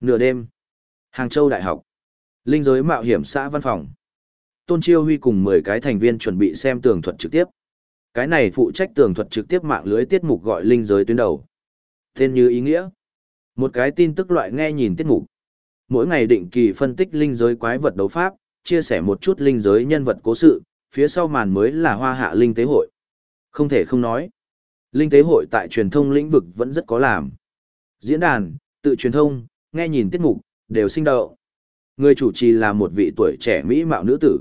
Nửa đêm, Hàng Châu Đại học, Linh giới mạo hiểm xã văn phòng. Tôn Chiêu Huy cùng 10 cái thành viên chuẩn bị xem tường thuật trực tiếp. Cái này phụ trách tường thuật trực tiếp mạng lưới tiết mục gọi linh giới tuyến đầu. Tên như ý nghĩa. Một cái tin tức loại nghe nhìn tiết mục. Mỗi ngày định kỳ phân tích linh giới quái vật đấu pháp, chia sẻ một chút linh giới nhân vật cố sự, phía sau màn mới là hoa hạ linh tế hội. Không thể không nói. Linh tế hội tại truyền thông lĩnh vực vẫn rất có làm. Diễn đàn, tự truyền thông, nghe nhìn tiết mục, đều sinh động. Người chủ trì là một vị tuổi trẻ mỹ mạo nữ tử.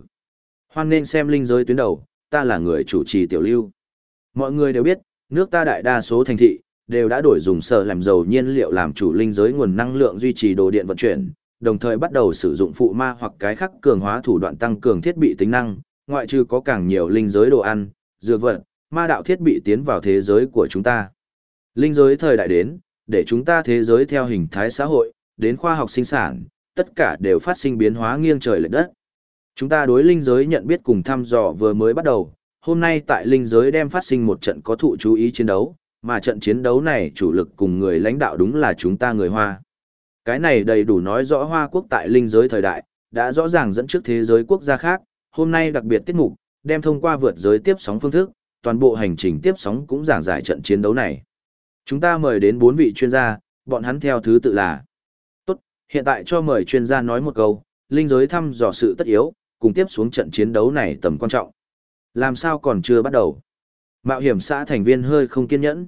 Hoan nên xem linh giới tuyến đầu, ta là người chủ trì tiểu lưu. Mọi người đều biết, nước ta đại đa số thành thị, đều đã đổi dùng sở làm dầu nhiên liệu làm chủ linh giới nguồn năng lượng duy trì đồ điện vận chuyển, đồng thời bắt đầu sử dụng phụ ma hoặc cái khác cường hóa thủ đoạn tăng cường thiết bị tính năng, ngoại trừ có càng nhiều linh giới đồ ăn, dược vật, ma đạo thiết bị tiến vào thế giới của chúng ta. Linh giới thời đại đến, để chúng ta thế giới theo hình thái xã hội, đến khoa học sinh sản, tất cả đều phát sinh biến hóa nghiêng trời lệch đất. Chúng ta đối linh giới nhận biết cùng thăm dò vừa mới bắt đầu, hôm nay tại linh giới đem phát sinh một trận có thụ chú ý chiến đấu, mà trận chiến đấu này chủ lực cùng người lãnh đạo đúng là chúng ta người Hoa. Cái này đầy đủ nói rõ Hoa quốc tại linh giới thời đại, đã rõ ràng dẫn trước thế giới quốc gia khác, hôm nay đặc biệt tiết mục, đem thông qua vượt giới tiếp sóng phương thức, toàn bộ hành trình tiếp sóng cũng giảng giải trận chiến đấu này. Chúng ta mời đến bốn vị chuyên gia, bọn hắn theo thứ tự là. Hiện tại cho mời chuyên gia nói một câu, linh giới thăm dò sự tất yếu, cùng tiếp xuống trận chiến đấu này tầm quan trọng. Làm sao còn chưa bắt đầu? Mạo hiểm xã thành viên hơi không kiên nhẫn.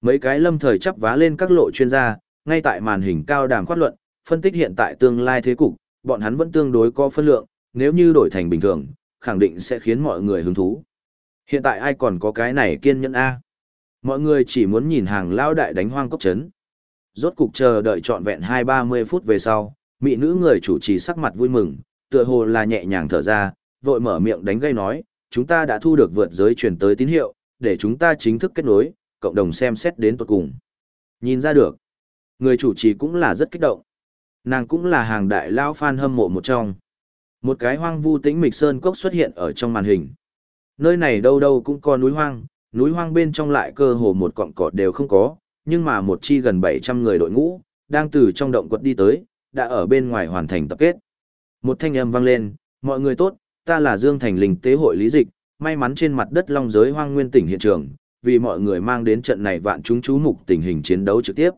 Mấy cái lâm thời chắp vá lên các lộ chuyên gia, ngay tại màn hình cao đàm khoát luận, phân tích hiện tại tương lai thế cục, bọn hắn vẫn tương đối có phân lượng, nếu như đổi thành bình thường, khẳng định sẽ khiến mọi người hứng thú. Hiện tại ai còn có cái này kiên nhẫn A? Mọi người chỉ muốn nhìn hàng lao đại đánh hoang cốc chấn. Rốt cục chờ đợi trọn vẹn 2-30 phút về sau, mỹ nữ người chủ trì sắc mặt vui mừng, tựa hồ là nhẹ nhàng thở ra, vội mở miệng đánh gây nói, chúng ta đã thu được vượt giới truyền tới tín hiệu, để chúng ta chính thức kết nối, cộng đồng xem xét đến tột cùng. Nhìn ra được, người chủ trì cũng là rất kích động. Nàng cũng là hàng đại lao fan hâm mộ một trong. Một cái hoang vu tĩnh mịch sơn cốc xuất hiện ở trong màn hình. Nơi này đâu đâu cũng có núi hoang, núi hoang bên trong lại cơ hồ một cọng cọt đều không có, nhưng mà một chi gần 700 người đội ngũ, đang từ trong động quật đi tới, đã ở bên ngoài hoàn thành tập kết. Một thanh âm vang lên, mọi người tốt, ta là Dương Thành Linh tế hội lý dịch, may mắn trên mặt đất long giới hoang nguyên tỉnh hiện trường, vì mọi người mang đến trận này vạn chúng chú mục tình hình chiến đấu trực tiếp.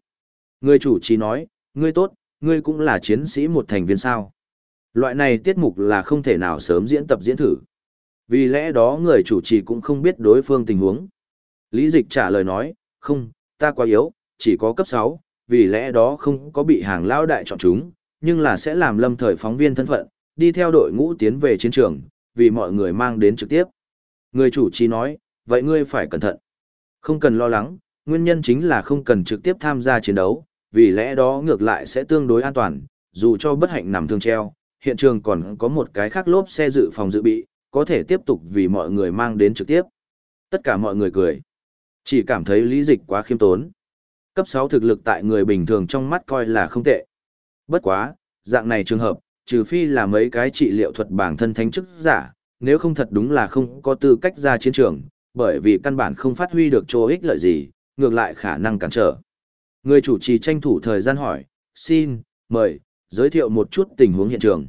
Người chủ trì nói, ngươi tốt, ngươi cũng là chiến sĩ một thành viên sao. Loại này tiết mục là không thể nào sớm diễn tập diễn thử. Vì lẽ đó người chủ trì cũng không biết đối phương tình huống. Lý dịch trả lời nói, không, ta quá yếu, chỉ có cấp 6, vì lẽ đó không có bị hàng lao đại chọn chúng, nhưng là sẽ làm lâm thời phóng viên thân phận, đi theo đội ngũ tiến về chiến trường, vì mọi người mang đến trực tiếp. Người chủ trì nói, vậy ngươi phải cẩn thận. Không cần lo lắng, nguyên nhân chính là không cần trực tiếp tham gia chiến đấu, vì lẽ đó ngược lại sẽ tương đối an toàn, dù cho bất hạnh nằm thương treo, hiện trường còn có một cái khác lốp xe dự phòng dự bị, có thể tiếp tục vì mọi người mang đến trực tiếp. Tất cả mọi người cười. Chỉ cảm thấy lý dịch quá khiêm tốn. Cấp 6 thực lực tại người bình thường trong mắt coi là không tệ. Bất quá, dạng này trường hợp, trừ phi là mấy cái trị liệu thuật bản thân thánh chức giả, nếu không thật đúng là không có tư cách ra chiến trường, bởi vì căn bản không phát huy được chỗ ích lợi gì, ngược lại khả năng cản trở. Người chủ trì tranh thủ thời gian hỏi, xin, mời, giới thiệu một chút tình huống hiện trường.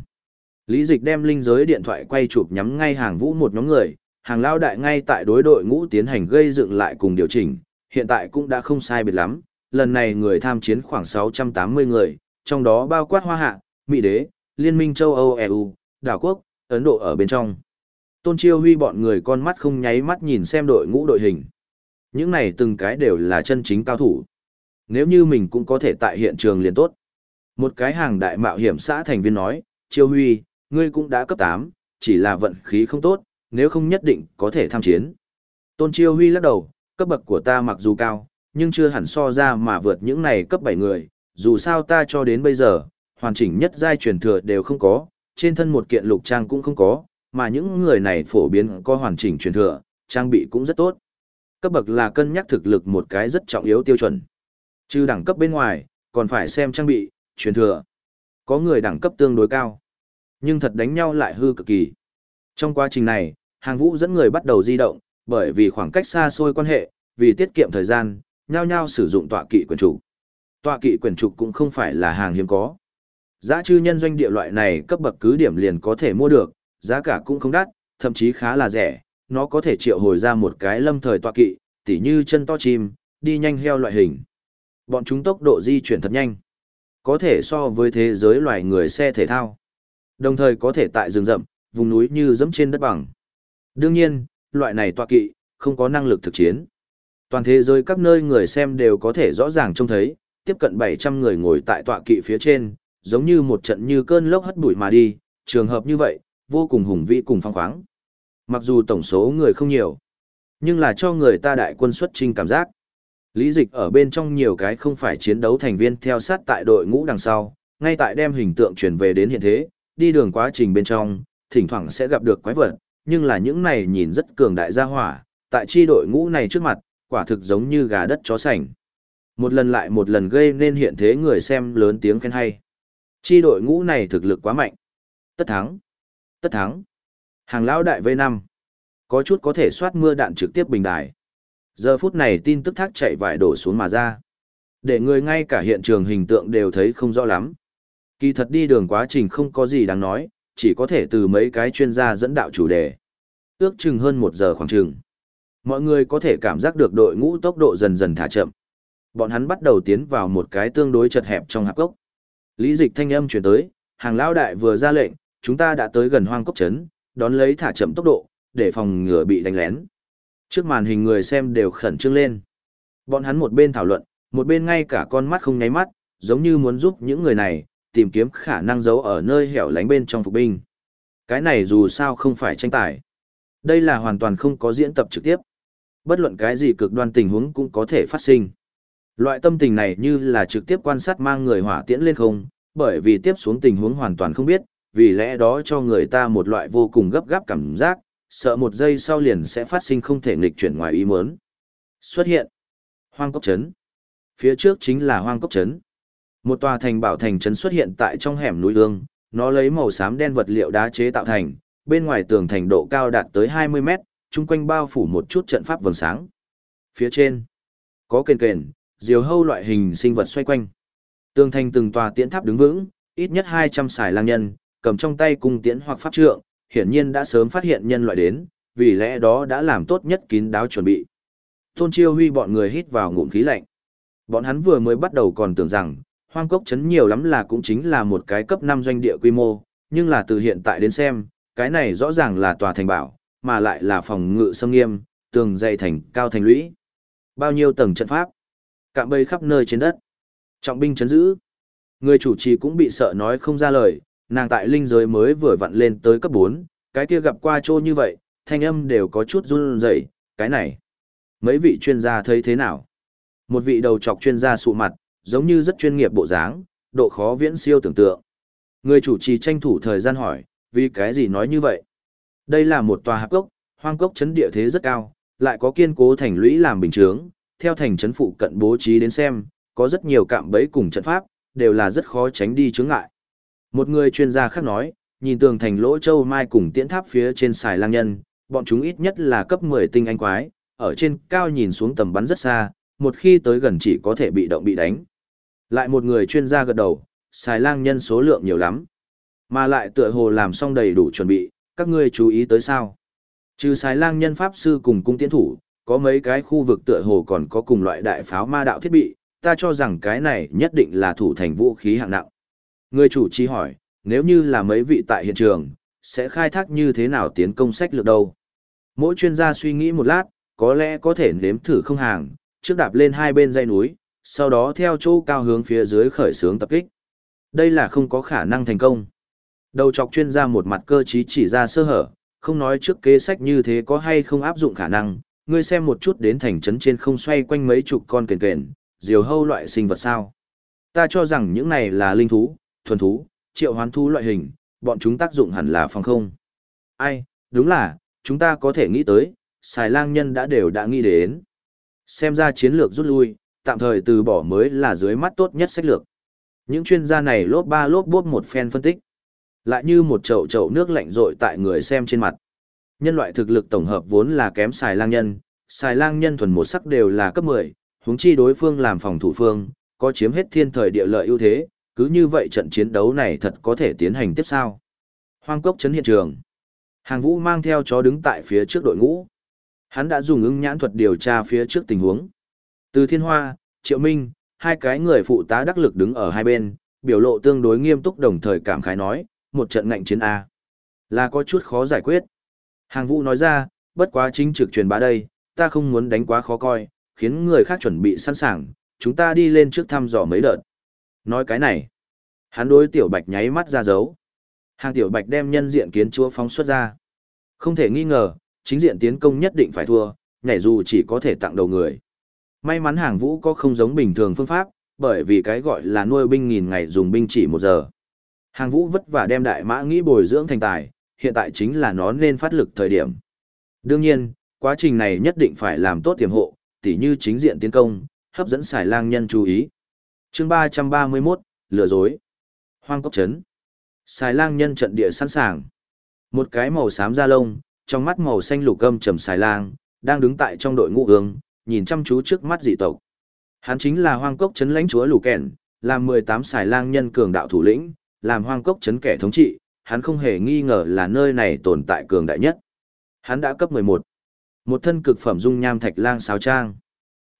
Lý dịch đem linh giới điện thoại quay chụp nhắm ngay hàng vũ một nhóm người, hàng lao đại ngay tại đối đội ngũ tiến hành gây dựng lại cùng điều chỉnh, hiện tại cũng đã không sai biệt lắm, lần này người tham chiến khoảng 680 người, trong đó bao quát hoa hạ, Mỹ đế, Liên minh châu Âu EU, đảo quốc, Ấn Độ ở bên trong. Tôn Chiêu Huy bọn người con mắt không nháy mắt nhìn xem đội ngũ đội hình. Những này từng cái đều là chân chính cao thủ. Nếu như mình cũng có thể tại hiện trường liền tốt. Một cái hàng đại mạo hiểm xã thành viên nói, Chiêu Huy, ngươi cũng đã cấp 8, chỉ là vận khí không tốt, nếu không nhất định có thể tham chiến. Tôn Chiêu Huy lắc đầu, cấp bậc của ta mặc dù cao, nhưng chưa hẳn so ra mà vượt những này cấp 7 người, dù sao ta cho đến bây giờ, hoàn chỉnh nhất giai truyền thừa đều không có, trên thân một kiện lục trang cũng không có, mà những người này phổ biến có hoàn chỉnh truyền thừa, trang bị cũng rất tốt. Cấp bậc là cân nhắc thực lực một cái rất trọng yếu tiêu chuẩn. chứ đẳng cấp bên ngoài, còn phải xem trang bị, truyền thừa. Có người đẳng cấp tương đối cao, nhưng thật đánh nhau lại hư cực kỳ. Trong quá trình này, hàng vũ dẫn người bắt đầu di động, bởi vì khoảng cách xa xôi quan hệ, vì tiết kiệm thời gian, nhau nhau sử dụng tọa kỵ quyền trục. Tọa kỵ quyền trục cũng không phải là hàng hiếm có. Giá chư nhân doanh địa loại này cấp bậc cứ điểm liền có thể mua được, giá cả cũng không đắt, thậm chí khá là rẻ, nó có thể triệu hồi ra một cái lâm thời tọa kỵ, tỉ như chân to chim, đi nhanh heo loại hình. Bọn chúng tốc độ di chuyển thật nhanh, có thể so với thế giới loài người xe thể thao. Đồng thời có thể tại rừng rậm, vùng núi như dẫm trên đất bằng. Đương nhiên, loại này tọa kỵ, không có năng lực thực chiến. Toàn thế giới các nơi người xem đều có thể rõ ràng trông thấy, tiếp cận 700 người ngồi tại tọa kỵ phía trên, giống như một trận như cơn lốc hất bụi mà đi, trường hợp như vậy, vô cùng hùng vĩ cùng phong khoáng. Mặc dù tổng số người không nhiều, nhưng là cho người ta đại quân xuất trinh cảm giác. Lý dịch ở bên trong nhiều cái không phải chiến đấu thành viên theo sát tại đội ngũ đằng sau, ngay tại đem hình tượng chuyển về đến hiện thế, đi đường quá trình bên trong, thỉnh thoảng sẽ gặp được quái vật, nhưng là những này nhìn rất cường đại gia hỏa, tại chi đội ngũ này trước mặt, quả thực giống như gà đất chó sành. Một lần lại một lần gây nên hiện thế người xem lớn tiếng khen hay. Chi đội ngũ này thực lực quá mạnh. Tất thắng. Tất thắng. Hàng lão đại V5. Có chút có thể soát mưa đạn trực tiếp bình đài. Giờ phút này tin tức thác chạy vải đổ xuống mà ra. Để người ngay cả hiện trường hình tượng đều thấy không rõ lắm. Kỳ thật đi đường quá trình không có gì đáng nói, chỉ có thể từ mấy cái chuyên gia dẫn đạo chủ đề. Ước chừng hơn một giờ khoảng chừng. Mọi người có thể cảm giác được đội ngũ tốc độ dần dần thả chậm. Bọn hắn bắt đầu tiến vào một cái tương đối chật hẹp trong hạp cốc. Lý dịch thanh âm chuyển tới, hàng lao đại vừa ra lệnh, chúng ta đã tới gần hoang cốc trấn, đón lấy thả chậm tốc độ, để phòng ngừa bị đánh lén. Trước màn hình người xem đều khẩn trương lên. Bọn hắn một bên thảo luận, một bên ngay cả con mắt không nháy mắt, giống như muốn giúp những người này, tìm kiếm khả năng giấu ở nơi hẻo lánh bên trong phục binh. Cái này dù sao không phải tranh tài. Đây là hoàn toàn không có diễn tập trực tiếp. Bất luận cái gì cực đoan tình huống cũng có thể phát sinh. Loại tâm tình này như là trực tiếp quan sát mang người hỏa tiễn lên không, bởi vì tiếp xuống tình huống hoàn toàn không biết, vì lẽ đó cho người ta một loại vô cùng gấp gáp cảm giác, sợ một giây sau liền sẽ phát sinh không thể nghịch chuyển ngoài ý muốn. Xuất hiện. Hoang cốc trấn. Phía trước chính là hoang cốc trấn. Một tòa thành bảo thành trấn xuất hiện tại trong hẻm núi ương, nó lấy màu xám đen vật liệu đá chế tạo thành, bên ngoài tường thành độ cao đạt tới 20 mét, chung quanh bao phủ một chút trận pháp vầng sáng. Phía trên, có kền kền, diều hâu loại hình sinh vật xoay quanh. Tường thành từng tòa tiễn tháp đứng vững, ít nhất 200 xài lang nhân, cầm trong tay cung tiễn hoặc pháp trượng, hiển nhiên đã sớm phát hiện nhân loại đến, vì lẽ đó đã làm tốt nhất kín đáo chuẩn bị. Tôn Chiêu Huy bọn người hít vào ngụm khí lạnh. Bọn hắn vừa mới bắt đầu còn tưởng rằng, hoang cốc chấn nhiều lắm là cũng chính là một cái cấp 5 doanh địa quy mô, nhưng là từ hiện tại đến xem, cái này rõ ràng là tòa thành bảo, mà lại là phòng ngự sâm nghiêm, tường dày thành cao thành lũy. Bao nhiêu tầng trận pháp? Cạm bầy khắp nơi trên đất. Trọng binh chấn giữ. Người chủ trì cũng bị sợ nói không ra lời, nàng tại linh giới mới vừa vặn lên tới cấp 4, cái kia gặp qua trô như vậy, thanh âm đều có chút run rẩy, cái này. Mấy vị chuyên gia thấy thế nào? Một vị đầu chọc chuyên gia sụ mặt, giống như rất chuyên nghiệp bộ dáng, độ khó viễn siêu tưởng tượng. Người chủ trì tranh thủ thời gian hỏi, vì cái gì nói như vậy? Đây là một tòa hạp cốc, hoang cốc chấn địa thế rất cao, lại có kiên cố thành lũy làm bình chướng, theo thành trấn phụ cận bố trí đến xem, có rất nhiều cạm bẫy cùng trận pháp, đều là rất khó tránh đi chướng ngại. Một người chuyên gia khác nói, nhìn tường thành lỗ châu mai cùng tiễn tháp phía trên xài lang nhân, bọn chúng ít nhất là cấp 10 tinh anh quái, ở trên cao nhìn xuống tầm bắn rất xa, một khi tới gần chỉ có thể bị động bị đánh. Lại một người chuyên gia gật đầu, xài lang nhân số lượng nhiều lắm. Mà lại tựa hồ làm xong đầy đủ chuẩn bị, các ngươi chú ý tới sao. Trừ xài lang nhân pháp sư cùng cung tiến thủ, có mấy cái khu vực tựa hồ còn có cùng loại đại pháo ma đạo thiết bị, ta cho rằng cái này nhất định là thủ thành vũ khí hạng nặng. Người chủ trì hỏi, nếu như là mấy vị tại hiện trường, sẽ khai thác như thế nào tiến công sách lược đâu? Mỗi chuyên gia suy nghĩ một lát, có lẽ có thể nếm thử không hàng, trước đạp lên hai bên dãy núi, sau đó theo chỗ cao hướng phía dưới khởi xướng tập kích. Đây là không có khả năng thành công. Đầu chọc chuyên gia một mặt cơ trí chỉ ra sơ hở, không nói trước kế sách như thế có hay không áp dụng khả năng, ngươi xem một chút đến thành trấn trên không xoay quanh mấy chục con kền kền, diều hâu loại sinh vật sao. Ta cho rằng những này là linh thú, thuần thú, triệu hoán thú loại hình, bọn chúng tác dụng hẳn là phòng không. Ai, đúng là, chúng ta có thể nghĩ tới, xài lang nhân đã đều đã nghĩ đến. Xem ra chiến lược rút lui, tạm thời từ bỏ mới là dưới mắt tốt nhất sách lược. Những chuyên gia này lốp ba lốp bốp một phen phân tích. Lại như một chậu chậu nước lạnh rội tại người xem trên mặt. Nhân loại thực lực tổng hợp vốn là kém xài lang nhân, xài lang nhân thuần một sắc đều là cấp 10, huống chi đối phương làm phòng thủ phương, có chiếm hết thiên thời địa lợi ưu thế, cứ như vậy trận chiến đấu này thật có thể tiến hành tiếp sao. Hoang cốc chấn hiện trường. Hàng vũ mang theo chó đứng tại phía trước đội ngũ. Hắn đã dùng ứng nhãn thuật điều tra phía trước tình huống. Từ thiên hoa, triệu minh, hai cái người phụ tá đắc lực đứng ở hai bên, biểu lộ tương đối nghiêm túc đồng thời cảm khái nói, một trận ngạnh chiến A. Là có chút khó giải quyết. Hàng vũ nói ra, bất quá chính trực truyền bá đây, ta không muốn đánh quá khó coi, khiến người khác chuẩn bị sẵn sàng, chúng ta đi lên trước thăm dò mấy đợt. Nói cái này, hắn đối tiểu bạch nháy mắt ra dấu. Hàng tiểu bạch đem nhân diện kiến chúa phóng xuất ra. Không thể nghi ngờ, chính diện tiến công nhất định phải thua, nhảy dù chỉ có thể tặng đầu người. May mắn hàng vũ có không giống bình thường phương pháp, bởi vì cái gọi là nuôi binh nghìn ngày dùng binh chỉ một giờ. Hàng vũ vất vả đem đại mã nghĩ bồi dưỡng thành tài, hiện tại chính là nó nên phát lực thời điểm. Đương nhiên, quá trình này nhất định phải làm tốt tiềm hộ, tỉ như chính diện tiến công, hấp dẫn xài lang nhân chú ý. chương 331, lừa dối. Hoang cốc chấn. Xài lang nhân trận địa sẵn sàng. Một cái màu xám da lông, trong mắt màu xanh lục gâm trầm xài lang, đang đứng tại trong đội ngũ hướng, nhìn chăm chú trước mắt dị tộc. Hắn chính là hoang cốc chấn lãnh chúa lù kèn, làm 18 xài lang nhân cường đạo thủ lĩnh, làm hoang cốc chấn kẻ thống trị, hắn không hề nghi ngờ là nơi này tồn tại cường đại nhất. Hắn đã cấp 11. Một thân cực phẩm dung nham thạch lang sáo trang.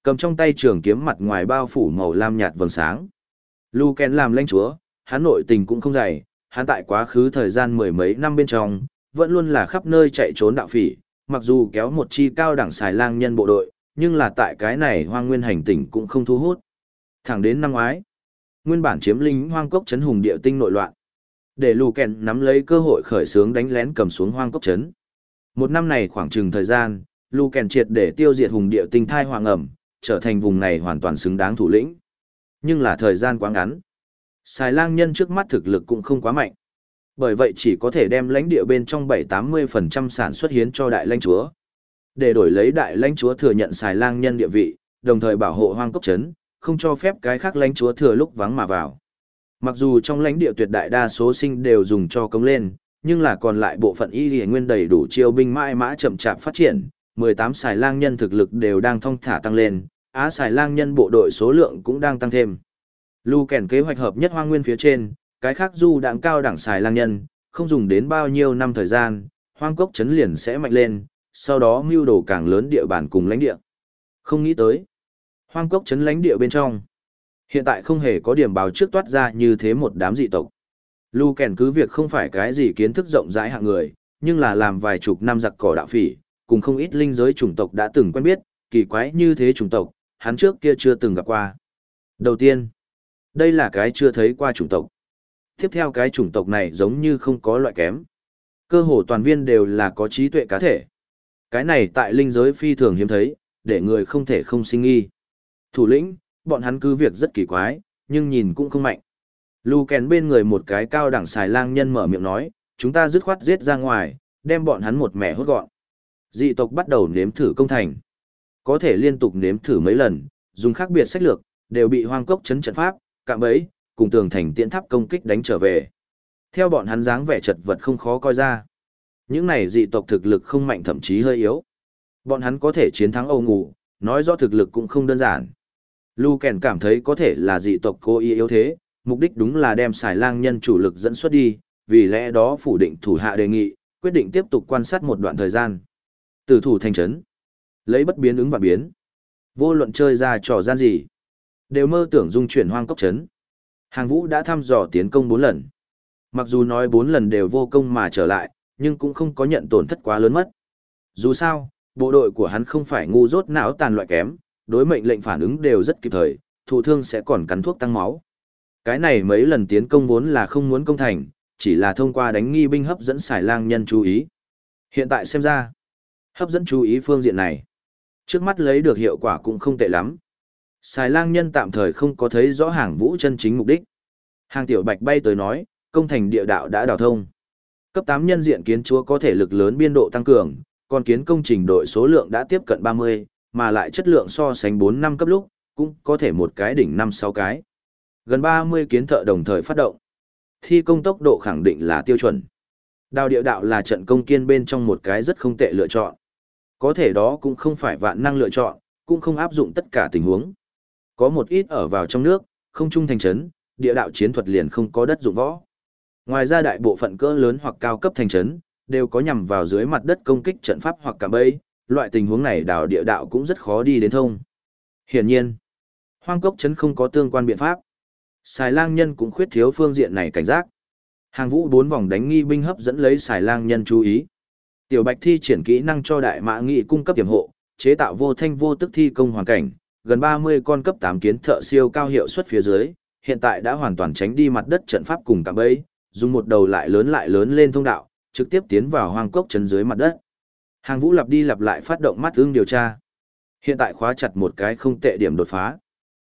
Cầm trong tay trường kiếm mặt ngoài bao phủ màu lam nhạt vầng sáng. Lù Kèn làm lãnh chúa, hắn nội tình cũng không dày, hắn tại quá khứ thời gian mười mấy năm bên trong, vẫn luôn là khắp nơi chạy trốn đạo phỉ, mặc dù kéo một chi cao đẳng xài lang nhân bộ đội, nhưng là tại cái này hoang nguyên hành tỉnh cũng không thu hút. Thẳng đến năm ngoái, nguyên bản chiếm lính hoang cốc Trấn hùng địa tinh nội loạn. Để lù kèn nắm lấy cơ hội khởi xướng đánh lén cầm xuống hoang cốc Trấn. Một năm này khoảng chừng thời gian, lù kèn triệt để tiêu diệt hùng địa tinh thai hoàng ẩm, trở thành vùng này hoàn toàn xứng đáng thủ lĩnh. Nhưng là thời gian quá ngắn. Xài lang nhân trước mắt thực lực cũng không quá mạnh. Bởi vậy chỉ có thể đem lãnh địa bên trong 7-80% sản xuất hiến cho đại lãnh chúa. Để đổi lấy đại lãnh chúa thừa nhận xài lang nhân địa vị, đồng thời bảo hộ hoang cốc chấn, không cho phép cái khác lãnh chúa thừa lúc vắng mà vào. Mặc dù trong lãnh địa tuyệt đại đa số sinh đều dùng cho công lên, nhưng là còn lại bộ phận y lìa nguyên đầy đủ chiêu binh mãi mã chậm chạp phát triển, 18 xài lang nhân thực lực đều đang thong thả tăng lên, á xài lang nhân bộ đội số lượng cũng đang tăng thêm. Lu kèn kế hoạch hợp nhất hoang nguyên phía trên, cái khác du đảng cao đẳng xài lang nhân, không dùng đến bao nhiêu năm thời gian, hoang cốc chấn liền sẽ mạnh lên, sau đó mưu đồ càng lớn địa bàn cùng lãnh địa. Không nghĩ tới, hoang cốc chấn lãnh địa bên trong. Hiện tại không hề có điểm báo trước toát ra như thế một đám dị tộc. Lu kèn cứ việc không phải cái gì kiến thức rộng rãi hạng người, nhưng là làm vài chục năm giặc cỏ đạo phỉ, cùng không ít linh giới chủng tộc đã từng quen biết, kỳ quái như thế chủng tộc, hắn trước kia chưa từng gặp qua. Đầu tiên, đây là cái chưa thấy qua chủng tộc. Tiếp theo cái chủng tộc này giống như không có loại kém. Cơ hồ toàn viên đều là có trí tuệ cá thể. Cái này tại linh giới phi thường hiếm thấy, để người không thể không sinh nghi. Thủ lĩnh, bọn hắn cứ việc rất kỳ quái, nhưng nhìn cũng không mạnh. Lu kèn bên người một cái cao đẳng xài lang nhân mở miệng nói, chúng ta dứt khoát giết ra ngoài, đem bọn hắn một mẻ hốt gọn. Dị tộc bắt đầu nếm thử công thành. Có thể liên tục nếm thử mấy lần, dùng khác biệt sách lược, đều bị hoang cốc chấn trận pháp, cạm bẫy, cùng tường thành tiễn tháp công kích đánh trở về. Theo bọn hắn dáng vẻ chật vật không khó coi ra. Những này dị tộc thực lực không mạnh thậm chí hơi yếu. Bọn hắn có thể chiến thắng Âu Ngủ, nói rõ thực lực cũng không đơn giản. Lu Kèn cảm thấy có thể là dị tộc cố ý yếu thế, mục đích đúng là đem xài lang nhân chủ lực dẫn xuất đi, vì lẽ đó phủ định thủ hạ đề nghị, quyết định tiếp tục quan sát một đoạn thời gian. Từ thủ thành trấn, lấy bất biến ứng và biến. Vô luận chơi ra trò gian gì, đều mơ tưởng dung chuyển hoang cốc trấn. Hàng vũ đã thăm dò tiến công bốn lần. Mặc dù nói bốn lần đều vô công mà trở lại, nhưng cũng không có nhận tổn thất quá lớn mất. Dù sao, bộ đội của hắn không phải ngu dốt não tàn loại kém, đối mệnh lệnh phản ứng đều rất kịp thời, thụ thương sẽ còn cắn thuốc tăng máu. Cái này mấy lần tiến công vốn là không muốn công thành, chỉ là thông qua đánh nghi binh hấp dẫn xài lang nhân chú ý. Hiện tại xem ra, hấp dẫn chú ý phương diện này. Trước mắt lấy được hiệu quả cũng không tệ lắm. Xài lang nhân tạm thời không có thấy rõ hàng vũ chân chính mục đích. Hàng tiểu bạch bay tới nói, công thành địa đạo đã đào thông. Cấp 8 nhân diện kiến chúa có thể lực lớn biên độ tăng cường, còn kiến công trình đội số lượng đã tiếp cận 30, mà lại chất lượng so sánh 4 năm cấp lúc, cũng có thể một cái đỉnh 5-6 cái. Gần 30 kiến thợ đồng thời phát động. Thi công tốc độ khẳng định là tiêu chuẩn. Đào địa đạo là trận công kiên bên trong một cái rất không tệ lựa chọn. Có thể đó cũng không phải vạn năng lựa chọn, cũng không áp dụng tất cả tình huống. Có một ít ở vào trong nước, không trung thành trấn, địa đạo chiến thuật liền không có đất dụng võ. Ngoài ra đại bộ phận cỡ lớn hoặc cao cấp thành trấn đều có nhằm vào dưới mặt đất công kích trận pháp hoặc cả bẫy, loại tình huống này đảo địa đạo cũng rất khó đi đến thông. Hiển nhiên, hoang cốc trấn không có tương quan biện pháp. Xài lang nhân cũng khuyết thiếu phương diện này cảnh giác. Hàng vũ bốn vòng đánh nghi binh hấp dẫn lấy xài lang nhân chú ý. Tiểu Bạch thi triển kỹ năng cho đại mã nghị cung cấp tiềm hộ, chế tạo vô thanh vô tức thi công hoàn cảnh, gần 30 con cấp 8 kiến thợ siêu cao hiệu suất phía dưới, hiện tại đã hoàn toàn tránh đi mặt đất trận pháp cùng cạm bẫy, dùng một đầu lại lớn lại lớn lên thông đạo, trực tiếp tiến vào hoang cốc chấn dưới mặt đất. Hàng Vũ lặp đi lặp lại phát động mắt ương điều tra. Hiện tại khóa chặt một cái không tệ điểm đột phá.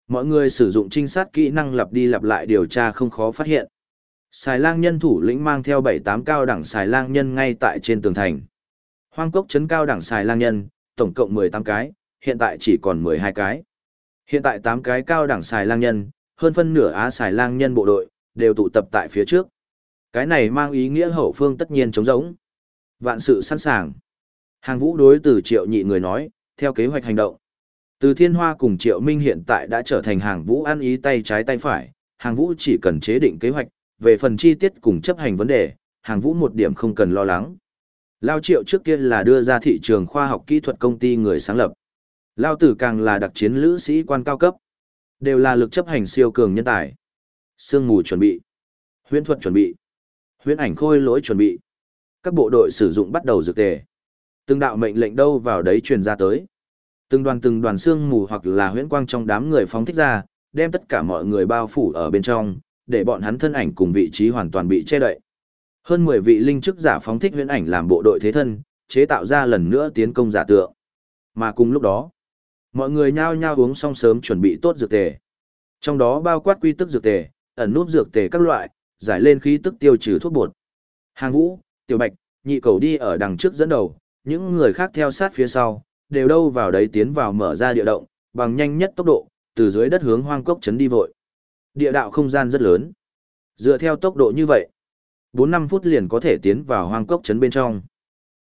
Mọi người sử dụng trinh sát kỹ năng lặp đi lặp lại điều tra không khó phát hiện. Xài lang nhân thủ lĩnh mang theo 7-8 cao đẳng xài lang nhân ngay tại trên tường thành. Hoang cốc chấn cao đẳng xài lang nhân, tổng cộng 18 cái, hiện tại chỉ còn 12 cái. Hiện tại 8 cái cao đẳng xài lang nhân, hơn phân nửa á xài lang nhân bộ đội, đều tụ tập tại phía trước. Cái này mang ý nghĩa hậu phương tất nhiên chống rỗng. Vạn sự sẵn sàng. Hàng vũ đối từ triệu nhị người nói, theo kế hoạch hành động. Từ thiên hoa cùng triệu minh hiện tại đã trở thành hàng vũ ăn ý tay trái tay phải, hàng vũ chỉ cần chế định kế hoạch, về phần chi tiết cùng chấp hành vấn đề, hàng vũ một điểm không cần lo lắng. Lao triệu trước kia là đưa ra thị trường khoa học kỹ thuật công ty người sáng lập. Lao tử càng là đặc chiến lữ sĩ quan cao cấp. Đều là lực chấp hành siêu cường nhân tài. Sương mù chuẩn bị. Huyễn thuật chuẩn bị. Huyễn ảnh khôi lỗi chuẩn bị. Các bộ đội sử dụng bắt đầu dược tề. Từng đạo mệnh lệnh đâu vào đấy truyền ra tới. Từng đoàn từng đoàn xương mù hoặc là huyễn quang trong đám người phóng thích ra, đem tất cả mọi người bao phủ ở bên trong, để bọn hắn thân ảnh cùng vị trí hoàn toàn bị che đậy. Hơn 10 vị linh chức giả phóng thích huyễn ảnh làm bộ đội thế thân, chế tạo ra lần nữa tiến công giả tượng. Mà cùng lúc đó, mọi người nhao nhao uống xong sớm chuẩn bị tốt dược tề. Trong đó bao quát quy tức dược tề, ẩn nút dược tề các loại, giải lên khí tức tiêu trừ thuốc bột. Hàng Vũ, Tiểu Bạch, nhị cầu đi ở đằng trước dẫn đầu, những người khác theo sát phía sau, đều đâu vào đấy tiến vào mở ra địa động, bằng nhanh nhất tốc độ, từ dưới đất hướng hoang cốc chấn đi vội. Địa đạo không gian rất lớn. Dựa theo tốc độ như vậy, 4-5 phút liền có thể tiến vào hoang cốc chấn bên trong.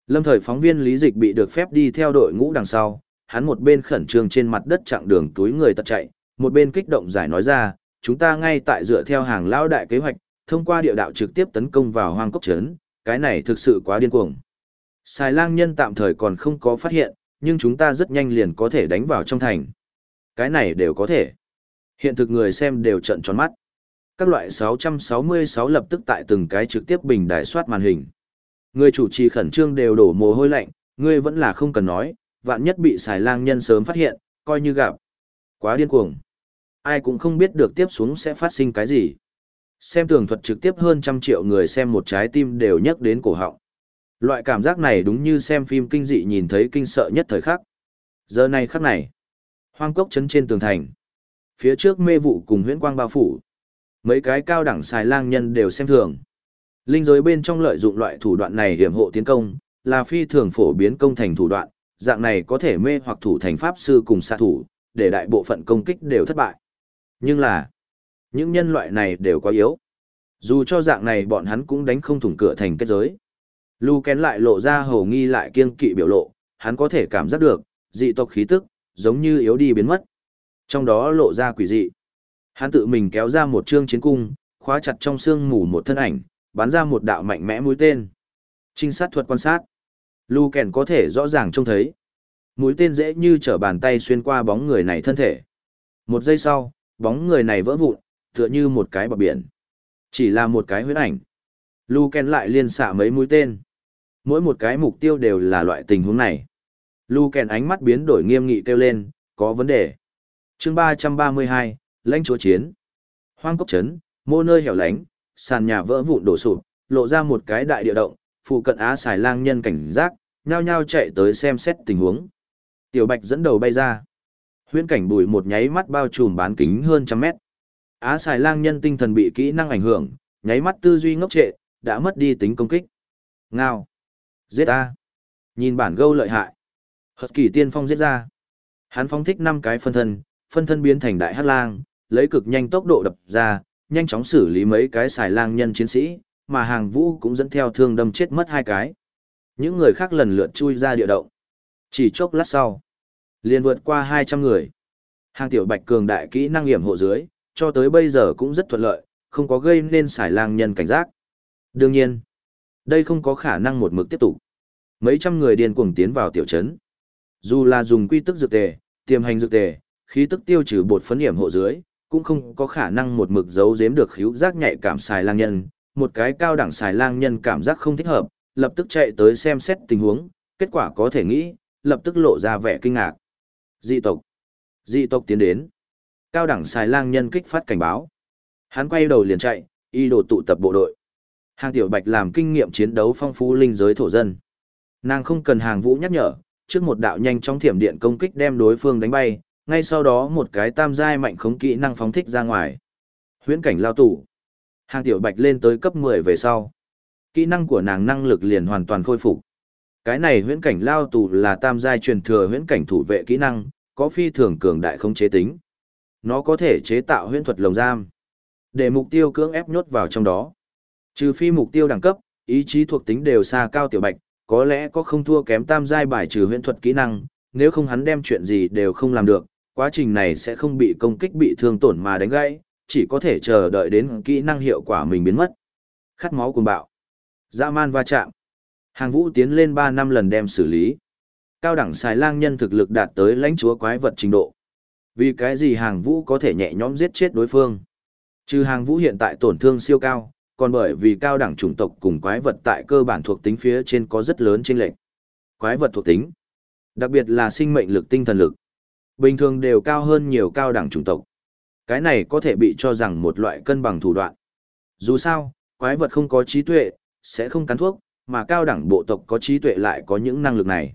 Lâm thời phóng viên lý dịch bị được phép đi theo đội ngũ đằng sau, hắn một bên khẩn trương trên mặt đất chặng đường túi người tật chạy, một bên kích động giải nói ra, chúng ta ngay tại dựa theo hàng lao đại kế hoạch, thông qua địa đạo trực tiếp tấn công vào hoang cốc trấn, cái này thực sự quá điên cuồng. Xài lang nhân tạm thời còn không có phát hiện, nhưng chúng ta rất nhanh liền có thể đánh vào trong thành. Cái này đều có thể. Hiện thực người xem đều trận tròn mắt. Các loại 666 lập tức tại từng cái trực tiếp bình đài soát màn hình. Người chủ trì khẩn trương đều đổ mồ hôi lạnh, ngươi vẫn là không cần nói, vạn nhất bị xài lang nhân sớm phát hiện, coi như gặp. Quá điên cuồng. Ai cũng không biết được tiếp xuống sẽ phát sinh cái gì. Xem tường thuật trực tiếp hơn trăm triệu người xem một trái tim đều nhắc đến cổ họng. Loại cảm giác này đúng như xem phim kinh dị nhìn thấy kinh sợ nhất thời khắc. Giờ này khắc này, hoang cốc chấn trên tường thành. Phía trước mê vụ cùng huyễn quang bao phủ. Mấy cái cao đẳng xài lang nhân đều xem thường. Linh giới bên trong lợi dụng loại thủ đoạn này hiểm hộ tiến công, là phi thường phổ biến công thành thủ đoạn, dạng này có thể mê hoặc thủ thành pháp sư cùng xạ thủ, để đại bộ phận công kích đều thất bại. Nhưng là, những nhân loại này đều quá yếu. Dù cho dạng này bọn hắn cũng đánh không thủng cửa thành kết giới. Lu Ken lại lộ ra hầu nghi lại kiêng kỵ biểu lộ, hắn có thể cảm giác được, dị tộc khí tức, giống như yếu đi biến mất. Trong đó lộ ra quỷ dị. Hắn tự mình kéo ra một chương chiến cung, khóa chặt trong xương mù một thân ảnh, bắn ra một đạo mạnh mẽ mũi tên. Trinh sát thuật quan sát. Lu Ken có thể rõ ràng trông thấy. Mũi tên dễ như trở bàn tay xuyên qua bóng người này thân thể. Một giây sau, bóng người này vỡ vụn, tựa như một cái bọc biển. Chỉ là một cái huyết ảnh. Lu Ken lại liên xạ mấy mũi tên. Mỗi một cái mục tiêu đều là loại tình huống này. Lu Ken ánh mắt biến đổi nghiêm nghị kêu lên, có vấn đề. chương 332, lãnh chúa chiến. Hoang cốc trấn, mô nơi hẻo lánh, sàn nhà vỡ vụn đổ sụp, lộ ra một cái đại địa động, phụ cận á xài lang nhân cảnh giác, nhao nhao chạy tới xem xét tình huống. Tiểu Bạch dẫn đầu bay ra. Huyễn cảnh bùi một nháy mắt bao trùm bán kính hơn trăm mét. Á xài lang nhân tinh thần bị kỹ năng ảnh hưởng, nháy mắt tư duy ngốc trệ, đã mất đi tính công kích. Ngao. Giết A. Nhìn bản gâu lợi hại. Hợp kỳ tiên phong giết ra. Hắn phong thích năm cái phân thân, phân thân biến thành đại hát lang, lấy cực nhanh tốc độ đập ra, nhanh chóng xử lý mấy cái xài lang nhân chiến sĩ, mà hàng vũ cũng dẫn theo thương đâm chết mất hai cái. Những người khác lần lượt chui ra địa động. Chỉ chốc lát sau, liền vượt qua 200 người. Hàng tiểu bạch cường đại kỹ năng hiểm hộ dưới, cho tới bây giờ cũng rất thuận lợi, không có gây nên xài lang nhân cảnh giác. Đương nhiên, đây không có khả năng một mực tiếp tục. Mấy trăm người điên cuồng tiến vào tiểu trấn. Dù là dùng quy tức dược tề, tiềm hành dược tề, khí tức tiêu trừ bột phấn hiểm hộ dưới, cũng không có khả năng một mực giấu giếm được khíu giác nhạy cảm xài lang nhân. Một cái cao đẳng xài lang nhân cảm giác không thích hợp, lập tức chạy tới xem xét tình huống, kết quả có thể nghĩ, lập tức lộ ra vẻ kinh ngạc. Dị tộc. Dị tộc tiến đến. Cao đẳng xài lang nhân kích phát cảnh báo. Hắn quay đầu liền chạy, y đồ tụ tập bộ đội. Hàng tiểu bạch làm kinh nghiệm chiến đấu phong phú linh giới thổ dân. Nàng không cần hàng vũ nhắc nhở, trước một đạo nhanh trong thiểm điện công kích đem đối phương đánh bay, ngay sau đó một cái tam giai mạnh khống kỹ năng phóng thích ra ngoài. Huyễn cảnh lao tủ. Hàng tiểu bạch lên tới cấp 10 về sau. Kỹ năng của nàng năng lực liền hoàn toàn khôi phục. Cái này huyễn cảnh lao tù là tam giai truyền thừa huyễn cảnh thủ vệ kỹ năng, có phi thường cường đại không chế tính. Nó có thể chế tạo huyễn thuật lồng giam. Để mục tiêu cưỡng ép nhốt vào trong đó. Trừ phi mục tiêu đẳng cấp, ý chí thuộc tính đều xa cao tiểu bạch, có lẽ có không thua kém tam giai bài trừ huyễn thuật kỹ năng, nếu không hắn đem chuyện gì đều không làm được, quá trình này sẽ không bị công kích bị thương tổn mà đánh gãy, chỉ có thể chờ đợi đến kỹ năng hiệu quả mình biến mất. Khát máu cuồng bạo. Dã man va chạm. Hàng vũ tiến lên 3 năm lần đem xử lý. Cao đẳng xài lang nhân thực lực đạt tới lãnh chúa quái vật trình độ. Vì cái gì hàng vũ có thể nhẹ nhõm giết chết đối phương? Trừ hàng vũ hiện tại tổn thương siêu cao, còn bởi vì cao đẳng chủng tộc cùng quái vật tại cơ bản thuộc tính phía trên có rất lớn chênh lệch. Quái vật thuộc tính, đặc biệt là sinh mệnh lực tinh thần lực, bình thường đều cao hơn nhiều cao đẳng chủng tộc. Cái này có thể bị cho rằng một loại cân bằng thủ đoạn. Dù sao, quái vật không có trí tuệ, sẽ không cắn thuốc, mà cao đẳng bộ tộc có trí tuệ lại có những năng lực này.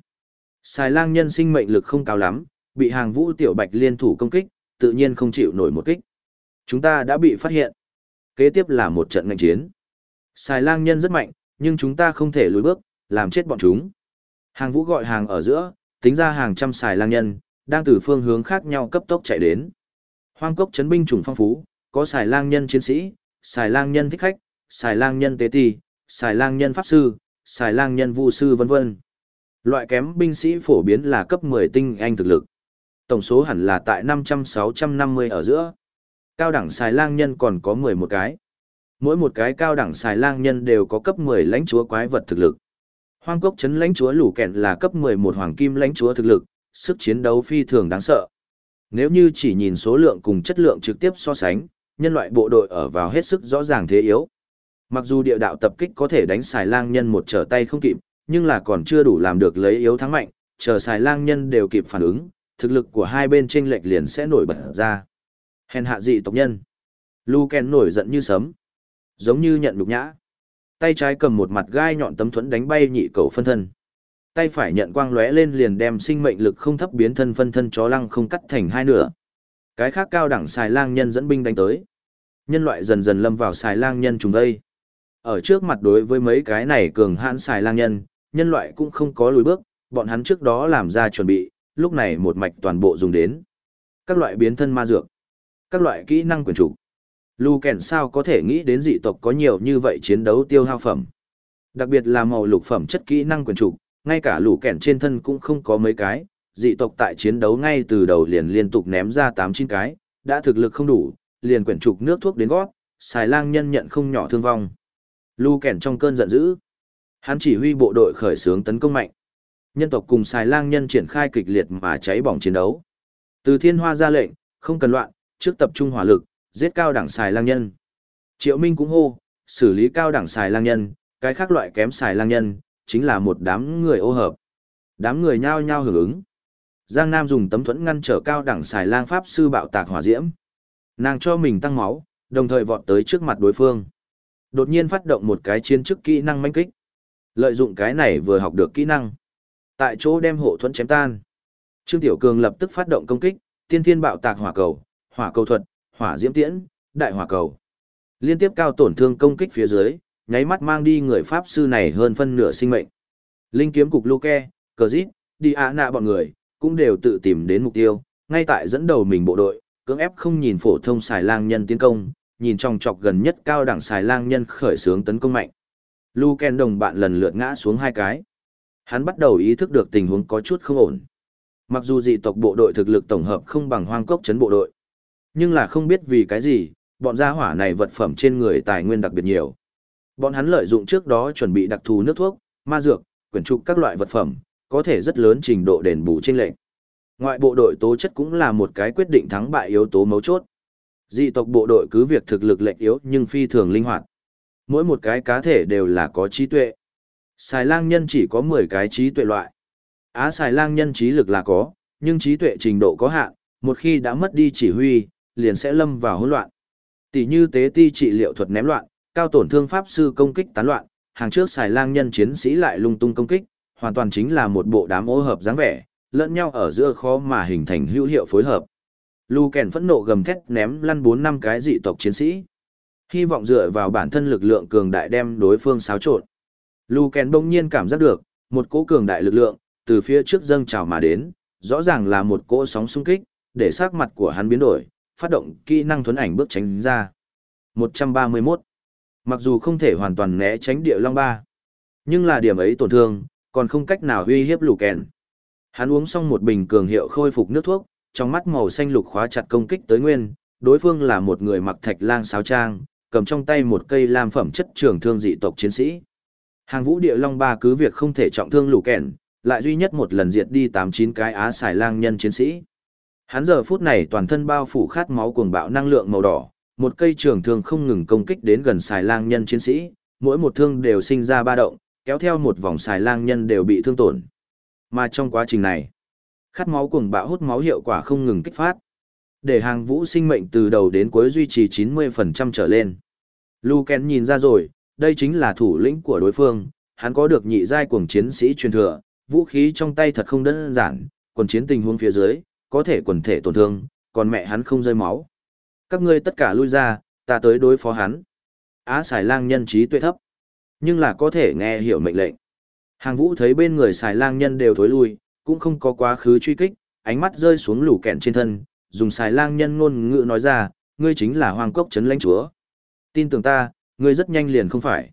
Xài lang nhân sinh mệnh lực không cao lắm, bị hàng vũ tiểu bạch liên thủ công kích, tự nhiên không chịu nổi một kích. Chúng ta đã bị phát hiện. Kế tiếp là một trận ngành chiến. Xài lang nhân rất mạnh, nhưng chúng ta không thể lùi bước, làm chết bọn chúng. Hàng vũ gọi hàng ở giữa, tính ra hàng trăm xài lang nhân, đang từ phương hướng khác nhau cấp tốc chạy đến. Hoang cốc chấn binh chủng phong phú, có xài lang nhân chiến sĩ, xài lang nhân thích khách, xài lang nhân tế ti, xài lang nhân pháp sư, xài lang nhân vu sư vân vân. Loại kém binh sĩ phổ biến là cấp 10 tinh anh thực lực. Tổng số hẳn là tại 500-650 ở giữa. Cao đẳng xài lang nhân còn có 11 cái. Mỗi một cái cao đẳng xài lang nhân đều có cấp 10 lãnh chúa quái vật thực lực. Hoang cốc chấn lãnh chúa lũ kẹn là cấp 11 hoàng kim lãnh chúa thực lực, sức chiến đấu phi thường đáng sợ. Nếu như chỉ nhìn số lượng cùng chất lượng trực tiếp so sánh, nhân loại bộ đội ở vào hết sức rõ ràng thế yếu. Mặc dù địa đạo tập kích có thể đánh xài lang nhân một trở tay không kịp, nhưng là còn chưa đủ làm được lấy yếu thắng mạnh, chờ xài lang nhân đều kịp phản ứng, thực lực của hai bên tranh lệch liền sẽ nổi bật ra. Hèn hạ dị tộc nhân. Lu Ken nổi giận như sấm. Giống như nhận nhục nhã. Tay trái cầm một mặt gai nhọn tấm thuẫn đánh bay nhị cầu phân thân. Tay phải nhận quang lóe lên liền đem sinh mệnh lực không thấp biến thân phân thân chó lăng không cắt thành hai nửa. Cái khác cao đẳng xài lang nhân dẫn binh đánh tới. Nhân loại dần dần lâm vào xài lang nhân trùng đây. Ở trước mặt đối với mấy cái này cường hãn xài lang nhân, nhân loại cũng không có lùi bước, bọn hắn trước đó làm ra chuẩn bị, lúc này một mạch toàn bộ dùng đến. Các loại biến thân ma dược các loại kỹ năng quyền chủ. Lu kèn sao có thể nghĩ đến dị tộc có nhiều như vậy chiến đấu tiêu hao phẩm. Đặc biệt là màu lục phẩm chất kỹ năng quyền chủ, ngay cả lũ kèn trên thân cũng không có mấy cái, dị tộc tại chiến đấu ngay từ đầu liền liên tục ném ra 8-9 cái, đã thực lực không đủ, liền quyển trục nước thuốc đến gót, xài lang nhân nhận không nhỏ thương vong. Lu kèn trong cơn giận dữ. Hắn chỉ huy bộ đội khởi xướng tấn công mạnh. Nhân tộc cùng xài lang nhân triển khai kịch liệt mà cháy bỏng chiến đấu. Từ thiên hoa ra lệnh, không cần loạn, trước tập trung hỏa lực, giết cao đẳng xài lang nhân. Triệu Minh cũng hô, xử lý cao đẳng xài lang nhân, cái khác loại kém xài lang nhân, chính là một đám người ô hợp. Đám người nhao nhao hưởng ứng. Giang Nam dùng tấm thuẫn ngăn trở cao đẳng xài lang pháp sư bạo tạc hỏa diễm. Nàng cho mình tăng máu, đồng thời vọt tới trước mặt đối phương. Đột nhiên phát động một cái chiến chức kỹ năng manh kích. Lợi dụng cái này vừa học được kỹ năng. Tại chỗ đem hộ thuẫn chém tan. Trương Tiểu Cường lập tức phát động công kích, tiên thiên bạo tạc hỏa cầu, hỏa cầu thuật, hỏa diễm tiễn, đại hỏa cầu. Liên tiếp cao tổn thương công kích phía dưới, nháy mắt mang đi người pháp sư này hơn phân nửa sinh mệnh. Linh kiếm cục Luke, Cờ Dít, đi Á nạ bọn người, cũng đều tự tìm đến mục tiêu, ngay tại dẫn đầu mình bộ đội, cưỡng ép không nhìn phổ thông xài lang nhân tiến công, nhìn trong chọc gần nhất cao đẳng xài lang nhân khởi xướng tấn công mạnh. Luke đồng bạn lần lượt ngã xuống hai cái. Hắn bắt đầu ý thức được tình huống có chút không ổn. Mặc dù dị tộc bộ đội thực lực tổng hợp không bằng hoang cốc chấn bộ đội, Nhưng là không biết vì cái gì, bọn gia hỏa này vật phẩm trên người tài nguyên đặc biệt nhiều. Bọn hắn lợi dụng trước đó chuẩn bị đặc thù nước thuốc, ma dược, quyển trục các loại vật phẩm, có thể rất lớn trình độ đền bù trên lệnh. Ngoại bộ đội tố chất cũng là một cái quyết định thắng bại yếu tố mấu chốt. Dị tộc bộ đội cứ việc thực lực lệnh yếu nhưng phi thường linh hoạt. Mỗi một cái cá thể đều là có trí tuệ. Xài lang nhân chỉ có 10 cái trí tuệ loại. Á xài lang nhân trí lực là có, nhưng trí tuệ trình độ có hạn, một khi đã mất đi chỉ huy, liền sẽ lâm vào hỗn loạn. Tỷ như tế ti trị liệu thuật ném loạn, cao tổn thương pháp sư công kích tán loạn, hàng trước xài lang nhân chiến sĩ lại lung tung công kích, hoàn toàn chính là một bộ đám ô hợp dáng vẻ, lẫn nhau ở giữa khó mà hình thành hữu hiệu phối hợp. Lu kèn phẫn nộ gầm thét ném lăn bốn năm cái dị tộc chiến sĩ. Hy vọng dựa vào bản thân lực lượng cường đại đem đối phương xáo trộn. Lu kèn bỗng nhiên cảm giác được, một cỗ cường đại lực lượng, từ phía trước dâng trào mà đến, rõ ràng là một cỗ sóng xung kích, để sắc mặt của hắn biến đổi, phát động kỹ năng thuấn ảnh bước tránh ra. 131. Mặc dù không thể hoàn toàn né tránh địa long ba, nhưng là điểm ấy tổn thương, còn không cách nào uy hiếp lù kèn. Hắn uống xong một bình cường hiệu khôi phục nước thuốc, trong mắt màu xanh lục khóa chặt công kích tới nguyên, đối phương là một người mặc thạch lang sáo trang, cầm trong tay một cây lam phẩm chất trường thương dị tộc chiến sĩ. Hàng vũ địa long ba cứ việc không thể trọng thương lù kèn, lại duy nhất một lần diệt đi tám chín cái á xài lang nhân chiến sĩ. Hắn giờ phút này toàn thân bao phủ khát máu cuồng bạo năng lượng màu đỏ, một cây trường thương không ngừng công kích đến gần xài lang nhân chiến sĩ, mỗi một thương đều sinh ra ba động, kéo theo một vòng xài lang nhân đều bị thương tổn. Mà trong quá trình này, khát máu cuồng bạo hút máu hiệu quả không ngừng kích phát. Để hàng vũ sinh mệnh từ đầu đến cuối duy trì 90% trở lên. Luken nhìn ra rồi, đây chính là thủ lĩnh của đối phương, hắn có được nhị giai cuồng chiến sĩ truyền thừa, vũ khí trong tay thật không đơn giản, quần chiến tình huống phía dưới, có thể quần thể tổn thương, còn mẹ hắn không rơi máu. Các ngươi tất cả lui ra, ta tới đối phó hắn. Á xài lang nhân trí tuệ thấp, nhưng là có thể nghe hiểu mệnh lệnh. Hàng vũ thấy bên người xài lang nhân đều thối lui, cũng không có quá khứ truy kích, ánh mắt rơi xuống lũ kẹn trên thân, dùng xài lang nhân ngôn ngữ nói ra, ngươi chính là hoàng cốc trấn lãnh chúa. Tin tưởng ta, ngươi rất nhanh liền không phải.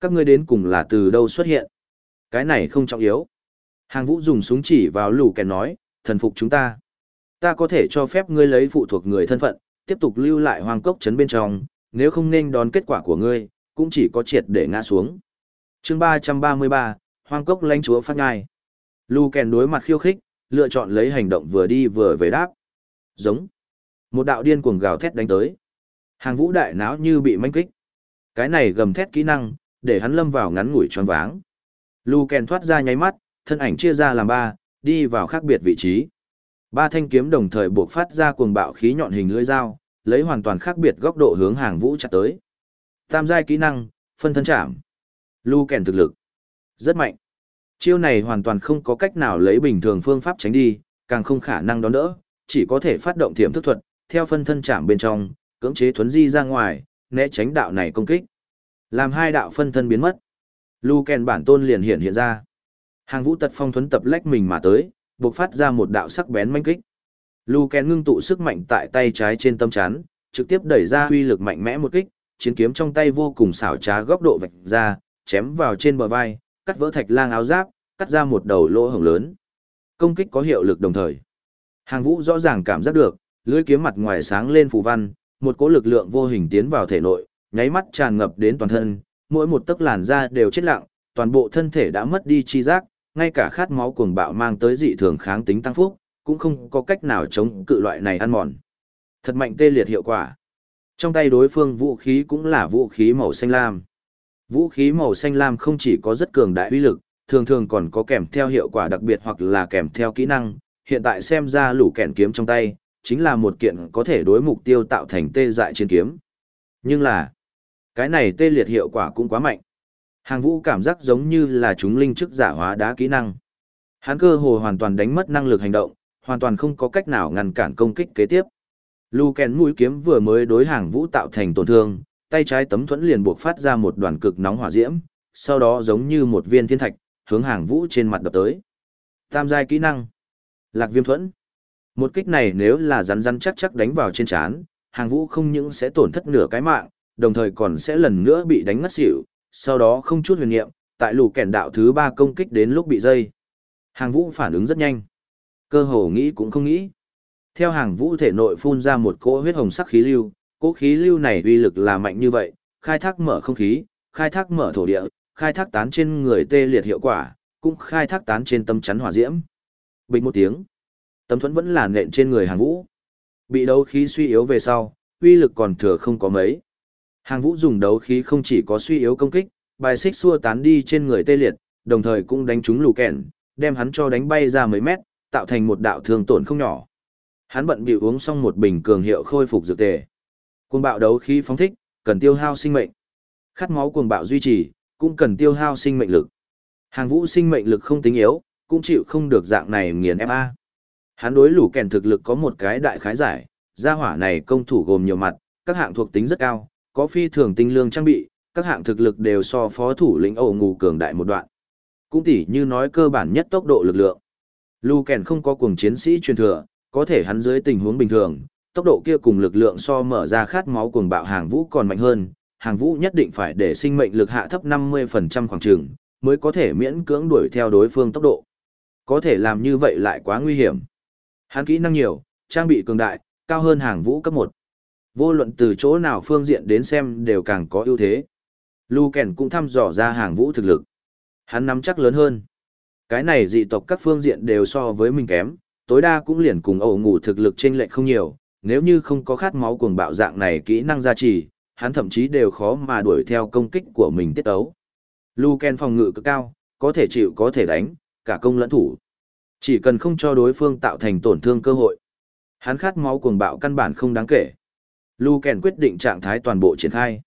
Các ngươi đến cùng là từ đâu xuất hiện. Cái này không trọng yếu. Hàng vũ dùng súng chỉ vào lũ kèn nói, thần phục chúng ta. Ta có thể cho phép ngươi lấy phụ thuộc người thân phận, tiếp tục lưu lại hoàng cốc trấn bên trong, nếu không nên đón kết quả của ngươi, cũng chỉ có triệt để ngã xuống. chương 333, Hoàng cốc lãnh chúa phát ngai. Lũ kèn đối mặt khiêu khích, lựa chọn lấy hành động vừa đi vừa về đáp. Giống. Một đạo điên cuồng gào thét đánh tới. Hàng vũ đại náo như bị manh kích. Cái này gầm thét kỹ năng, để hắn lâm vào ngắn ngủi tròn váng. Lu kèn thoát ra nháy mắt, thân ảnh chia ra làm ba, đi vào khác biệt vị trí. Ba thanh kiếm đồng thời buộc phát ra cuồng bạo khí nhọn hình lưỡi dao, lấy hoàn toàn khác biệt góc độ hướng hàng vũ chặt tới. Tam giai kỹ năng, phân thân chạm. Lu kèn thực lực. Rất mạnh. Chiêu này hoàn toàn không có cách nào lấy bình thường phương pháp tránh đi, càng không khả năng đón đỡ, chỉ có thể phát động thiểm thức thuật, theo phân thân chạm bên trong, cưỡng chế thuấn di ra ngoài, né tránh đạo này công kích. Làm hai đạo phân thân biến mất. Lu Ken bản tôn liền hiện hiện ra. Hàng vũ tật phong thuấn tập lách mình mà tới, buộc phát ra một đạo sắc bén manh kích. Lu Ken ngưng tụ sức mạnh tại tay trái trên tâm chán, trực tiếp đẩy ra uy lực mạnh mẽ một kích, chiến kiếm trong tay vô cùng xảo trá góc độ vạch ra, chém vào trên bờ vai, cắt vỡ thạch lang áo giáp, cắt ra một đầu lỗ hổng lớn. Công kích có hiệu lực đồng thời. Hàng vũ rõ ràng cảm giác được, lưỡi kiếm mặt ngoài sáng lên phù văn, một cỗ lực lượng vô hình tiến vào thể nội, nháy mắt tràn ngập đến toàn thân, mỗi một tấc làn da đều chết lặng, toàn bộ thân thể đã mất đi chi giác, ngay cả khát máu cuồng bạo mang tới dị thường kháng tính tăng phúc, cũng không có cách nào chống cự loại này ăn mòn. Thật mạnh tê liệt hiệu quả. Trong tay đối phương vũ khí cũng là vũ khí màu xanh lam. Vũ khí màu xanh lam không chỉ có rất cường đại uy lực, thường thường còn có kèm theo hiệu quả đặc biệt hoặc là kèm theo kỹ năng. Hiện tại xem ra lũ kẹn kiếm trong tay, chính là một kiện có thể đối mục tiêu tạo thành tê dại trên kiếm. Nhưng là, cái này tê liệt hiệu quả cũng quá mạnh. Hàng vũ cảm giác giống như là chúng linh chức giả hóa đá kỹ năng. Hắn cơ hồ hoàn toàn đánh mất năng lực hành động, hoàn toàn không có cách nào ngăn cản công kích kế tiếp. Lu kèn mũi kiếm vừa mới đối hàng vũ tạo thành tổn thương, tay trái tấm thuẫn liền buộc phát ra một đoàn cực nóng hỏa diễm, sau đó giống như một viên thiên thạch, hướng hàng vũ trên mặt đập tới. Tam giai kỹ năng. Lạc viêm thuẫn. Một kích này nếu là rắn rắn chắc chắc đánh vào trên trán, hàng vũ không những sẽ tổn thất nửa cái mạng, đồng thời còn sẽ lần nữa bị đánh ngất xỉu, sau đó không chút huyền niệm, tại lù kèn đạo thứ ba công kích đến lúc bị dây. Hàng vũ phản ứng rất nhanh. Cơ hồ nghĩ cũng không nghĩ. Theo hàng vũ thể nội phun ra một cỗ huyết hồng sắc khí lưu, cỗ khí lưu này uy lực là mạnh như vậy, khai thác mở không khí, khai thác mở thổ địa, khai thác tán trên người tê liệt hiệu quả, cũng khai thác tán trên tâm chắn hỏa diễm. Bình một tiếng, tấm thuẫn vẫn là nện trên người hàng vũ. Bị đấu khí suy yếu về sau, uy lực còn thừa không có mấy. Hàng vũ dùng đấu khí không chỉ có suy yếu công kích, bài xích xua tán đi trên người tê liệt, đồng thời cũng đánh trúng lù kẹn, đem hắn cho đánh bay ra mấy mét, tạo thành một đạo thương tổn không nhỏ. Hắn bận bị uống xong một bình cường hiệu khôi phục dược tề. Cuồng bạo đấu khí phóng thích, cần tiêu hao sinh mệnh. Khát máu cuồng bạo duy trì, cũng cần tiêu hao sinh mệnh lực. Hàng vũ sinh mệnh lực không tính yếu, cũng chịu không được dạng này nghiền ép a. Hắn đối lũ kèn thực lực có một cái đại khái giải, gia hỏa này công thủ gồm nhiều mặt, các hạng thuộc tính rất cao, có phi thường tinh lương trang bị, các hạng thực lực đều so phó thủ lĩnh ổ ngủ cường đại một đoạn. Cũng tỉ như nói cơ bản nhất tốc độ lực lượng. Lũ kèn không có cuồng chiến sĩ truyền thừa, có thể hắn dưới tình huống bình thường, tốc độ kia cùng lực lượng so mở ra khát máu cuồng bạo hàng vũ còn mạnh hơn, hàng vũ nhất định phải để sinh mệnh lực hạ thấp 50% khoảng trường, mới có thể miễn cưỡng đuổi theo đối phương tốc độ. Có thể làm như vậy lại quá nguy hiểm. Hắn kỹ năng nhiều, trang bị cường đại, cao hơn hàng vũ cấp 1. Vô luận từ chỗ nào phương diện đến xem đều càng có ưu thế. Lu Kèn cũng thăm dò ra hàng vũ thực lực. Hắn nắm chắc lớn hơn. Cái này dị tộc các phương diện đều so với mình kém, tối đa cũng liền cùng ẩu ngủ thực lực trên lệch không nhiều, nếu như không có khát máu cuồng bạo dạng này kỹ năng gia trì, hắn thậm chí đều khó mà đuổi theo công kích của mình tiết ấu. Luken phòng ngự cực cao, có thể chịu có thể đánh, cả công lẫn thủ. Chỉ cần không cho đối phương tạo thành tổn thương cơ hội. Hắn khát máu cuồng bạo căn bản không đáng kể. Lu Kèn quyết định trạng thái toàn bộ triển khai.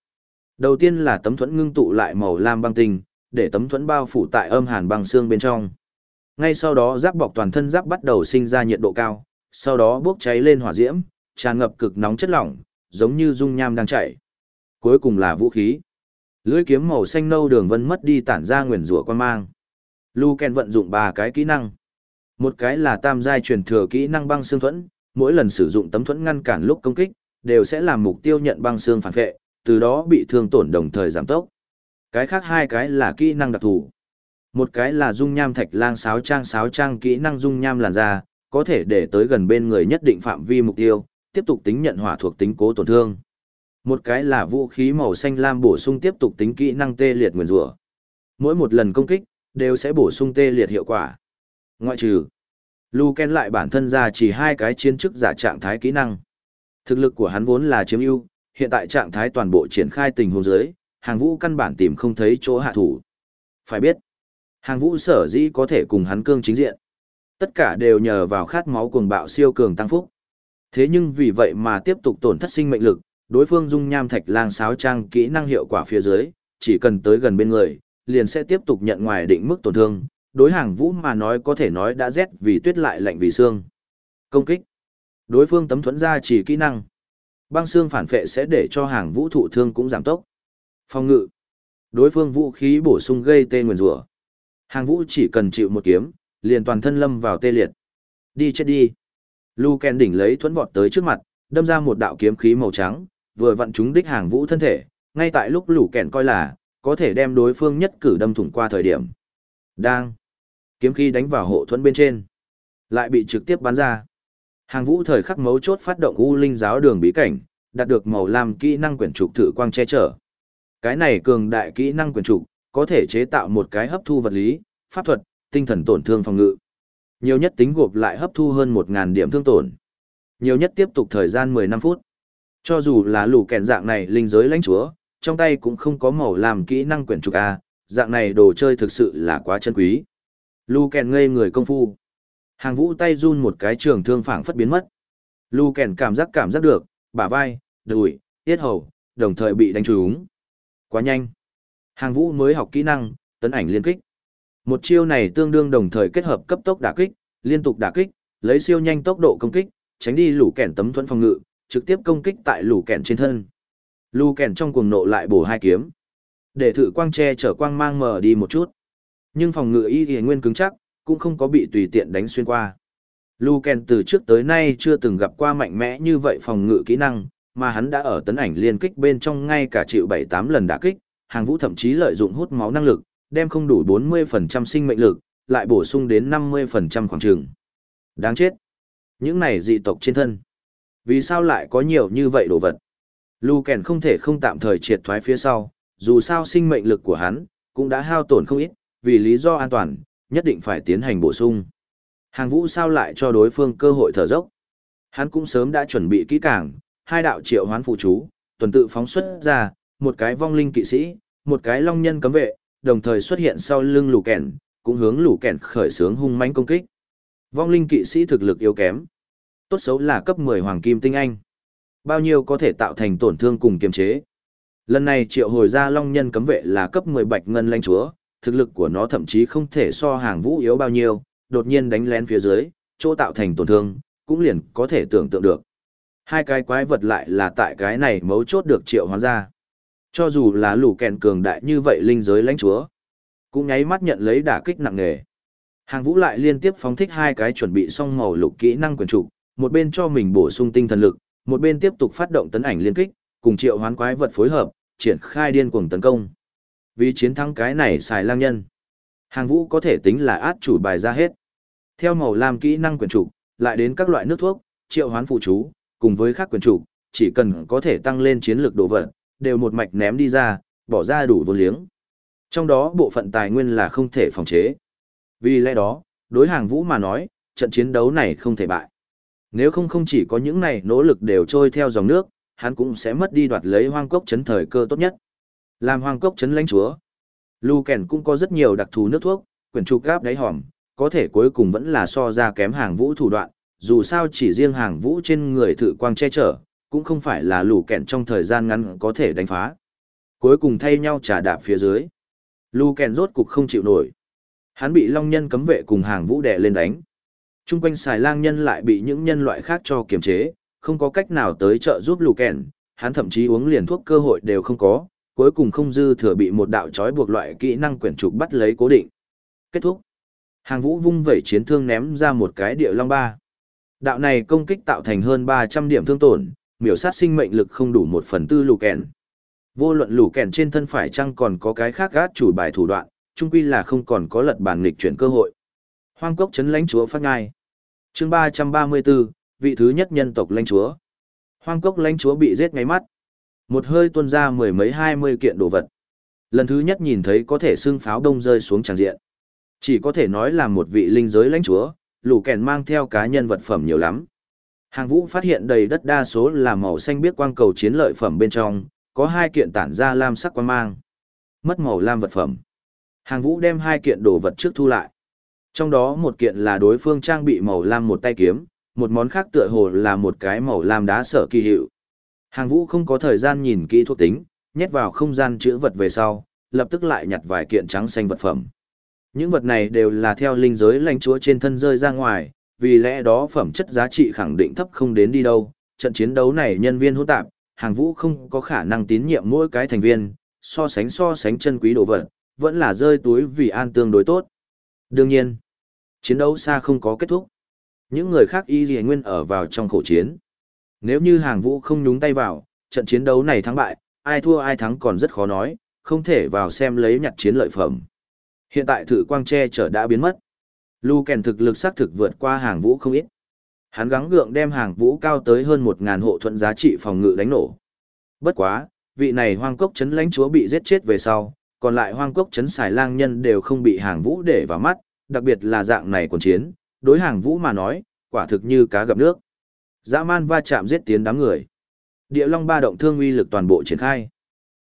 Đầu tiên là tấm thuẫn ngưng tụ lại màu lam băng tinh, để tấm thuẫn bao phủ tại âm hàn băng xương bên trong. Ngay sau đó giáp bọc toàn thân giáp bắt đầu sinh ra nhiệt độ cao, sau đó bốc cháy lên hỏa diễm, tràn ngập cực nóng chất lỏng, giống như dung nham đang chảy. Cuối cùng là vũ khí. Lưỡi kiếm màu xanh nâu đường vân mất đi tản ra nguyền rủa quan mang. Lu Ken vận dụng ba cái kỹ năng. Một cái là tam giai truyền thừa kỹ năng băng xương thuẫn, mỗi lần sử dụng tấm thuẫn ngăn cản lúc công kích, đều sẽ làm mục tiêu nhận băng xương phản vệ, từ đó bị thương tổn đồng thời giảm tốc. Cái khác hai cái là kỹ năng đặc thù. Một cái là dung nham thạch lang sáo trang sáo trang kỹ năng dung nham làn da, có thể để tới gần bên người nhất định phạm vi mục tiêu, tiếp tục tính nhận hỏa thuộc tính cố tổn thương. Một cái là vũ khí màu xanh lam bổ sung tiếp tục tính kỹ năng tê liệt nguyền rủa. Mỗi một lần công kích, đều sẽ bổ sung tê liệt hiệu quả. Ngoại trừ, Lu Ken lại bản thân ra chỉ hai cái chiến chức giả trạng thái kỹ năng. Thực lực của hắn vốn là chiếm ưu, hiện tại trạng thái toàn bộ triển khai tình huống dưới, hàng vũ căn bản tìm không thấy chỗ hạ thủ. Phải biết, hàng vũ sở dĩ có thể cùng hắn cương chính diện. Tất cả đều nhờ vào khát máu cuồng bạo siêu cường tăng phúc. Thế nhưng vì vậy mà tiếp tục tổn thất sinh mệnh lực, đối phương dung nham thạch lang sáo trang kỹ năng hiệu quả phía dưới, chỉ cần tới gần bên người, liền sẽ tiếp tục nhận ngoài định mức tổn thương. Đối hàng vũ mà nói có thể nói đã rét vì tuyết lại lạnh vì xương. Công kích. Đối phương tấm thuẫn ra chỉ kỹ năng. Băng xương phản phệ sẽ để cho hàng vũ thụ thương cũng giảm tốc. Phòng ngự. Đối phương vũ khí bổ sung gây tê nguyền rủa. Hàng vũ chỉ cần chịu một kiếm, liền toàn thân lâm vào tê liệt. Đi chết đi. Lu Ken đỉnh lấy thuẫn vọt tới trước mặt, đâm ra một đạo kiếm khí màu trắng, vừa vặn trúng đích hàng vũ thân thể, ngay tại lúc lũ kẹn coi là, có thể đem đối phương nhất cử đâm thủng qua thời điểm. Đang. Kiếm khí đánh vào hộ thuẫn bên trên. Lại bị trực tiếp bắn ra. Hàng vũ thời khắc mấu chốt phát động u linh giáo đường bí cảnh, đạt được màu lam kỹ năng quyển trục thử quang che chở. Cái này cường đại kỹ năng quyển trục, có thể chế tạo một cái hấp thu vật lý, pháp thuật, tinh thần tổn thương phòng ngự. Nhiều nhất tính gộp lại hấp thu hơn 1.000 điểm thương tổn. Nhiều nhất tiếp tục thời gian 15 phút. Cho dù là lũ kèn dạng này linh giới lãnh chúa, trong tay cũng không có màu làm kỹ năng quyển trục A, dạng này đồ chơi thực sự là quá chân quý. Lu kèn ngây người công phu. Hàng vũ tay run một cái trường thương phảng phất biến mất. Lu kèn cảm giác cảm giác được, bả vai, đùi, tiết hầu, đồng thời bị đánh trúng. Quá nhanh. Hàng vũ mới học kỹ năng, tấn ảnh liên kích. Một chiêu này tương đương đồng thời kết hợp cấp tốc đả kích, liên tục đả kích, lấy siêu nhanh tốc độ công kích, tránh đi lũ kèn tấm thuẫn phòng ngự, trực tiếp công kích tại lũ kèn trên thân. Lũ kèn trong cuồng nộ lại bổ hai kiếm, để thử quang che chở quang mang mờ đi một chút. Nhưng phòng ngự y y nguyên cứng chắc, cũng không có bị tùy tiện đánh xuyên qua. Lu Ken từ trước tới nay chưa từng gặp qua mạnh mẽ như vậy phòng ngự kỹ năng, mà hắn đã ở tấn ảnh liên kích bên trong ngay cả chịu 7-8 lần đả kích, hàng vũ thậm chí lợi dụng hút máu năng lực, đem không đủ 40% sinh mệnh lực, lại bổ sung đến 50% khoảng trường. Đáng chết. Những này dị tộc trên thân. Vì sao lại có nhiều như vậy đồ vật? Lu Ken không thể không tạm thời triệt thoái phía sau, dù sao sinh mệnh lực của hắn, cũng đã hao tổn không ít, vì lý do an toàn, nhất định phải tiến hành bổ sung. Hàng vũ sao lại cho đối phương cơ hội thở dốc? Hắn cũng sớm đã chuẩn bị kỹ càng, hai đạo triệu hoán phụ chú, tuần tự phóng xuất ra, một cái vong linh kỵ sĩ, một cái long nhân cấm vệ, đồng thời xuất hiện sau lưng lũ kèn, cũng hướng lũ kèn khởi xướng hung mãnh công kích. Vong linh kỵ sĩ thực lực yếu kém. Tốt xấu là cấp 10 hoàng kim tinh anh. Bao nhiêu có thể tạo thành tổn thương cùng kiềm chế. Lần này triệu hồi ra long nhân cấm vệ là cấp 10 bạch ngân lãnh chúa, thực lực của nó thậm chí không thể so hàng vũ yếu bao nhiêu, đột nhiên đánh lén phía dưới, chỗ tạo thành tổn thương, cũng liền có thể tưởng tượng được. Hai cái quái vật lại là tại cái này mấu chốt được triệu hóa ra. Cho dù là lũ kèn cường đại như vậy linh giới lãnh chúa, cũng nháy mắt nhận lấy đả kích nặng nề. Hàng vũ lại liên tiếp phóng thích hai cái chuẩn bị xong màu lục kỹ năng quyền trục, một bên cho mình bổ sung tinh thần lực, một bên tiếp tục phát động tấn ảnh liên kích, cùng triệu hoán quái vật phối hợp, triển khai điên cuồng tấn công. Vì chiến thắng cái này xài lang nhân, hàng vũ có thể tính là át chủ bài ra hết. Theo màu lam kỹ năng quyền trục, lại đến các loại nước thuốc, triệu hoán phụ chú, cùng với các quyền trục, chỉ cần có thể tăng lên chiến lược đồ vật, đều một mạch ném đi ra, bỏ ra đủ vô liếng. Trong đó bộ phận tài nguyên là không thể phòng chế. Vì lẽ đó, đối hàng vũ mà nói, trận chiến đấu này không thể bại. Nếu không không chỉ có những này nỗ lực đều trôi theo dòng nước, hắn cũng sẽ mất đi đoạt lấy hoang cốc chấn thời cơ tốt nhất. Làm hoang cốc chấn lãnh chúa. Lu Kèn cũng có rất nhiều đặc thù nước thuốc, quyển trục gáp đáy hòm, có thể cuối cùng vẫn là so ra kém hàng vũ thủ đoạn, dù sao chỉ riêng hàng vũ trên người thử quang che chở, cũng không phải là lù kẹn trong thời gian ngắn có thể đánh phá. Cuối cùng thay nhau trả đạp phía dưới. Lù kẹn rốt cục không chịu nổi. Hắn bị long nhân cấm vệ cùng hàng vũ đè lên đánh. Trung quanh xài lang nhân lại bị những nhân loại khác cho kiềm chế, không có cách nào tới trợ giúp lù kẹn, hắn thậm chí uống liền thuốc cơ hội đều không có, cuối cùng không dư thừa bị một đạo trói buộc loại kỹ năng quyển trục bắt lấy cố định. Kết thúc. Hàng vũ vung vẩy chiến thương ném ra một cái địa long ba. Đạo này công kích tạo thành hơn 300 điểm thương tổn, miểu sát sinh mệnh lực không đủ một phần tư lù kèn. Vô luận lù kèn trên thân phải chăng còn có cái khác gát chủ bài thủ đoạn, chung quy là không còn có lật bàn nghịch chuyển cơ hội. Hoang cốc chấn lãnh chúa phát ngai. Chương 334, vị thứ nhất nhân tộc lãnh chúa. Hoang cốc lãnh chúa bị giết ngay mắt. Một hơi tuôn ra mười mấy hai mươi kiện đồ vật. Lần thứ nhất nhìn thấy có thể xưng pháo đông rơi xuống tràng diện. Chỉ có thể nói là một vị linh giới lãnh chúa, lũ kèn mang theo cá nhân vật phẩm nhiều lắm. Hàng vũ phát hiện đầy đất đa số là màu xanh biếc quang cầu chiến lợi phẩm bên trong, có hai kiện tản ra lam sắc quang mang. Mất màu lam vật phẩm. Hàng vũ đem hai kiện đồ vật trước thu lại. Trong đó một kiện là đối phương trang bị màu lam một tay kiếm, một món khác tựa hồ là một cái màu lam đá sở kỳ hiệu. Hàng vũ không có thời gian nhìn kỹ thuộc tính, nhét vào không gian chữ vật về sau, lập tức lại nhặt vài kiện trắng xanh vật phẩm. Những vật này đều là theo linh giới lãnh chúa trên thân rơi ra ngoài, vì lẽ đó phẩm chất giá trị khẳng định thấp không đến đi đâu. Trận chiến đấu này nhân viên hỗn tạp, hàng vũ không có khả năng tín nhiệm mỗi cái thành viên, so sánh so sánh chân quý đồ vật, vẫn là rơi túi vì an tương đối tốt. Đương nhiên, chiến đấu xa không có kết thúc. Những người khác y dì nguyên ở vào trong khổ chiến. Nếu như hàng vũ không nhúng tay vào, trận chiến đấu này thắng bại, ai thua ai thắng còn rất khó nói, không thể vào xem lấy nhặt chiến lợi phẩm. Hiện tại thử quang che chở đã biến mất. Lu kèn thực lực xác thực vượt qua hàng vũ không ít. Hắn gắng gượng đem hàng vũ cao tới hơn 1.000 hộ thuận giá trị phòng ngự đánh nổ. Bất quá, vị này hoang cốc chấn lãnh chúa bị giết chết về sau, còn lại hoang cốc chấn xài lang nhân đều không bị hàng vũ để vào mắt, đặc biệt là dạng này quần chiến, đối hàng vũ mà nói, quả thực như cá gặp nước. Dã man va chạm giết tiến đám người. Địa long ba động thương uy lực toàn bộ triển khai.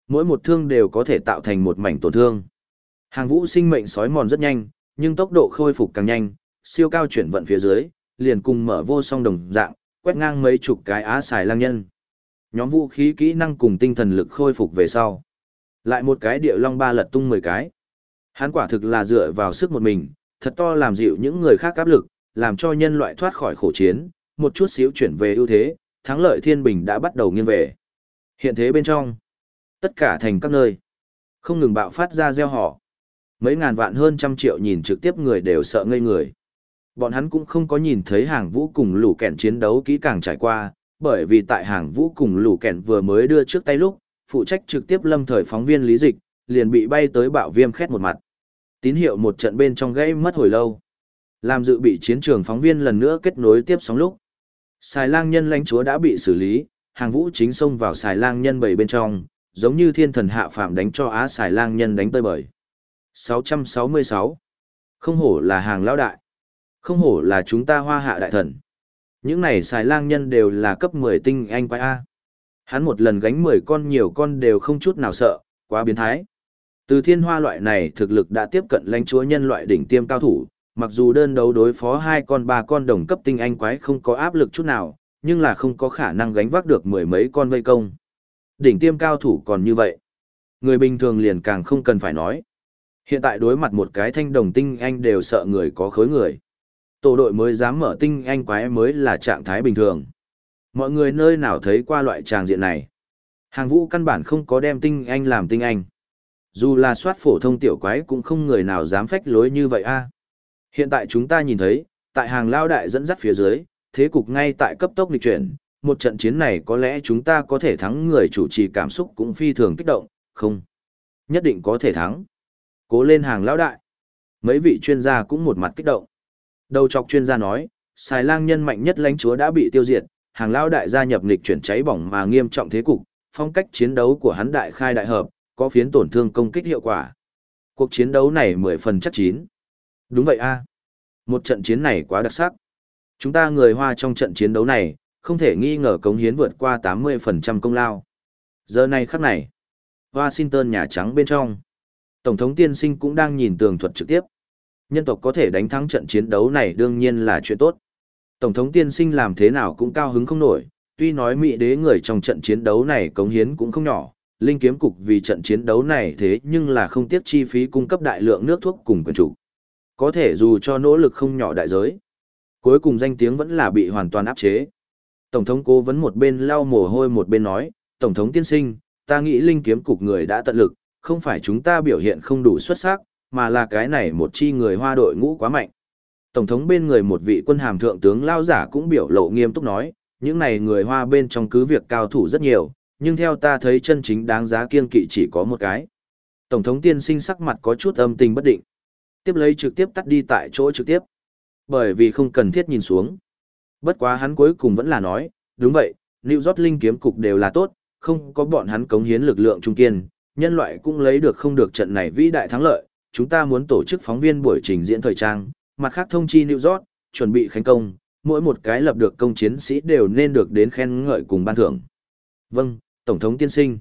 Mỗi một thương đều có thể tạo thành một mảnh tổn thương. Hàng vũ sinh mệnh sói mòn rất nhanh, nhưng tốc độ khôi phục càng nhanh, siêu cao chuyển vận phía dưới, liền cùng mở vô song đồng dạng, quét ngang mấy chục cái á xài lang nhân. Nhóm vũ khí kỹ năng cùng tinh thần lực khôi phục về sau. Lại một cái địa long ba lật tung 10 cái. Hắn quả thực là dựa vào sức một mình, thật to làm dịu những người khác áp lực, làm cho nhân loại thoát khỏi khổ chiến, một chút xíu chuyển về ưu thế, thắng lợi thiên bình đã bắt đầu nghiêng về. Hiện thế bên trong, tất cả thành các nơi, không ngừng bạo phát ra gieo họ. Mấy ngàn vạn hơn trăm triệu nhìn trực tiếp người đều sợ ngây người. Bọn hắn cũng không có nhìn thấy hàng vũ cùng lũ kẹn chiến đấu kỹ càng trải qua, bởi vì tại hàng vũ cùng lũ kẹn vừa mới đưa trước tay lúc, phụ trách trực tiếp lâm thời phóng viên lý dịch, liền bị bay tới bạo viêm khét một mặt. Tín hiệu một trận bên trong gãy mất hồi lâu. Làm dự bị chiến trường phóng viên lần nữa kết nối tiếp sóng lúc. Xài lang nhân lãnh chúa đã bị xử lý, hàng vũ chính xông vào xài lang nhân bảy bên trong, giống như thiên thần hạ phạm đánh cho á xài lang nhân đánh tơi bời. 666. Không hổ là hàng lão đại. Không hổ là chúng ta hoa hạ đại thần. Những này xài lang nhân đều là cấp 10 tinh anh quái A. Hắn một lần gánh 10 con nhiều con đều không chút nào sợ, quá biến thái. Từ thiên hoa loại này thực lực đã tiếp cận lãnh chúa nhân loại đỉnh tiêm cao thủ, mặc dù đơn đấu đối phó hai con ba con đồng cấp tinh anh quái không có áp lực chút nào, nhưng là không có khả năng gánh vác được mười mấy con vây công. Đỉnh tiêm cao thủ còn như vậy. Người bình thường liền càng không cần phải nói. Hiện tại đối mặt một cái thanh đồng tinh anh đều sợ người có khối người. Tổ đội mới dám mở tinh anh quái mới là trạng thái bình thường. Mọi người nơi nào thấy qua loại tràng diện này. Hàng vũ căn bản không có đem tinh anh làm tinh anh. Dù là soát phổ thông tiểu quái cũng không người nào dám phách lối như vậy a. Hiện tại chúng ta nhìn thấy, tại hàng lao đại dẫn dắt phía dưới, thế cục ngay tại cấp tốc lịch chuyển, một trận chiến này có lẽ chúng ta có thể thắng người chủ trì cảm xúc cũng phi thường kích động, không? Nhất định có thể thắng. Cố lên hàng lão đại. Mấy vị chuyên gia cũng một mặt kích động. Đầu chọc chuyên gia nói, xài lang nhân mạnh nhất lãnh chúa đã bị tiêu diệt, hàng lão đại gia nhập nghịch chuyển cháy bỏng mà nghiêm trọng thế cục, phong cách chiến đấu của hắn đại khai đại hợp, có phiến tổn thương công kích hiệu quả. Cuộc chiến đấu này mười phần chắc chín. Đúng vậy a Một trận chiến này quá đặc sắc. Chúng ta người Hoa trong trận chiến đấu này, không thể nghi ngờ cống hiến vượt qua 80% công lao. Giờ này khắc này, Washington Nhà Trắng bên trong, Tổng thống tiên sinh cũng đang nhìn tường thuật trực tiếp. Nhân tộc có thể đánh thắng trận chiến đấu này đương nhiên là chuyện tốt. Tổng thống tiên sinh làm thế nào cũng cao hứng không nổi, tuy nói Mỹ đế người trong trận chiến đấu này cống hiến cũng không nhỏ, Linh kiếm cục vì trận chiến đấu này thế nhưng là không tiếc chi phí cung cấp đại lượng nước thuốc cùng quyền chủ. Có thể dù cho nỗ lực không nhỏ đại giới. Cuối cùng danh tiếng vẫn là bị hoàn toàn áp chế. Tổng thống cố vấn một bên lau mồ hôi một bên nói, Tổng thống tiên sinh, ta nghĩ linh kiếm cục người đã tận lực, không phải chúng ta biểu hiện không đủ xuất sắc, mà là cái này một chi người hoa đội ngũ quá mạnh. Tổng thống bên người một vị quân hàm thượng tướng lao giả cũng biểu lộ nghiêm túc nói, những này người hoa bên trong cứ việc cao thủ rất nhiều, nhưng theo ta thấy chân chính đáng giá kiên kỵ chỉ có một cái. Tổng thống tiên sinh sắc mặt có chút âm tình bất định. Tiếp lấy trực tiếp tắt đi tại chỗ trực tiếp. Bởi vì không cần thiết nhìn xuống. Bất quá hắn cuối cùng vẫn là nói, đúng vậy, New York Linh kiếm cục đều là tốt, không có bọn hắn cống hiến lực lượng trung kiên, nhân loại cũng lấy được không được trận này vĩ đại thắng lợi, chúng ta muốn tổ chức phóng viên buổi trình diễn thời trang, mặt khác thông chi New York, chuẩn bị khánh công, mỗi một cái lập được công chiến sĩ đều nên được đến khen ngợi cùng ban thưởng. Vâng, Tổng thống tiên sinh.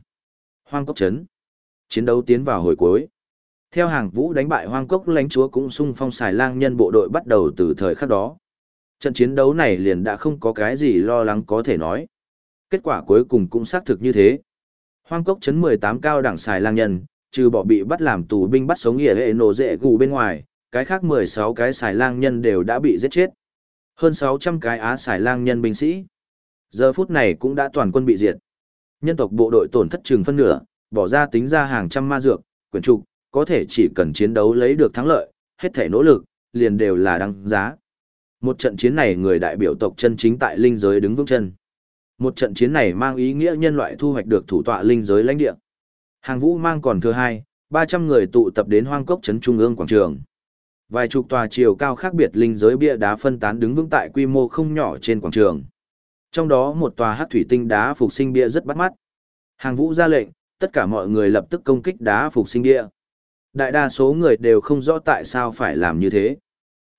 Hoang cốc trấn. Chiến đấu tiến vào hồi cuối. Theo hàng vũ đánh bại hoang cốc lãnh chúa cũng sung phong xài lang nhân bộ đội bắt đầu từ thời khắc đó. Trận chiến đấu này liền đã không có cái gì lo lắng có thể nói. Kết quả cuối cùng cũng xác thực như thế. Hoang cốc chấn 18 cao đẳng xài lang nhân, trừ bỏ bị bắt làm tù binh bắt sống nghĩa hệ nổ dễ gù bên ngoài, cái khác 16 cái xài lang nhân đều đã bị giết chết. Hơn 600 cái á xài lang nhân binh sĩ. Giờ phút này cũng đã toàn quân bị diệt. Nhân tộc bộ đội tổn thất chừng phân nửa, bỏ ra tính ra hàng trăm ma dược, quyển trục, có thể chỉ cần chiến đấu lấy được thắng lợi, hết thể nỗ lực, liền đều là đăng giá. Một trận chiến này người đại biểu tộc chân chính tại linh giới đứng vững chân. Một trận chiến này mang ý nghĩa nhân loại thu hoạch được thủ tọa linh giới lãnh địa. Hàng vũ mang còn thứ hai, 300 người tụ tập đến hoang cốc trấn trung ương quảng trường. Vài chục tòa chiều cao khác biệt linh giới bia đá phân tán đứng vững tại quy mô không nhỏ trên quảng trường. Trong đó một tòa hát thủy tinh đá phục sinh bia rất bắt mắt. Hàng vũ ra lệnh, tất cả mọi người lập tức công kích đá phục sinh bia. Đại đa số người đều không rõ tại sao phải làm như thế.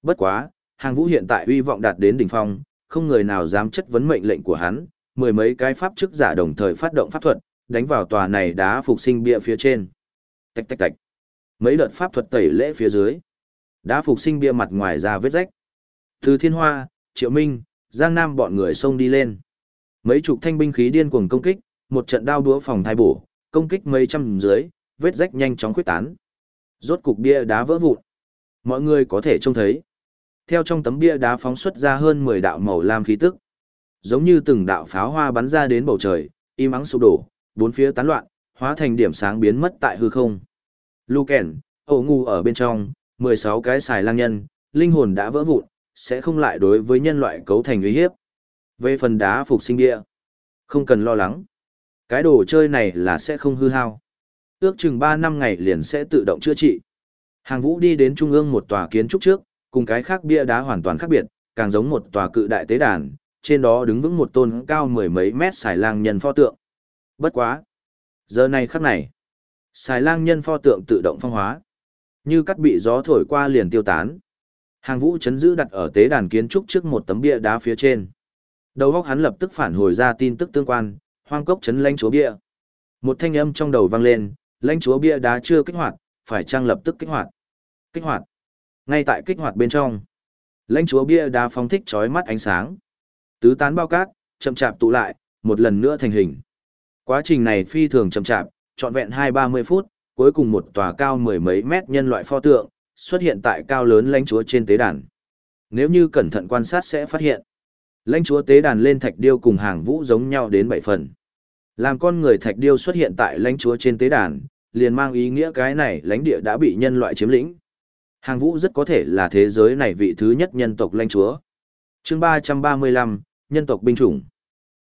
Bất quá, hàng vũ hiện tại uy vọng đạt đến đỉnh phong, không người nào dám chất vấn mệnh lệnh của hắn, mười mấy cái pháp chức giả đồng thời phát động pháp thuật, đánh vào tòa này đá phục sinh bia phía trên. Tạch tạch tạch. Mấy đợt pháp thuật tẩy lễ phía dưới. Đá phục sinh bia mặt ngoài ra vết rách. Từ Thiên Hoa, Triệu Minh, Giang Nam bọn người xông đi lên. Mấy chục thanh binh khí điên cuồng công kích, một trận đao đũa phòng thai bổ, công kích mấy trăm dưới, vết rách nhanh chóng quyết tán. Rốt cục bia đá vỡ vụn. Mọi người có thể trông thấy. Theo trong tấm bia đá phóng xuất ra hơn 10 đạo màu lam khí tức. Giống như từng đạo pháo hoa bắn ra đến bầu trời, im ắng sụp đổ, bốn phía tán loạn, hóa thành điểm sáng biến mất tại hư không. Luken, ổ ngu ở bên trong, 16 cái xài lang nhân, linh hồn đã vỡ vụn, sẽ không lại đối với nhân loại cấu thành uy hiếp. Về phần đá phục sinh địa, không cần lo lắng. Cái đồ chơi này là sẽ không hư hao. Ước chừng 3 năm ngày liền sẽ tự động chữa trị. Hàng vũ đi đến trung ương một tòa kiến trúc trước, cùng cái khác bia đá hoàn toàn khác biệt, càng giống một tòa cự đại tế đàn, trên đó đứng vững một tôn cao mười mấy mét xài lang nhân pho tượng. Bất quá. Giờ này khắc này, xài lang nhân pho tượng tự động phong hóa. Như cắt bị gió thổi qua liền tiêu tán. Hàng vũ chấn giữ đặt ở tế đàn kiến trúc trước một tấm bia đá phía trên. Đầu óc hắn lập tức phản hồi ra tin tức tương quan, hoang cốc chấn lãnh chúa bia. Một thanh âm trong đầu vang lên, lãnh chúa bia đá chưa kích hoạt, phải trang lập tức kích hoạt. Kích hoạt. Ngay tại kích hoạt bên trong, lãnh chúa bia đá phóng thích chói mắt ánh sáng. Tứ tán bao cát, chậm chạp tụ lại, một lần nữa thành hình. Quá trình này phi thường chậm chạp, trọn vẹn hai ba mươi phút, cuối cùng một tòa cao mười mấy mét nhân loại pho tượng, xuất hiện tại cao lớn lãnh chúa trên tế đàn. Nếu như cẩn thận quan sát sẽ phát hiện, lãnh chúa tế đàn lên thạch điêu cùng hàng vũ giống nhau đến bảy phần. Làm con người thạch điêu xuất hiện tại lãnh chúa trên tế đàn, liền mang ý nghĩa cái này lãnh địa đã bị nhân loại chiếm lĩnh. Hàng vũ rất có thể là thế giới này vị thứ nhất nhân tộc lãnh chúa. chương ba trăm ba mươi lăm nhân tộc binh chủng.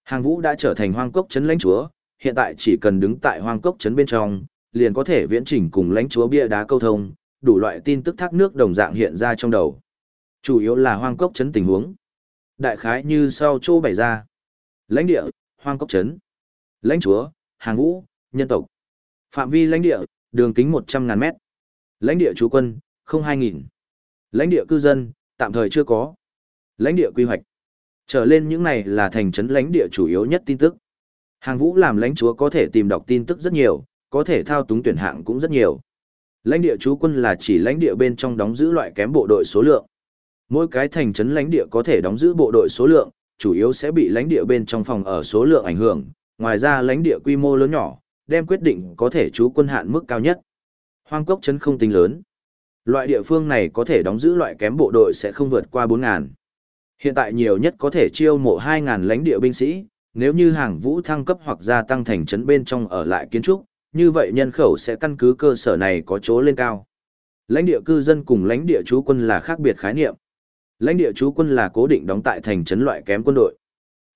Hàng vũ đã trở thành hoang cốc chấn lãnh chúa, hiện tại chỉ cần đứng tại hoang cốc chấn bên trong, liền có thể viễn trình cùng lãnh chúa bia đá câu thông, đủ loại tin tức thác nước đồng dạng hiện ra trong đầu. Chủ yếu là hoang cốc chấn tình huống. Đại khái như sau chỗ bày ra. Lãnh địa, hoang cốc chấn. Lãnh chúa, hàng vũ, nhân tộc. Phạm vi lãnh địa, đường kính một trăm ngàn mét. Lãnh địa chú quân, không 2.000. Lãnh địa cư dân, tạm thời chưa có. Lãnh địa quy hoạch. Trở lên những này là thành trấn lãnh địa chủ yếu nhất tin tức. Hàng vũ làm lãnh chúa có thể tìm đọc tin tức rất nhiều, có thể thao túng tuyển hạng cũng rất nhiều. Lãnh địa chú quân là chỉ lãnh địa bên trong đóng giữ loại kém bộ đội số lượng. Mỗi cái thành trấn lãnh địa có thể đóng giữ bộ đội số lượng, chủ yếu sẽ bị lãnh địa bên trong phòng ở số lượng ảnh hưởng, ngoài ra lãnh địa quy mô lớn nhỏ, đem quyết định có thể trú quân hạn mức cao nhất. Hoang cốc trấn không tính lớn. Loại địa phương này có thể đóng giữ loại kém bộ đội sẽ không vượt qua 4.000. Hiện tại nhiều nhất có thể chiêu mộ 2.000 lãnh địa binh sĩ, nếu như hàng vũ thăng cấp hoặc gia tăng thành trấn bên trong ở lại kiến trúc, như vậy nhân khẩu sẽ căn cứ cơ sở này có chỗ lên cao. Lãnh địa cư dân cùng lãnh địa chú quân là khác biệt khái niệm. Lãnh địa chú quân là cố định đóng tại thành trấn loại kém quân đội.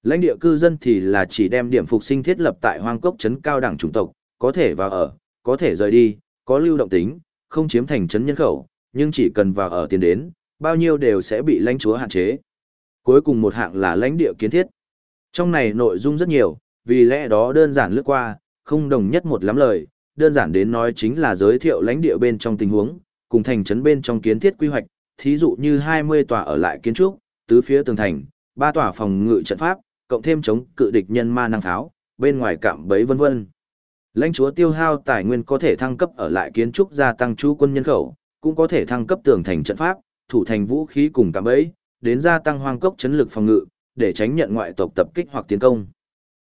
Lãnh địa cư dân thì là chỉ đem điểm phục sinh thiết lập tại hoang cốc trấn cao đẳng chủng tộc, có thể vào ở, có thể rời đi, có lưu động tính, không chiếm thành trấn nhân khẩu, nhưng chỉ cần vào ở tiền đến, bao nhiêu đều sẽ bị lãnh chúa hạn chế. Cuối cùng một hạng là lãnh địa kiến thiết. Trong này nội dung rất nhiều, vì lẽ đó đơn giản lướt qua, không đồng nhất một lắm lời, đơn giản đến nói chính là giới thiệu lãnh địa bên trong tình huống, cùng thành trấn bên trong kiến thiết quy hoạch, thí dụ như 20 tòa ở lại kiến trúc, tứ phía tường thành, ba tòa phòng ngự trận pháp, cộng thêm chống cự địch nhân ma năng pháo, bên ngoài cạm bẫy vân vân. Lãnh chúa tiêu hao tài nguyên có thể thăng cấp ở lại kiến trúc gia tăng chú quân nhân khẩu, cũng có thể thăng cấp tường thành trận pháp, thủ thành vũ khí cùng cạm bẫy, đến gia tăng hoang cốc chấn lực phòng ngự, để tránh nhận ngoại tộc tập kích hoặc tiến công.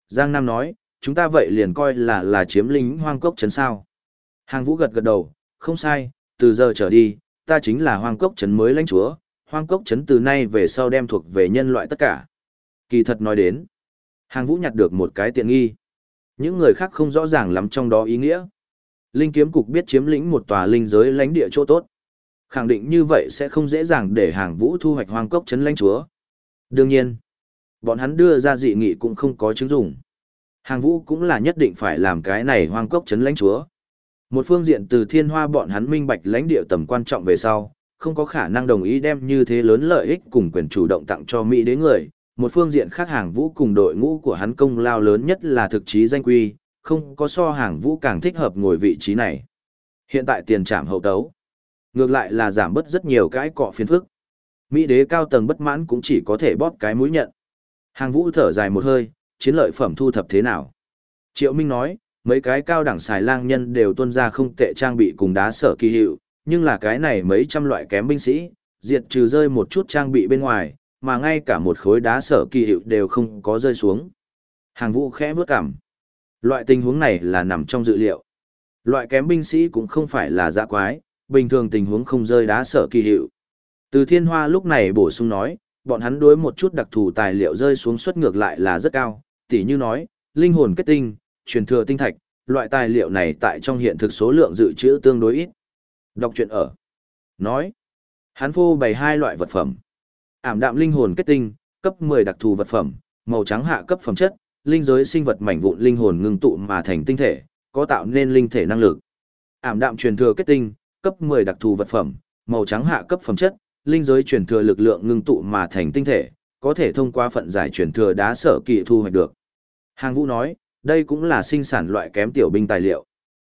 Giang Nam nói, chúng ta vậy liền coi là là chiếm lính hoang cốc chấn sao. Hàng vũ gật gật đầu, không sai, từ giờ trở đi, ta chính là hoang cốc chấn mới lãnh chúa, hoang cốc chấn từ nay về sau đem thuộc về nhân loại tất cả. Kỳ thật nói đến, hàng vũ nhặt được một cái tiện nghi. Những người khác không rõ ràng lắm trong đó ý nghĩa. Linh kiếm cục biết chiếm lĩnh một tòa linh giới lãnh địa chỗ tốt. Khẳng định như vậy sẽ không dễ dàng để hàng vũ thu hoạch hoang cốc chấn lãnh chúa. Đương nhiên, bọn hắn đưa ra dị nghị cũng không có chứng dụng. Hàng vũ cũng là nhất định phải làm cái này hoang cốc chấn lãnh chúa. Một phương diện từ thiên hoa bọn hắn minh bạch lãnh địa tầm quan trọng về sau, không có khả năng đồng ý đem như thế lớn lợi ích cùng quyền chủ động tặng cho Mỹ đế người. Một phương diện khác hàng vũ cùng đội ngũ của hắn công lao lớn nhất là thực chí danh quy, không có so hàng vũ càng thích hợp ngồi vị trí này. Hiện tại tiền trảm hậu tấu. Ngược lại là giảm bớt rất nhiều cái cọ phiền phức. Mỹ đế cao tầng bất mãn cũng chỉ có thể bóp cái mũi nhận. Hàng vũ thở dài một hơi, chiến lợi phẩm thu thập thế nào? Triệu Minh nói, mấy cái cao đẳng xài lang nhân đều tuân ra không tệ trang bị cùng đá sở kỳ hiệu, nhưng là cái này mấy trăm loại kém binh sĩ, diệt trừ rơi một chút trang bị bên ngoài, mà ngay cả một khối đá sở kỳ hiệu đều không có rơi xuống. Hàng vũ khẽ bước cảm. Loại tình huống này là nằm trong dự liệu. Loại kém binh sĩ cũng không phải là dã quái, bình thường tình huống không rơi đá sở kỳ hiệu. Từ thiên hoa lúc này bổ sung nói, bọn hắn đối một chút đặc thù tài liệu rơi xuống suất ngược lại là rất cao, tỉ như nói, linh hồn kết tinh, truyền thừa tinh thạch, loại tài liệu này tại trong hiện thực số lượng dự trữ tương đối ít. Đọc truyện ở. Nói. Hắn phô bày hai loại vật phẩm. Ảm đạm linh hồn kết tinh, cấp 10 đặc thù vật phẩm, màu trắng hạ cấp phẩm chất, linh giới sinh vật mảnh vụn linh hồn ngưng tụ mà thành tinh thể, có tạo nên linh thể năng lực. Ảm đạm truyền thừa kết tinh, cấp 10 đặc thù vật phẩm, màu trắng hạ cấp phẩm chất, linh giới truyền thừa lực lượng ngưng tụ mà thành tinh thể, có thể thông qua phận giải truyền thừa đá sở kỳ thu hoạch được. Hàng Vũ nói, đây cũng là sinh sản loại kém tiểu binh tài liệu.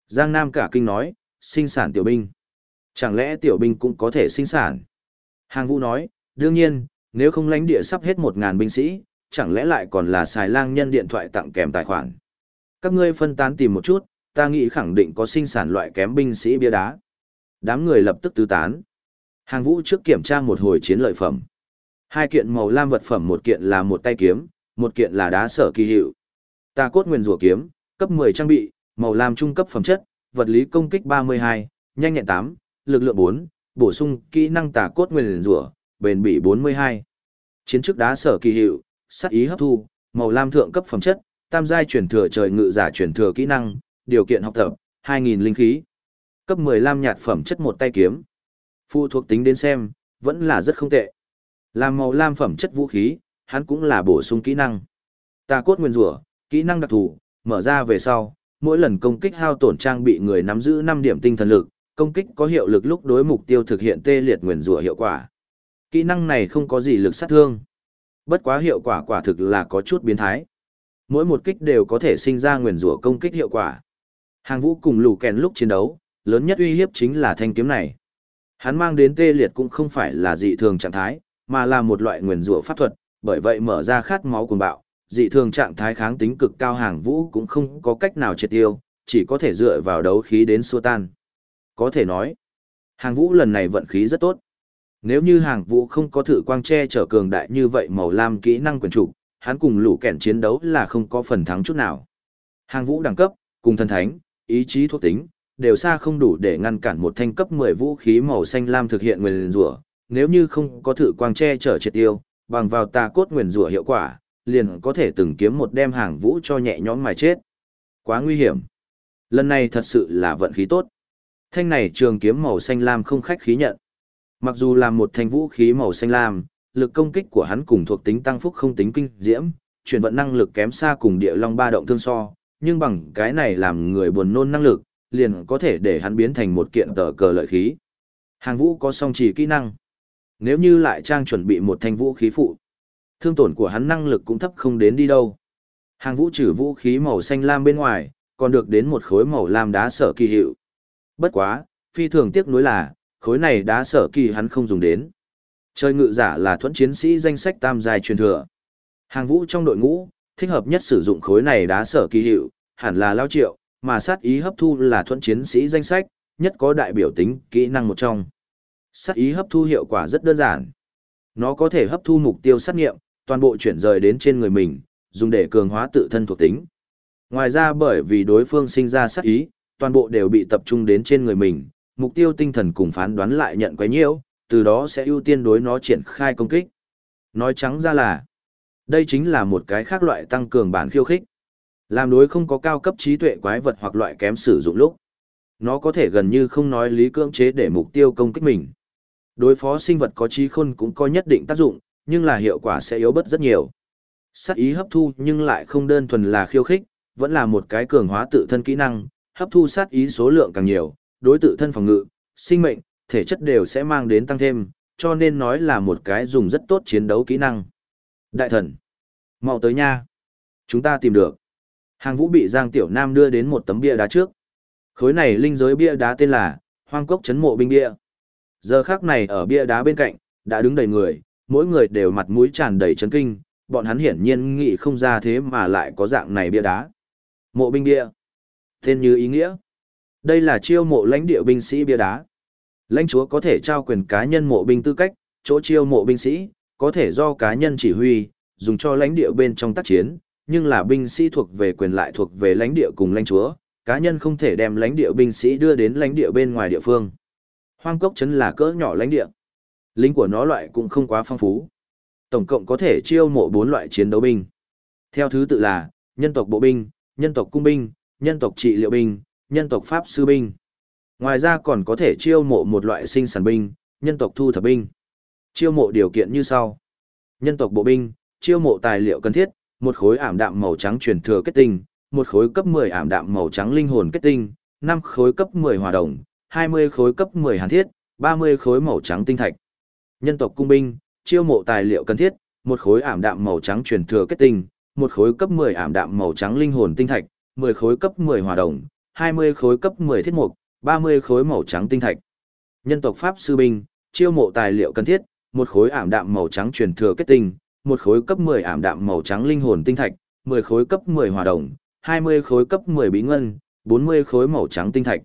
Giang Nam cả kinh nói, sinh sản tiểu binh. Chẳng lẽ tiểu binh cũng có thể sinh sản? Hàng Vũ nói, đương nhiên, nếu không lãnh địa sắp hết một ngàn binh sĩ, chẳng lẽ lại còn là xài lang nhân điện thoại tặng kèm tài khoản. Các ngươi phân tán tìm một chút, ta nghĩ khẳng định có sinh sản loại kém binh sĩ bia đá. Đám người lập tức tứ tán. Hàng Vũ trước kiểm tra một hồi chiến lợi phẩm. Hai kiện màu lam vật phẩm một kiện là một tay kiếm, một kiện là đá sở kỳ hiệu. Ta cốt nguyên rùa kiếm, cấp 10 trang bị, màu lam trung cấp phẩm chất, vật lý công kích 32, nhanh nhẹn 8, lực lượng 4, bổ sung kỹ năng tà cốt nguyên rùa, bền bỉ 42. Chiến trước đá sở kỳ hiệu, sát ý hấp thu, màu lam thượng cấp phẩm chất, tam giai chuyển thừa trời ngự giả chuyển thừa kỹ năng, điều kiện học tập, 2000 linh khí. Cấp 15 nhạt phẩm chất một tay kiếm. Phụ thuộc tính đến xem, vẫn là rất không tệ. Làm màu lam phẩm chất vũ khí, hắn cũng là bổ sung kỹ năng. Tà cốt nguyên rủa, kỹ năng đặc thù, mở ra về sau, mỗi lần công kích hao tổn trang bị người nắm giữ 5 điểm tinh thần lực, công kích có hiệu lực lúc đối mục tiêu thực hiện tê liệt nguyên rủa hiệu quả. Kỹ năng này không có gì lực sát thương. Bất quá hiệu quả quả thực là có chút biến thái. Mỗi một kích đều có thể sinh ra nguyền rủa công kích hiệu quả. Hàng vũ cùng lù kèn lúc chiến đấu, lớn nhất uy hiếp chính là thanh kiếm này. Hắn mang đến tê liệt cũng không phải là dị thường trạng thái, mà là một loại nguyền rủa pháp thuật, bởi vậy mở ra khát máu cuồng bạo, dị thường trạng thái kháng tính cực cao hàng vũ cũng không có cách nào triệt tiêu, chỉ có thể dựa vào đấu khí đến xua tan. Có thể nói, hàng vũ lần này vận khí rất tốt. Nếu như hàng vũ không có thử quang che trở cường đại như vậy màu lam kỹ năng quyền trục, hắn cùng lũ kẻn chiến đấu là không có phần thắng chút nào. Hàng vũ đẳng cấp, cùng thần thánh, ý chí thuộc tính, đều xa không đủ để ngăn cản một thanh cấp 10 vũ khí màu xanh lam thực hiện nguyên rủa, nếu như không có thử quang che chở triệt tiêu, bằng vào tà cốt nguyên rủa hiệu quả, liền có thể từng kiếm một đem hàng vũ cho nhẹ nhõm mà chết. Quá nguy hiểm. Lần này thật sự là vận khí tốt. Thanh này trường kiếm màu xanh lam không khách khí nhận. Mặc dù là một thanh vũ khí màu xanh lam, lực công kích của hắn cùng thuộc tính tăng phúc không tính kinh diễm, chuyển vận năng lực kém xa cùng địa long ba động thương so, nhưng bằng cái này làm người buồn nôn năng lực, liền có thể để hắn biến thành một kiện tờ cờ lợi khí. Hàng vũ có song trì kỹ năng. Nếu như lại trang chuẩn bị một thanh vũ khí phụ, thương tổn của hắn năng lực cũng thấp không đến đi đâu. Hàng vũ trừ vũ khí màu xanh lam bên ngoài, còn được đến một khối màu lam đá sở kỳ hiệu. Bất quá, phi thường tiếc nuối là, khối này đá sở kỳ hắn không dùng đến. Chơi ngự giả là thuẫn chiến sĩ danh sách tam giai truyền thừa. Hàng vũ trong đội ngũ, thích hợp nhất sử dụng khối này đá sở kỳ hiệu, hẳn là lao triệu, mà sát ý hấp thu là thuẫn chiến sĩ danh sách, nhất có đại biểu tính kỹ năng một trong. Sát ý hấp thu hiệu quả rất đơn giản. Nó có thể hấp thu mục tiêu sát nghiệm, toàn bộ chuyển rời đến trên người mình, dùng để cường hóa tự thân thuộc tính. Ngoài ra bởi vì đối phương sinh ra sát ý, toàn bộ đều bị tập trung đến trên người mình, mục tiêu tinh thần cùng phán đoán lại nhận quấy nhiễu, từ đó sẽ ưu tiên đối nó triển khai công kích. Nói trắng ra là, đây chính là một cái khác loại tăng cường bản khiêu khích. Làm đối không có cao cấp trí tuệ quái vật hoặc loại kém sử dụng lúc. Nó có thể gần như không nói lý cưỡng chế để mục tiêu công kích mình. Đối phó sinh vật có trí khôn cũng có nhất định tác dụng, nhưng là hiệu quả sẽ yếu bớt rất nhiều. Sát ý hấp thu nhưng lại không đơn thuần là khiêu khích, vẫn là một cái cường hóa tự thân kỹ năng, hấp thu sát ý số lượng càng nhiều, đối tự thân phòng ngự, sinh mệnh, thể chất đều sẽ mang đến tăng thêm, cho nên nói là một cái dùng rất tốt chiến đấu kỹ năng. Đại thần, mau tới nha. Chúng ta tìm được. Hàng vũ bị Giang Tiểu Nam đưa đến một tấm bia đá trước. Khối này linh giới bia đá tên là Hoang Cốc Chấn Mộ Binh Bia. Giờ khác này ở bia đá bên cạnh, đã đứng đầy người, mỗi người đều mặt mũi tràn đầy chấn kinh, bọn hắn hiển nhiên nghĩ không ra thế mà lại có dạng này bia đá. Mộ binh bia. Tên như ý nghĩa. Đây là chiêu mộ lãnh địa binh sĩ bia đá. Lãnh chúa có thể trao quyền cá nhân mộ binh tư cách, chỗ chiêu mộ binh sĩ, có thể do cá nhân chỉ huy, dùng cho lãnh địa bên trong tác chiến, nhưng là binh sĩ thuộc về quyền lại thuộc về lãnh địa cùng lãnh chúa, cá nhân không thể đem lãnh địa binh sĩ đưa đến lãnh địa bên ngoài địa phương. Hoang cốc trấn là cỡ nhỏ lãnh địa. Lính của nó loại cũng không quá phong phú. Tổng cộng có thể chiêu mộ 4 loại chiến đấu binh. Theo thứ tự là, nhân tộc bộ binh, nhân tộc cung binh, nhân tộc trị liệu binh, nhân tộc pháp sư binh. Ngoài ra còn có thể chiêu mộ một loại sinh sản binh, nhân tộc thu thập binh. Chiêu mộ điều kiện như sau. Nhân tộc bộ binh, chiêu mộ tài liệu cần thiết, một khối ảm đạm màu trắng truyền thừa kết tinh, một khối cấp 10 ảm đạm màu trắng linh hồn kết tinh, 5 khối cấp 10 hòa đồng, 20 khối cấp 10 hàn thiết, 30 khối màu trắng tinh thạch. Nhân tộc cung binh, chiêu mộ tài liệu cần thiết, một khối ảm đạm màu trắng truyền thừa kết tinh, một khối cấp 10 ảm đạm màu trắng linh hồn tinh thạch, 10 khối cấp 10 hòa đồng, 20 khối cấp 10 thiết mục, 30 khối màu trắng tinh thạch. Nhân tộc pháp sư binh, chiêu mộ tài liệu cần thiết, một khối ảm đạm màu trắng truyền thừa kết tinh, một khối cấp 10 ảm đạm màu trắng linh hồn tinh thạch, 10 khối cấp 10 hòa đồng, 20 khối cấp 10 bí ngân, 40 khối màu trắng tinh thạch.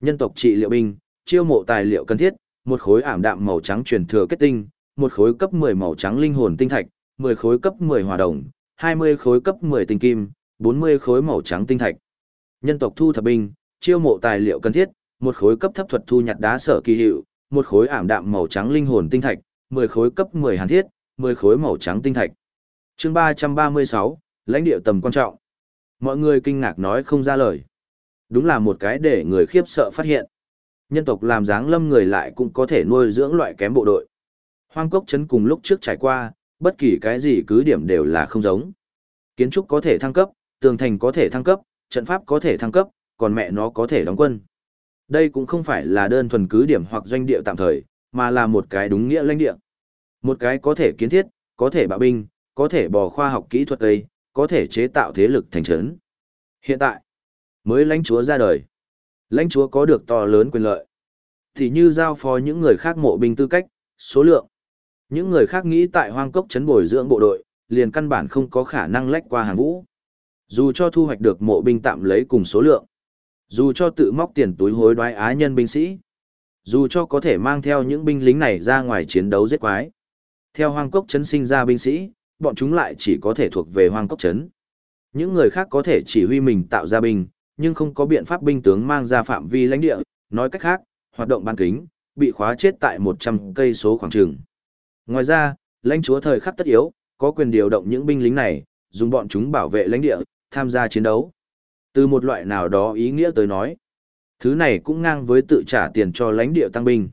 Nhân tộc trị liệu binh, chiêu mộ tài liệu cần thiết, một khối ảm đạm màu trắng truyền thừa kết tinh, một khối cấp 10 màu trắng linh hồn tinh thạch, 10 khối cấp 10 hòa đồng, 20 khối cấp 10 tinh kim, 40 khối màu trắng tinh thạch. Nhân tộc thu thập binh, chiêu mộ tài liệu cần thiết, một khối cấp thấp thuật thu nhặt đá sở kỳ hiệu, một khối ảm đạm màu trắng linh hồn tinh thạch, 10 khối cấp 10 hàn thiết, 10 khối màu trắng tinh thạch. Chương 336, lãnh địa tầm quan trọng. Mọi người kinh ngạc nói không ra lời. Đúng là một cái để người khiếp sợ phát hiện. Nhân tộc làm dáng lâm người lại cũng có thể nuôi dưỡng loại kém bộ đội. Hoang cốc chấn cùng lúc trước trải qua, bất kỳ cái gì cứ điểm đều là không giống. Kiến trúc có thể thăng cấp, tường thành có thể thăng cấp, trận pháp có thể thăng cấp, còn mẹ nó có thể đóng quân. Đây cũng không phải là đơn thuần cứ điểm hoặc doanh địa tạm thời, mà là một cái đúng nghĩa lãnh địa. Một cái có thể kiến thiết, có thể bạo binh, có thể bò khoa học kỹ thuật đây, có thể chế tạo thế lực thành trấn. Hiện tại, mới lãnh chúa ra đời. Lãnh chúa có được to lớn quyền lợi. Thì như giao phó những người khác mộ binh tư cách, số lượng. Những người khác nghĩ tại hoang cốc trấn bồi dưỡng bộ đội, liền căn bản không có khả năng lách qua hàng vũ. Dù cho thu hoạch được mộ binh tạm lấy cùng số lượng, dù cho tự móc tiền túi hối đoái á nhân binh sĩ, dù cho có thể mang theo những binh lính này ra ngoài chiến đấu giết quái. Theo hoang cốc chấn sinh ra binh sĩ, bọn chúng lại chỉ có thể thuộc về hoang cốc chấn. Những người khác có thể chỉ huy mình tạo ra binh, nhưng không có biện pháp binh tướng mang ra phạm vi lãnh địa, nói cách khác, hoạt động ban kính, bị khóa chết tại 100 cây số khoảng trường. Ngoài ra, lãnh chúa thời khắc tất yếu, có quyền điều động những binh lính này, dùng bọn chúng bảo vệ lãnh địa, tham gia chiến đấu. Từ một loại nào đó ý nghĩa tới nói, thứ này cũng ngang với tự trả tiền cho lãnh địa tăng binh.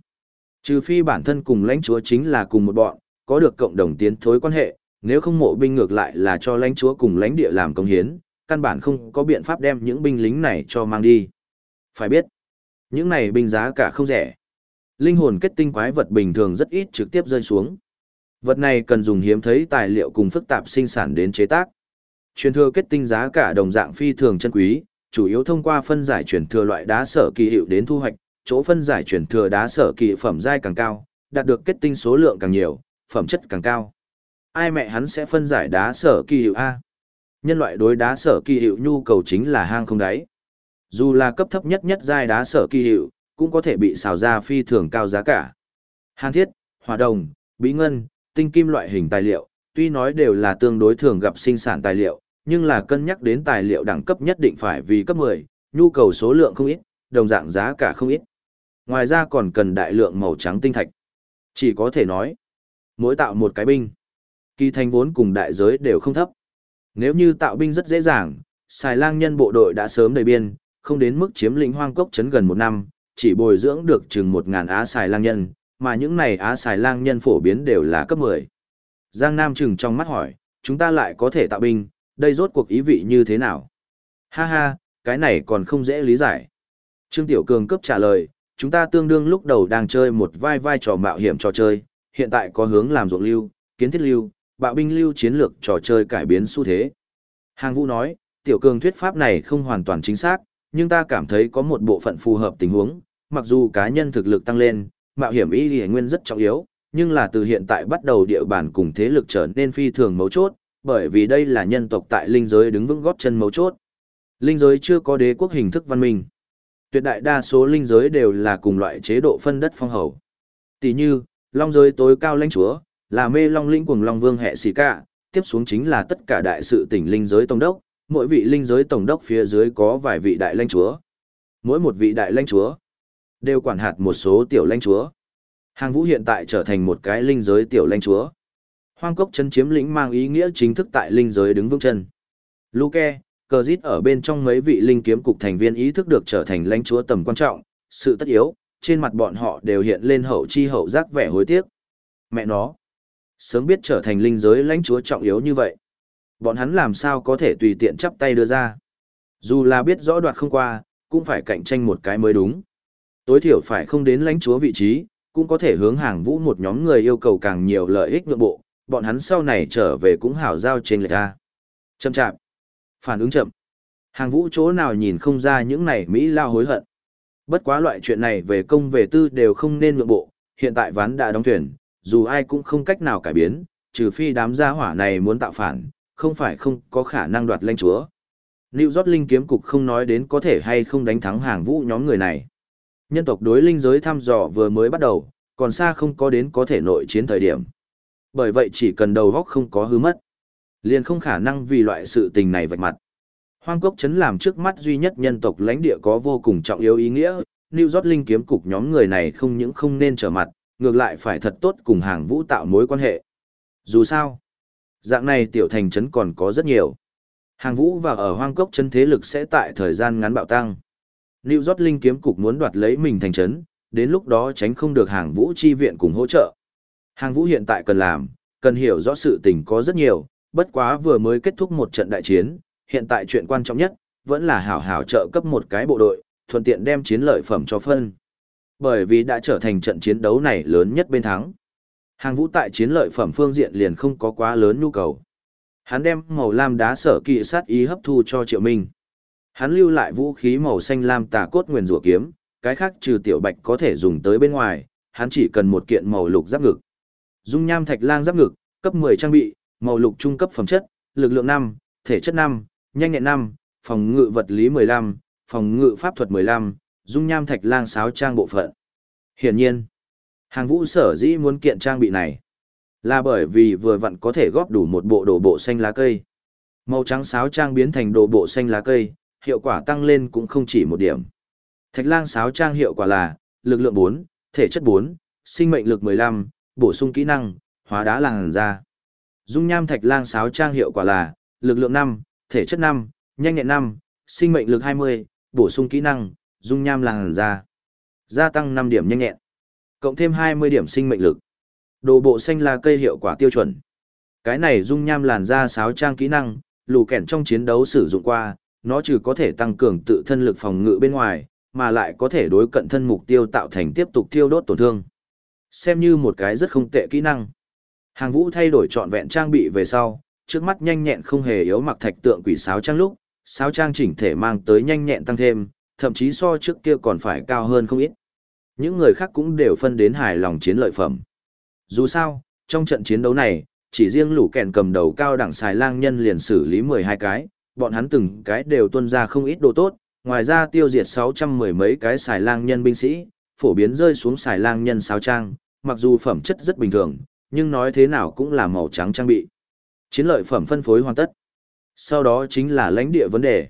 Trừ phi bản thân cùng lãnh chúa chính là cùng một bọn, có được cộng đồng tiến thối quan hệ, nếu không mộ binh ngược lại là cho lãnh chúa cùng lãnh địa làm công hiến, căn bản không có biện pháp đem những binh lính này cho mang đi. Phải biết, những này binh giá cả không rẻ. Linh hồn kết tinh quái vật bình thường rất ít trực tiếp rơi xuống. Vật này cần dùng hiếm thấy tài liệu cùng phức tạp sinh sản đến chế tác. Truyền thừa kết tinh giá cả đồng dạng phi thường chân quý, chủ yếu thông qua phân giải truyền thừa loại đá sở kỳ hiệu đến thu hoạch, chỗ phân giải truyền thừa đá sở kỳ phẩm giai càng cao, đạt được kết tinh số lượng càng nhiều, phẩm chất càng cao. Ai mẹ hắn sẽ phân giải đá sở kỳ hiệu A? Nhân loại đối đá sở kỳ hiệu nhu cầu chính là hang không đáy. Dù là cấp thấp nhất nhất giai đá sở kỳ hiệu, cũng có thể bị xào ra phi thường cao giá cả. Hàn thiết, hỏa đồng, bí ngân, tinh kim loại hình tài liệu, tuy nói đều là tương đối thường gặp sinh sản tài liệu, nhưng là cân nhắc đến tài liệu đẳng cấp nhất định phải vì cấp 10, nhu cầu số lượng không ít, đồng dạng giá cả không ít. Ngoài ra còn cần đại lượng màu trắng tinh thạch. Chỉ có thể nói, mỗi tạo một cái binh, kỳ thành vốn cùng đại giới đều không thấp. Nếu như tạo binh rất dễ dàng, xài lang nhân bộ đội đã sớm đầy biên, không đến mức chiếm lĩnh hoang cốc chấn gần một năm, chỉ bồi dưỡng được chừng một ngàn á xài lang nhân, mà những này á xài lang nhân phổ biến đều là cấp 10. Giang Nam chừng trong mắt hỏi, chúng ta lại có thể tạo binh, đây rốt cuộc ý vị như thế nào? Ha ha, cái này còn không dễ lý giải. Trương Tiểu Cường cấp trả lời, chúng ta tương đương lúc đầu đang chơi một vai vai trò mạo hiểm trò chơi, hiện tại có hướng làm ruộng lưu, kiến thiết lưu, bạo binh lưu chiến lược trò chơi cải biến xu thế. Hàng Vũ nói, Tiểu Cường thuyết pháp này không hoàn toàn chính xác, nhưng ta cảm thấy có một bộ phận phù hợp tình huống, mặc dù cá nhân thực lực tăng lên, mạo hiểm ý lì nguyên rất trọng yếu, nhưng là từ hiện tại bắt đầu địa bàn cùng thế lực trở nên phi thường mấu chốt, bởi vì đây là nhân tộc tại linh giới đứng vững góp chân mấu chốt. Linh giới chưa có đế quốc hình thức văn minh. Tuyệt đại đa số linh giới đều là cùng loại chế độ phân đất phong hầu. Tỷ như, long giới tối cao lãnh chúa, là mê long linh cùng long vương hệ xì cả, tiếp xuống chính là tất cả đại sự tỉnh linh giới tổng đốc, mỗi vị linh giới tổng đốc phía dưới có vài vị đại lãnh chúa. Mỗi một vị đại lãnh chúa đều quản hạt một số tiểu lãnh chúa. Hàng Vũ hiện tại trở thành một cái linh giới tiểu lãnh chúa. Hoang cốc chân chiếm lĩnh mang ý nghĩa chính thức tại linh giới đứng vững chân. Luke, cờ dít ở bên trong mấy vị linh kiếm cục thành viên ý thức được trở thành lãnh chúa tầm quan trọng, sự tất yếu, trên mặt bọn họ đều hiện lên hậu chi hậu giác vẻ hối tiếc. Mẹ nó, sớm biết trở thành linh giới lãnh chúa trọng yếu như vậy. Bọn hắn làm sao có thể tùy tiện chắp tay đưa ra. Dù là biết rõ đoạt không qua, cũng phải cạnh tranh một cái mới đúng. Tối thiểu phải không đến lãnh chúa vị trí, cũng có thể hướng hàng vũ một nhóm người yêu cầu càng nhiều lợi ích nhượng bộ, bọn hắn sau này trở về cũng hảo giao trên lệch ra. Chậm chạp. Phản ứng chậm. Hàng vũ chỗ nào nhìn không ra những này Mỹ lao hối hận. Bất quá loại chuyện này về công về tư đều không nên nhượng bộ, hiện tại ván đã đóng thuyền, dù ai cũng không cách nào cải biến, trừ phi đám gia hỏa này muốn tạo phản, không phải không có khả năng đoạt lãnh chúa. Lưu York Linh kiếm cục không nói đến có thể hay không đánh thắng hàng vũ nhóm người này. Nhân tộc đối linh giới thăm dò vừa mới bắt đầu, còn xa không có đến có thể nội chiến thời điểm. Bởi vậy chỉ cần đầu góc không có hư mất, liền không khả năng vì loại sự tình này vạch mặt. Hoang cốc chấn làm trước mắt duy nhất nhân tộc lãnh địa có vô cùng trọng yếu ý nghĩa, New York Linh kiếm cục nhóm người này không những không nên trở mặt, ngược lại phải thật tốt cùng hàng vũ tạo mối quan hệ. Dù sao, dạng này tiểu thành trấn còn có rất nhiều. Hàng vũ và ở hoang cốc chân thế lực sẽ tại thời gian ngắn bạo tăng. New York Linh kiếm cục muốn đoạt lấy mình thành trấn, đến lúc đó tránh không được hàng vũ chi viện cùng hỗ trợ. Hàng vũ hiện tại cần làm, cần hiểu rõ sự tình có rất nhiều, bất quá vừa mới kết thúc một trận đại chiến, hiện tại chuyện quan trọng nhất, vẫn là hảo hảo trợ cấp một cái bộ đội, thuận tiện đem chiến lợi phẩm cho phân. Bởi vì đã trở thành trận chiến đấu này lớn nhất bên thắng. Hàng vũ tại chiến lợi phẩm phương diện liền không có quá lớn nhu cầu. Hắn đem màu lam đá sở kỵ sát ý hấp thu cho Triệu Minh. Hắn lưu lại vũ khí màu xanh lam tà cốt nguyền rủa kiếm, cái khác trừ tiểu bạch có thể dùng tới bên ngoài, hắn chỉ cần một kiện màu lục giáp ngực. Dung nham thạch lang giáp ngực, cấp 10 trang bị, màu lục trung cấp phẩm chất, lực lượng 5, thể chất 5, nhanh nhẹn 5, phòng ngự vật lý 15, phòng ngự pháp thuật 15, dung nham thạch lang sáo trang bộ phận. Hiển nhiên, hàng vũ sở dĩ muốn kiện trang bị này, là bởi vì vừa vặn có thể góp đủ một bộ đồ bộ xanh lá cây. Màu trắng sáo trang biến thành đồ bộ xanh lá cây, hiệu quả tăng lên cũng không chỉ một điểm. Thạch lang sáo trang hiệu quả là, lực lượng 4, thể chất 4, sinh mệnh lực 15, bổ sung kỹ năng, hóa đá làng ra. Dung nham thạch lang sáo trang hiệu quả là, lực lượng 5, thể chất 5, nhanh nhẹn 5, sinh mệnh lực 20, bổ sung kỹ năng, dung nham làng ra. Gia tăng 5 điểm nhanh nhẹn. Cộng thêm 20 điểm sinh mệnh lực. Đồ bộ xanh là cây hiệu quả tiêu chuẩn. Cái này dung nham làn da sáo trang kỹ năng, lù kẻn trong chiến đấu sử dụng qua, nó trừ có thể tăng cường tự thân lực phòng ngự bên ngoài, mà lại có thể đối cận thân mục tiêu tạo thành tiếp tục tiêu đốt tổn thương. Xem như một cái rất không tệ kỹ năng. Hàng vũ thay đổi trọn vẹn trang bị về sau, trước mắt nhanh nhẹn không hề yếu mặc thạch tượng quỷ sáo trang lúc, sáo trang chỉnh thể mang tới nhanh nhẹn tăng thêm, thậm chí so trước kia còn phải cao hơn không ít. Những người khác cũng đều phân đến hài lòng chiến lợi phẩm. Dù sao, trong trận chiến đấu này, chỉ riêng lũ kèn cầm đầu cao đẳng xài lang nhân liền xử lý 12 cái, bọn hắn từng cái đều tuân ra không ít đồ tốt, ngoài ra tiêu diệt 600 mười mấy cái xài lang nhân binh sĩ, phổ biến rơi xuống xài lang nhân sáo trang, mặc dù phẩm chất rất bình thường, nhưng nói thế nào cũng là màu trắng trang bị. Chiến lợi phẩm phân phối hoàn tất. Sau đó chính là lãnh địa vấn đề.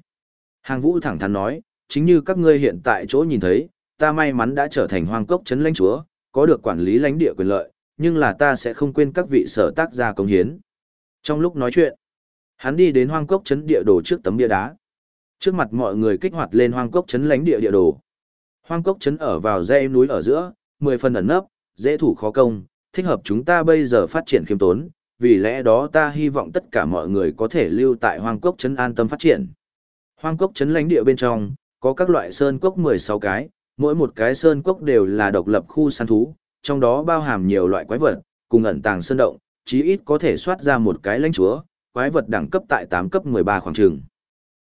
Hàng vũ thẳng thắn nói, chính như các ngươi hiện tại chỗ nhìn thấy, ta may mắn đã trở thành hoang cốc chấn lãnh chúa, có được quản lý lãnh địa quyền lợi, nhưng là ta sẽ không quên các vị sở tác gia công hiến. Trong lúc nói chuyện, hắn đi đến hoang cốc chấn địa đồ trước tấm bia đá. Trước mặt mọi người kích hoạt lên hoang cốc chấn lãnh địa địa đồ. Hoang cốc chấn ở vào dãy núi ở giữa, mười phần ẩn nấp, dễ thủ khó công, thích hợp chúng ta bây giờ phát triển khiêm tốn, vì lẽ đó ta hy vọng tất cả mọi người có thể lưu tại hoang cốc chấn an tâm phát triển. Hoang cốc chấn lãnh địa bên trong, có các loại sơn cốc 16 cái, mỗi một cái sơn cốc đều là độc lập khu săn thú, trong đó bao hàm nhiều loại quái vật, cùng ẩn tàng sơn động, chí ít có thể soát ra một cái lãnh chúa, quái vật đẳng cấp tại 8 cấp 13 khoảng trường.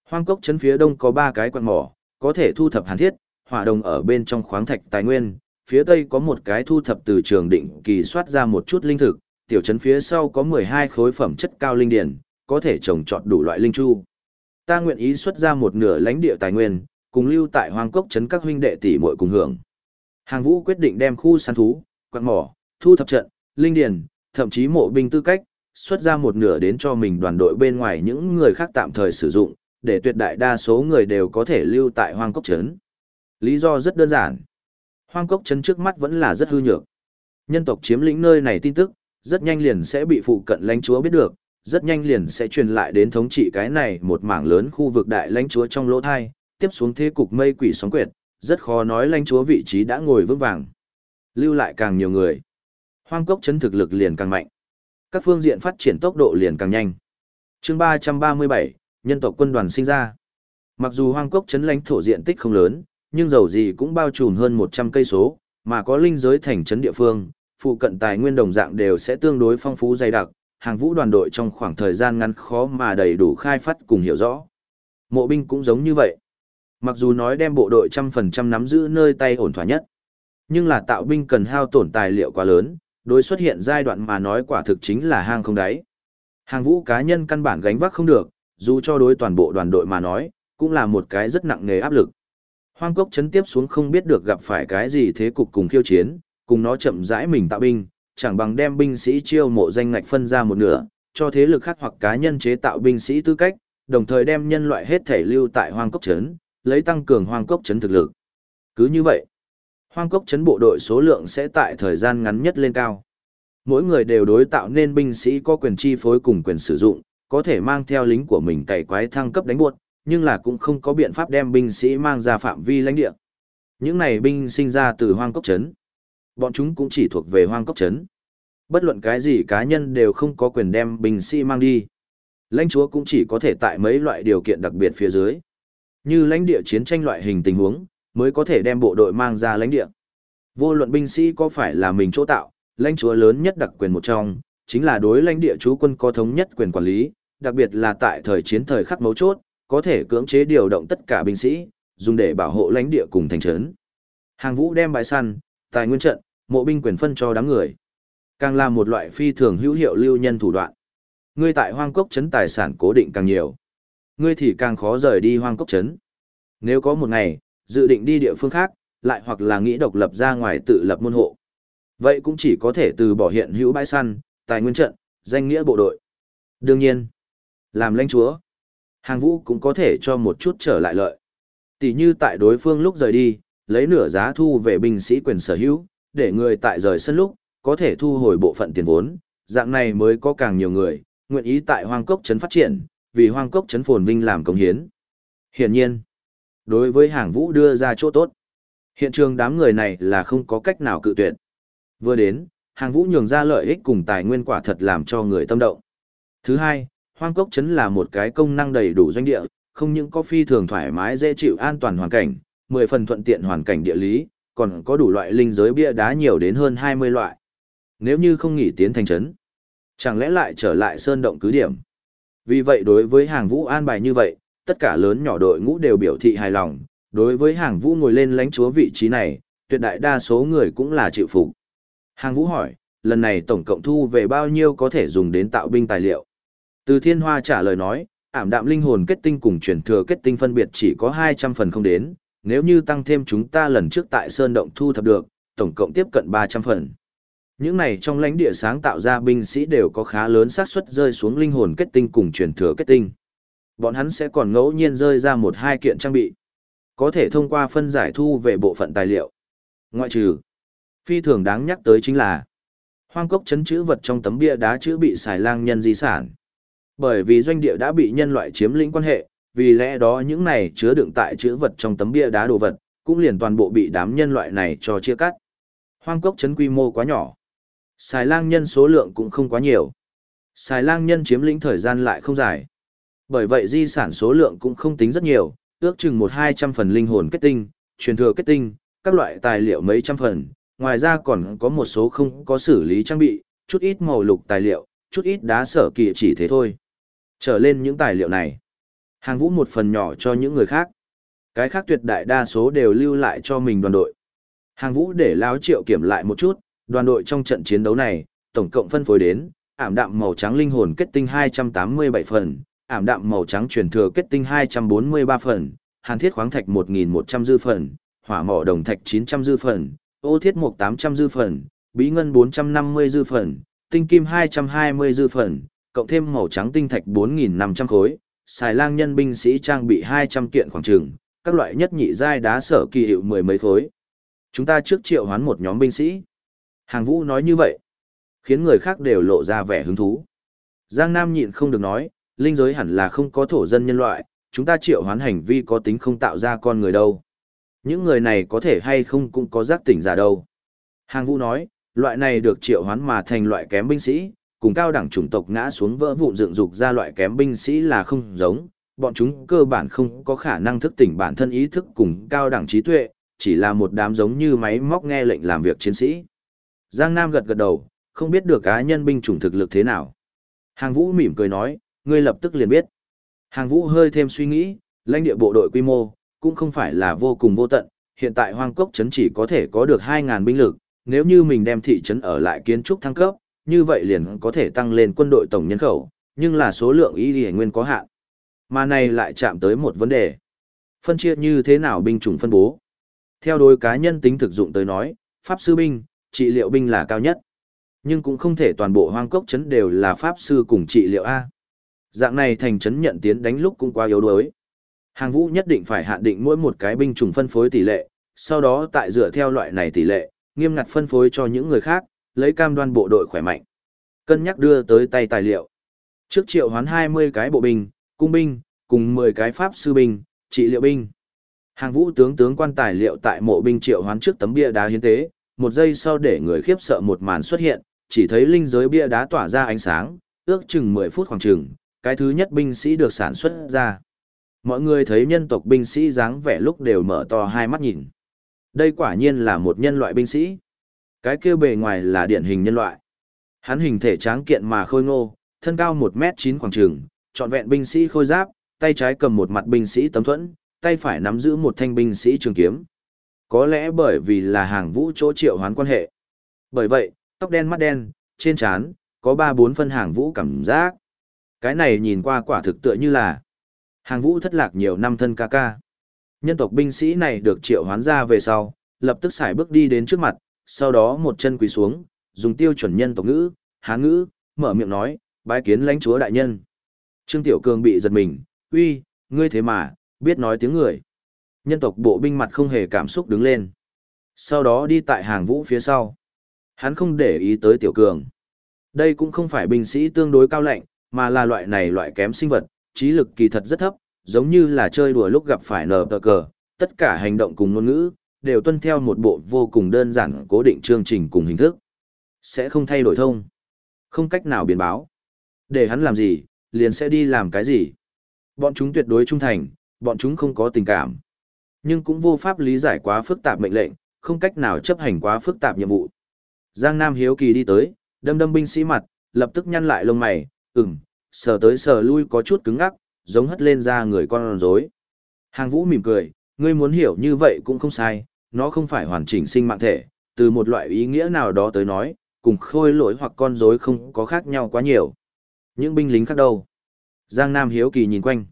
Hoang cốc chấn phía đông có 3 cái quan mỏ, có thể thu thập hàn thiết, hỏa đồng ở bên trong khoáng thạch tài nguyên, phía tây có một cái thu thập từ trường định kỳ soát ra một chút linh thực, tiểu trấn phía sau có 12 khối phẩm chất cao linh điển, có thể trồng trọt đủ loại linh chu. Ta nguyện ý xuất ra một nửa lãnh địa tài nguyên, cùng lưu tại hoang cốc trấn các huynh đệ tỷ muội cùng hưởng. Hàng Vũ quyết định đem khu săn thú, quặng mỏ, thu thập trận, linh điển, thậm chí mộ binh tư cách, xuất ra một nửa đến cho mình đoàn đội bên ngoài những người khác tạm thời sử dụng, để tuyệt đại đa số người đều có thể lưu tại hoang cốc trấn. Lý do rất đơn giản. Hoang cốc trấn trước mắt vẫn là rất hư nhược. Nhân tộc chiếm lĩnh nơi này tin tức, rất nhanh liền sẽ bị phụ cận lãnh chúa biết được, rất nhanh liền sẽ truyền lại đến thống trị cái này một mảng lớn khu vực đại lãnh chúa trong lỗ thai, tiếp xuống thế cục mây quỷ sóng quyệt, rất khó nói lãnh chúa vị trí đã ngồi vững vàng. Lưu lại càng nhiều người, hoang cốc chấn thực lực liền càng mạnh. Các phương diện phát triển tốc độ liền càng nhanh. Chương 337, nhân tộc quân đoàn sinh ra. Mặc dù hoang cốc chấn lãnh thổ diện tích không lớn, nhưng dầu gì cũng bao trùm hơn 100 cây số, mà có linh giới thành trấn địa phương, phụ cận tài nguyên đồng dạng đều sẽ tương đối phong phú dày đặc, hàng vũ đoàn đội trong khoảng thời gian ngắn khó mà đầy đủ khai phát cùng hiểu rõ. Mộ binh cũng giống như vậy. Mặc dù nói đem bộ đội trăm phần trăm nắm giữ nơi tay ổn thỏa nhất, nhưng là tạo binh cần hao tổn tài liệu quá lớn, đối xuất hiện giai đoạn mà nói quả thực chính là hang không đáy. Hàng vũ cá nhân căn bản gánh vác không được, dù cho đối toàn bộ đoàn đội mà nói, cũng là một cái rất nặng nề áp lực. Hoang cốc chấn tiếp xuống không biết được gặp phải cái gì thế cục cùng khiêu chiến, cùng nó chậm rãi mình tạo binh, chẳng bằng đem binh sĩ chiêu mộ danh ngạch phân ra một nửa, cho thế lực khác hoặc cá nhân chế tạo binh sĩ tư cách, đồng thời đem nhân loại hết thể lưu tại hoang cốc chấn, lấy tăng cường hoang cốc chấn thực lực. Cứ như vậy, hoang cốc chấn bộ đội số lượng sẽ tại thời gian ngắn nhất lên cao. Mỗi người đều đối tạo nên binh sĩ có quyền chi phối cùng quyền sử dụng, có thể mang theo lính của mình cày quái thăng cấp đánh buột, nhưng là cũng không có biện pháp đem binh sĩ mang ra phạm vi lãnh địa. Những này binh sinh ra từ hoang cốc chấn. Bọn chúng cũng chỉ thuộc về hoang cốc chấn. Bất luận cái gì cá nhân đều không có quyền đem binh sĩ mang đi. Lãnh chúa cũng chỉ có thể tại mấy loại điều kiện đặc biệt phía dưới. Như lãnh địa chiến tranh loại hình tình huống, mới có thể đem bộ đội mang ra lãnh địa. Vô luận binh sĩ có phải là mình chỗ tạo, lãnh chúa lớn nhất đặc quyền một trong, chính là đối lãnh địa chú quân có thống nhất quyền quản lý, đặc biệt là tại thời chiến thời khắc mấu chốt, có thể cưỡng chế điều động tất cả binh sĩ, dùng để bảo hộ lãnh địa cùng thành trấn. Hàng Vũ đem bãi săn, tài nguyên trận, mộ binh quyền phân cho đám người. Càng là một loại phi thường hữu hiệu lưu nhân thủ đoạn. Ngươi tại hoang cốc trấn tài sản cố định càng nhiều. Ngươi thì càng khó rời đi hoang cốc trấn. Nếu có một ngày, dự định đi địa phương khác, lại hoặc là nghĩ độc lập ra ngoài tự lập môn hộ. Vậy cũng chỉ có thể từ bỏ hiện hữu bãi săn, tài nguyên trận, danh nghĩa bộ đội. Đương nhiên, làm lãnh chúa, hàng vũ cũng có thể cho một chút trở lại lợi. Tỷ như tại đối phương lúc rời đi, lấy nửa giá thu về binh sĩ quyền sở hữu, để người tại rời sân lúc, có thể thu hồi bộ phận tiền vốn, dạng này mới có càng nhiều người, nguyện ý tại hoang cốc trấn phát triển, vì hoang cốc trấn phồn vinh làm công hiến. Hiển nhiên, đối với hàng vũ đưa ra chỗ tốt, hiện trường đám người này là không có cách nào cự tuyệt. Vừa đến, hàng vũ nhường ra lợi ích cùng tài nguyên quả thật làm cho người tâm động. Thứ hai, hoang cốc trấn là một cái công năng đầy đủ doanh địa, không những có phi thường thoải mái dễ chịu an toàn hoàn cảnh, mười phần thuận tiện hoàn cảnh địa lý, còn có đủ loại linh giới bia đá nhiều đến hơn 20 loại. Nếu như không nghỉ tiến thành trấn, chẳng lẽ lại trở lại sơn động cứ điểm. Vì vậy đối với hàng vũ an bài như vậy, tất cả lớn nhỏ đội ngũ đều biểu thị hài lòng, đối với hàng vũ ngồi lên lãnh chúa vị trí này, tuyệt đại đa số người cũng là chịu phục. Hàng vũ hỏi, lần này tổng cộng thu về bao nhiêu có thể dùng đến tạo binh tài liệu? Từ thiên hoa trả lời nói, ảm đạm linh hồn kết tinh cùng truyền thừa kết tinh phân biệt chỉ có 200 phần không đến, nếu như tăng thêm chúng ta lần trước tại Sơn Động thu thập được, tổng cộng tiếp cận 300 phần. Những này trong lãnh địa sáng tạo ra binh sĩ đều có khá lớn xác suất rơi xuống linh hồn kết tinh cùng truyền thừa kết tinh. Bọn hắn sẽ còn ngẫu nhiên rơi ra một hai kiện trang bị. Có thể thông qua phân giải thu về bộ phận tài liệu. Ngoại trừ, phi thường đáng nhắc tới chính là hoang cốc chấn chữ vật trong tấm bia đá chữ bị xài lang nhân di sản. Bởi vì doanh địa đã bị nhân loại chiếm lĩnh quan hệ, vì lẽ đó những này chứa đựng tại chữ vật trong tấm bia đá đồ vật, cũng liền toàn bộ bị đám nhân loại này cho chia cắt. Hoang cốc chấn quy mô quá nhỏ. Xài lang nhân số lượng cũng không quá nhiều. Xài lang nhân chiếm lĩnh thời gian lại không dài. Bởi vậy di sản số lượng cũng không tính rất nhiều, ước chừng một hai trăm phần linh hồn kết tinh, truyền thừa kết tinh, các loại tài liệu mấy trăm phần, ngoài ra còn có một số không có xử lý trang bị, chút ít màu lục tài liệu, chút ít đá sở kỳ chỉ thế thôi. Trở lên những tài liệu này, hàng vũ một phần nhỏ cho những người khác. Cái khác tuyệt đại đa số đều lưu lại cho mình đoàn đội. Hàng vũ để láo triệu kiểm lại một chút, đoàn đội trong trận chiến đấu này, tổng cộng phân phối đến, ảm đạm màu trắng linh hồn kết tinh 287 phần, ảm đạm màu trắng truyền thừa kết tinh 243 phần, hàn thiết khoáng thạch 1.100 dư phần, hỏa mỏ đồng thạch 900 dư phần, ô thiết mục 800 dư phần, bí ngân 450 dư phần, tinh kim 220 dư phần, cộng thêm màu trắng tinh thạch 4.500 khối, xài lang nhân binh sĩ trang bị 200 kiện khoảng trường, các loại nhất nhị giai đá sở kỳ hiệu mười mấy khối. Chúng ta trước triệu hoán một nhóm binh sĩ. Hàng vũ nói như vậy, khiến người khác đều lộ ra vẻ hứng thú. Giang Nam nhịn không được nói, linh giới hẳn là không có thổ dân nhân loại, chúng ta triệu hoán hành vi có tính không tạo ra con người đâu. Những người này có thể hay không cũng có giác tỉnh giả đâu. Hàng vũ nói, loại này được triệu hoán mà thành loại kém binh sĩ, cùng cao đẳng chủng tộc ngã xuống vỡ vụn dựng dục ra loại kém binh sĩ là không giống, bọn chúng cơ bản không có khả năng thức tỉnh bản thân ý thức cùng cao đẳng trí tuệ, chỉ là một đám giống như máy móc nghe lệnh làm việc chiến sĩ. Giang Nam gật gật đầu, không biết được cá nhân binh chủng thực lực thế nào. Hàng vũ mỉm cười nói, ngươi lập tức liền biết. Hàng vũ hơi thêm suy nghĩ, lãnh địa bộ đội quy mô, cũng không phải là vô cùng vô tận, hiện tại hoang cốc trấn chỉ có thể có được 2.000 binh lực, nếu như mình đem thị trấn ở lại kiến trúc thăng cấp, như vậy liền có thể tăng lên quân đội tổng nhân khẩu, nhưng là số lượng ý địa nguyên có hạn. Mà này lại chạm tới một vấn đề. Phân chia như thế nào binh chủng phân bố? Theo đối cá nhân tính thực dụng tới nói, pháp sư binh, trị liệu binh là cao nhất. Nhưng cũng không thể toàn bộ hoang cốc trấn đều là pháp sư cùng trị liệu A. Dạng này thành trấn nhận tiến đánh lúc cũng quá yếu đuối. Hàng vũ nhất định phải hạn định mỗi một cái binh chủng phân phối tỷ lệ, sau đó tại dựa theo loại này tỷ lệ, nghiêm ngặt phân phối cho những người khác, lấy cam đoan bộ đội khỏe mạnh. Cân nhắc đưa tới tay tài liệu. Trước triệu hoán 20 cái bộ binh, cung binh, cùng 10 cái pháp sư binh, trị liệu binh. Hàng vũ tướng tướng quan tài liệu tại mộ binh triệu hoán trước tấm bia đá hiến tế, một giây sau để người khiếp sợ một màn xuất hiện, chỉ thấy linh giới bia đá tỏa ra ánh sáng, ước chừng 10 phút khoảng chừng, cái thứ nhất binh sĩ được sản xuất ra. Mọi người thấy nhân tộc binh sĩ dáng vẻ lúc đều mở to hai mắt nhìn. Đây quả nhiên là một nhân loại binh sĩ. Cái kia bề ngoài là điển hình nhân loại. Hắn hình thể tráng kiện mà khôi ngô, thân cao 1m9 khoảng trường, trọn vẹn binh sĩ khôi giáp, tay trái cầm một mặt binh sĩ tấm thuẫn, tay phải nắm giữ một thanh binh sĩ trường kiếm. Có lẽ bởi vì là hàng vũ chỗ triệu hoán quan hệ. Bởi vậy, tóc đen mắt đen, trên trán có ba bốn phân hàng vũ cảm giác. Cái này nhìn qua quả thực tựa như là hàng vũ thất lạc nhiều năm thân ca ca. Nhân tộc binh sĩ này được triệu hoán ra về sau, lập tức xài bước đi đến trước mặt, sau đó một chân quỳ xuống, dùng tiêu chuẩn nhân tộc ngữ, hán ngữ, mở miệng nói, bái kiến lãnh chúa đại nhân. Trương Tiểu Cường bị giật mình, uy, ngươi thế mà, biết nói tiếng người. Nhân tộc bộ binh mặt không hề cảm xúc đứng lên. Sau đó đi tại hàng vũ phía sau. Hắn không để ý tới Tiểu Cường. Đây cũng không phải binh sĩ tương đối cao lạnh, mà là loại này loại kém sinh vật, trí lực kỳ thật rất thấp, giống như là chơi đùa lúc gặp phải nở tờ cờ, tất cả hành động cùng ngôn ngữ, đều tuân theo một bộ vô cùng đơn giản cố định chương trình cùng hình thức. Sẽ không thay đổi thông. Không cách nào biến báo. Để hắn làm gì, liền sẽ đi làm cái gì. Bọn chúng tuyệt đối trung thành, bọn chúng không có tình cảm. Nhưng cũng vô pháp lý giải quá phức tạp mệnh lệnh, không cách nào chấp hành quá phức tạp nhiệm vụ. Giang Nam hiếu kỳ đi tới, đâm đâm binh sĩ mặt, lập tức nhăn lại lông mày, ừm, sờ tới sờ lui có chút cứng ngắc, giống hất lên ra người con rối. Hàng vũ mỉm cười, ngươi muốn hiểu như vậy cũng không sai, nó không phải hoàn chỉnh sinh mạng thể, từ một loại ý nghĩa nào đó tới nói, cùng khôi lỗi hoặc con rối không có khác nhau quá nhiều. Những binh lính khác đâu? Giang Nam hiếu kỳ nhìn quanh.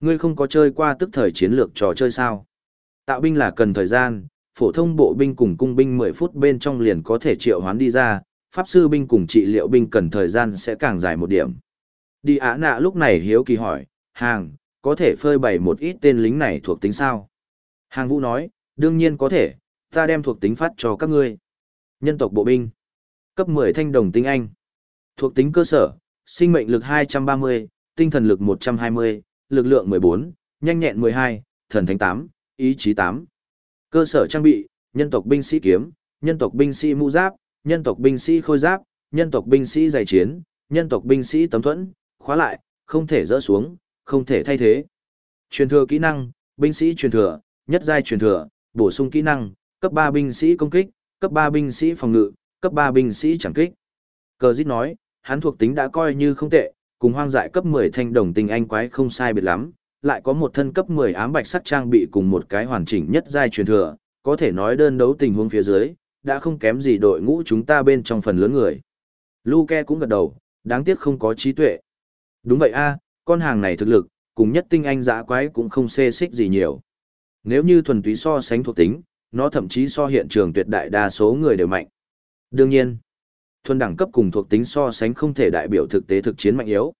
Ngươi không có chơi qua tức thời chiến lược trò chơi sao? Tạo binh là cần thời gian, phổ thông bộ binh cùng cung binh 10 phút bên trong liền có thể triệu hoán đi ra, pháp sư binh cùng trị liệu binh cần thời gian sẽ càng dài một điểm. Đi á nạ lúc này hiếu kỳ hỏi, hàng, có thể phơi bày một ít tên lính này thuộc tính sao? Hàng vũ nói, đương nhiên có thể, ta đem thuộc tính phát cho các ngươi. Nhân tộc bộ binh. Cấp 10 thanh đồng tinh anh. Thuộc tính cơ sở, sinh mệnh lực 230, tinh thần lực 120, lực lượng 14, nhanh nhẹn 12, thần thánh 8, ý chí 8. Cơ sở trang bị, nhân tộc binh sĩ kiếm, nhân tộc binh sĩ mũ giáp, nhân tộc binh sĩ khôi giáp, nhân tộc binh sĩ giày chiến, nhân tộc binh sĩ tấm thuẫn, khóa lại, không thể dỡ xuống, không thể thay thế. Truyền thừa kỹ năng, binh sĩ truyền thừa, nhất giai truyền thừa, bổ sung kỹ năng, cấp 3 binh sĩ công kích, cấp 3 binh sĩ phòng ngự, cấp 3 binh sĩ chẳng kích. Cờ dít nói, hắn thuộc tính đã coi như không tệ, cùng hoang dại cấp 10 thanh đồng tình anh quái không sai biệt lắm, lại có một thân cấp 10 ám bạch sắt trang bị cùng một cái hoàn chỉnh nhất giai truyền thừa, có thể nói đơn đấu tình huống phía dưới, đã không kém gì đội ngũ chúng ta bên trong phần lớn người. Luke cũng gật đầu, đáng tiếc không có trí tuệ. Đúng vậy a, con hàng này thực lực, cùng nhất tinh anh dã quái cũng không xê xích gì nhiều. Nếu như thuần túy so sánh thuộc tính, nó thậm chí so hiện trường tuyệt đại đa số người đều mạnh. Đương nhiên, thuần đẳng cấp cùng thuộc tính so sánh không thể đại biểu thực tế thực chiến mạnh yếu.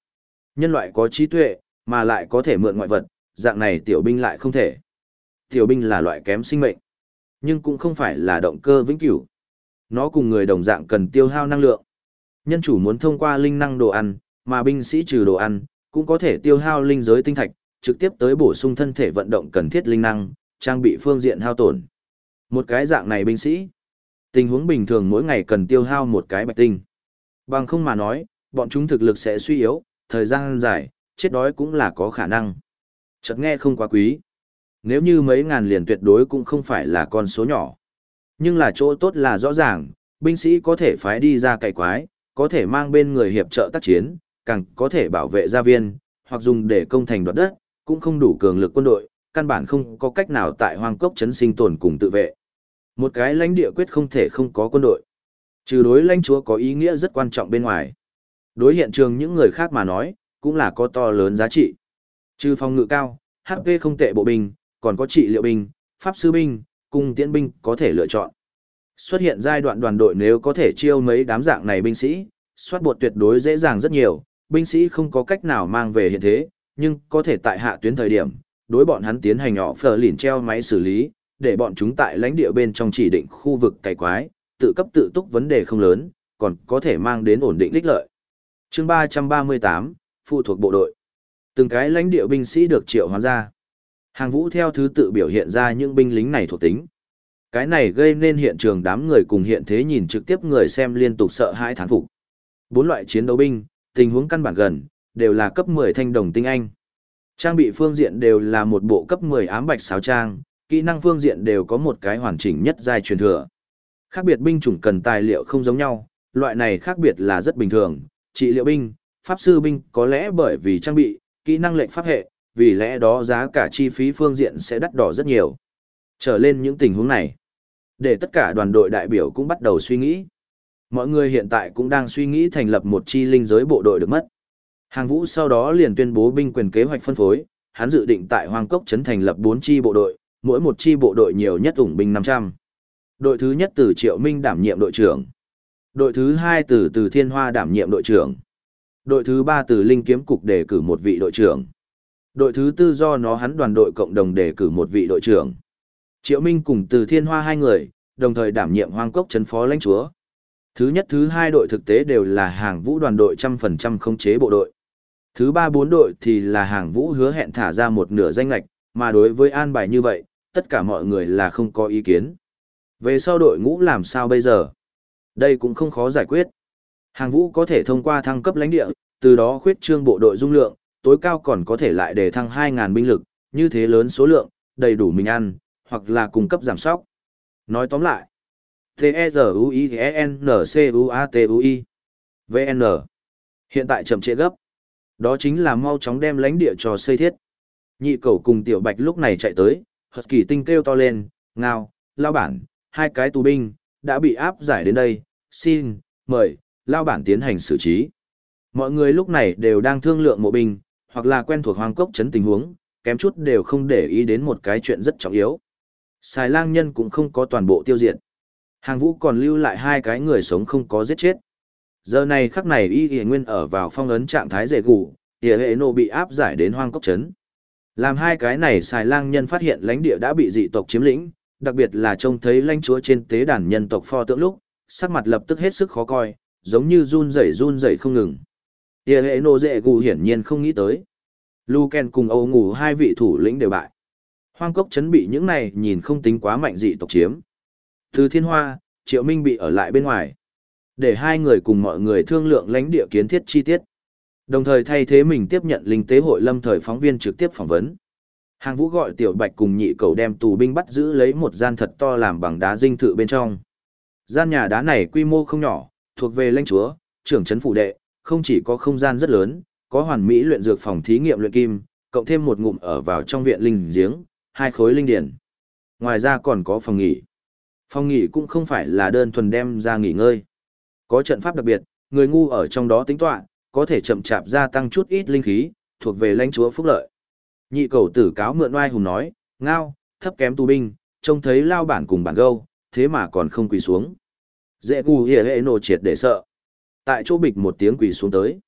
Nhân loại có trí tuệ, mà lại có thể mượn ngoại vật, dạng này tiểu binh lại không thể. Tiểu binh là loại kém sinh mệnh, nhưng cũng không phải là động cơ vĩnh cửu. Nó cùng người đồng dạng cần tiêu hao năng lượng. Nhân chủ muốn thông qua linh năng đồ ăn, mà binh sĩ trừ đồ ăn, cũng có thể tiêu hao linh giới tinh thạch, trực tiếp tới bổ sung thân thể vận động cần thiết linh năng, trang bị phương diện hao tổn. Một cái dạng này binh sĩ, tình huống bình thường mỗi ngày cần tiêu hao một cái bạch tinh. Bằng không mà nói, bọn chúng thực lực sẽ suy yếu, thời gian dài, chết đói cũng là có khả năng. Chợt nghe không quá quý. Nếu như mấy ngàn liền tuyệt đối cũng không phải là con số nhỏ. Nhưng là chỗ tốt là rõ ràng, binh sĩ có thể phái đi ra cày quái, có thể mang bên người hiệp trợ tác chiến, càng có thể bảo vệ gia viên, hoặc dùng để công thành đoạt đất, cũng không đủ cường lực quân đội, căn bản không có cách nào tại hoang cốc chấn sinh tồn cùng tự vệ. Một cái lãnh địa quyết không thể không có quân đội. Trừ đối lãnh chúa có ý nghĩa rất quan trọng bên ngoài. Đối hiện trường những người khác mà nói, cũng là có to lớn giá trị. Trừ phòng ngự cao, HP không tệ bộ binh, còn có trị liệu binh, pháp sư binh, cung tiễn binh có thể lựa chọn. Xuất hiện giai đoạn đoàn đội nếu có thể chiêu mấy đám dạng này binh sĩ, soát bột tuyệt đối dễ dàng rất nhiều, binh sĩ không có cách nào mang về hiện thế, nhưng có thể tại hạ tuyến thời điểm, đối bọn hắn tiến hành nhỏ phở lìn treo máy xử lý, để bọn chúng tại lãnh địa bên trong chỉ định khu vực cày quái, tự cấp tự túc vấn đề không lớn, còn có thể mang đến ổn định đích lợi. chương 338, phụ thuộc bộ đội. Từng cái lãnh địa binh sĩ được triệu hóa ra. Hàng vũ theo thứ tự biểu hiện ra những binh lính này thuộc tính. Cái này gây nên hiện trường đám người cùng hiện thế nhìn trực tiếp người xem liên tục sợ hãi thán phục. Bốn loại chiến đấu binh, tình huống căn bản gần, đều là cấp 10 thanh đồng tinh anh. Trang bị phương diện đều là một bộ cấp 10 ám bạch sáo trang, kỹ năng phương diện đều có một cái hoàn chỉnh nhất giai truyền thừa. Khác biệt binh chủng cần tài liệu không giống nhau, loại này khác biệt là rất bình thường, trị liệu binh, pháp sư binh có lẽ bởi vì trang bị, kỹ năng lệnh pháp hệ, vì lẽ đó giá cả chi phí phương diện sẽ đắt đỏ rất nhiều. Trở lên những tình huống này, để tất cả đoàn đội đại biểu cũng bắt đầu suy nghĩ. Mọi người hiện tại cũng đang suy nghĩ thành lập một chi linh giới bộ đội được mất. Hàng vũ sau đó liền tuyên bố binh quyền kế hoạch phân phối, hắn dự định tại Hoàng Cốc trấn thành lập 4 chi bộ đội, mỗi một chi bộ đội nhiều nhất ủng binh 500. Đội thứ nhất từ Triệu Minh đảm nhiệm đội trưởng. Đội thứ hai từ Từ Thiên Hoa đảm nhiệm đội trưởng. Đội thứ ba từ Linh Kiếm Cục đề cử một vị đội trưởng. Đội thứ tư do nó hắn đoàn đội cộng đồng đề cử một vị đội trưởng. Triệu Minh cùng Từ Thiên Hoa hai người, đồng thời đảm nhiệm Hoang Cốc trấn phó lãnh chúa. Thứ nhất thứ hai đội thực tế đều là hàng vũ đoàn đội trăm phần trăm không chế bộ đội. Thứ ba bốn đội thì là hàng vũ hứa hẹn thả ra một nửa danh lạch, mà đối với an bài như vậy, tất cả mọi người là không có ý kiến. Về sau đội ngũ làm sao bây giờ? Đây cũng không khó giải quyết. Hàng vũ có thể thông qua thăng cấp lãnh địa, từ đó khuyết trương bộ đội dung lượng, tối cao còn có thể lại để thăng 2.000 binh lực, như thế lớn số lượng, đầy đủ mình ăn, hoặc là cung cấp giảm sóc. Nói tóm lại, T-E-Z-U-I-E-N-C-U-A-T-U-I VN Hiện tại chậm trễ gấp. Đó chính là mau chóng đem lãnh địa cho xây thiết. Nhị cầu cùng tiểu bạch lúc này chạy tới, hợp kỳ tinh kêu to lên, ngao, lao bản, hai cái tù binh, đã bị áp giải đến đây, xin, mời, lao bản tiến hành xử trí. Mọi người lúc này đều đang thương lượng mộ binh, hoặc là quen thuộc hoang cốc chấn tình huống, kém chút đều không để ý đến một cái chuyện rất trọng yếu. Xài lang nhân cũng không có toàn bộ tiêu diệt. Hàng vũ còn lưu lại hai cái người sống không có giết chết. Giờ này khắc này y y nguyên ở vào phong ấn trạng thái dễ gù, y hệ nô bị áp giải đến hoang cốc chấn, Làm hai cái này xài lang nhân phát hiện lãnh địa đã bị dị tộc chiếm lĩnh, đặc biệt là trông thấy lãnh chúa trên tế đàn nhân tộc pho tượng lúc, sắc mặt lập tức hết sức khó coi, giống như run rẩy run rẩy không ngừng. Y hệ nô dệ gù hiển nhiên không nghĩ tới. Luken cùng Âu ngủ hai vị thủ lĩnh đều bại. Hoang cốc chấn bị những này nhìn không tính quá mạnh dị tộc chiếm. Từ thiên hoa, triệu minh bị ở lại bên ngoài. Để hai người cùng mọi người thương lượng lãnh địa kiến thiết chi tiết. Đồng thời thay thế mình tiếp nhận linh tế hội lâm thời phóng viên trực tiếp phỏng vấn. Hàng vũ gọi tiểu bạch cùng nhị cầu đem tù binh bắt giữ lấy một gian thật to làm bằng đá dinh thự bên trong. Gian nhà đá này quy mô không nhỏ, thuộc về lãnh chúa, trưởng trấn phủ đệ, không chỉ có không gian rất lớn, có hoàn mỹ luyện dược phòng thí nghiệm luyện kim, cộng thêm một ngụm ở vào trong viện linh giếng, hai khối linh điển. Ngoài ra còn có phòng nghỉ. Phòng nghỉ cũng không phải là đơn thuần đem ra nghỉ ngơi. Có trận pháp đặc biệt, người ngu ở trong đó tính toán, có thể chậm chạp gia tăng chút ít linh khí, thuộc về lãnh chúa phúc lợi. Nhị cầu tử cáo mượn oai hùng nói, ngao, thấp kém tu binh, trông thấy lao bản cùng bản gâu, thế mà còn không quỳ xuống. Dễ gù hề hệ nổ triệt để sợ. Tại chỗ bịch một tiếng quỳ xuống tới.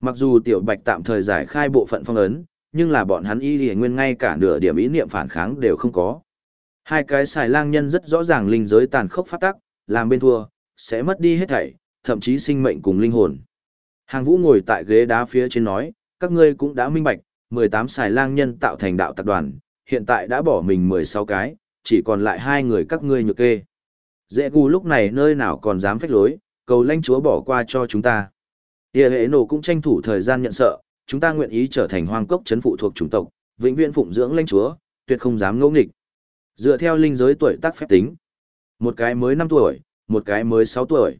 Mặc dù tiểu bạch tạm thời giải khai bộ phận phong ấn, nhưng là bọn hắn y lìa nguyên ngay cả nửa điểm ý niệm phản kháng đều không có. Hai cái xài lang nhân rất rõ ràng linh giới tàn khốc phát tắc, làm bên thua, sẽ mất đi hết thảy, thậm chí sinh mệnh cùng linh hồn. Hàng vũ ngồi tại ghế đá phía trên nói, các ngươi cũng đã minh bạch, 18 xài lang nhân tạo thành đạo tập đoàn, hiện tại đã bỏ mình 16 cái, chỉ còn lại hai người các ngươi nhược kê. Dễ gù lúc này nơi nào còn dám phách lối, cầu lãnh chúa bỏ qua cho chúng ta. Địa hệ nổ cũng tranh thủ thời gian nhận sợ, chúng ta nguyện ý trở thành hoang cốc chấn phụ thuộc chủng tộc, vĩnh viễn phụng dưỡng lãnh chúa, tuyệt không dám ngỗ nghịch. Dựa theo linh giới tuổi tác phép tính, một cái mới 5 tuổi, một cái mới 6 tuổi.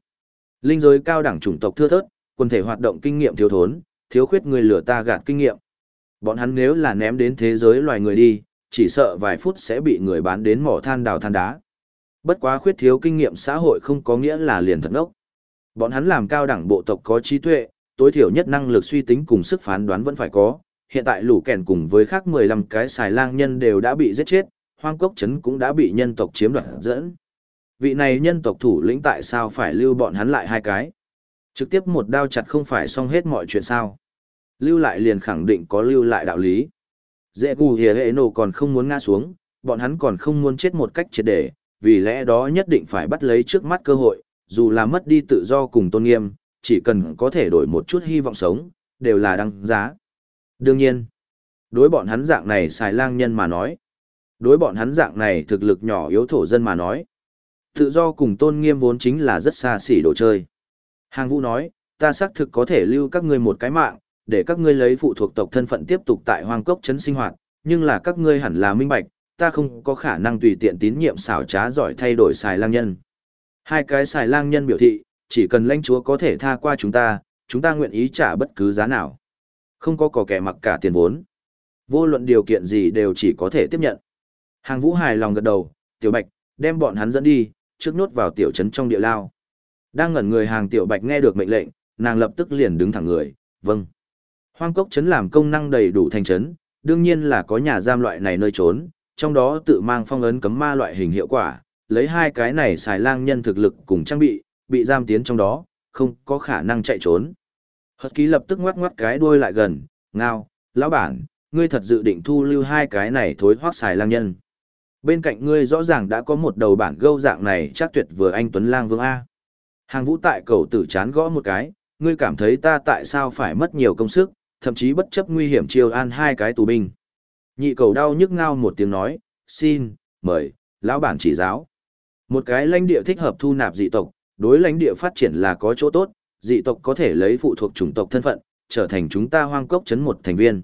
Linh giới cao đẳng chủng tộc thưa thớt, quần thể hoạt động kinh nghiệm thiếu thốn, thiếu khuyết người lửa ta gạt kinh nghiệm. Bọn hắn nếu là ném đến thế giới loài người đi, chỉ sợ vài phút sẽ bị người bán đến mỏ than đào than đá. Bất quá khuyết thiếu kinh nghiệm xã hội không có nghĩa là liền thật ngốc. Bọn hắn làm cao đẳng bộ tộc có trí tuệ, tối thiểu nhất năng lực suy tính cùng sức phán đoán vẫn phải có. Hiện tại lũ kèn cùng với khác 15 cái xài lang nhân đều đã bị giết chết, hoang cốc chấn cũng đã bị nhân tộc chiếm đoạt dẫn. Vị này nhân tộc thủ lĩnh tại sao phải lưu bọn hắn lại hai cái? Trực tiếp một đao chặt không phải xong hết mọi chuyện sao? Lưu lại liền khẳng định có lưu lại đạo lý. Dễ gù hề hệ nổ còn không muốn ngã xuống, bọn hắn còn không muốn chết một cách triệt để, vì lẽ đó nhất định phải bắt lấy trước mắt cơ hội, dù là mất đi tự do cùng tôn nghiêm, chỉ cần có thể đổi một chút hy vọng sống, đều là đăng giá. Đương nhiên, đối bọn hắn dạng này xài lang nhân mà nói, đối bọn hắn dạng này thực lực nhỏ yếu thổ dân mà nói, tự do cùng tôn nghiêm vốn chính là rất xa xỉ đồ chơi. Hàng vũ nói, ta xác thực có thể lưu các ngươi một cái mạng, để các ngươi lấy phụ thuộc tộc thân phận tiếp tục tại hoang cốc chấn sinh hoạt, nhưng là các ngươi hẳn là minh bạch, ta không có khả năng tùy tiện tín nhiệm xảo trá giỏi thay đổi xài lang nhân. Hai cái xài lang nhân biểu thị, chỉ cần lãnh chúa có thể tha qua chúng ta, chúng ta nguyện ý trả bất cứ giá nào. Không có có kẻ mặc cả tiền vốn. Vô luận điều kiện gì đều chỉ có thể tiếp nhận. Hàng vũ hài lòng gật đầu, tiểu bạch, đem bọn hắn dẫn đi, trước nốt vào tiểu trấn trong địa lao. Đang ngẩn người hàng tiểu bạch nghe được mệnh lệnh, nàng lập tức liền đứng thẳng người, vâng. Hoang cốc trấn làm công năng đầy đủ thành trấn, đương nhiên là có nhà giam loại này nơi trốn, trong đó tự mang phong ấn cấm ma loại hình hiệu quả, lấy hai cái này xài lang nhân thực lực cùng trang bị, bị giam tiến trong đó, không có khả năng chạy trốn. Hật ký lập tức ngoắc ngoắc cái đuôi lại gần, ngao, lão bản, ngươi thật dự định thu lưu hai cái này thối hoác xài lang nhân. Bên cạnh ngươi rõ ràng đã có một đầu bản gâu dạng này chắc tuyệt vừa anh Tuấn Lang Vương A. Hàng vũ tại cầu tử chán gõ một cái, ngươi cảm thấy ta tại sao phải mất nhiều công sức, thậm chí bất chấp nguy hiểm chiêu an hai cái tù binh. Nhị cầu đau nhức ngao một tiếng nói, xin, mời, lão bản chỉ giáo. Một cái lãnh địa thích hợp thu nạp dị tộc, đối lãnh địa phát triển là có chỗ tốt, dị tộc có thể lấy phụ thuộc chủng tộc thân phận, trở thành chúng ta hoang cốc chấn một thành viên.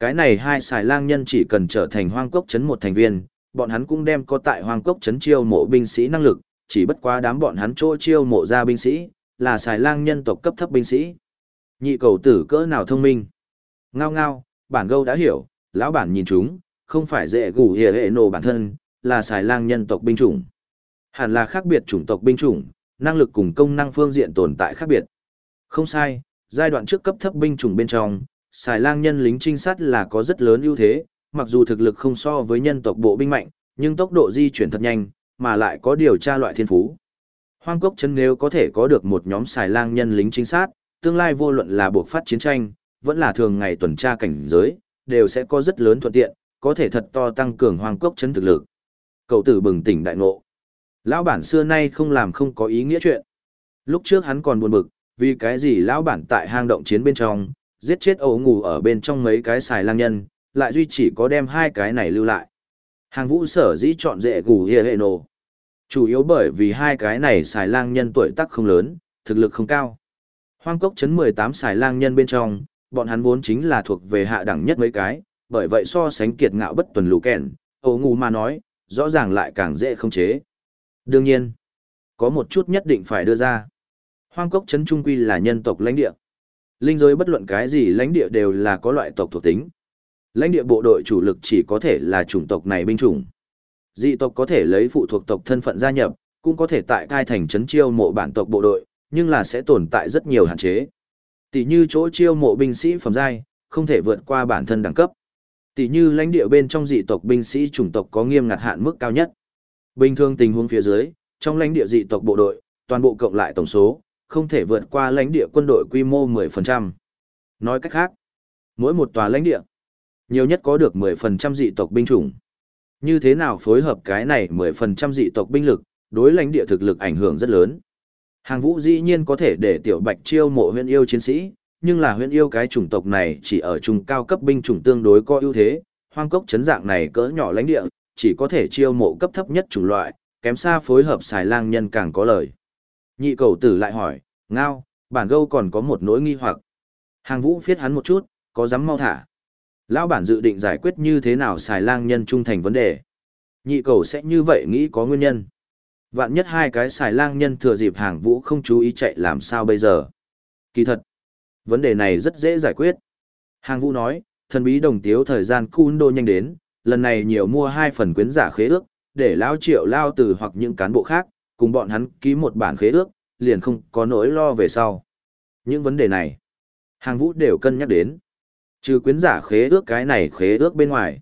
Cái này hai xài lang nhân chỉ cần trở thành hoang cốc chấn một thành viên, bọn hắn cũng đem có tại hoang cốc chấn chiêu mộ binh sĩ năng lực, chỉ bất quá đám bọn hắn chỗ chiêu mộ ra binh sĩ, là xài lang nhân tộc cấp thấp binh sĩ. Nhị cầu tử cỡ nào thông minh. Ngao ngao, bản gâu đã hiểu, lão bản nhìn chúng, không phải dễ gủ hề hệ nổ bản thân, là xài lang nhân tộc binh chủng. Hẳn là khác biệt chủng tộc binh chủng, năng lực cùng công năng phương diện tồn tại khác biệt. Không sai, giai đoạn trước cấp thấp binh chủng bên trong, xài lang nhân lính trinh sát là có rất lớn ưu thế, mặc dù thực lực không so với nhân tộc bộ binh mạnh, nhưng tốc độ di chuyển thật nhanh, mà lại có điều tra loại thiên phú. Hoang cốc chân nếu có thể có được một nhóm xài lang nhân lính trinh sát, tương lai vô luận là buộc phát chiến tranh, vẫn là thường ngày tuần tra cảnh giới, đều sẽ có rất lớn thuận tiện, có thể thật to tăng cường hoang cốc chân thực lực. Cậu tử bừng tỉnh đại ngộ. Lão bản xưa nay không làm không có ý nghĩa chuyện. Lúc trước hắn còn buồn bực, vì cái gì lão bản tại hang động chiến bên trong, giết chết ấu ngủ ở bên trong mấy cái xài lang nhân, lại duy chỉ có đem hai cái này lưu lại. Hàng vũ sở dĩ chọn dễ gù hề hệ nổ. Chủ yếu bởi vì hai cái này xài lang nhân tuổi tác không lớn, thực lực không cao. Hoang cốc chấn 18 xài lang nhân bên trong, bọn hắn vốn chính là thuộc về hạ đẳng nhất mấy cái, bởi vậy so sánh kiệt ngạo bất tuần lù kẹn, ấu ngủ mà nói, rõ ràng lại càng dễ không chế. Đương nhiên, có một chút nhất định phải đưa ra. Hoang cốc chấn trung quy là nhân tộc lãnh địa. Linh giới bất luận cái gì lãnh địa đều là có loại tộc thuộc tính. Lãnh địa bộ đội chủ lực chỉ có thể là chủng tộc này binh chủng. Dị tộc có thể lấy phụ thuộc tộc thân phận gia nhập, cũng có thể tại cai thành trấn chiêu mộ bản tộc bộ đội, nhưng là sẽ tồn tại rất nhiều hạn chế. Tỷ như chỗ chiêu mộ binh sĩ phẩm giai, không thể vượt qua bản thân đẳng cấp. Tỷ như lãnh địa bên trong dị tộc binh sĩ chủng tộc có nghiêm ngặt hạn mức cao nhất. Bình thường tình huống phía dưới, trong lãnh địa dị tộc bộ đội, toàn bộ cộng lại tổng số, không thể vượt qua lãnh địa quân đội quy mô 10%. Nói cách khác, mỗi một tòa lãnh địa, nhiều nhất có được 10% dị tộc binh chủng. Như thế nào phối hợp cái này 10% dị tộc binh lực, đối lãnh địa thực lực ảnh hưởng rất lớn. Hàng vũ dĩ nhiên có thể để tiểu bạch chiêu mộ huyện yêu chiến sĩ, nhưng là huyện yêu cái chủng tộc này chỉ ở trung cao cấp binh chủng tương đối có ưu thế, hoang cốc chấn dạng này cỡ nhỏ lãnh địa, chỉ có thể chiêu mộ cấp thấp nhất chủng loại, kém xa phối hợp xài lang nhân càng có lời. Nhị cầu tử lại hỏi, ngao, bản gâu còn có một nỗi nghi hoặc. Hàng vũ phiết hắn một chút, có dám mau thả. Lão bản dự định giải quyết như thế nào xài lang nhân trung thành vấn đề. Nhị cầu sẽ như vậy nghĩ có nguyên nhân. Vạn nhất hai cái xài lang nhân thừa dịp hàng vũ không chú ý chạy làm sao bây giờ. Kỳ thật, Vấn đề này rất dễ giải quyết. Hàng Vũ nói, thần bí đồng tiếu thời gian cun đô nhanh đến, lần này nhiều mua hai phần quyến giả khế ước, để lao triệu lao từ hoặc những cán bộ khác, cùng bọn hắn ký một bản khế ước, liền không có nỗi lo về sau. Những vấn đề này, hàng vũ đều cân nhắc đến. Trừ quyến giả khế ước cái này khế ước bên ngoài.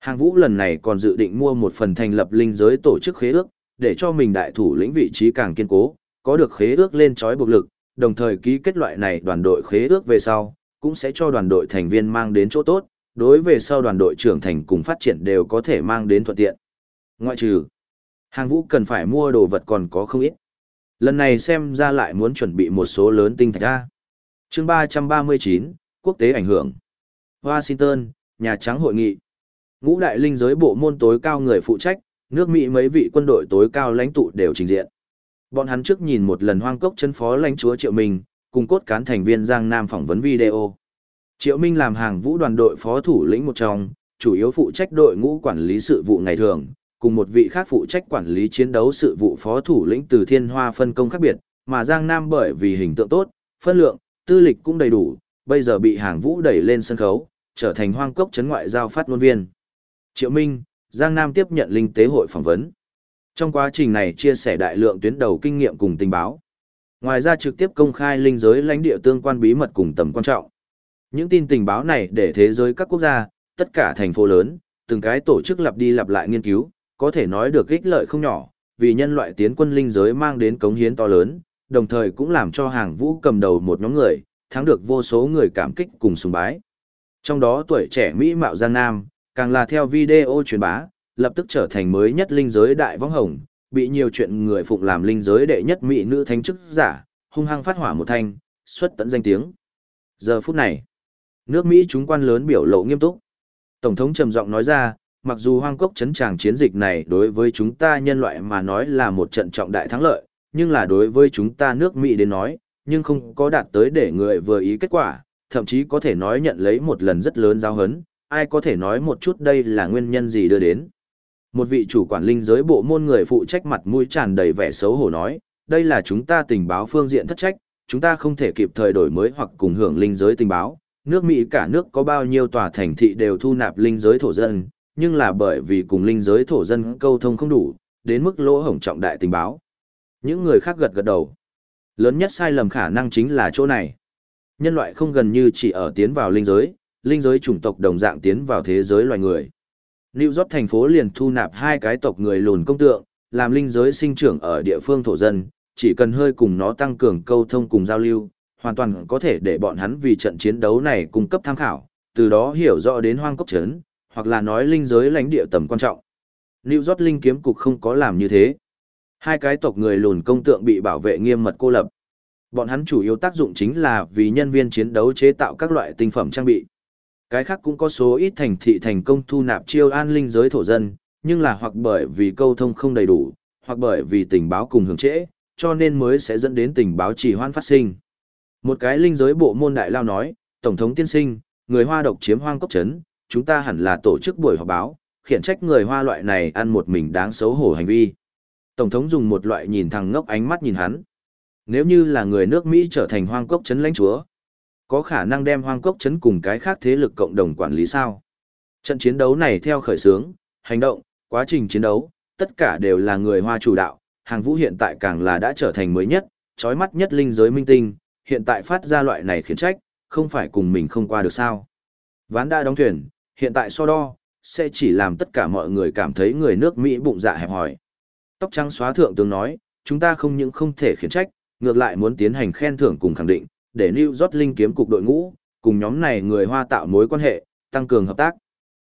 Hàng vũ lần này còn dự định mua một phần thành lập linh giới tổ chức khế ước, để cho mình đại thủ lĩnh vị trí càng kiên cố, có được khế ước lên trói buộc lực, đồng thời ký kết loại này đoàn đội khế ước về sau, cũng sẽ cho đoàn đội thành viên mang đến chỗ tốt, đối về sau đoàn đội trưởng thành cùng phát triển đều có thể mang đến thuận tiện. Ngoại trừ, hàng vũ cần phải mua đồ vật còn có không ít. Lần này xem ra lại muốn chuẩn bị một số lớn tinh thạch ra. chương 339, Quốc tế ảnh hưởng. Washington, Nhà Trắng hội nghị. Ngũ đại linh giới bộ môn tối cao người phụ trách, nước Mỹ mấy vị quân đội tối cao lãnh tụ đều trình diện. Bọn hắn trước nhìn một lần hoang cốc chân phó lãnh chúa Triệu Minh, cùng cốt cán thành viên Giang Nam phỏng vấn video. Triệu Minh làm hàng vũ đoàn đội phó thủ lĩnh một trong, chủ yếu phụ trách đội ngũ quản lý sự vụ ngày thường, cùng một vị khác phụ trách quản lý chiến đấu sự vụ phó thủ lĩnh từ Thiên Hoa phân công khác biệt, mà Giang Nam bởi vì hình tượng tốt, phân lượng, tư lịch cũng đầy đủ, bây giờ bị hàng vũ đẩy lên sân khấu, trở thành hoang cốc chấn ngoại giao phát ngôn viên. Triệu Minh, Giang Nam tiếp nhận linh tế hội phỏng vấn. Trong quá trình này chia sẻ đại lượng tuyến đầu kinh nghiệm cùng tình báo. Ngoài ra trực tiếp công khai linh giới lãnh địa tương quan bí mật cùng tầm quan trọng. Những tin tình báo này để thế giới các quốc gia, tất cả thành phố lớn, từng cái tổ chức lặp đi lặp lại nghiên cứu, có thể nói được ích lợi không nhỏ, vì nhân loại tiến quân linh giới mang đến cống hiến to lớn, đồng thời cũng làm cho hàng vũ cầm đầu một nhóm người, thắng được vô số người cảm kích cùng sùng bái. Trong đó tuổi trẻ Mỹ Mạo Giang Nam, càng là theo video truyền bá, lập tức trở thành mới nhất linh giới đại võng hồng, bị nhiều chuyện người phụng làm linh giới đệ nhất mỹ nữ thánh chức giả, hung hăng phát hỏa một thanh, xuất tận danh tiếng. Giờ phút này, nước Mỹ chúng quan lớn biểu lộ nghiêm túc. Tổng thống trầm giọng nói ra, mặc dù hoang cốc chấn tràng chiến dịch này đối với chúng ta nhân loại mà nói là một trận trọng đại thắng lợi, nhưng là đối với chúng ta nước Mỹ đến nói, nhưng không có đạt tới để người vừa ý kết quả, thậm chí có thể nói nhận lấy một lần rất lớn giao hấn, ai có thể nói một chút đây là nguyên nhân gì đưa đến. Một vị chủ quản linh giới bộ môn người phụ trách mặt mũi tràn đầy vẻ xấu hổ nói, đây là chúng ta tình báo phương diện thất trách, chúng ta không thể kịp thời đổi mới hoặc cùng hưởng linh giới tình báo. Nước Mỹ cả nước có bao nhiêu tòa thành thị đều thu nạp linh giới thổ dân, nhưng là bởi vì cùng linh giới thổ dân câu thông không đủ, đến mức lỗ hổng trọng đại tình báo. Những người khác gật gật đầu. Lớn nhất sai lầm khả năng chính là chỗ này. Nhân loại không gần như chỉ ở tiến vào linh giới, linh giới chủng tộc đồng dạng tiến vào thế giới loài người. New York thành phố liền thu nạp hai cái tộc người lùn công tượng, làm linh giới sinh trưởng ở địa phương thổ dân, chỉ cần hơi cùng nó tăng cường câu thông cùng giao lưu, hoàn toàn có thể để bọn hắn vì trận chiến đấu này cung cấp tham khảo, từ đó hiểu rõ đến hoang cốc chấn, hoặc là nói linh giới lãnh địa tầm quan trọng. Lưu Giót linh kiếm cục không có làm như thế. Hai cái tộc người lùn công tượng bị bảo vệ nghiêm mật cô lập. Bọn hắn chủ yếu tác dụng chính là vì nhân viên chiến đấu chế tạo các loại tinh phẩm trang bị. Cái khác cũng có số ít thành thị thành công thu nạp chiêu an linh giới thổ dân, nhưng là hoặc bởi vì câu thông không đầy đủ, hoặc bởi vì tình báo cùng hưởng trễ, cho nên mới sẽ dẫn đến tình báo trì hoãn phát sinh. Một cái linh giới bộ môn đại lao nói, Tổng thống tiên sinh, người Hoa độc chiếm hoang cốc trấn, chúng ta hẳn là tổ chức buổi họp báo, khiển trách người Hoa loại này ăn một mình đáng xấu hổ hành vi. Tổng thống dùng một loại nhìn thằng ngốc ánh mắt nhìn hắn. Nếu như là người nước Mỹ trở thành hoang cốc trấn lãnh chúa, có khả năng đem hoang cốc chấn cùng cái khác thế lực cộng đồng quản lý sao? Trận chiến đấu này theo khởi xướng, hành động, quá trình chiến đấu, tất cả đều là người Hoa chủ đạo, hàng vũ hiện tại càng là đã trở thành mới nhất, trói mắt nhất linh giới minh tinh, hiện tại phát ra loại này khiến trách, không phải cùng mình không qua được sao. Ván đã đóng thuyền, hiện tại so đo, sẽ chỉ làm tất cả mọi người cảm thấy người nước Mỹ bụng dạ hẹp hòi. Tóc trắng xóa thượng tướng nói, chúng ta không những không thể khiến trách, ngược lại muốn tiến hành khen thưởng cùng khẳng định, để New York Linh kiếm cục đội ngũ, cùng nhóm này người Hoa tạo mối quan hệ, tăng cường hợp tác.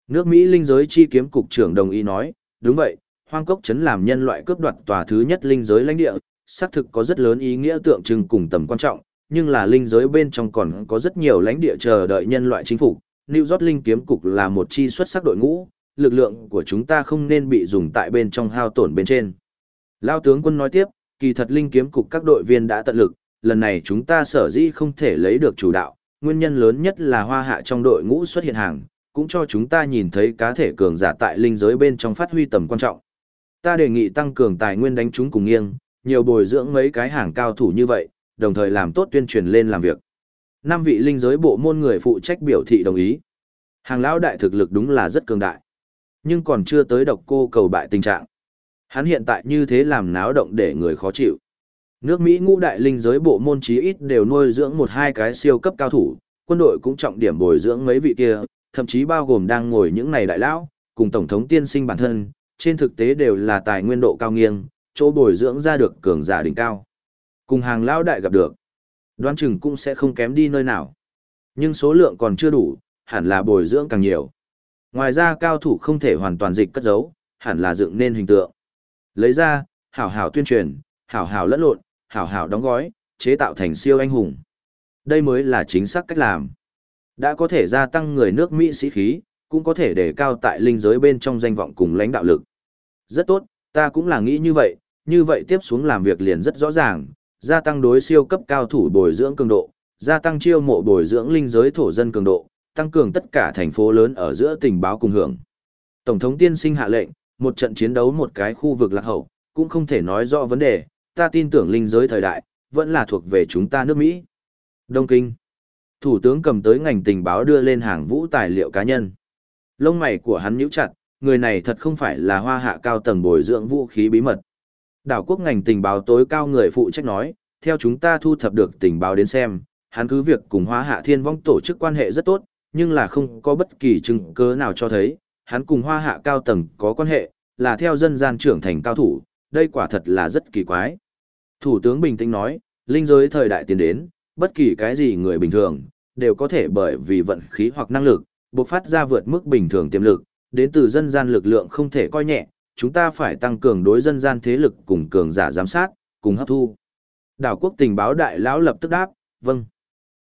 Nước Mỹ linh giới chi kiếm cục trưởng đồng ý nói, đúng vậy, hoang cốc chấn làm nhân loại cướp đoạt tòa thứ nhất linh giới lãnh địa, xác thực có rất lớn ý nghĩa tượng trưng cùng tầm quan trọng, nhưng là linh giới bên trong còn có rất nhiều lãnh địa chờ đợi nhân loại chính phủ. New York Linh kiếm cục là một chi xuất sắc đội ngũ, lực lượng của chúng ta không nên bị dùng tại bên trong hao tổn bên trên. Lao tướng quân nói tiếp, kỳ thật linh kiếm cục các đội viên đã tận lực, lần này chúng ta sở dĩ không thể lấy được chủ đạo, nguyên nhân lớn nhất là hoa hạ trong đội ngũ xuất hiện hàng, cũng cho chúng ta nhìn thấy cá thể cường giả tại linh giới bên trong phát huy tầm quan trọng. Ta đề nghị tăng cường tài nguyên đánh chúng cùng nghiêng, nhiều bồi dưỡng mấy cái hàng cao thủ như vậy, đồng thời làm tốt tuyên truyền lên làm việc. năm vị linh giới bộ môn người phụ trách biểu thị đồng ý. Hàng lão đại thực lực đúng là rất cường đại, nhưng còn chưa tới độc cô cầu bại tình trạng. Hắn hiện tại như thế làm náo động để người khó chịu. Nước Mỹ ngũ đại linh giới bộ môn chí ít đều nuôi dưỡng một hai cái siêu cấp cao thủ, quân đội cũng trọng điểm bồi dưỡng mấy vị kia, thậm chí bao gồm đang ngồi những này đại lão, cùng tổng thống tiên sinh bản thân, trên thực tế đều là tài nguyên độ cao nghiêng, chỗ bồi dưỡng ra được cường giả đỉnh cao. Cùng hàng lão đại gặp được, đoán chừng cũng sẽ không kém đi nơi nào. Nhưng số lượng còn chưa đủ, hẳn là bồi dưỡng càng nhiều. Ngoài ra cao thủ không thể hoàn toàn dịch cất giấu, hẳn là dựng nên hình tượng. Lấy ra, hảo hảo tuyên truyền, hảo hảo lẫn lộn, hảo hảo đóng gói, chế tạo thành siêu anh hùng. Đây mới là chính xác cách làm. Đã có thể gia tăng người nước Mỹ sĩ khí, cũng có thể để cao tại linh giới bên trong danh vọng cùng lãnh đạo lực. Rất tốt, ta cũng là nghĩ như vậy, như vậy tiếp xuống làm việc liền rất rõ ràng, gia tăng đối siêu cấp cao thủ bồi dưỡng cường độ, gia tăng chiêu mộ bồi dưỡng linh giới thổ dân cường độ, tăng cường tất cả thành phố lớn ở giữa tình báo cùng hưởng. Tổng thống tiên sinh hạ lệnh, một trận chiến đấu một cái khu vực lạc hậu, cũng không thể nói rõ vấn đề, ta tin tưởng linh giới thời đại, vẫn là thuộc về chúng ta nước Mỹ. Đông Kinh. Thủ tướng cầm tới ngành tình báo đưa lên hàng vũ tài liệu cá nhân. Lông mày của hắn nhíu chặt, người này thật không phải là hoa hạ cao tầng bồi dưỡng vũ khí bí mật. Đảo quốc ngành tình báo tối cao người phụ trách nói, theo chúng ta thu thập được tình báo đến xem, hắn cứ việc cùng hoa hạ thiên vong tổ chức quan hệ rất tốt, nhưng là không có bất kỳ chứng cứ nào cho thấy, hắn cùng hoa hạ cao tầng có quan hệ, là theo dân gian trưởng thành cao thủ, đây quả thật là rất kỳ quái. Thủ tướng bình tĩnh nói, linh giới thời đại tiến đến, bất kỳ cái gì người bình thường, đều có thể bởi vì vận khí hoặc năng lực, bộc phát ra vượt mức bình thường tiềm lực, đến từ dân gian lực lượng không thể coi nhẹ, chúng ta phải tăng cường đối dân gian thế lực cùng cường giả giám sát, cùng hấp thu. Đảo quốc tình báo đại lão lập tức đáp, vâng.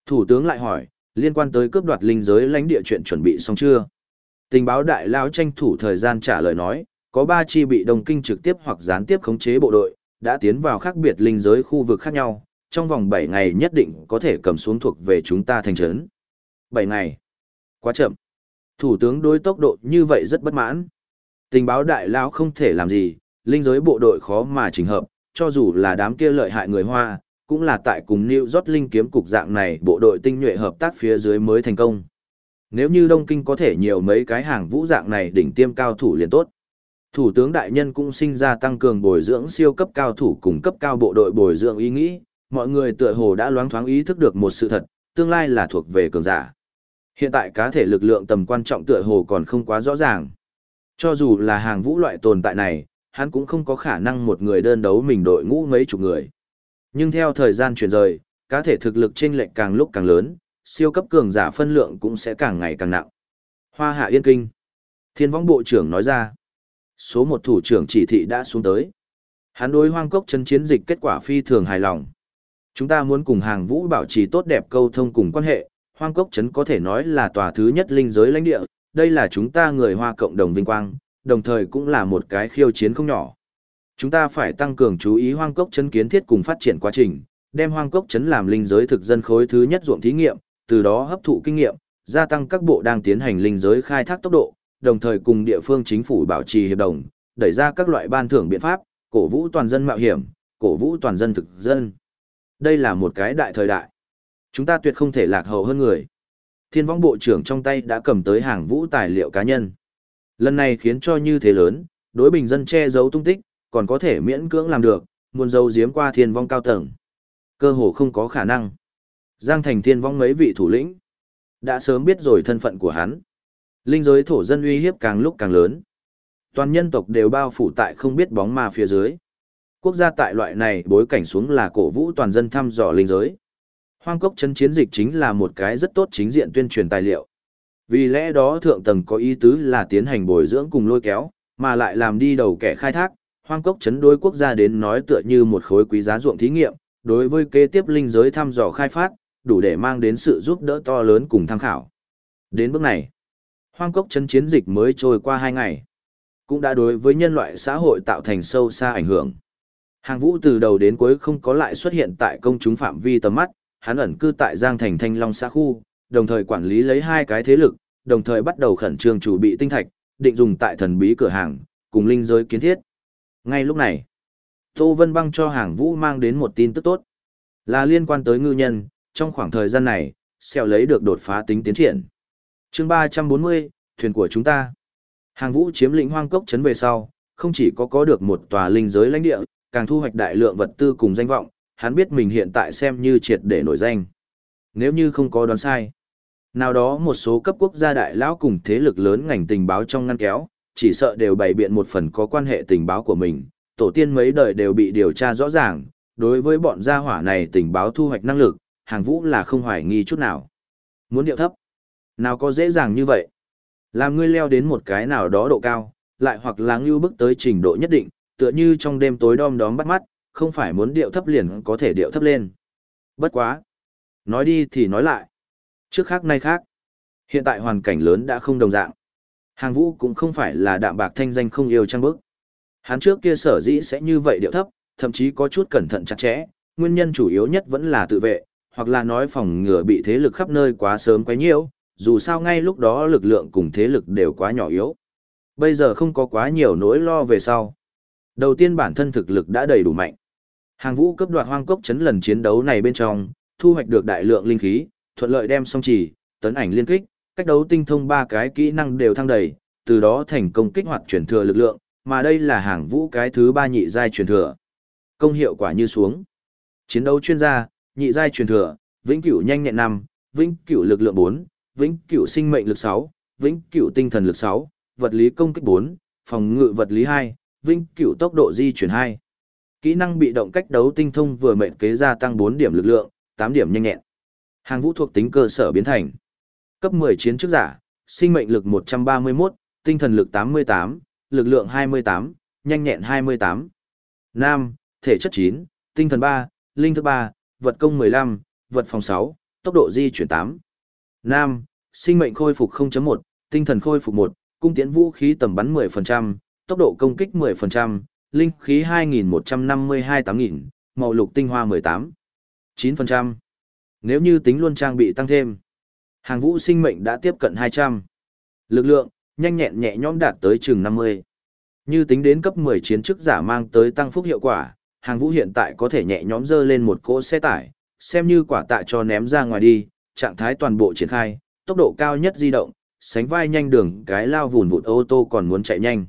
Thủ tướng lại hỏi, liên quan tới cướp đoạt linh giới lãnh địa chuyện chuẩn bị xong chưa? Tình báo đại lão tranh thủ thời gian trả lời nói, có ba chi bị đồng kinh trực tiếp hoặc gián tiếp khống chế bộ đội, đã tiến vào khác biệt linh giới khu vực khác nhau, trong vòng 7 ngày nhất định có thể cầm xuống thuộc về chúng ta thành trấn. 7 ngày. Quá chậm. Thủ tướng đối tốc độ như vậy rất bất mãn. Tình báo đại lão không thể làm gì, linh giới bộ đội khó mà chỉnh hợp, cho dù là đám kia lợi hại người Hoa, cũng là tại cùng New York Linh kiếm cục dạng này bộ đội tinh nhuệ hợp tác phía dưới mới thành công. Nếu như Đông Kinh có thể nhiều mấy cái hàng vũ dạng này đỉnh tiêm cao thủ liền tốt. Thủ tướng đại nhân cũng sinh ra tăng cường bồi dưỡng siêu cấp cao thủ cùng cấp cao bộ đội bồi dưỡng ý nghĩ, mọi người tựa hồ đã loáng thoáng ý thức được một sự thật, tương lai là thuộc về cường giả. Hiện tại cá thể lực lượng tầm quan trọng tựa hồ còn không quá rõ ràng. Cho dù là hàng vũ loại tồn tại này, hắn cũng không có khả năng một người đơn đấu mình đội ngũ mấy chục người. Nhưng theo thời gian chuyển rời, cá thể thực lực chênh lệch càng lúc càng lớn, siêu cấp cường giả phân lượng cũng sẽ càng ngày càng nặng. Hoa hạ yên kinh. Thiên võng bộ trưởng nói ra. Số một thủ trưởng chỉ thị đã xuống tới. Hắn đối hoang cốc chân chiến dịch kết quả phi thường hài lòng. Chúng ta muốn cùng hàng vũ bảo trì tốt đẹp câu thông cùng quan hệ, hoang cốc trấn có thể nói là tòa thứ nhất linh giới lãnh địa, đây là chúng ta người hoa cộng đồng vinh quang, đồng thời cũng là một cái khiêu chiến không nhỏ. Chúng ta phải tăng cường chú ý hoang cốc chấn kiến thiết cùng phát triển quá trình, đem hoang cốc chấn làm linh giới thực dân khối thứ nhất ruộng thí nghiệm, từ đó hấp thụ kinh nghiệm, gia tăng các bộ đang tiến hành linh giới khai thác tốc độ, đồng thời cùng địa phương chính phủ bảo trì hiệp đồng, đẩy ra các loại ban thưởng biện pháp, cổ vũ toàn dân mạo hiểm, cổ vũ toàn dân thực dân. Đây là một cái đại thời đại. Chúng ta tuyệt không thể lạc hậu hơn người. Thiên võng bộ trưởng trong tay đã cầm tới hàng vũ tài liệu cá nhân. Lần này khiến cho như thế lớn, đối bình dân che giấu tung tích, còn có thể miễn cưỡng làm được, muốn giấu giếm qua thiên vong cao tầng. Cơ hồ không có khả năng. Giang thành thiên vong mấy vị thủ lĩnh. Đã sớm biết rồi thân phận của hắn. Linh giới thổ dân uy hiếp càng lúc càng lớn. Toàn nhân tộc đều bao phủ tại không biết bóng ma phía dưới. Quốc gia tại loại này bối cảnh xuống là cổ vũ toàn dân thăm dò linh giới. Hoang cốc chân chiến dịch chính là một cái rất tốt chính diện tuyên truyền tài liệu. Vì lẽ đó thượng tầng có ý tứ là tiến hành bồi dưỡng cùng lôi kéo, mà lại làm đi đầu kẻ khai thác, hoang cốc chấn đối quốc gia đến nói tựa như một khối quý giá ruộng thí nghiệm, đối với kế tiếp linh giới thăm dò khai phát, đủ để mang đến sự giúp đỡ to lớn cùng tham khảo. Đến bước này, hoang cốc chấn chiến dịch mới trôi qua hai ngày, cũng đã đối với nhân loại xã hội tạo thành sâu xa ảnh hưởng. Hàng vũ từ đầu đến cuối không có lại xuất hiện tại công chúng phạm vi tầm mắt, hắn ẩn cư tại Giang Thành Thanh Long xã khu, đồng thời quản lý lấy hai cái thế lực, đồng thời bắt đầu khẩn trương chuẩn bị tinh thạch, định dùng tại thần bí cửa hàng, cùng linh giới kiến thiết. Ngay lúc này, Tô Vân Băng cho hàng vũ mang đến một tin tức tốt. Là liên quan tới ngư nhân, trong khoảng thời gian này, xèo lấy được đột phá tính tiến triển. chương 340, thuyền của chúng ta. Hàng vũ chiếm lĩnh hoang cốc trấn về sau, không chỉ có có được một tòa linh giới lãnh địa, càng thu hoạch đại lượng vật tư cùng danh vọng, hắn biết mình hiện tại xem như triệt để nổi danh. Nếu như không có đoán sai, nào đó một số cấp quốc gia đại lão cùng thế lực lớn ngành tình báo trong ngăn kéo, chỉ sợ đều bày biện một phần có quan hệ tình báo của mình, tổ tiên mấy đời đều bị điều tra rõ ràng, đối với bọn gia hỏa này tình báo thu hoạch năng lực, hàng vũ là không hoài nghi chút nào. Muốn điệu thấp, nào có dễ dàng như vậy. Làm ngươi leo đến một cái nào đó độ cao, lại hoặc là ngưu bước tới trình độ nhất định, tựa như trong đêm tối đom đóm bắt mắt, không phải muốn điệu thấp liền có thể điệu thấp lên. Bất quá. Nói đi thì nói lại. Trước khác nay khác. Hiện tại hoàn cảnh lớn đã không đồng dạng. Hàng vũ cũng không phải là đạm bạc thanh danh không yêu trang bức. Hắn trước kia sở dĩ sẽ như vậy điệu thấp, thậm chí có chút cẩn thận chặt chẽ, nguyên nhân chủ yếu nhất vẫn là tự vệ, hoặc là nói phòng ngừa bị thế lực khắp nơi quá sớm quấy nhiễu, dù sao ngay lúc đó lực lượng cùng thế lực đều quá nhỏ yếu. Bây giờ không có quá nhiều nỗi lo về sau. Đầu tiên bản thân thực lực đã đầy đủ mạnh. Hàng vũ cấp đoạt hoang cốc chấn lần chiến đấu này bên trong, thu hoạch được đại lượng linh khí, thuận lợi đem song chỉ, tấn ảnh liên kích, cách đấu tinh thông ba cái kỹ năng đều thăng đầy, từ đó thành công kích hoạt chuyển thừa lực lượng, mà đây là hàng vũ cái thứ ba nhị giai truyền thừa. Công hiệu quả như xuống. Chiến đấu chuyên gia, nhị giai truyền thừa, vĩnh cửu nhanh nhẹn năm, vĩnh cửu lực lượng 4, vĩnh cửu sinh mệnh lực 6, vĩnh cửu tinh thần lực 6, vật lý công kích 4, phòng ngự vật lý 2, vĩnh cửu tốc độ di chuyển 2. Kỹ năng bị động cách đấu tinh thông vừa mệnh kế gia tăng 4 điểm lực lượng, 8 điểm nhanh nhẹn. Hàng vũ thuộc tính cơ sở biến thành. Cấp 10 chiến chức giả, sinh mệnh lực 131, tinh thần lực 88, lực lượng 28, nhanh nhẹn 28. Nam, thể chất 9, tinh thần 3, linh thức 3, vật công 15, vật phòng 6, tốc độ di chuyển 8. Nam, sinh mệnh khôi phục 0.1, tinh thần khôi phục 1, cung tiễn vũ khí tầm bắn 10%, tốc độ công kích 10%, linh khí 2152-8000, màu lục tinh hoa 18. 9%. Nếu như tính luôn trang bị tăng thêm, hàng vũ sinh mệnh đã tiếp cận 200. Lực lượng, nhanh nhẹn nhẹ nhõm đạt tới chừng 50. Như tính đến cấp 10 chiến chức giả mang tới tăng phúc hiệu quả, hàng vũ hiện tại có thể nhẹ nhõm dơ lên một cỗ xe tải, xem như quả tạ cho ném ra ngoài đi, trạng thái toàn bộ triển khai, tốc độ cao nhất di động, sánh vai nhanh đường cái lao vùn vụt ô tô còn muốn chạy nhanh.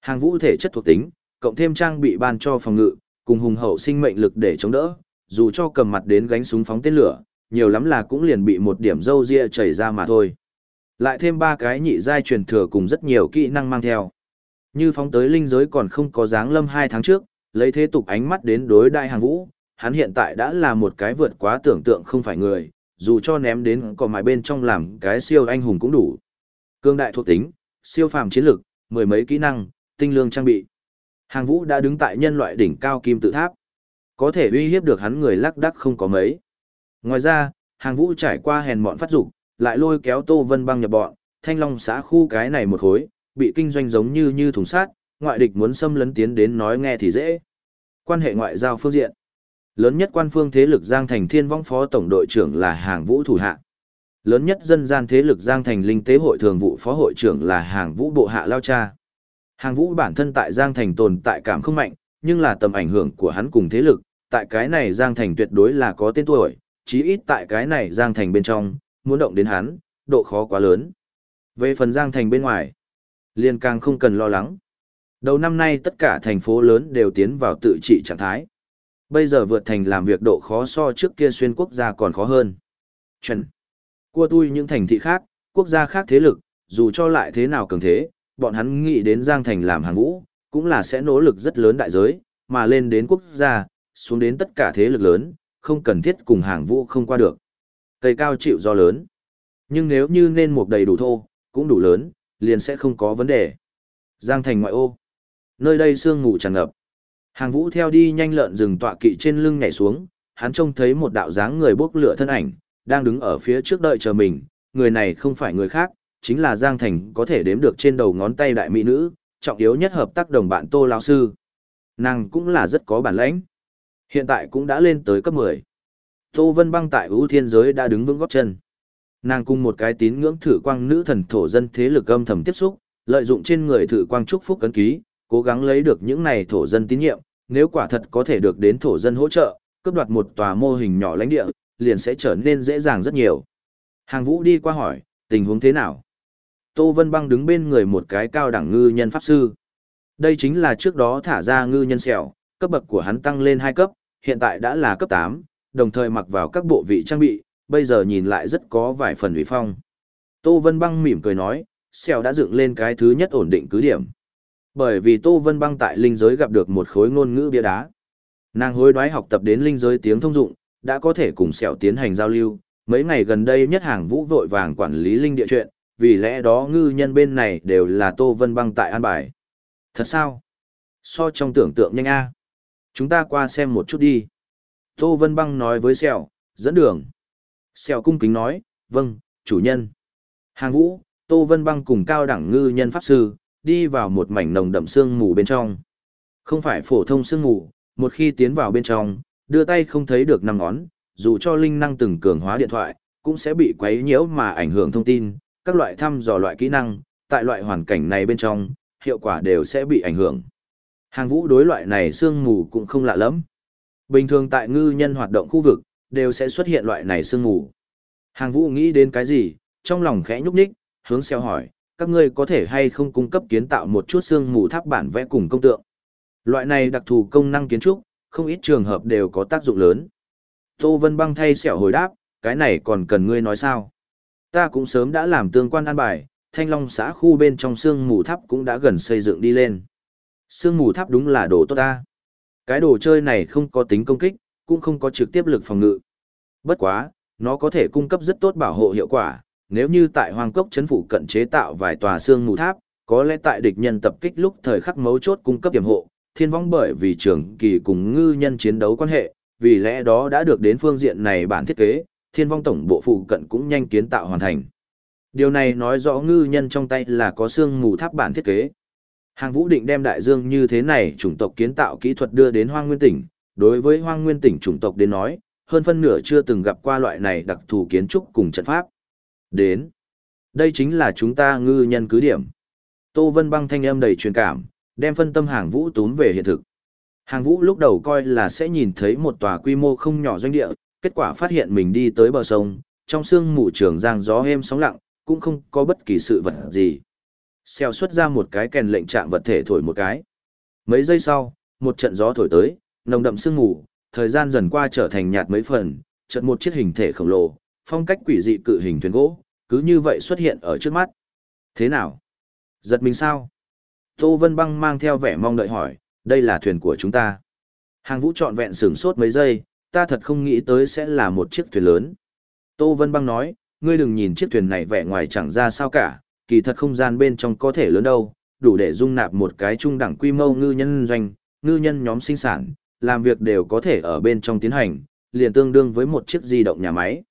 Hàng vũ thể chất thuộc tính, cộng thêm trang bị ban cho phòng ngự, cùng hùng hậu sinh mệnh lực để chống đỡ, dù cho cầm mặt đến gánh súng phóng tên lửa, nhiều lắm là cũng liền bị một điểm dâu ria chảy ra mà thôi. Lại thêm ba cái nhị giai truyền thừa cùng rất nhiều kỹ năng mang theo. Như phóng tới linh giới còn không có dáng lâm hai tháng trước, lấy thế tục ánh mắt đến đối đại hàng vũ, hắn hiện tại đã là một cái vượt quá tưởng tượng không phải người, dù cho ném đến cỏ mài bên trong làm cái siêu anh hùng cũng đủ. Cương đại thuộc tính, siêu phàm chiến lực, mười mấy kỹ năng, tinh lương trang bị. Hàng vũ đã đứng tại nhân loại đỉnh cao kim tự tháp. Có thể uy hiếp được hắn người lắc đắc không có mấy. Ngoài ra, hàng vũ trải qua hèn mọn phát dục lại lôi kéo Tô Vân băng nhập bọn, thanh long xã khu cái này một khối, bị kinh doanh giống như như thùng sát, ngoại địch muốn xâm lấn tiến đến nói nghe thì dễ. Quan hệ ngoại giao phương diện. Lớn nhất quan phương thế lực Giang Thành Thiên Vong Phó Tổng đội trưởng là Hàng Vũ thủ hạ. Lớn nhất dân gian thế lực Giang Thành Linh Tế Hội Thường vụ Phó hội trưởng là Hàng Vũ bộ hạ Lao Cha. Hàng Vũ bản thân tại Giang Thành tồn tại cảm không mạnh, nhưng là tầm ảnh hưởng của hắn cùng thế lực, tại cái này Giang Thành tuyệt đối là có tên tuổi, chí ít tại cái này Giang Thành bên trong, muốn động đến hắn, độ khó quá lớn. Về phần Giang Thành bên ngoài, liền càng không cần lo lắng. Đầu năm nay tất cả thành phố lớn đều tiến vào tự trị trạng thái. Bây giờ vượt thành làm việc độ khó so trước kia xuyên quốc gia còn khó hơn. Chuẩn. Cua tôi những thành thị khác, quốc gia khác thế lực, dù cho lại thế nào cường thế, bọn hắn nghĩ đến Giang Thành làm hàng vũ, cũng là sẽ nỗ lực rất lớn đại giới, mà lên đến quốc gia, xuống đến tất cả thế lực lớn, không cần thiết cùng hàng vũ không qua được. Cây cao chịu do lớn. Nhưng nếu như nên một đầy đủ thô, cũng đủ lớn, liền sẽ không có vấn đề. Giang thành ngoại ô. Nơi đây sương ngủ tràn ngập. Hàng vũ theo đi nhanh lợn rừng tọa kỵ trên lưng nhảy xuống, hắn trông thấy một đạo dáng người bốc lửa thân ảnh, đang đứng ở phía trước đợi chờ mình. Người này không phải người khác, chính là Giang Thành có thể đếm được trên đầu ngón tay đại mỹ nữ, trọng yếu nhất hợp tác đồng bạn Tô lão sư. Nàng cũng là rất có bản lãnh. Hiện tại cũng đã lên tới cấp 10. Tô Vân Băng tại ưu thiên giới đã đứng vững góp chân. Nàng cùng một cái tín ngưỡng thử quang nữ thần thổ dân thế lực âm thầm tiếp xúc, lợi dụng trên người thử quang chúc phúc cấn ký, cố gắng lấy được những này thổ dân tín nhiệm, nếu quả thật có thể được đến thổ dân hỗ trợ, cướp đoạt một tòa mô hình nhỏ lãnh địa, liền sẽ trở nên dễ dàng rất nhiều. Hàng vũ đi qua hỏi, tình huống thế nào? Tô Vân Băng đứng bên người một cái cao đẳng ngư nhân pháp sư. Đây chính là trước đó thả ra ngư nhân sẹo, cấp bậc của hắn tăng lên 2 cấp, hiện tại đã là cấp 8, đồng thời mặc vào các bộ vị trang bị, bây giờ nhìn lại rất có vài phần uy phong. Tô Vân Băng mỉm cười nói, sẹo đã dựng lên cái thứ nhất ổn định cứ điểm. Bởi vì Tô Vân Băng tại linh giới gặp được một khối ngôn ngữ bia đá. Nàng hối đoái học tập đến linh giới tiếng thông dụng, đã có thể cùng sẹo tiến hành giao lưu. Mấy ngày gần đây nhất hàng vũ vội vàng quản lý linh địa chuyện, vì lẽ đó ngư nhân bên này đều là Tô Vân Băng tại an bài. Thật sao? So trong tưởng tượng nhanh a. Chúng ta qua xem một chút đi. Tô Vân Băng nói với Sẹo, dẫn đường. Sẹo cung kính nói, vâng, chủ nhân. Hàng vũ, Tô Vân Băng cùng cao đẳng ngư nhân pháp sư, đi vào một mảnh nồng đậm sương mù bên trong. Không phải phổ thông sương mù, một khi tiến vào bên trong, đưa tay không thấy được năm ngón, dù cho linh năng từng cường hóa điện thoại, cũng sẽ bị quấy nhiễu mà ảnh hưởng thông tin, các loại thăm dò loại kỹ năng, tại loại hoàn cảnh này bên trong, hiệu quả đều sẽ bị ảnh hưởng. Hàng vũ đối loại này sương mù cũng không lạ lắm. Bình thường tại ngư nhân hoạt động khu vực, đều sẽ xuất hiện loại này sương mù. Hàng vũ nghĩ đến cái gì, trong lòng khẽ nhúc nhích, hướng xeo hỏi, các ngươi có thể hay không cung cấp kiến tạo một chút sương mù tháp bản vẽ cùng công tượng. Loại này đặc thù công năng kiến trúc, không ít trường hợp đều có tác dụng lớn. Tô Vân Băng thay xẻo hồi đáp, cái này còn cần ngươi nói sao? Ta cũng sớm đã làm tương quan an bài, thanh long xã khu bên trong sương mù tháp cũng đã gần xây dựng đi lên. Sương mù tháp đúng là đồ tốt ta. Cái đồ chơi này không có tính công kích, cũng không có trực tiếp lực phòng ngự. Bất quá, nó có thể cung cấp rất tốt bảo hộ hiệu quả, nếu như tại hoàng cốc chấn phủ cận chế tạo vài tòa sương mù tháp, có lẽ tại địch nhân tập kích lúc thời khắc mấu chốt cung cấp tiềm hộ, thiên vong bởi vì trường kỳ cùng ngư nhân chiến đấu quan hệ, vì lẽ đó đã được đến phương diện này bản thiết kế, thiên vong tổng bộ phụ cận cũng nhanh kiến tạo hoàn thành. Điều này nói rõ ngư nhân trong tay là có xương mù tháp bản thiết kế. Hàng vũ định đem đại dương như thế này chủng tộc kiến tạo kỹ thuật đưa đến hoang nguyên tỉnh, đối với hoang nguyên tỉnh chủng tộc đến nói, hơn phân nửa chưa từng gặp qua loại này đặc thù kiến trúc cùng trận pháp. Đến. Đây chính là chúng ta ngư nhân cứ điểm. Tô Vân băng thanh âm đầy truyền cảm, đem phân tâm hàng vũ tốn về hiện thực. Hàng vũ lúc đầu coi là sẽ nhìn thấy một tòa quy mô không nhỏ doanh địa, kết quả phát hiện mình đi tới bờ sông, trong sương mù trường giang gió êm sóng lặng, cũng không có bất kỳ sự vật gì. Xeo xuất ra một cái kèn lệnh trạng vật thể thổi một cái. Mấy giây sau, một trận gió thổi tới, nồng đậm sương mù, thời gian dần qua trở thành nhạt mấy phần, chợt một chiếc hình thể khổng lồ, phong cách quỷ dị cự hình thuyền gỗ, cứ như vậy xuất hiện ở trước mắt. Thế nào? Giật mình sao? Tô Vân Băng mang theo vẻ mong đợi hỏi, đây là thuyền của chúng ta. Hàng vũ trọn vẹn sửng sốt mấy giây, ta thật không nghĩ tới sẽ là một chiếc thuyền lớn. Tô Vân Băng nói, ngươi đừng nhìn chiếc thuyền này vẻ ngoài chẳng ra sao cả, kỳ thật không gian bên trong có thể lớn đâu, đủ để dung nạp một cái trung đẳng quy mô ngư nhân doanh, ngư nhân nhóm sinh sản, làm việc đều có thể ở bên trong tiến hành, liền tương đương với một chiếc di động nhà máy.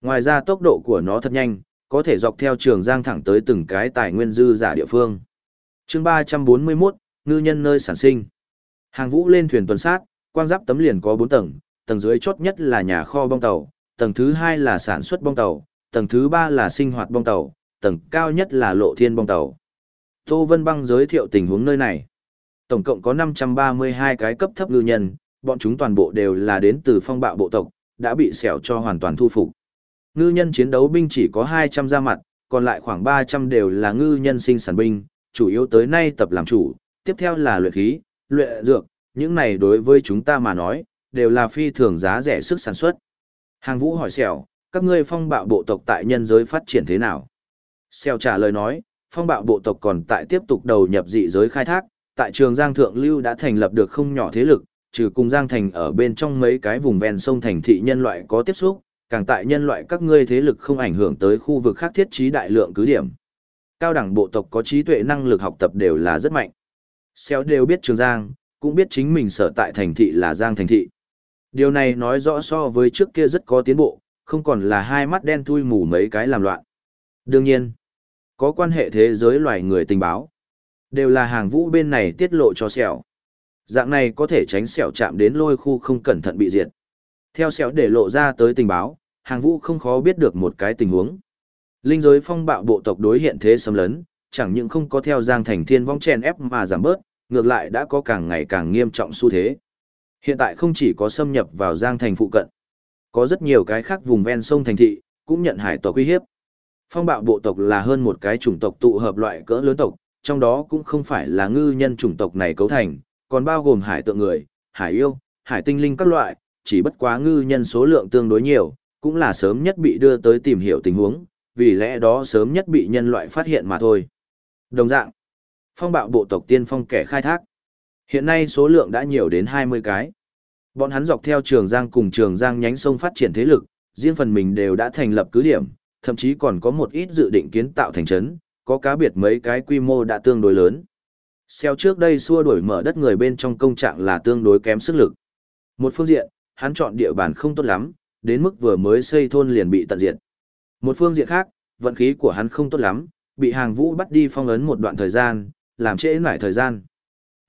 Ngoài ra tốc độ của nó thật nhanh, có thể dọc theo trường giang thẳng tới từng cái tài nguyên dư giả địa phương. chương 341, ngư nhân nơi sản sinh. Hàng vũ lên thuyền tuần sát, quang giáp tấm liền có 4 tầng, tầng dưới chốt nhất là nhà kho bong tàu, tầng thứ hai là sản xuất bong tàu, tầng thứ ba là sinh hoạt bong tàu, tầng cao nhất là lộ thiên bong tàu. Tô Vân Băng giới thiệu tình huống nơi này. Tổng cộng có 532 cái cấp thấp ngư nhân, bọn chúng toàn bộ đều là đến từ phong bạo bộ tộc, đã bị xẻo cho hoàn toàn thu phục. Ngư nhân chiến đấu binh chỉ có 200 ra mặt, còn lại khoảng 300 đều là ngư nhân sinh sản binh, chủ yếu tới nay tập làm chủ, tiếp theo là luyện khí, luyện dược, những này đối với chúng ta mà nói, đều là phi thường giá rẻ sức sản xuất. Hàng vũ hỏi xẻo, các ngươi phong bạo bộ tộc tại nhân giới phát triển thế nào? Xẻo trả lời nói, phong bạo bộ tộc còn tại tiếp tục đầu nhập dị giới khai thác, tại trường Giang Thượng Lưu đã thành lập được không nhỏ thế lực, trừ cùng Giang Thành ở bên trong mấy cái vùng ven sông thành thị nhân loại có tiếp xúc, càng tại nhân loại các ngươi thế lực không ảnh hưởng tới khu vực khác thiết trí đại lượng cứ điểm. Cao đẳng bộ tộc có trí tuệ năng lực học tập đều là rất mạnh. Xéo đều biết Trường Giang, cũng biết chính mình sở tại thành thị là Giang thành thị. Điều này nói rõ so với trước kia rất có tiến bộ, không còn là hai mắt đen thui mù mấy cái làm loạn. Đương nhiên, có quan hệ thế giới loài người tình báo. Đều là hàng vũ bên này tiết lộ cho sẹo. Dạng này có thể tránh sẹo chạm đến lôi khu không cẩn thận bị diệt. Theo sẹo để lộ ra tới tình báo, hàng vũ không khó biết được một cái tình huống. Linh giới phong bạo bộ tộc đối hiện thế xâm lấn, chẳng những không có theo giang thành thiên vong chen ép mà giảm bớt, ngược lại đã có càng ngày càng nghiêm trọng xu thế. Hiện tại không chỉ có xâm nhập vào giang thành phụ cận, có rất nhiều cái khác vùng ven sông thành thị, cũng nhận hải tộc uy hiếp. Phong bạo bộ tộc là hơn một cái chủng tộc tụ hợp loại cỡ lớn tộc, trong đó cũng không phải là ngư nhân chủng tộc này cấu thành, còn bao gồm hải tượng người, hải yêu, hải tinh linh các loại, chỉ bất quá ngư nhân số lượng tương đối nhiều, cũng là sớm nhất bị đưa tới tìm hiểu tình huống, vì lẽ đó sớm nhất bị nhân loại phát hiện mà thôi. Đồng dạng, phong bạo bộ tộc tiên phong kẻ khai thác. Hiện nay số lượng đã nhiều đến 20 cái. Bọn hắn dọc theo Trường Giang cùng Trường Giang nhánh sông phát triển thế lực, riêng phần mình đều đã thành lập cứ điểm, thậm chí còn có một ít dự định kiến tạo thành trấn, có cá biệt mấy cái quy mô đã tương đối lớn. Xeo trước đây xua đuổi mở đất người bên trong công trạng là tương đối kém sức lực. Một phương diện, hắn chọn địa bàn không tốt lắm, đến mức vừa mới xây thôn liền bị tận diệt. Một phương diện khác, vận khí của hắn không tốt lắm, bị hàng vũ bắt đi phong ấn một đoạn thời gian, làm trễ nải thời gian.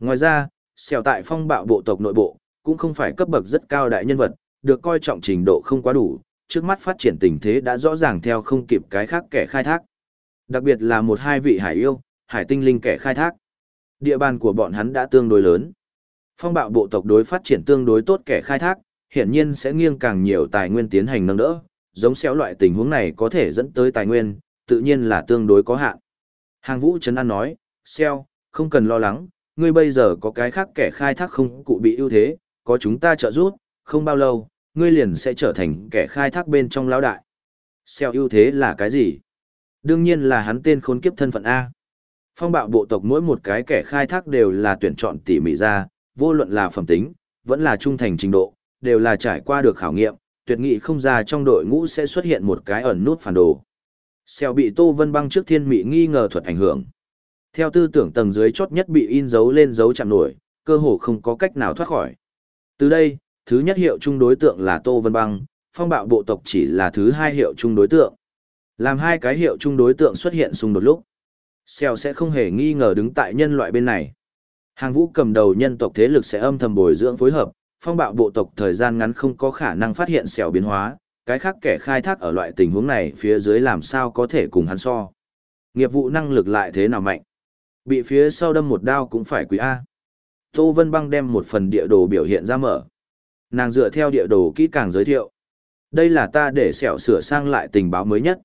Ngoài ra, xèo tại phong bạo bộ tộc nội bộ, cũng không phải cấp bậc rất cao đại nhân vật, được coi trọng trình độ không quá đủ, trước mắt phát triển tình thế đã rõ ràng theo không kịp cái khác kẻ khai thác. Đặc biệt là một hai vị hải yêu, hải tinh linh kẻ khai thác. Địa bàn của bọn hắn đã tương đối lớn. Phong bạo bộ tộc đối phát triển tương đối tốt kẻ khai thác, hiển nhiên sẽ nghiêng càng nhiều tài nguyên tiến hành nâng đỡ, giống xéo loại tình huống này có thể dẫn tới tài nguyên, tự nhiên là tương đối có hạn. Hàng Vũ Trấn An nói, xeo, không cần lo lắng, ngươi bây giờ có cái khác kẻ khai thác không cụ bị ưu thế, có chúng ta trợ giúp, không bao lâu, ngươi liền sẽ trở thành kẻ khai thác bên trong lão đại. Xeo ưu thế là cái gì? Đương nhiên là hắn tên khốn kiếp thân phận A. Phong bạo bộ tộc mỗi một cái kẻ khai thác đều là tuyển chọn tỉ mỉ ra, vô luận là phẩm tính, vẫn là trung thành trình độ, đều là trải qua được khảo nghiệm, tuyệt nghị không ra trong đội ngũ sẽ xuất hiện một cái ẩn nút phản đồ. Xeo bị Tô Vân Băng trước thiên mị nghi ngờ thuật ảnh hưởng. Theo tư tưởng tầng dưới chốt nhất bị in dấu lên dấu chạm nổi, cơ hồ không có cách nào thoát khỏi. Từ đây, thứ nhất hiệu chung đối tượng là Tô Vân Băng, phong bạo bộ tộc chỉ là thứ hai hiệu chung đối tượng. Làm hai cái hiệu chung đối tượng xuất hiện xung đột lúc. Xèo sẽ không hề nghi ngờ đứng tại nhân loại bên này. Hàng vũ cầm đầu nhân tộc thế lực sẽ âm thầm bồi dưỡng phối hợp, phong bạo bộ tộc thời gian ngắn không có khả năng phát hiện xèo biến hóa, cái khác kẻ khai thác ở loại tình huống này phía dưới làm sao có thể cùng hắn so. Nghiệp vụ năng lực lại thế nào mạnh. Bị phía sau đâm một đao cũng phải quý A. Tô Vân Băng đem một phần địa đồ biểu hiện ra mở. Nàng dựa theo địa đồ kỹ càng giới thiệu. Đây là ta để sẹo sửa sang lại tình báo mới nhất.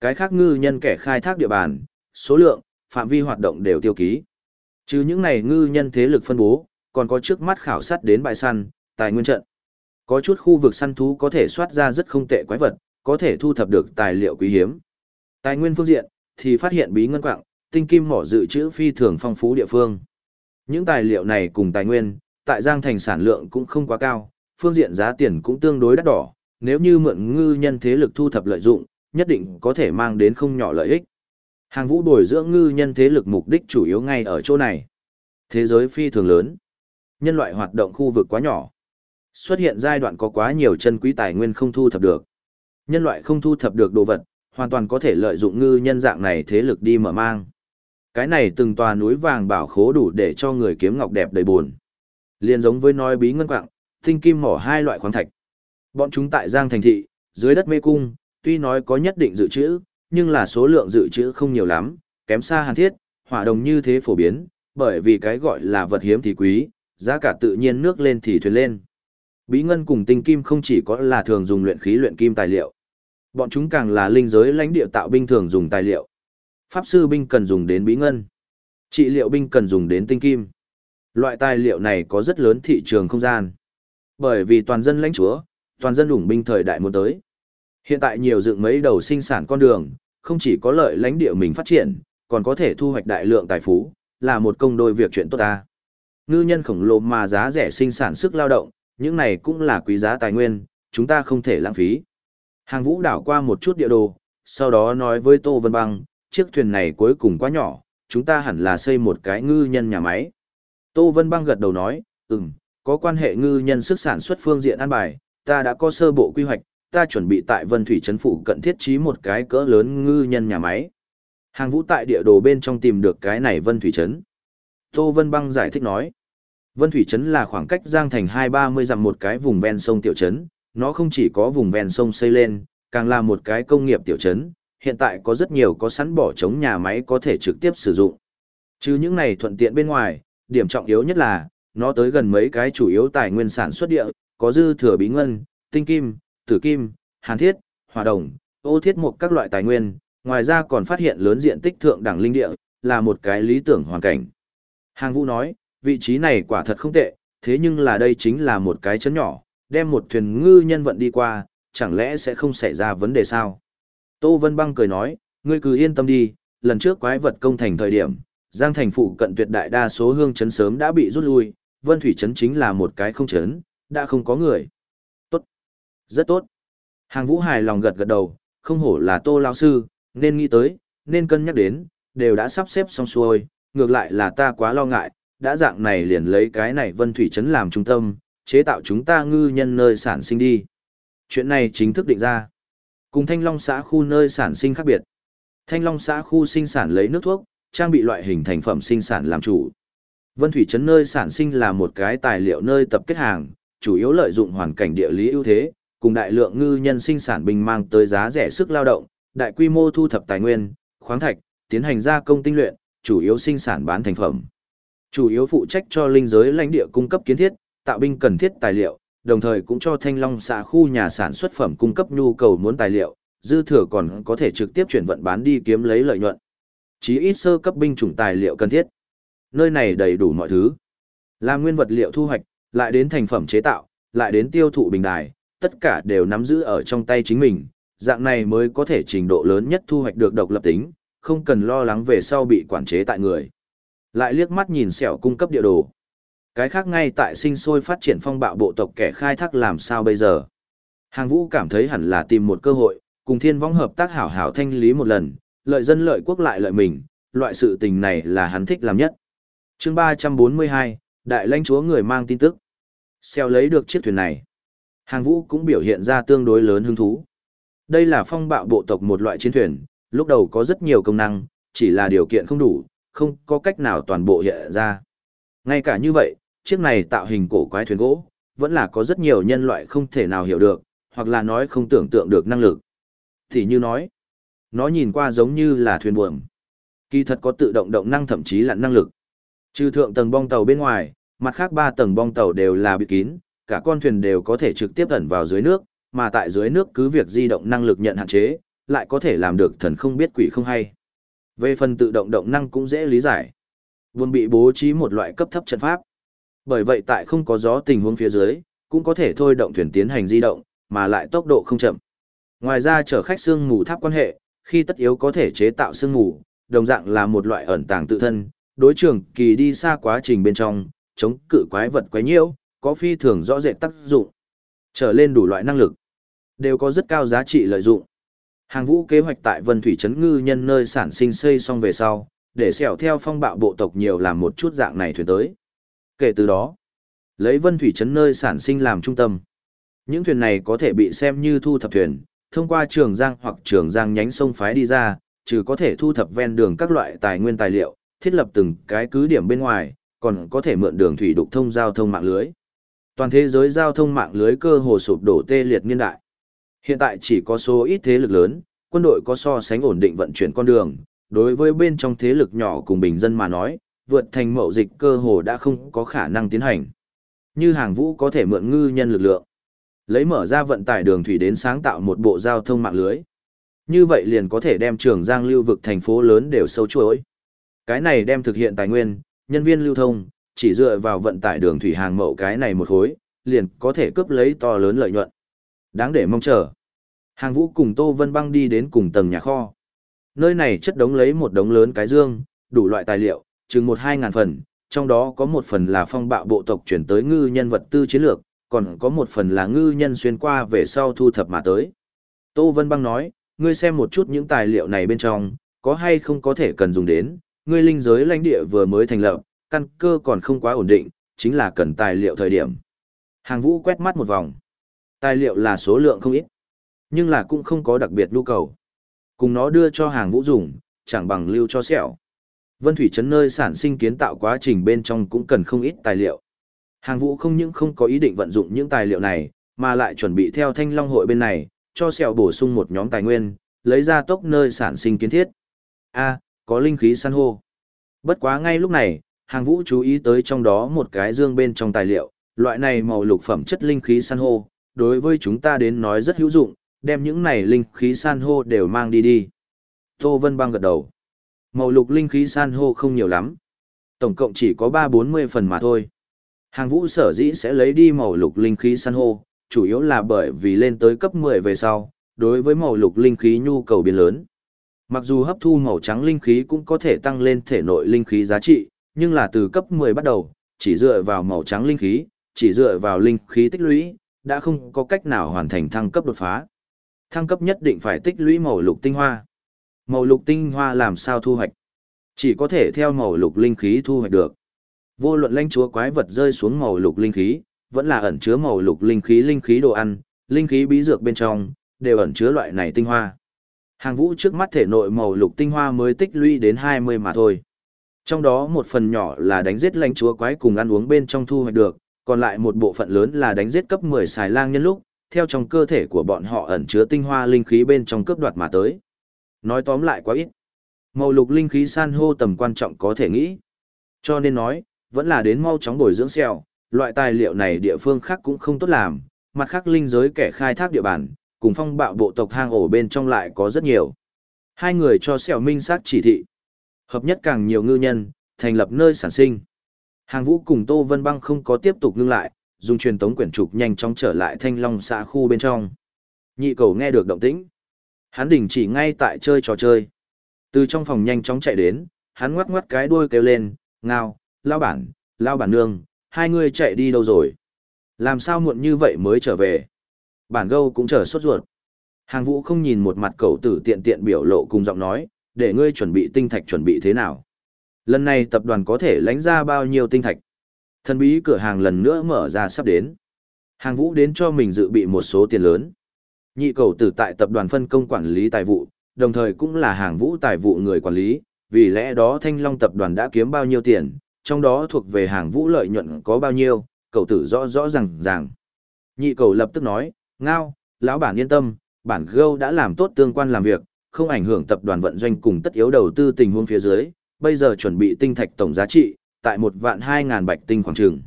Cái khác ngư nhân kẻ khai thác địa bàn, số lượng, phạm vi hoạt động đều tiêu ký. Chứ những này ngư nhân thế lực phân bố, còn có trước mắt khảo sát đến bãi săn, tài nguyên trận. Có chút khu vực săn thú có thể soát ra rất không tệ quái vật, có thể thu thập được tài liệu quý hiếm. Tài nguyên phương diện, thì phát hiện bí ngân quạng, tinh kim mỏ dự trữ phi thường phong phú địa phương. Những tài liệu này cùng tài nguyên, tại Giang Thành sản lượng cũng không quá cao, phương diện giá tiền cũng tương đối đắt đỏ, nếu như mượn ngư nhân thế lực thu thập lợi dụng, nhất định có thể mang đến không nhỏ lợi ích. Hàng vũ bồi dưỡng ngư nhân thế lực mục đích chủ yếu ngay ở chỗ này. Thế giới phi thường lớn. Nhân loại hoạt động khu vực quá nhỏ. Xuất hiện giai đoạn có quá nhiều chân quý tài nguyên không thu thập được. Nhân loại không thu thập được đồ vật, hoàn toàn có thể lợi dụng ngư nhân dạng này thế lực đi mở mang. Cái này từng tòa núi vàng bảo khố đủ để cho người kiếm ngọc đẹp đầy buồn. Liên giống với nói bí ngân quạng, tinh kim mỏ hai loại khoáng thạch. Bọn chúng tại Giang thành thị, dưới đất mê cung, tuy nói có nhất định dự trữ, nhưng là số lượng dự trữ không nhiều lắm, kém xa hàn thiết, hỏa đồng như thế phổ biến, bởi vì cái gọi là vật hiếm thì quý, giá cả tự nhiên nước lên thì thuyền lên. Bí ngân cùng tinh kim không chỉ có là thường dùng luyện khí luyện kim tài liệu, bọn chúng càng là linh giới lãnh địa tạo binh thường dùng tài liệu. Pháp sư binh cần dùng đến bí ngân, trị liệu binh cần dùng đến tinh kim. Loại tài liệu này có rất lớn thị trường không gian. Bởi vì toàn dân lãnh chúa, toàn dân ủng binh thời đại muốn tới. Hiện tại nhiều dựng mấy đầu sinh sản con đường, không chỉ có lợi lãnh địa mình phát triển, còn có thể thu hoạch đại lượng tài phú, là một công đôi việc chuyện tốt ta. Ngư nhân khổng lồ mà giá rẻ sinh sản sức lao động, những này cũng là quý giá tài nguyên, chúng ta không thể lãng phí. Hàng vũ đảo qua một chút địa đồ, sau đó nói với Tô Vân Băng, chiếc thuyền này cuối cùng quá nhỏ, chúng ta hẳn là xây một cái ngư nhân nhà máy. Tô Vân Bang gật đầu nói, ừm, có quan hệ ngư nhân sức sản xuất phương diện an bài, ta đã có sơ bộ quy hoạch, ta chuẩn bị tại Vân Thủy Trấn Phủ cận thiết trí một cái cỡ lớn ngư nhân nhà máy. Hàng vũ tại địa đồ bên trong tìm được cái này Vân Thủy Trấn. Tô Vân Bang giải thích nói, Vân Thủy Trấn là khoảng cách Giang Thành hai ba mươi dặm một cái vùng ven sông tiểu trấn, nó không chỉ có vùng ven sông xây lên, càng là một cái công nghiệp tiểu trấn, hiện tại có rất nhiều có sẵn bỏ trống nhà máy có thể trực tiếp sử dụng. Chứ những này thuận tiện bên ngoài, điểm trọng yếu nhất là, nó tới gần mấy cái chủ yếu tài nguyên sản xuất địa, có dư thừa bí ngân, tinh kim, tử kim, hàn thiết, hòa đồng, ô thiết mục các loại tài nguyên, ngoài ra còn phát hiện lớn diện tích thượng đẳng linh địa, là một cái lý tưởng hoàn cảnh. Hàng Vũ nói, vị trí này quả thật không tệ, thế nhưng là đây chính là một cái chấn nhỏ, đem một thuyền ngư nhân vận đi qua, chẳng lẽ sẽ không xảy ra vấn đề sao? Tô Vân Băng cười nói, ngươi cứ yên tâm đi, lần trước quái vật công thành thời điểm, Giang thành phụ cận tuyệt đại đa số hương chấn sớm đã bị rút lui, Vân Thủy chấn chính là một cái không chấn, đã không có người. Tốt, rất tốt. Hàng Vũ hài lòng gật gật đầu, không hổ là Tô lão sư, nên nghĩ tới, nên cân nhắc đến, đều đã sắp xếp xong xuôi, ngược lại là ta quá lo ngại, đã dạng này liền lấy cái này Vân Thủy chấn làm trung tâm, chế tạo chúng ta ngư nhân nơi sản sinh đi. Chuyện này chính thức định ra. Cùng Thanh Long xã khu nơi sản sinh khác biệt. Thanh Long xã khu sinh sản lấy nước thuốc, trang bị loại hình thành phẩm sinh sản làm chủ. Vân Thủy Trấn nơi sản sinh là một cái tài liệu nơi tập kết hàng, chủ yếu lợi dụng hoàn cảnh địa lý ưu thế, cùng đại lượng ngư nhân sinh sản bình mang tới giá rẻ sức lao động, đại quy mô thu thập tài nguyên, khoáng thạch, tiến hành gia công tinh luyện, chủ yếu sinh sản bán thành phẩm. Chủ yếu phụ trách cho linh giới lãnh địa cung cấp kiến thiết, tạo binh cần thiết tài liệu, đồng thời cũng cho Thanh Long xã khu nhà sản xuất phẩm cung cấp nhu cầu muốn tài liệu, dư thừa còn có thể trực tiếp chuyển vận bán đi kiếm lấy lợi nhuận. Chí ít sơ cấp binh chủng tài liệu cần thiết. Nơi này đầy đủ mọi thứ. Làm nguyên vật liệu thu hoạch, lại đến thành phẩm chế tạo, lại đến tiêu thụ bình đài, tất cả đều nắm giữ ở trong tay chính mình, dạng này mới có thể trình độ lớn nhất thu hoạch được độc lập tính, không cần lo lắng về sau bị quản chế tại người. Lại liếc mắt nhìn sẹo cung cấp địa đồ. Cái khác ngay tại sinh sôi phát triển phong bạo bộ tộc kẻ khai thác làm sao bây giờ. Hàng vũ cảm thấy hẳn là tìm một cơ hội, cùng thiên vong hợp tác hảo hảo thanh lý một lần, lợi dân lợi quốc lại lợi mình, loại sự tình này là hắn thích làm nhất. chương 342, Đại lãnh chúa người mang tin tức. Xeo lấy được chiếc thuyền này. Hàng vũ cũng biểu hiện ra tương đối lớn hứng thú. Đây là phong bạo bộ tộc một loại chiến thuyền, lúc đầu có rất nhiều công năng, chỉ là điều kiện không đủ, không có cách nào toàn bộ hiện ra. Ngay cả như vậy, chiếc này tạo hình cổ quái thuyền gỗ, vẫn là có rất nhiều nhân loại không thể nào hiểu được, hoặc là nói không tưởng tượng được năng lực. Thì như nói, nó nhìn qua giống như là thuyền buồm. Kỳ thật có tự động động năng thậm chí là năng lực. Trừ thượng tầng bong tàu bên ngoài, mặt khác ba tầng bong tàu đều là bị kín, cả con thuyền đều có thể trực tiếp ẩn vào dưới nước, mà tại dưới nước cứ việc di động năng lực nhận hạn chế, lại có thể làm được thần không biết quỷ không hay. Về phần tự động động năng cũng dễ lý giải. Buồn bị bố trí một loại cấp thấp trận pháp. Bởi vậy tại không có gió tình huống phía dưới, cũng có thể thôi động thuyền tiến hành di động, mà lại tốc độ không chậm. Ngoài ra chở khách xương mù tháp quan hệ, khi tất yếu có thể chế tạo xương mù, đồng dạng là một loại ẩn tàng tự thân, đối trường kỳ đi xa quá trình bên trong, chống cự quái vật quái nhiễu, có phi thường rõ rệt tác dụng. Trở lên đủ loại năng lực, đều có rất cao giá trị lợi dụng. Hàng vũ kế hoạch tại Vân Thủy Trấn Ngư nhân nơi sản sinh xây xong về sau, để xẻo theo phong bạo bộ tộc nhiều làm một chút dạng này thuyền tới. Kể từ đó, lấy Vân Thủy Trấn nơi sản sinh làm trung tâm. Những thuyền này có thể bị xem như thu thập thuyền, thông qua trường giang hoặc trường giang nhánh sông phái đi ra, trừ có thể thu thập ven đường các loại tài nguyên tài liệu, thiết lập từng cái cứ điểm bên ngoài, còn có thể mượn đường thủy đục thông giao thông mạng lưới. Toàn thế giới giao thông mạng lưới cơ hồ sụp đổ tê liệt niên đại. Hiện tại chỉ có số ít thế lực lớn, quân đội có so sánh ổn định vận chuyển con đường, đối với bên trong thế lực nhỏ cùng bình dân mà nói, vượt thành mậu dịch cơ hồ đã không có khả năng tiến hành. Như hàng vũ có thể mượn ngư nhân lực lượng, lấy mở ra vận tải đường thủy đến sáng tạo một bộ giao thông mạng lưới. Như vậy liền có thể đem trường giang lưu vực thành phố lớn đều sâu chuỗi. Cái này đem thực hiện tài nguyên, nhân viên lưu thông, chỉ dựa vào vận tải đường thủy hàng mậu cái này một khối, liền có thể cướp lấy to lớn lợi nhuận. Đáng để mong chờ. Hàng vũ cùng Tô Vân Băng đi đến cùng tầng nhà kho. Nơi này chất đống lấy một đống lớn cái dương, đủ loại tài liệu, chừng một hai ngàn phần, trong đó có một phần là phong bạo bộ tộc chuyển tới ngư nhân vật tư chiến lược, còn có một phần là ngư nhân xuyên qua về sau thu thập mà tới. Tô Vân Băng nói, ngươi xem một chút những tài liệu này bên trong, có hay không có thể cần dùng đến, ngươi linh giới lãnh địa vừa mới thành lập, căn cơ còn không quá ổn định, chính là cần tài liệu thời điểm. Hàng vũ quét mắt một vòng. Tài liệu là số lượng không ít, nhưng là cũng không có đặc biệt nhu cầu. Cùng nó đưa cho hàng vũ dùng, chẳng bằng lưu cho sẹo. Vân Thủy Trấn nơi sản sinh kiến tạo quá trình bên trong cũng cần không ít tài liệu. Hàng vũ không những không có ý định vận dụng những tài liệu này, mà lại chuẩn bị theo thanh long hội bên này, cho sẹo bổ sung một nhóm tài nguyên, lấy ra tốc nơi sản sinh kiến thiết. A, có linh khí san hô. Bất quá ngay lúc này, hàng vũ chú ý tới trong đó một cái dương bên trong tài liệu, loại này màu lục phẩm chất linh khí san hô, đối với chúng ta đến nói rất hữu dụng, đem những này linh khí san hô đều mang đi đi. Tô Vân Băng gật đầu. Màu lục linh khí san hô không nhiều lắm. Tổng cộng chỉ có 3-40 phần mà thôi. Hàng vũ sở dĩ sẽ lấy đi màu lục linh khí san hô, chủ yếu là bởi vì lên tới cấp 10 về sau, đối với màu lục linh khí nhu cầu biến lớn. Mặc dù hấp thu màu trắng linh khí cũng có thể tăng lên thể nội linh khí giá trị, nhưng là từ cấp 10 bắt đầu, chỉ dựa vào màu trắng linh khí, chỉ dựa vào linh khí tích lũy, đã không có cách nào hoàn thành thăng cấp đột phá. Thăng cấp nhất định phải tích lũy màu lục tinh hoa. Màu lục tinh hoa làm sao thu hoạch? Chỉ có thể theo màu lục linh khí thu hoạch được. Vô luận lãnh chúa quái vật rơi xuống màu lục linh khí, vẫn là ẩn chứa màu lục linh khí linh khí đồ ăn, linh khí bí dược bên trong, đều ẩn chứa loại này tinh hoa. Hàng vũ trước mắt thể nội màu lục tinh hoa mới tích lũy đến 20 mà thôi. Trong đó một phần nhỏ là đánh giết lãnh chúa quái cùng ăn uống bên trong thu hoạch được, còn lại một bộ phận lớn là đánh giết cấp 10 xài lang nhân lúc, theo trong cơ thể của bọn họ ẩn chứa tinh hoa linh khí bên trong cướp đoạt mà tới. Nói tóm lại quá ít. Màu lục linh khí san hô tầm quan trọng có thể nghĩ. Cho nên nói, vẫn là đến mau chóng bồi dưỡng xèo, loại tài liệu này địa phương khác cũng không tốt làm, mặt khác linh giới kẻ khai thác địa bàn, cùng phong bạo bộ tộc hang ổ bên trong lại có rất nhiều. Hai người cho xèo minh sát chỉ thị. Hợp nhất càng nhiều ngư nhân, thành lập nơi sản sinh. Hàng vũ cùng Tô Vân Băng không có tiếp tục ngưng lại, dùng truyền tống quyển trục nhanh chóng trở lại thanh long xã khu bên trong. Nhị cầu nghe được động tĩnh. Hắn đình chỉ ngay tại chơi trò chơi. Từ trong phòng nhanh chóng chạy đến, hắn ngoắc ngoắc cái đuôi kêu lên, ngao, lao bản, lao bản nương, hai người chạy đi đâu rồi? Làm sao muộn như vậy mới trở về? Bản gâu cũng chờ sốt ruột. Hàng vũ không nhìn một mặt cầu tử tiện tiện biểu lộ cùng giọng nói, để ngươi chuẩn bị tinh thạch chuẩn bị thế nào. Lần này tập đoàn có thể lánh ra bao nhiêu tinh thạch. Thần bí cửa hàng lần nữa mở ra sắp đến. Hàng vũ đến cho mình dự bị một số tiền lớn. Nhị cầu tử tại tập đoàn phân công quản lý tài vụ, đồng thời cũng là hàng vũ tài vụ người quản lý, vì lẽ đó Thanh Long tập đoàn đã kiếm bao nhiêu tiền, trong đó thuộc về hàng vũ lợi nhuận có bao nhiêu, cầu tử rõ rõ ràng ràng. Nhị cầu lập tức nói, ngao, lão bản yên tâm, bản gâu đã làm tốt tương quan làm việc, không ảnh hưởng tập đoàn vận doanh cùng tất yếu đầu tư tình huống phía dưới, bây giờ chuẩn bị tinh thạch tổng giá trị, tại một vạn hai ngàn bạch tinh khoảng trường.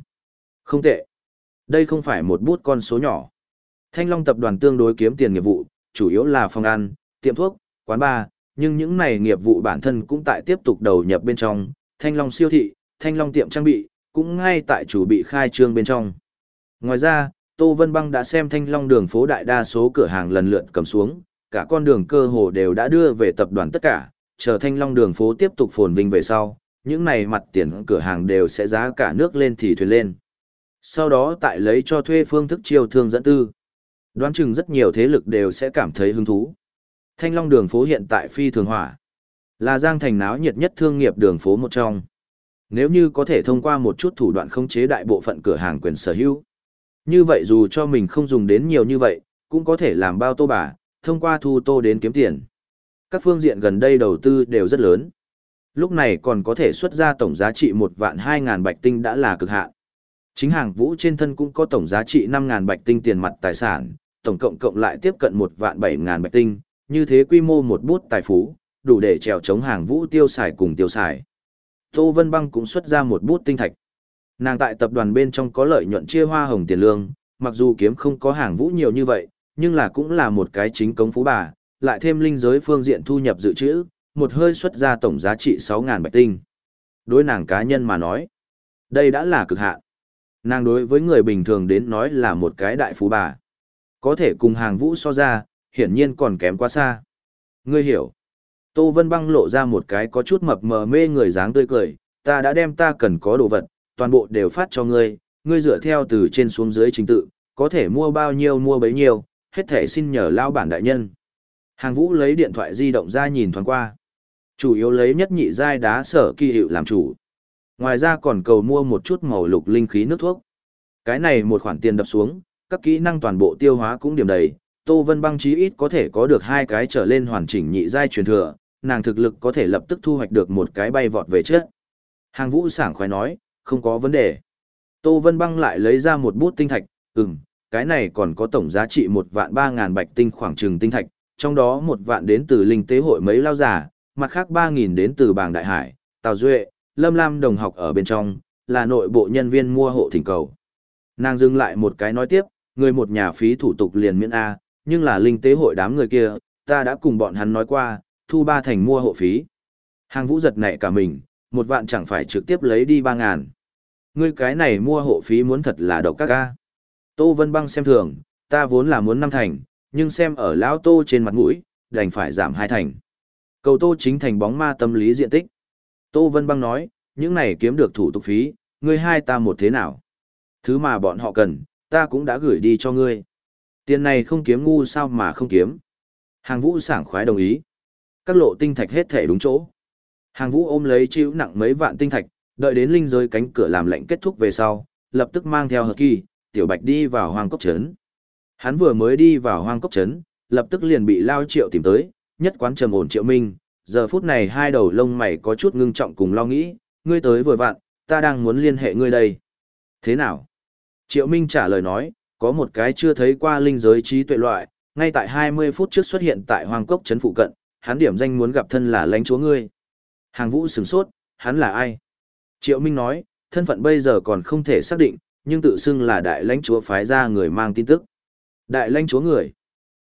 Không tệ. Đây không phải một bút con số nhỏ. Thanh Long tập đoàn tương đối kiếm tiền nghiệp vụ, chủ yếu là phòng ăn, tiệm thuốc, quán bar, nhưng những này nghiệp vụ bản thân cũng tại tiếp tục đầu nhập bên trong, Thanh Long siêu thị, Thanh Long tiệm trang bị, cũng ngay tại chủ bị khai trương bên trong. Ngoài ra, Tô Vân Băng đã xem Thanh Long đường phố đại đa số cửa hàng lần lượt cầm xuống, cả con đường cơ hồ đều đã đưa về tập đoàn tất cả, chờ Thanh Long đường phố tiếp tục phồn vinh về sau, những này mặt tiền cửa hàng đều sẽ giá cả nước lên thì thuyền lên. Sau đó tại lấy cho thuê phương thức chiêu thương dẫn tư. Đoán chừng rất nhiều thế lực đều sẽ cảm thấy hứng thú. Thanh Long đường phố hiện tại phi thường hỏa. Là giang thành náo nhiệt nhất thương nghiệp đường phố một trong. Nếu như có thể thông qua một chút thủ đoạn khống chế đại bộ phận cửa hàng quyền sở hữu. Như vậy dù cho mình không dùng đến nhiều như vậy, cũng có thể làm bao tô bà, thông qua thu tô đến kiếm tiền. Các phương diện gần đây đầu tư đều rất lớn. Lúc này còn có thể xuất ra tổng giá trị một vạn hai ngàn bạch tinh đã là cực hạn. Chính hàng vũ trên thân cũng có tổng giá trị năm ngàn bạch tinh tiền mặt tài sản, tổng cộng cộng lại tiếp cận một vạn bảy ngàn bạch tinh, như thế quy mô một bút tài phú, đủ để trèo chống hàng vũ tiêu xài cùng tiêu xài. Tô Vân Băng cũng xuất ra một bút tinh thạch. Nàng tại tập đoàn bên trong có lợi nhuận chia hoa hồng tiền lương, mặc dù kiếm không có hàng vũ nhiều như vậy, nhưng là cũng là một cái chính cống phú bà, lại thêm linh giới phương diện thu nhập dự trữ, một hơi xuất ra tổng giá trị 6.000 bạch tinh. Đối nàng cá nhân mà nói, đây đã là cực hạn. Nàng đối với người bình thường đến nói là một cái đại phú bà. Có thể cùng hàng vũ so ra, hiển nhiên còn kém quá xa. Ngươi hiểu. Tô Vân Băng lộ ra một cái có chút mập mờ mê người dáng tươi cười, ta đã đem ta cần có đồ vật, toàn bộ đều phát cho ngươi, ngươi dựa theo từ trên xuống dưới trình tự, có thể mua bao nhiêu mua bấy nhiêu, hết thể xin nhờ lao bản đại nhân. Hàng vũ lấy điện thoại di động ra nhìn thoáng qua. Chủ yếu lấy nhất nhị giai đá sở kỳ hiệu làm chủ. Ngoài ra còn cầu mua một chút màu lục linh khí nước thuốc. Cái này một khoản tiền đập xuống, các kỹ năng toàn bộ tiêu hóa cũng điểm đầy. Tô Vân Băng chí ít có thể có được hai cái trở lên hoàn chỉnh nhị giai truyền thừa, nàng thực lực có thể lập tức thu hoạch được một cái bay vọt về trước. Hàng vũ sảng khoái nói, không có vấn đề. Tô Vân Băng lại lấy ra một bút tinh thạch, ừm, cái này còn có tổng giá trị một vạn ba ngàn bạch tinh khoảng trừng tinh thạch, trong đó một vạn đến từ linh tế hội mấy lao giả, mặt khác ba nghìn đến từ bảng đại hải, Tào Duệ, Lâm Lam đồng học ở bên trong, là nội bộ nhân viên mua hộ thỉnh cầu. Nàng dừng lại một cái nói tiếp, người một nhà phí thủ tục liền miễn A, nhưng là linh tế hội đám người kia, ta đã cùng bọn hắn nói qua, thu ba thành mua hộ phí. Hàng vũ giật nảy cả mình, một vạn chẳng phải trực tiếp lấy đi ba ngàn. Ngươi cái này mua hộ phí muốn thật là độc các ca. Tô Vân Băng xem thường, ta vốn là muốn năm thành, nhưng xem ở lão Tô trên mặt mũi, đành phải giảm hai thành. Cầu Tô chính thành bóng ma tâm lý diện tích. Tô Vân Băng nói, những này kiếm được thủ tục phí, ngươi hai ta một thế nào. Thứ mà bọn họ cần, ta cũng đã gửi đi cho ngươi. Tiền này không kiếm ngu sao mà không kiếm. Hàng vũ sảng khoái đồng ý. Các lộ tinh thạch hết thể đúng chỗ. Hàng vũ ôm lấy chịu nặng mấy vạn tinh thạch, đợi đến linh giới cánh cửa làm lệnh kết thúc về sau, lập tức mang theo hợp kỳ, tiểu bạch đi vào hoang cốc trấn. Hắn vừa mới đi vào hoang cốc trấn, lập tức liền bị lao triệu tìm tới, nhất quán trầm ổn triệu minh, giờ phút này hai đầu lông mày có chút ngưng trọng cùng lo nghĩ, ngươi tới vừa vặn, ta đang muốn liên hệ ngươi đây. Thế nào? Triệu Minh trả lời nói, có một cái chưa thấy qua linh giới trí tuệ loại, ngay tại 20 phút trước xuất hiện tại Hoàng Cốc trấn phụ cận, hắn điểm danh muốn gặp thân là lãnh chúa ngươi. Hàng Vũ sửng sốt, hắn là ai? Triệu Minh nói, thân phận bây giờ còn không thể xác định, nhưng tự xưng là đại lãnh chúa phái ra người mang tin tức. Đại lãnh chúa người.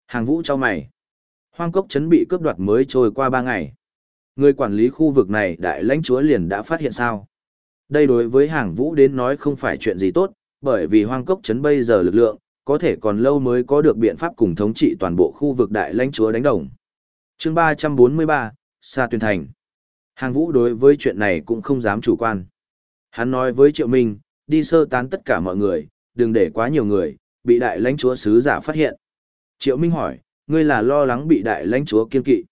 Hàng Vũ cho mày. Hoang cốc chấn bị cướp đoạt mới trôi qua 3 ngày. Người quản lý khu vực này đại lãnh chúa liền đã phát hiện sao. Đây đối với hàng Vũ đến nói không phải chuyện gì tốt, bởi vì hoang cốc chấn bây giờ lực lượng, có thể còn lâu mới có được biện pháp cùng thống trị toàn bộ khu vực đại lãnh chúa đánh đồng. chương 343, Sa Tuyên Thành. Hàng Vũ đối với chuyện này cũng không dám chủ quan. Hắn nói với Triệu Minh, đi sơ tán tất cả mọi người, đừng để quá nhiều người, bị đại lãnh chúa sứ giả phát hiện. Triệu Minh hỏi, ngươi là lo lắng bị đại lãnh chúa kiên kỵ.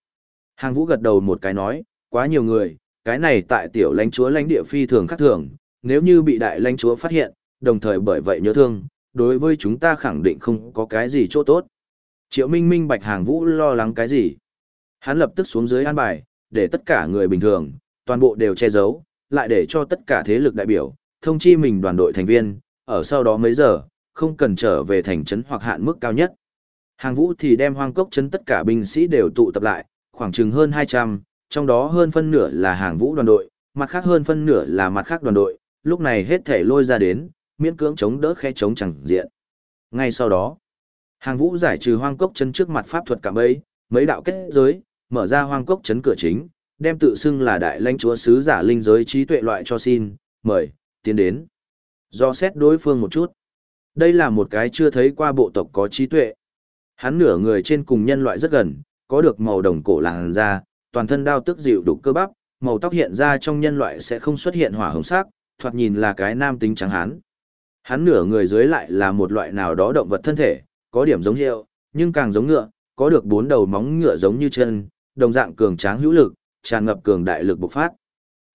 Hàng Vũ gật đầu một cái nói, quá nhiều người, cái này tại tiểu lãnh chúa lãnh địa phi thường khác thường, nếu như bị đại lãnh chúa phát hiện, đồng thời bởi vậy nhớ thương, đối với chúng ta khẳng định không có cái gì chỗ tốt. Triệu Minh Minh bạch hàng Vũ lo lắng cái gì? Hắn lập tức xuống dưới an bài, để tất cả người bình thường, toàn bộ đều che giấu, lại để cho tất cả thế lực đại biểu, thông chi mình đoàn đội thành viên, ở sau đó mấy giờ, không cần trở về thành trấn hoặc hạn mức cao nhất. Hàng vũ thì đem hoang cốc chấn tất cả binh sĩ đều tụ tập lại, khoảng chừng hơn 200, trong đó hơn phân nửa là hàng vũ đoàn đội, mặt khác hơn phân nửa là mặt khác đoàn đội, lúc này hết thể lôi ra đến, miễn cưỡng chống đỡ khe chống chẳng diện. Ngay sau đó, hàng vũ giải trừ hoang cốc chấn trước mặt pháp thuật cả bấy, mấy đạo kết giới, mở ra hoang cốc chấn cửa chính, đem tự xưng là đại lãnh chúa sứ giả linh giới trí tuệ loại cho xin, mời, tiến đến. Do xét đối phương một chút. Đây là một cái chưa thấy qua bộ tộc có trí tuệ. Hắn nửa người trên cùng nhân loại rất gần, có được màu đồng cổ làn da, toàn thân đao tức dịu đục cơ bắp, màu tóc hiện ra trong nhân loại sẽ không xuất hiện hỏa hồng sắc, thoạt nhìn là cái nam tính trắng hán. Hắn nửa người dưới lại là một loại nào đó động vật thân thể, có điểm giống hiệu, nhưng càng giống ngựa, có được bốn đầu móng ngựa giống như chân, đồng dạng cường tráng hữu lực, tràn ngập cường đại lực bộc phát.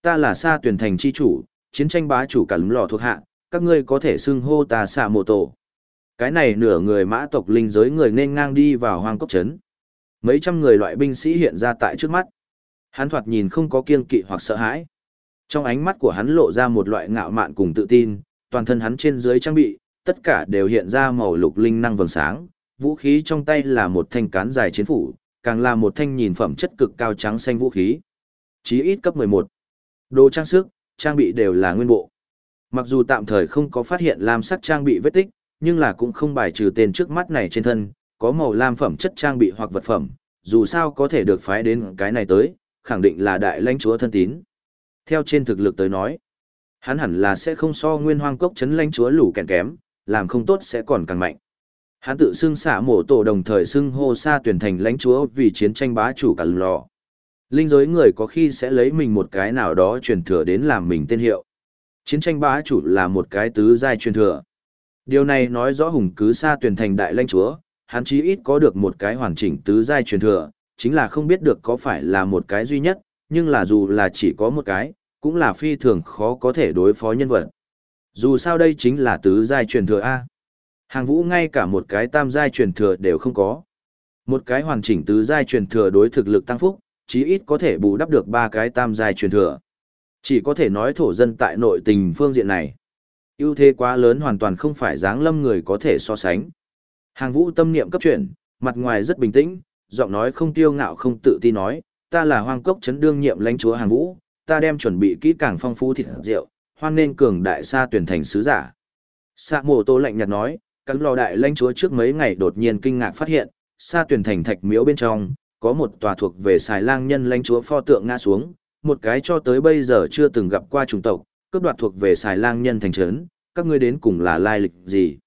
Ta là Sa Tuyển Thành chi chủ, chiến tranh bá chủ cả lúm lò thuộc hạ, các ngươi có thể xưng hô ta Sa Mộ Tổ. Cái này nửa người mã tộc linh giới người nên ngang đi vào hoang cốc trấn. Mấy trăm người loại binh sĩ hiện ra tại trước mắt. Hắn thoạt nhìn không có kiên kỵ hoặc sợ hãi. Trong ánh mắt của hắn lộ ra một loại ngạo mạn cùng tự tin, toàn thân hắn trên dưới trang bị, tất cả đều hiện ra màu lục linh năng vầng sáng, vũ khí trong tay là một thanh cán dài chiến phủ, càng là một thanh nhìn phẩm chất cực cao trắng xanh vũ khí. Chí ít cấp 11. Đồ trang sức, trang bị đều là nguyên bộ. Mặc dù tạm thời không có phát hiện lam sắc trang bị vết tích, nhưng là cũng không bài trừ tên trước mắt này trên thân, có màu lam phẩm chất trang bị hoặc vật phẩm, dù sao có thể được phái đến cái này tới, khẳng định là đại lãnh chúa thân tín. Theo trên thực lực tới nói, hắn hẳn là sẽ không so nguyên hoang cốc chấn lãnh chúa lũ kèn kém, làm không tốt sẽ còn càng mạnh. Hắn tự xưng xả mổ tổ đồng thời xưng hô sa tuyển thành lãnh chúa vì chiến tranh bá chủ cả lò. Linh giới người có khi sẽ lấy mình một cái nào đó truyền thừa đến làm mình tên hiệu. Chiến tranh bá chủ là một cái tứ giai truyền thừa. Điều này nói rõ hùng cứ xa tuyển thành đại lãnh chúa, hắn chí ít có được một cái hoàn chỉnh tứ giai truyền thừa, chính là không biết được có phải là một cái duy nhất, nhưng là dù là chỉ có một cái, cũng là phi thường khó có thể đối phó nhân vật. Dù sao đây chính là tứ giai truyền thừa A. Hàng vũ ngay cả một cái tam giai truyền thừa đều không có. Một cái hoàn chỉnh tứ giai truyền thừa đối thực lực tăng phúc, chí ít có thể bù đắp được ba cái tam giai truyền thừa. Chỉ có thể nói thổ dân tại nội tình phương diện này ưu thế quá lớn hoàn toàn không phải dáng lâm người có thể so sánh. Hàng vũ tâm niệm cấp chuyển, mặt ngoài rất bình tĩnh, giọng nói không tiêu ngạo không tự ti nói, ta là hoang cốc chấn đương nhiệm lãnh chúa hàng vũ, ta đem chuẩn bị kỹ càng phong phú thịt rượu, hoan nên cường đại sa tuyển thành sứ giả. Sạ mộ tô lạnh nhạt nói, cắn lò đại lãnh chúa trước mấy ngày đột nhiên kinh ngạc phát hiện, xa tuyển thành thạch miếu bên trong, có một tòa thuộc về xài lang nhân lãnh chúa pho tượng ngã xuống, một cái cho tới bây giờ chưa từng gặp qua chủng tộc, cướp đoạt thuộc về xài lang nhân thành trấn, các ngươi đến cùng là lai lịch gì?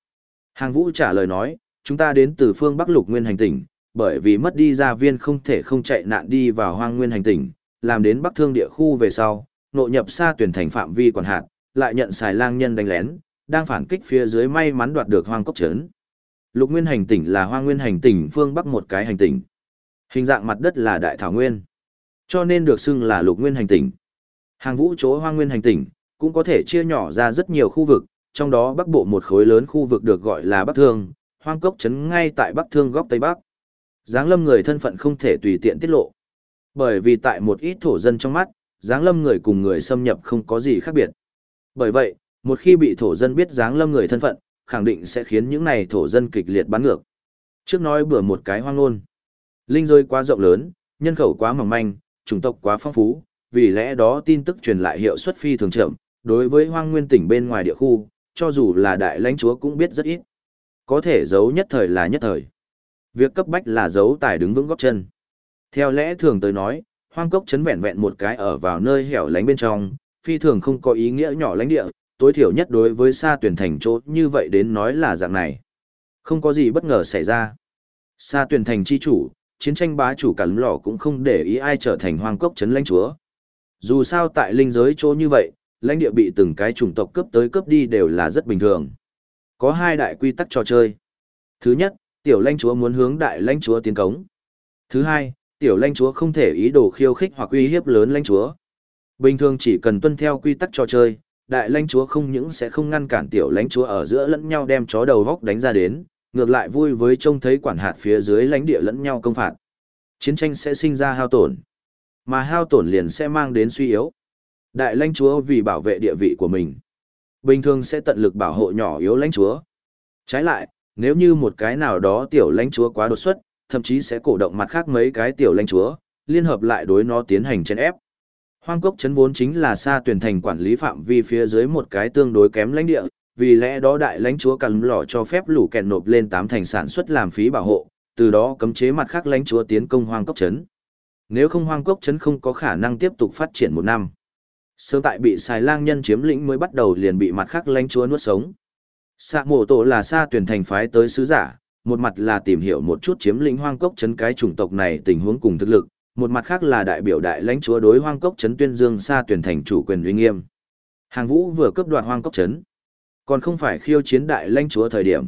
Hàng vũ trả lời nói, chúng ta đến từ phương Bắc lục nguyên hành tỉnh, bởi vì mất đi gia viên không thể không chạy nạn đi vào hoang nguyên hành tỉnh, làm đến Bắc thương địa khu về sau, nội nhập xa tuyển thành phạm vi quản hạt, lại nhận xài lang nhân đánh lén, đang phản kích phía dưới may mắn đoạt được hoang cốc trấn. Lục nguyên hành tỉnh là hoang nguyên hành tỉnh phương Bắc một cái hành tỉnh. Hình dạng mặt đất là đại thảo nguyên, cho nên được xưng là lục nguyên hành tỉnh. Hàng vũ chỗ hoang nguyên hành tỉnh, cũng có thể chia nhỏ ra rất nhiều khu vực, trong đó bắc bộ một khối lớn khu vực được gọi là Bắc Thương, hoang cốc trấn ngay tại Bắc Thương góc Tây Bắc. Giáng lâm người thân phận không thể tùy tiện tiết lộ. Bởi vì tại một ít thổ dân trong mắt, Giáng lâm người cùng người xâm nhập không có gì khác biệt. Bởi vậy, một khi bị thổ dân biết Giáng lâm người thân phận, khẳng định sẽ khiến những này thổ dân kịch liệt bắn ngược. Trước nói bữa một cái hoang ngôn. Linh rơi quá rộng lớn, nhân khẩu quá mỏng manh, chủng tộc quá phong phú, vì lẽ đó tin tức truyền lại hiệu suất phi thường chậm, đối với hoang nguyên tỉnh bên ngoài địa khu, cho dù là đại lãnh chúa cũng biết rất ít. Có thể giấu nhất thời là nhất thời. Việc cấp bách là giấu tài đứng vững góp chân. Theo lẽ thường tới nói, hoang cốc chấn vẹn vẹn một cái ở vào nơi hẻo lánh bên trong, phi thường không có ý nghĩa nhỏ lãnh địa, tối thiểu nhất đối với xa tuyển thành chỗ như vậy đến nói là dạng này. Không có gì bất ngờ xảy ra. Xa tuyển thành chi chủ, chiến tranh bá chủ cả lò cũng không để ý ai trở thành hoang cốc chấn lãnh chúa. Dù sao tại linh giới chỗ như vậy, lãnh địa bị từng cái chủng tộc cướp tới cướp đi đều là rất bình thường. Có hai đại quy tắc trò chơi. Thứ nhất, tiểu lãnh chúa muốn hướng đại lãnh chúa tiến cống. Thứ hai, tiểu lãnh chúa không thể ý đồ khiêu khích hoặc uy hiếp lớn lãnh chúa. Bình thường chỉ cần tuân theo quy tắc trò chơi, đại lãnh chúa không những sẽ không ngăn cản tiểu lãnh chúa ở giữa lẫn nhau đem chó đầu góc đánh ra đến, ngược lại vui với trông thấy quản hạt phía dưới lãnh địa lẫn nhau công phạt. Chiến tranh sẽ sinh ra hao tổn, mà hao tổn liền sẽ mang đến suy yếu. Đại lãnh chúa vì bảo vệ địa vị của mình, bình thường sẽ tận lực bảo hộ nhỏ yếu lãnh chúa. Trái lại, nếu như một cái nào đó tiểu lãnh chúa quá đột xuất, thậm chí sẽ cổ động mặt khác mấy cái tiểu lãnh chúa, liên hợp lại đối nó tiến hành chèn ép. Hoang cốc chấn vốn chính là xa tuyển thành quản lý phạm vi phía dưới một cái tương đối kém lãnh địa, vì lẽ đó đại lãnh chúa cằn lỏ cho phép lũ kẹn nộp lên tám thành sản xuất làm phí bảo hộ, từ đó cấm chế mặt khác lãnh chúa tiến công hoang cốc chấn. Nếu không hoang cốc chấn không có khả năng tiếp tục phát triển một năm. Sớm tại bị xài lang nhân chiếm lĩnh mới bắt đầu liền bị mặt khác lãnh chúa nuốt sống. Sạ mộ tổ là xa tuyển thành phái tới sứ giả, một mặt là tìm hiểu một chút chiếm lĩnh hoang cốc chấn cái chủng tộc này tình huống cùng thực lực, một mặt khác là đại biểu đại lãnh chúa đối hoang cốc chấn tuyên dương xa tuyển thành chủ quyền uy nghiêm. Hàng vũ vừa cướp đoạt hoang cốc chấn, còn không phải khiêu chiến đại lãnh chúa thời điểm.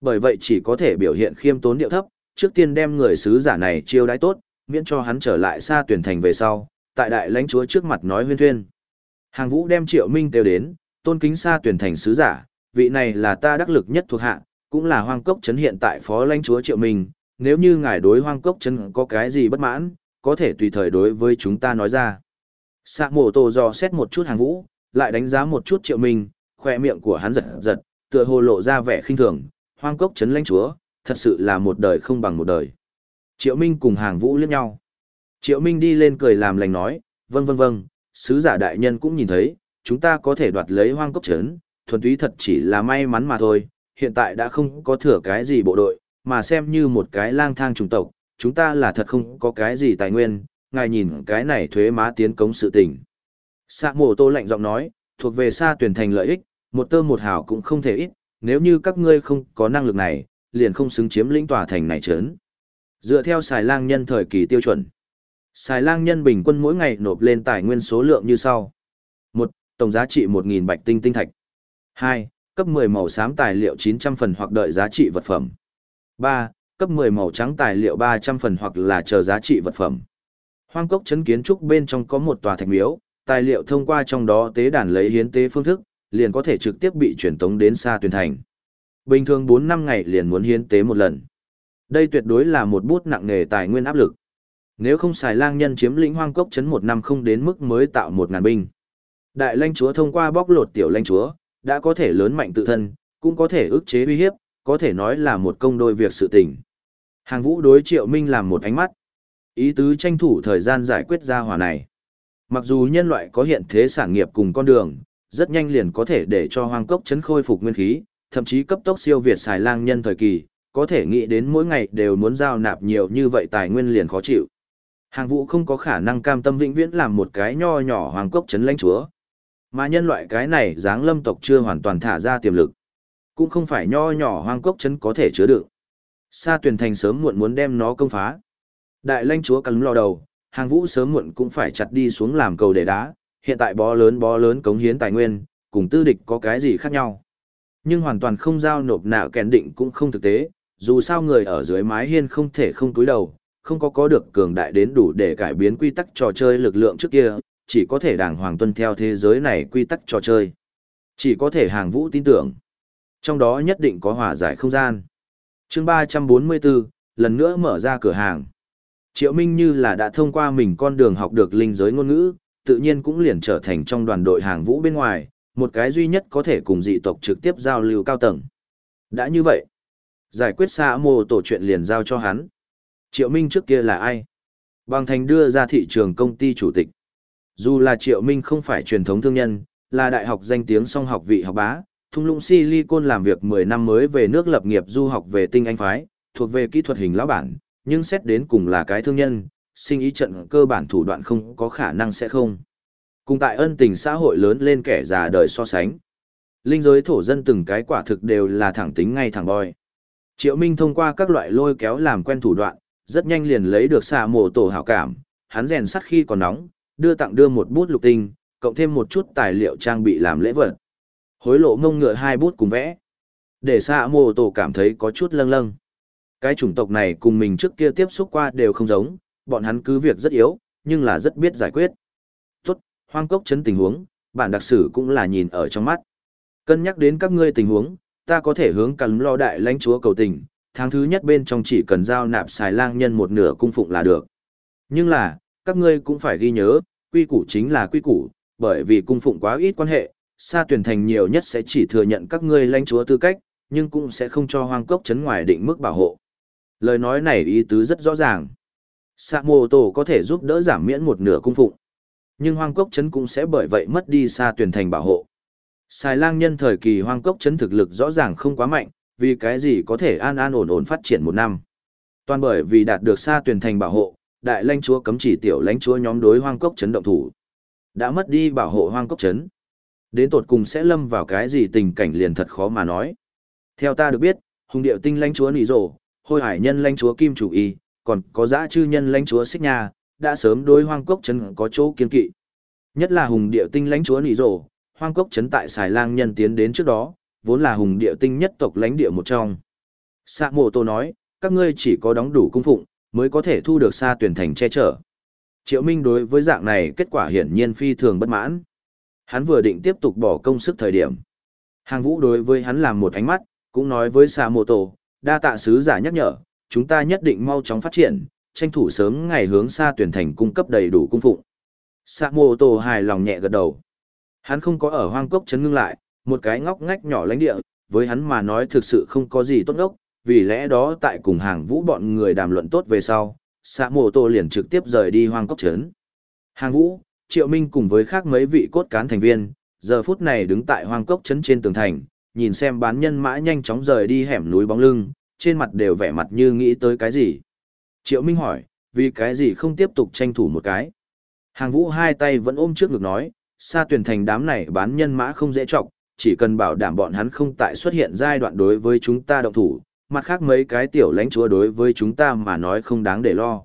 Bởi vậy chỉ có thể biểu hiện khiêm tốn điệu thấp, trước tiên đem người sứ giả này chiêu đãi tốt, miễn cho hắn trở lại xa tuyển thành về sau, tại đại lãnh chúa trước mặt nói huyên thuyên. Hàng vũ đem triệu minh kêu đến, tôn kính xa tuyển thành sứ giả, vị này là ta đắc lực nhất thuộc hạ, cũng là hoang cốc trấn hiện tại phó lãnh chúa triệu minh, nếu như ngài đối hoang cốc trấn có cái gì bất mãn, có thể tùy thời đối với chúng ta nói ra. Sạ mổ tổ dò xét một chút hàng vũ, lại đánh giá một chút triệu minh, khoe miệng của hắn giật giật, tựa hồ lộ ra vẻ khinh thường, hoang cốc trấn lãnh chúa, thật sự là một đời không bằng một đời. Triệu Minh cùng hàng vũ liếc nhau. Triệu Minh đi lên cười làm lành nói, vâng vâng vâng, sứ giả đại nhân cũng nhìn thấy, chúng ta có thể đoạt lấy hoang cốc trấn, thuần túy thật chỉ là may mắn mà thôi, hiện tại đã không có thừa cái gì bộ đội, mà xem như một cái lang thang chủng tộc, chúng ta là thật không có cái gì tài nguyên, ngài nhìn cái này thuế má tiến cống sự tình. Sạ mổ tô lạnh giọng nói, thuộc về xa tuyển thành lợi ích, một tơ một hào cũng không thể ít, nếu như các ngươi không có năng lực này, liền không xứng chiếm lĩnh tòa thành này trấn. Dựa theo xài lang nhân thời kỳ tiêu chuẩn, xài lang nhân bình quân mỗi ngày nộp lên tài nguyên số lượng như sau. 1. Tổng giá trị 1.000 bạch tinh tinh thạch. 2. Cấp 10 màu xám tài liệu 900 phần hoặc đợi giá trị vật phẩm. 3. Cấp 10 màu trắng tài liệu 300 phần hoặc là chờ giá trị vật phẩm. Hoang cốc chấn kiến trúc bên trong có một tòa thạch miếu, tài liệu thông qua trong đó tế đàn lấy hiến tế phương thức, liền có thể trực tiếp bị chuyển tống đến xa tuyển thành. Bình thường 4 năm ngày liền muốn hiến tế một lần. Đây tuyệt đối là một bút nặng nề tài nguyên áp lực. Nếu không xài lang nhân chiếm lĩnh hoang cốc chấn một năm không đến mức mới tạo một ngàn binh. Đại lãnh chúa thông qua bóc lột tiểu lãnh chúa, đã có thể lớn mạnh tự thân, cũng có thể ức chế uy hiếp, có thể nói là một công đôi việc sự tình. Hàng vũ đối triệu minh làm một ánh mắt. Ý tứ tranh thủ thời gian giải quyết ra hỏa này. Mặc dù nhân loại có hiện thế sản nghiệp cùng con đường, rất nhanh liền có thể để cho hoang cốc chấn khôi phục nguyên khí, thậm chí cấp tốc siêu việt xài lang nhân thời kỳ, có thể nghĩ đến mỗi ngày đều muốn giao nạp nhiều như vậy tài nguyên liền khó chịu. Hàng vũ không có khả năng cam tâm vĩnh viễn làm một cái nho nhỏ hoàng cốc chấn lãnh chúa. Mà nhân loại cái này dáng lâm tộc chưa hoàn toàn thả ra tiềm lực. Cũng không phải nho nhỏ hoàng cốc chấn có thể chứa đựng. Sa tuyển thành sớm muộn muốn đem nó công phá. Đại lãnh chúa cắn lo đầu, hàng vũ sớm muộn cũng phải chặt đi xuống làm cầu để đá, hiện tại bó lớn bó lớn cống hiến tài nguyên, cùng tư địch có cái gì khác nhau. Nhưng hoàn toàn không giao nộp nạo kèn định cũng không thực tế, dù sao người ở dưới mái hiên không thể không túi đầu, không có có được cường đại đến đủ để cải biến quy tắc trò chơi lực lượng trước kia, chỉ có thể đàng hoàng tuân theo thế giới này quy tắc trò chơi. Chỉ có thể hàng vũ tin tưởng. Trong đó nhất định có hòa giải không gian. chương 344, lần nữa mở ra cửa hàng. Triệu Minh như là đã thông qua mình con đường học được linh giới ngôn ngữ, tự nhiên cũng liền trở thành trong đoàn đội hàng vũ bên ngoài, một cái duy nhất có thể cùng dị tộc trực tiếp giao lưu cao tầng. Đã như vậy, giải quyết xa mô tổ chuyện liền giao cho hắn. Triệu Minh trước kia là ai? Bằng thành đưa ra thị trường công ty chủ tịch. Dù là Triệu Minh không phải truyền thống thương nhân, là đại học danh tiếng song học vị học bá, thung lũng Silicon làm việc 10 năm mới về nước lập nghiệp du học về tinh anh phái, thuộc về kỹ thuật hình lão bản, nhưng xét đến cùng là cái thương nhân, sinh ý trận cơ bản thủ đoạn không có khả năng sẽ không. Cùng tại ân tình xã hội lớn lên kẻ già đời so sánh. Linh giới thổ dân từng cái quả thực đều là thẳng tính ngay thẳng bòi. Triệu Minh thông qua các loại lôi kéo làm quen thủ đoạn, rất nhanh liền lấy được xạ mổ tổ hảo cảm, hắn rèn sắt khi còn nóng, đưa tặng đưa một bút lục tinh, cộng thêm một chút tài liệu trang bị làm lễ vật. Hối lộ ngông ngựa hai bút cùng vẽ. Để xạ mổ tổ cảm thấy có chút lâng lâng. Cái chủng tộc này cùng mình trước kia tiếp xúc qua đều không giống, bọn hắn cứ việc rất yếu, nhưng là rất biết giải quyết. Tốt, hoang cốc chấn tình huống, bản đặc sử cũng là nhìn ở trong mắt. Cân nhắc đến các ngươi tình huống, ta có thể hướng cắn lo đại lãnh chúa cầu tình, tháng thứ nhất bên trong chỉ cần giao nạp xài lang nhân một nửa cung phụng là được. Nhưng là, các ngươi cũng phải ghi nhớ, quy củ chính là quy củ, bởi vì cung phụng quá ít quan hệ, xa tuyển thành nhiều nhất sẽ chỉ thừa nhận các ngươi lãnh chúa tư cách, nhưng cũng sẽ không cho hoang cốc chấn ngoài định mức bảo hộ. Lời nói này ý tứ rất rõ ràng. Sạ mô tổ có thể giúp đỡ giảm miễn một nửa cung phụng. Nhưng hoang cốc chấn cũng sẽ bởi vậy mất đi xa tuyển thành bảo hộ. Xài lang nhân thời kỳ hoang cốc chấn thực lực rõ ràng không quá mạnh, vì cái gì có thể an an ổn ổn phát triển một năm. Toàn bởi vì đạt được xa tuyển thành bảo hộ, đại lãnh chúa cấm chỉ tiểu lãnh chúa nhóm đối hoang cốc chấn động thủ. Đã mất đi bảo hộ hoang cốc chấn. Đến tột cùng sẽ lâm vào cái gì tình cảnh liền thật khó mà nói. Theo ta được biết, hùng điệu tinh lãnh chúa nỉ rổ, hôi hải nhân lãnh chúa kim chủ y, còn có dã chư nhân lãnh chúa xích nha, đã sớm đối hoang cốc chấn có chỗ kiên kỵ. Nhất là hùng điệu tinh lãnh chúa nỉ rổ, hoang cốc chấn tại xài lang nhân tiến đến trước đó, vốn là hùng địa tinh nhất tộc lãnh địa một trong. Sạ mộ tô nói, các ngươi chỉ có đóng đủ cung phụng, mới có thể thu được xa tuyển thành che chở. Triệu Minh đối với dạng này kết quả hiển nhiên phi thường bất mãn. Hắn vừa định tiếp tục bỏ công sức thời điểm. Hàng vũ đối với hắn làm một ánh mắt, cũng nói với Sạ mộ tô, đa tạ sứ giả nhắc nhở, chúng ta nhất định mau chóng phát triển, tranh thủ sớm ngày hướng xa tuyển thành cung cấp đầy đủ cung phụng. Sạ mộ tô hài lòng nhẹ gật đầu. Hắn không có ở hoang cốc chấn ngưng lại, một cái ngóc ngách nhỏ lãnh địa, với hắn mà nói thực sự không có gì tốt ngốc, vì lẽ đó tại cùng hàng vũ bọn người đàm luận tốt về sau, xã mộ tô liền trực tiếp rời đi hoang cốc trấn. Hàng vũ, triệu minh cùng với khác mấy vị cốt cán thành viên, giờ phút này đứng tại hoang cốc trấn trên tường thành, nhìn xem bán nhân mã nhanh chóng rời đi hẻm núi bóng lưng, trên mặt đều vẻ mặt như nghĩ tới cái gì. Triệu Minh hỏi, vì cái gì không tiếp tục tranh thủ một cái. Hàng vũ hai tay vẫn ôm trước ngực nói, xa tuyển thành đám này bán nhân mã không dễ trọng, chỉ cần bảo đảm bọn hắn không tại xuất hiện giai đoạn đối với chúng ta động thủ, mặt khác mấy cái tiểu lãnh chúa đối với chúng ta mà nói không đáng để lo.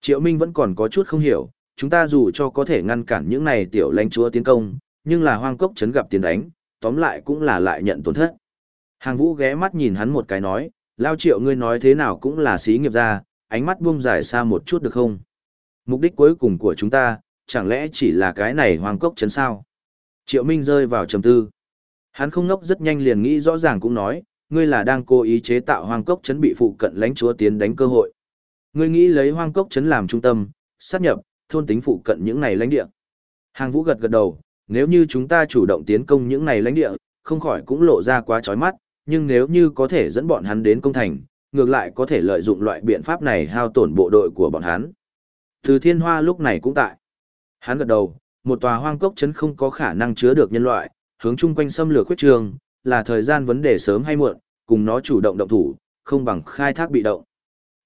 Triệu Minh vẫn còn có chút không hiểu, chúng ta dù cho có thể ngăn cản những này tiểu lãnh chúa tiến công, nhưng là hoang cốc chấn gặp tiền đánh, tóm lại cũng là lại nhận tổn thất. Hàng vũ ghé mắt nhìn hắn một cái nói, lao triệu ngươi nói thế nào cũng là xí nghiệp ra, ánh mắt buông dài xa một chút được không? Mục đích cuối cùng của chúng ta, chẳng lẽ chỉ là cái này hoang cốc chấn sao? Triệu Minh rơi vào trầm tư. Hắn không ngốc rất nhanh liền nghĩ rõ ràng cũng nói, ngươi là đang cố ý chế tạo hoang cốc chấn bị phụ cận lãnh chúa tiến đánh cơ hội. Ngươi nghĩ lấy hoang cốc chấn làm trung tâm, sát nhập, thôn tính phụ cận những này lãnh địa. Hàng vũ gật gật đầu, nếu như chúng ta chủ động tiến công những này lãnh địa, không khỏi cũng lộ ra quá chói mắt, nhưng nếu như có thể dẫn bọn hắn đến công thành, ngược lại có thể lợi dụng loại biện pháp này hao tổn bộ đội của bọn hắn. Từ thiên hoa lúc này cũng tại. Hắn gật đầu, một tòa hoang cốc chấn không có khả năng chứa được nhân loại, hướng chung quanh xâm lược khuyết trường, là thời gian vấn đề sớm hay muộn, cùng nó chủ động động thủ, không bằng khai thác bị động.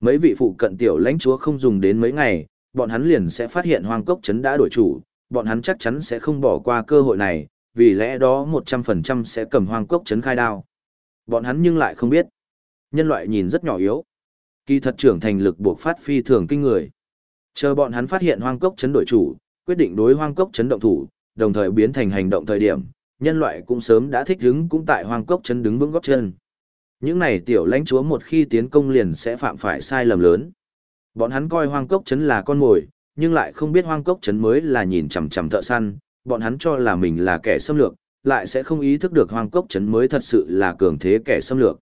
Mấy vị phụ cận tiểu lãnh chúa không dùng đến mấy ngày, bọn hắn liền sẽ phát hiện hoang cốc trấn đã đổi chủ, bọn hắn chắc chắn sẽ không bỏ qua cơ hội này, vì lẽ đó 100% sẽ cầm hoang cốc trấn khai đao. Bọn hắn nhưng lại không biết. Nhân loại nhìn rất nhỏ yếu. Kỳ thật trưởng thành lực buộc phát phi thường kinh người. Chờ bọn hắn phát hiện hoang cốc chấn đổi chủ, quyết định đối hoang cốc chấn động thủ, đồng thời biến thành hành động thời điểm, nhân loại cũng sớm đã thích đứng cũng tại hoang cốc chấn đứng vững góp chân. Những này tiểu lãnh chúa một khi tiến công liền sẽ phạm phải sai lầm lớn. Bọn hắn coi hoang cốc chấn là con mồi, nhưng lại không biết hoang cốc chấn mới là nhìn chằm chằm thợ săn, bọn hắn cho là mình là kẻ xâm lược, lại sẽ không ý thức được hoang cốc chấn mới thật sự là cường thế kẻ xâm lược.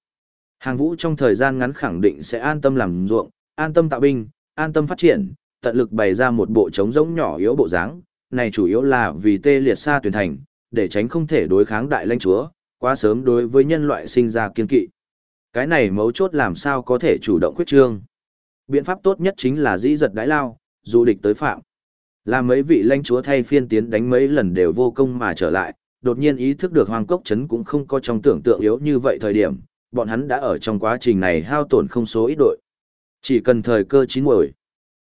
Hàng vũ trong thời gian ngắn khẳng định sẽ an tâm làm ruộng, an tâm tạo binh, an tâm phát triển, tận lực bày ra một bộ trống rỗng nhỏ yếu bộ dáng, này chủ yếu là vì tê liệt xa tuyển thành, để tránh không thể đối kháng đại lãnh chúa, quá sớm đối với nhân loại sinh ra kiên kỵ. Cái này mấu chốt làm sao có thể chủ động quyết trương. Biện pháp tốt nhất chính là dĩ giật đái lao, du địch tới phạm. Là mấy vị lãnh chúa thay phiên tiến đánh mấy lần đều vô công mà trở lại, đột nhiên ý thức được hoang cốc chấn cũng không có trong tưởng tượng yếu như vậy thời điểm, bọn hắn đã ở trong quá trình này hao tổn không số ít đội. Chỉ cần thời cơ chín muồi.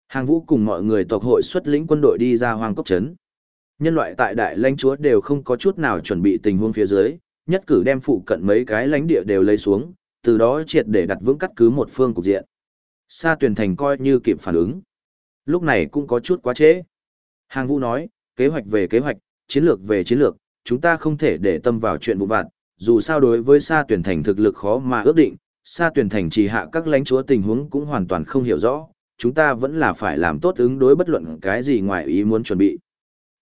Hàng vũ cùng mọi người tộc hội xuất lĩnh quân đội đi ra hoang cốc trấn. Nhân loại tại đại lãnh chúa đều không có chút nào chuẩn bị tình huống phía dưới, nhất cử đem phụ cận mấy cái lãnh địa đều lấy xuống, từ đó triệt để đặt vững cắt cứ một phương cục diện. Sa tuyển thành coi như kịp phản ứng. Lúc này cũng có chút quá trễ. Hàng vũ nói, kế hoạch về kế hoạch, chiến lược về chiến lược, chúng ta không thể để tâm vào chuyện vụ vặt, dù sao đối với Sa tuyển thành thực lực khó mà ước định, Sa tuyển thành chỉ hạ các lãnh chúa tình huống cũng hoàn toàn không hiểu rõ, chúng ta vẫn là phải làm tốt ứng đối bất luận cái gì ngoài ý muốn chuẩn bị.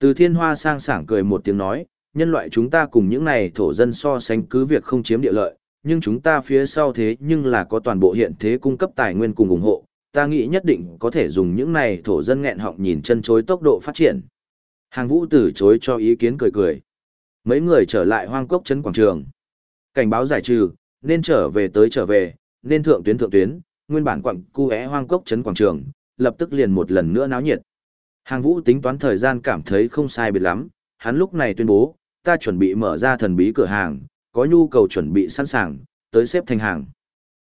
Từ thiên hoa sang sảng cười một tiếng nói, nhân loại chúng ta cùng những này thổ dân so sánh cứ việc không chiếm địa lợi, nhưng chúng ta phía sau thế nhưng là có toàn bộ hiện thế cung cấp tài nguyên cùng ủng hộ, ta nghĩ nhất định có thể dùng những này thổ dân nghẹn họng nhìn chân chối tốc độ phát triển. Hàng vũ từ chối cho ý kiến cười cười. Mấy người trở lại hoang cốc trấn quảng trường. Cảnh báo giải trừ, nên trở về tới trở về, nên thượng tuyến thượng tuyến, nguyên bản quặng cu é hoang cốc trấn quảng trường, lập tức liền một lần nữa náo nhiệt. Hàng vũ tính toán thời gian cảm thấy không sai biệt lắm, hắn lúc này tuyên bố, ta chuẩn bị mở ra thần bí cửa hàng, có nhu cầu chuẩn bị sẵn sàng, tới xếp thành hàng.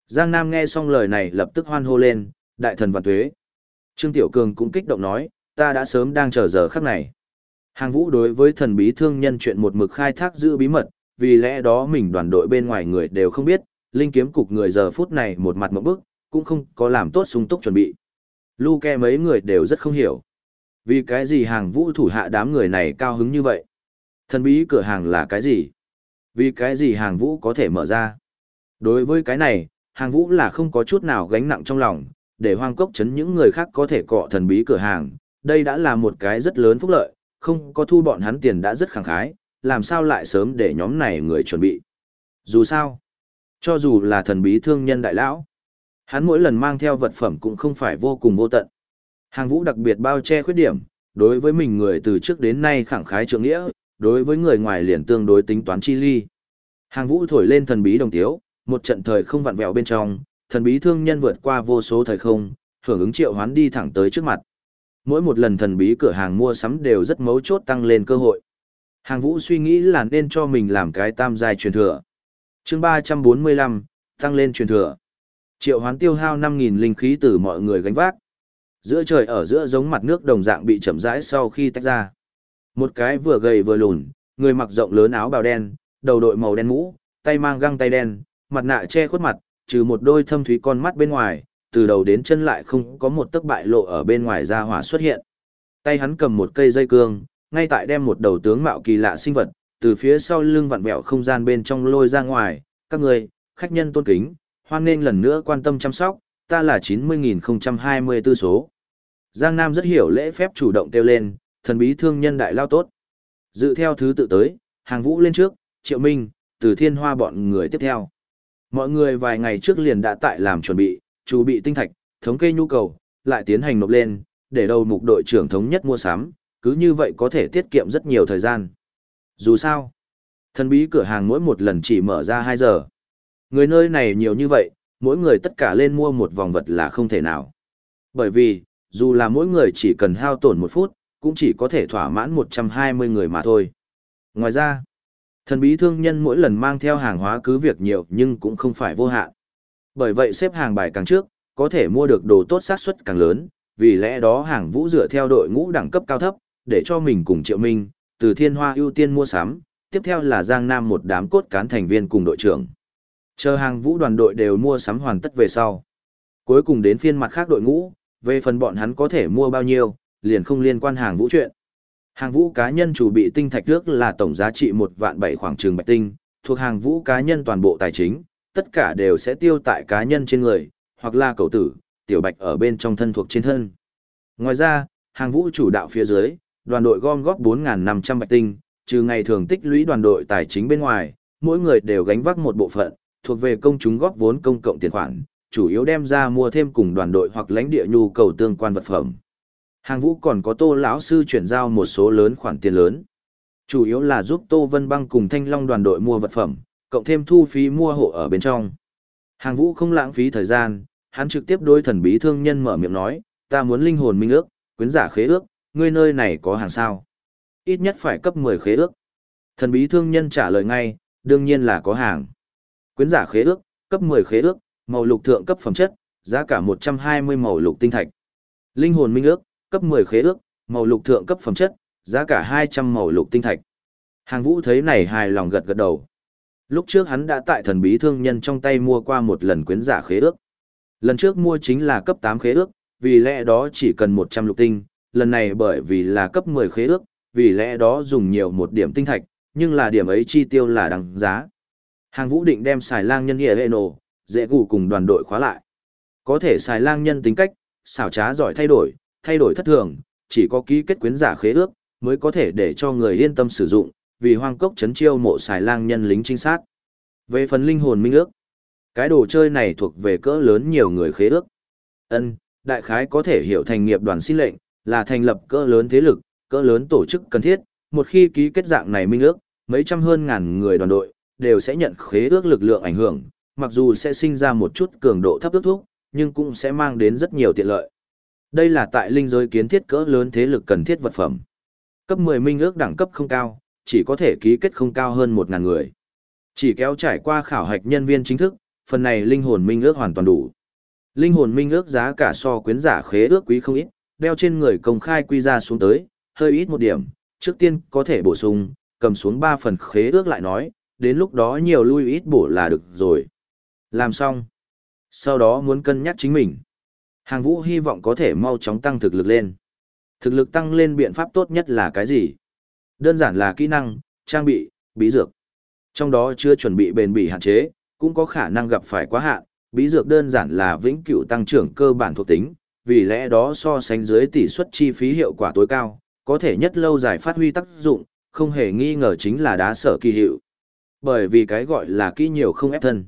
Giang Nam nghe xong lời này lập tức hoan hô lên, đại thần vạn tuế. Trương Tiểu Cường cũng kích động nói, ta đã sớm đang chờ giờ khắc này. Hàng vũ đối với thần bí thương nhân chuyện một mực khai thác giữ bí mật, vì lẽ đó mình đoàn đội bên ngoài người đều không biết, linh kiếm cục người giờ phút này một mặt một bức, cũng không có làm tốt sung túc chuẩn bị. Luke mấy người đều rất không hiểu. Vì cái gì hàng vũ thủ hạ đám người này cao hứng như vậy? Thần bí cửa hàng là cái gì? Vì cái gì hàng vũ có thể mở ra? Đối với cái này, hàng vũ là không có chút nào gánh nặng trong lòng, để hoang cốc chấn những người khác có thể cọ thần bí cửa hàng. Đây đã là một cái rất lớn phúc lợi, không có thu bọn hắn tiền đã rất khẳng khái, làm sao lại sớm để nhóm này người chuẩn bị. Dù sao, cho dù là thần bí thương nhân đại lão, hắn mỗi lần mang theo vật phẩm cũng không phải vô cùng vô tận. Hàng vũ đặc biệt bao che khuyết điểm, đối với mình người từ trước đến nay khẳng khái trượng nghĩa, đối với người ngoài liền tương đối tính toán chi ly. Hàng vũ thổi lên thần bí đồng tiếu, một trận thời không vặn vẹo bên trong, thần bí thương nhân vượt qua vô số thời không, hưởng ứng triệu hoán đi thẳng tới trước mặt. Mỗi một lần thần bí cửa hàng mua sắm đều rất mấu chốt tăng lên cơ hội. Hàng vũ suy nghĩ là nên cho mình làm cái tam giai truyền thừa. chương 345, tăng lên truyền thừa. Triệu hoán tiêu hao 5.000 linh khí từ mọi người gánh vác. Giữa trời ở giữa giống mặt nước đồng dạng bị chậm rãi sau khi tách ra. Một cái vừa gầy vừa lùn, người mặc rộng lớn áo bào đen, đầu đội màu đen mũ, tay mang găng tay đen, mặt nạ che khuất mặt, trừ một đôi thâm thúy con mắt bên ngoài, từ đầu đến chân lại không có một tấc bại lộ ở bên ngoài ra hỏa xuất hiện. Tay hắn cầm một cây dây cương, ngay tại đem một đầu tướng mạo kỳ lạ sinh vật, từ phía sau lưng vặn vẹo không gian bên trong lôi ra ngoài, các người, khách nhân tôn kính, hoan nên lần nữa quan tâm chăm sóc, ta là 90.024 số. Giang Nam rất hiểu lễ phép chủ động kêu lên, thần bí thương nhân đại lao tốt. Dự theo thứ tự tới, hàng vũ lên trước, triệu minh, từ thiên hoa bọn người tiếp theo. Mọi người vài ngày trước liền đã tại làm chuẩn bị, chuẩn bị tinh thạch, thống kê nhu cầu, lại tiến hành nộp lên, để đầu mục đội trưởng thống nhất mua sắm, cứ như vậy có thể tiết kiệm rất nhiều thời gian. Dù sao, thần bí cửa hàng mỗi một lần chỉ mở ra 2 giờ. Người nơi này nhiều như vậy, mỗi người tất cả lên mua một vòng vật là không thể nào. Bởi vì, dù là mỗi người chỉ cần hao tổn một phút, cũng chỉ có thể thỏa mãn 120 người mà thôi. Ngoài ra, thần bí thương nhân mỗi lần mang theo hàng hóa cứ việc nhiều nhưng cũng không phải vô hạn. Bởi vậy xếp hàng bài càng trước, có thể mua được đồ tốt xác suất càng lớn, vì lẽ đó hàng vũ dựa theo đội ngũ đẳng cấp cao thấp, để cho mình cùng Triệu Minh, từ Thiên Hoa ưu tiên mua sắm, tiếp theo là Giang Nam một đám cốt cán thành viên cùng đội trưởng. Chờ hàng vũ đoàn đội đều mua sắm hoàn tất về sau. Cuối cùng đến phiên mặt khác đội ngũ, về phần bọn hắn có thể mua bao nhiêu, liền không liên quan hàng vũ chuyện. Hàng vũ cá nhân chủ bị tinh thạch nước là tổng giá trị một vạn bảy khoảng trường bạch tinh, thuộc hàng vũ cá nhân toàn bộ tài chính, tất cả đều sẽ tiêu tại cá nhân trên người, hoặc là cầu tử, tiểu bạch ở bên trong thân thuộc trên thân. Ngoài ra, hàng vũ chủ đạo phía dưới, đoàn đội gom góp 4.500 bạch tinh, trừ ngày thường tích lũy đoàn đội tài chính bên ngoài, mỗi người đều gánh vác một bộ phận, thuộc về công chúng góp vốn công cộng tiền khoản, chủ yếu đem ra mua thêm cùng đoàn đội hoặc lãnh địa nhu cầu tương quan vật phẩm. Hàng vũ còn có tô lão sư chuyển giao một số lớn khoản tiền lớn. Chủ yếu là giúp Tô Vân Băng cùng Thanh Long đoàn đội mua vật phẩm, cộng thêm thu phí mua hộ ở bên trong. Hàng vũ không lãng phí thời gian, hắn trực tiếp đối thần bí thương nhân mở miệng nói, ta muốn linh hồn minh ước, quyến giả khế ước, ngươi nơi này có hàng sao. Ít nhất phải cấp 10 khế ước. Thần bí thương nhân trả lời ngay, đương nhiên là có hàng. Quyến giả khế ước, cấp 10 khế ước, màu lục thượng cấp phẩm chất, giá cả 120 màu lục tinh thạch. Linh hồn minh ước, cấp 10 khế ước, màu lục thượng cấp phẩm chất, giá cả 200 màu lục tinh thạch. Hàng vũ thấy này hài lòng gật gật đầu. Lúc trước hắn đã tại thần bí thương nhân trong tay mua qua một lần quyến giả khế ước. Lần trước mua chính là cấp 8 khế ước, vì lẽ đó chỉ cần 100 lục tinh, lần này bởi vì là cấp 10 khế ước, vì lẽ đó dùng nhiều một điểm tinh thạch, nhưng là điểm ấy chi tiêu là đằng giá. Hàng vũ định đem xài lang nhân nghĩa hệ nổ, dễ gù cùng đoàn đội khóa lại. Có thể xài lang nhân tính cách, xảo trá giỏi thay đổi, thay đổi thất thường, chỉ có ký kết quyến giả khế ước, mới có thể để cho người yên tâm sử dụng, vì hoang cốc chấn chiêu mộ xài lang nhân lính trinh sát. Về phần linh hồn minh ước, cái đồ chơi này thuộc về cỡ lớn nhiều người khế ước. Ân, đại khái có thể hiểu thành nghiệp đoàn xin lệnh, là thành lập cỡ lớn thế lực, cỡ lớn tổ chức cần thiết, một khi ký kết dạng này minh ước, mấy trăm hơn ngàn người đoàn đội, đều sẽ nhận khế ước lực lượng ảnh hưởng, mặc dù sẽ sinh ra một chút cường độ thấp ước thuốc, nhưng cũng sẽ mang đến rất nhiều tiện lợi. Đây là tại linh giới kiến thiết cỡ lớn thế lực cần thiết vật phẩm. Cấp 10 minh ước đẳng cấp không cao, chỉ có thể ký kết không cao hơn 1.000 người. Chỉ kéo trải qua khảo hạch nhân viên chính thức, phần này linh hồn minh ước hoàn toàn đủ. Linh hồn minh ước giá cả so quyến giả khế ước quý không ít, đeo trên người công khai quy ra xuống tới, hơi ít một điểm, trước tiên có thể bổ sung, cầm xuống 3 phần khế ước lại nói, đến lúc đó nhiều lui ít bổ là được rồi. Làm xong. Sau đó muốn cân nhắc chính mình. Hàng vũ hy vọng có thể mau chóng tăng thực lực lên. Thực lực tăng lên biện pháp tốt nhất là cái gì? Đơn giản là kỹ năng, trang bị, bí dược. Trong đó chưa chuẩn bị bền bỉ hạn chế, cũng có khả năng gặp phải quá hạn. Bí dược đơn giản là vĩnh cửu tăng trưởng cơ bản thuộc tính, vì lẽ đó so sánh dưới tỷ suất chi phí hiệu quả tối cao, có thể nhất lâu dài phát huy tác dụng, không hề nghi ngờ chính là đá sở kỳ hiệu. Bởi vì cái gọi là kỹ nhiều không ép thân.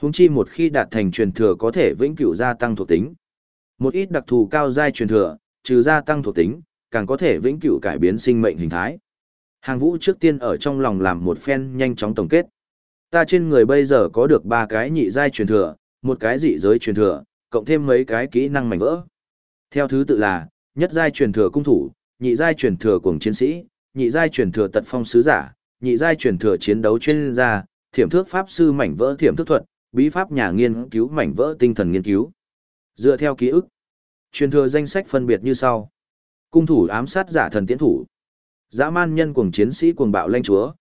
Húng chi một khi đạt thành truyền thừa có thể vĩnh cửu gia tăng thuộc tính. Một ít đặc thù cao giai truyền thừa, trừ gia tăng thuộc tính, càng có thể vĩnh cửu cải biến sinh mệnh hình thái. Hàng vũ trước tiên ở trong lòng làm một phen nhanh chóng tổng kết. Ta trên người bây giờ có được ba cái nhị giai truyền thừa, một cái dị giới truyền thừa, cộng thêm mấy cái kỹ năng mảnh vỡ. Theo thứ tự là, nhất giai truyền thừa cung thủ, nhị giai truyền thừa cuồng chiến sĩ, nhị giai truyền thừa tật phong sứ giả, nhị giai truyền thừa chiến đấu chuyên gia, thiểm thước pháp sư mảnh vỡ thiểm thức thuật, bí pháp nhà nghiên cứu mảnh vỡ tinh thần nghiên cứu. Dựa theo ký ức, truyền thừa danh sách phân biệt như sau: Cung thủ ám sát giả thần tiễn thủ, dã man nhân cuồng chiến sĩ cuồng bạo lanh chúa,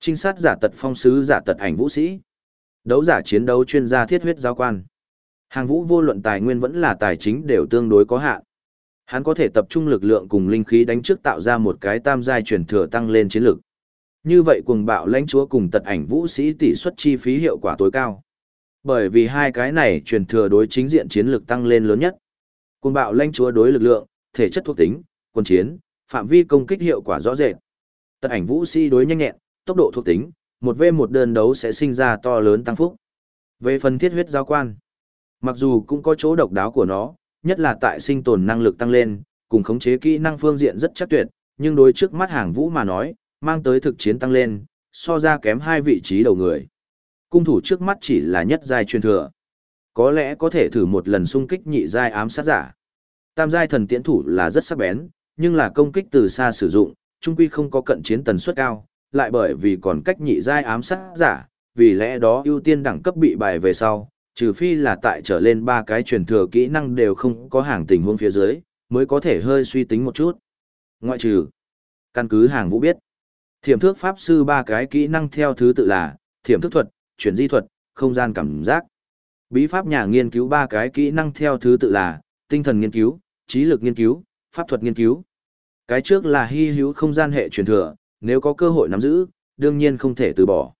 trinh sát giả tật phong sứ giả tật ảnh vũ sĩ, đấu giả chiến đấu chuyên gia thiết huyết giáo quan. Hàng vũ vô luận tài nguyên vẫn là tài chính đều tương đối có hạn. Hắn có thể tập trung lực lượng cùng linh khí đánh trước tạo ra một cái tam giai truyền thừa tăng lên chiến lực. Như vậy cuồng bạo lãnh chúa cùng tật ảnh vũ sĩ tỷ suất chi phí hiệu quả tối cao. Bởi vì hai cái này truyền thừa đối chính diện chiến lực tăng lên lớn nhất. Cuồng bạo lãnh chúa đối lực lượng, thể chất thuộc tính, quân chiến, phạm vi công kích hiệu quả rõ rệt. Tật ảnh vũ sĩ đối nhanh nhẹn, tốc độ thuộc tính, một v một đơn đấu sẽ sinh ra to lớn tăng phúc. Về phần thiết huyết giao quan, mặc dù cũng có chỗ độc đáo của nó, nhất là tại sinh tồn năng lực tăng lên, cùng khống chế kỹ năng phương diện rất chắc tuyệt, nhưng đối trước mắt hàng vũ mà nói, mang tới thực chiến tăng lên, so ra kém hai vị trí đầu người. Cung thủ trước mắt chỉ là nhất giai truyền thừa. Có lẽ có thể thử một lần xung kích nhị giai ám sát giả. Tam giai thần tiễn thủ là rất sắc bén, nhưng là công kích từ xa sử dụng, trung quy không có cận chiến tần suất cao, lại bởi vì còn cách nhị giai ám sát giả, vì lẽ đó ưu tiên đẳng cấp bị bài về sau, Trừ phi là tại trở lên ba cái truyền thừa kỹ năng đều không có hàng tình huống phía dưới, mới có thể hơi suy tính một chút. Ngoại trừ, căn cứ hàng vũ biết. Thiểm thước pháp sư ba cái kỹ năng theo thứ tự là thiểm thức thuật, chuyển di thuật, không gian cảm giác. Bí pháp nhà nghiên cứu ba cái kỹ năng theo thứ tự là tinh thần nghiên cứu, trí lực nghiên cứu, pháp thuật nghiên cứu. Cái trước là hy hữu không gian hệ truyền thừa, nếu có cơ hội nắm giữ, đương nhiên không thể từ bỏ.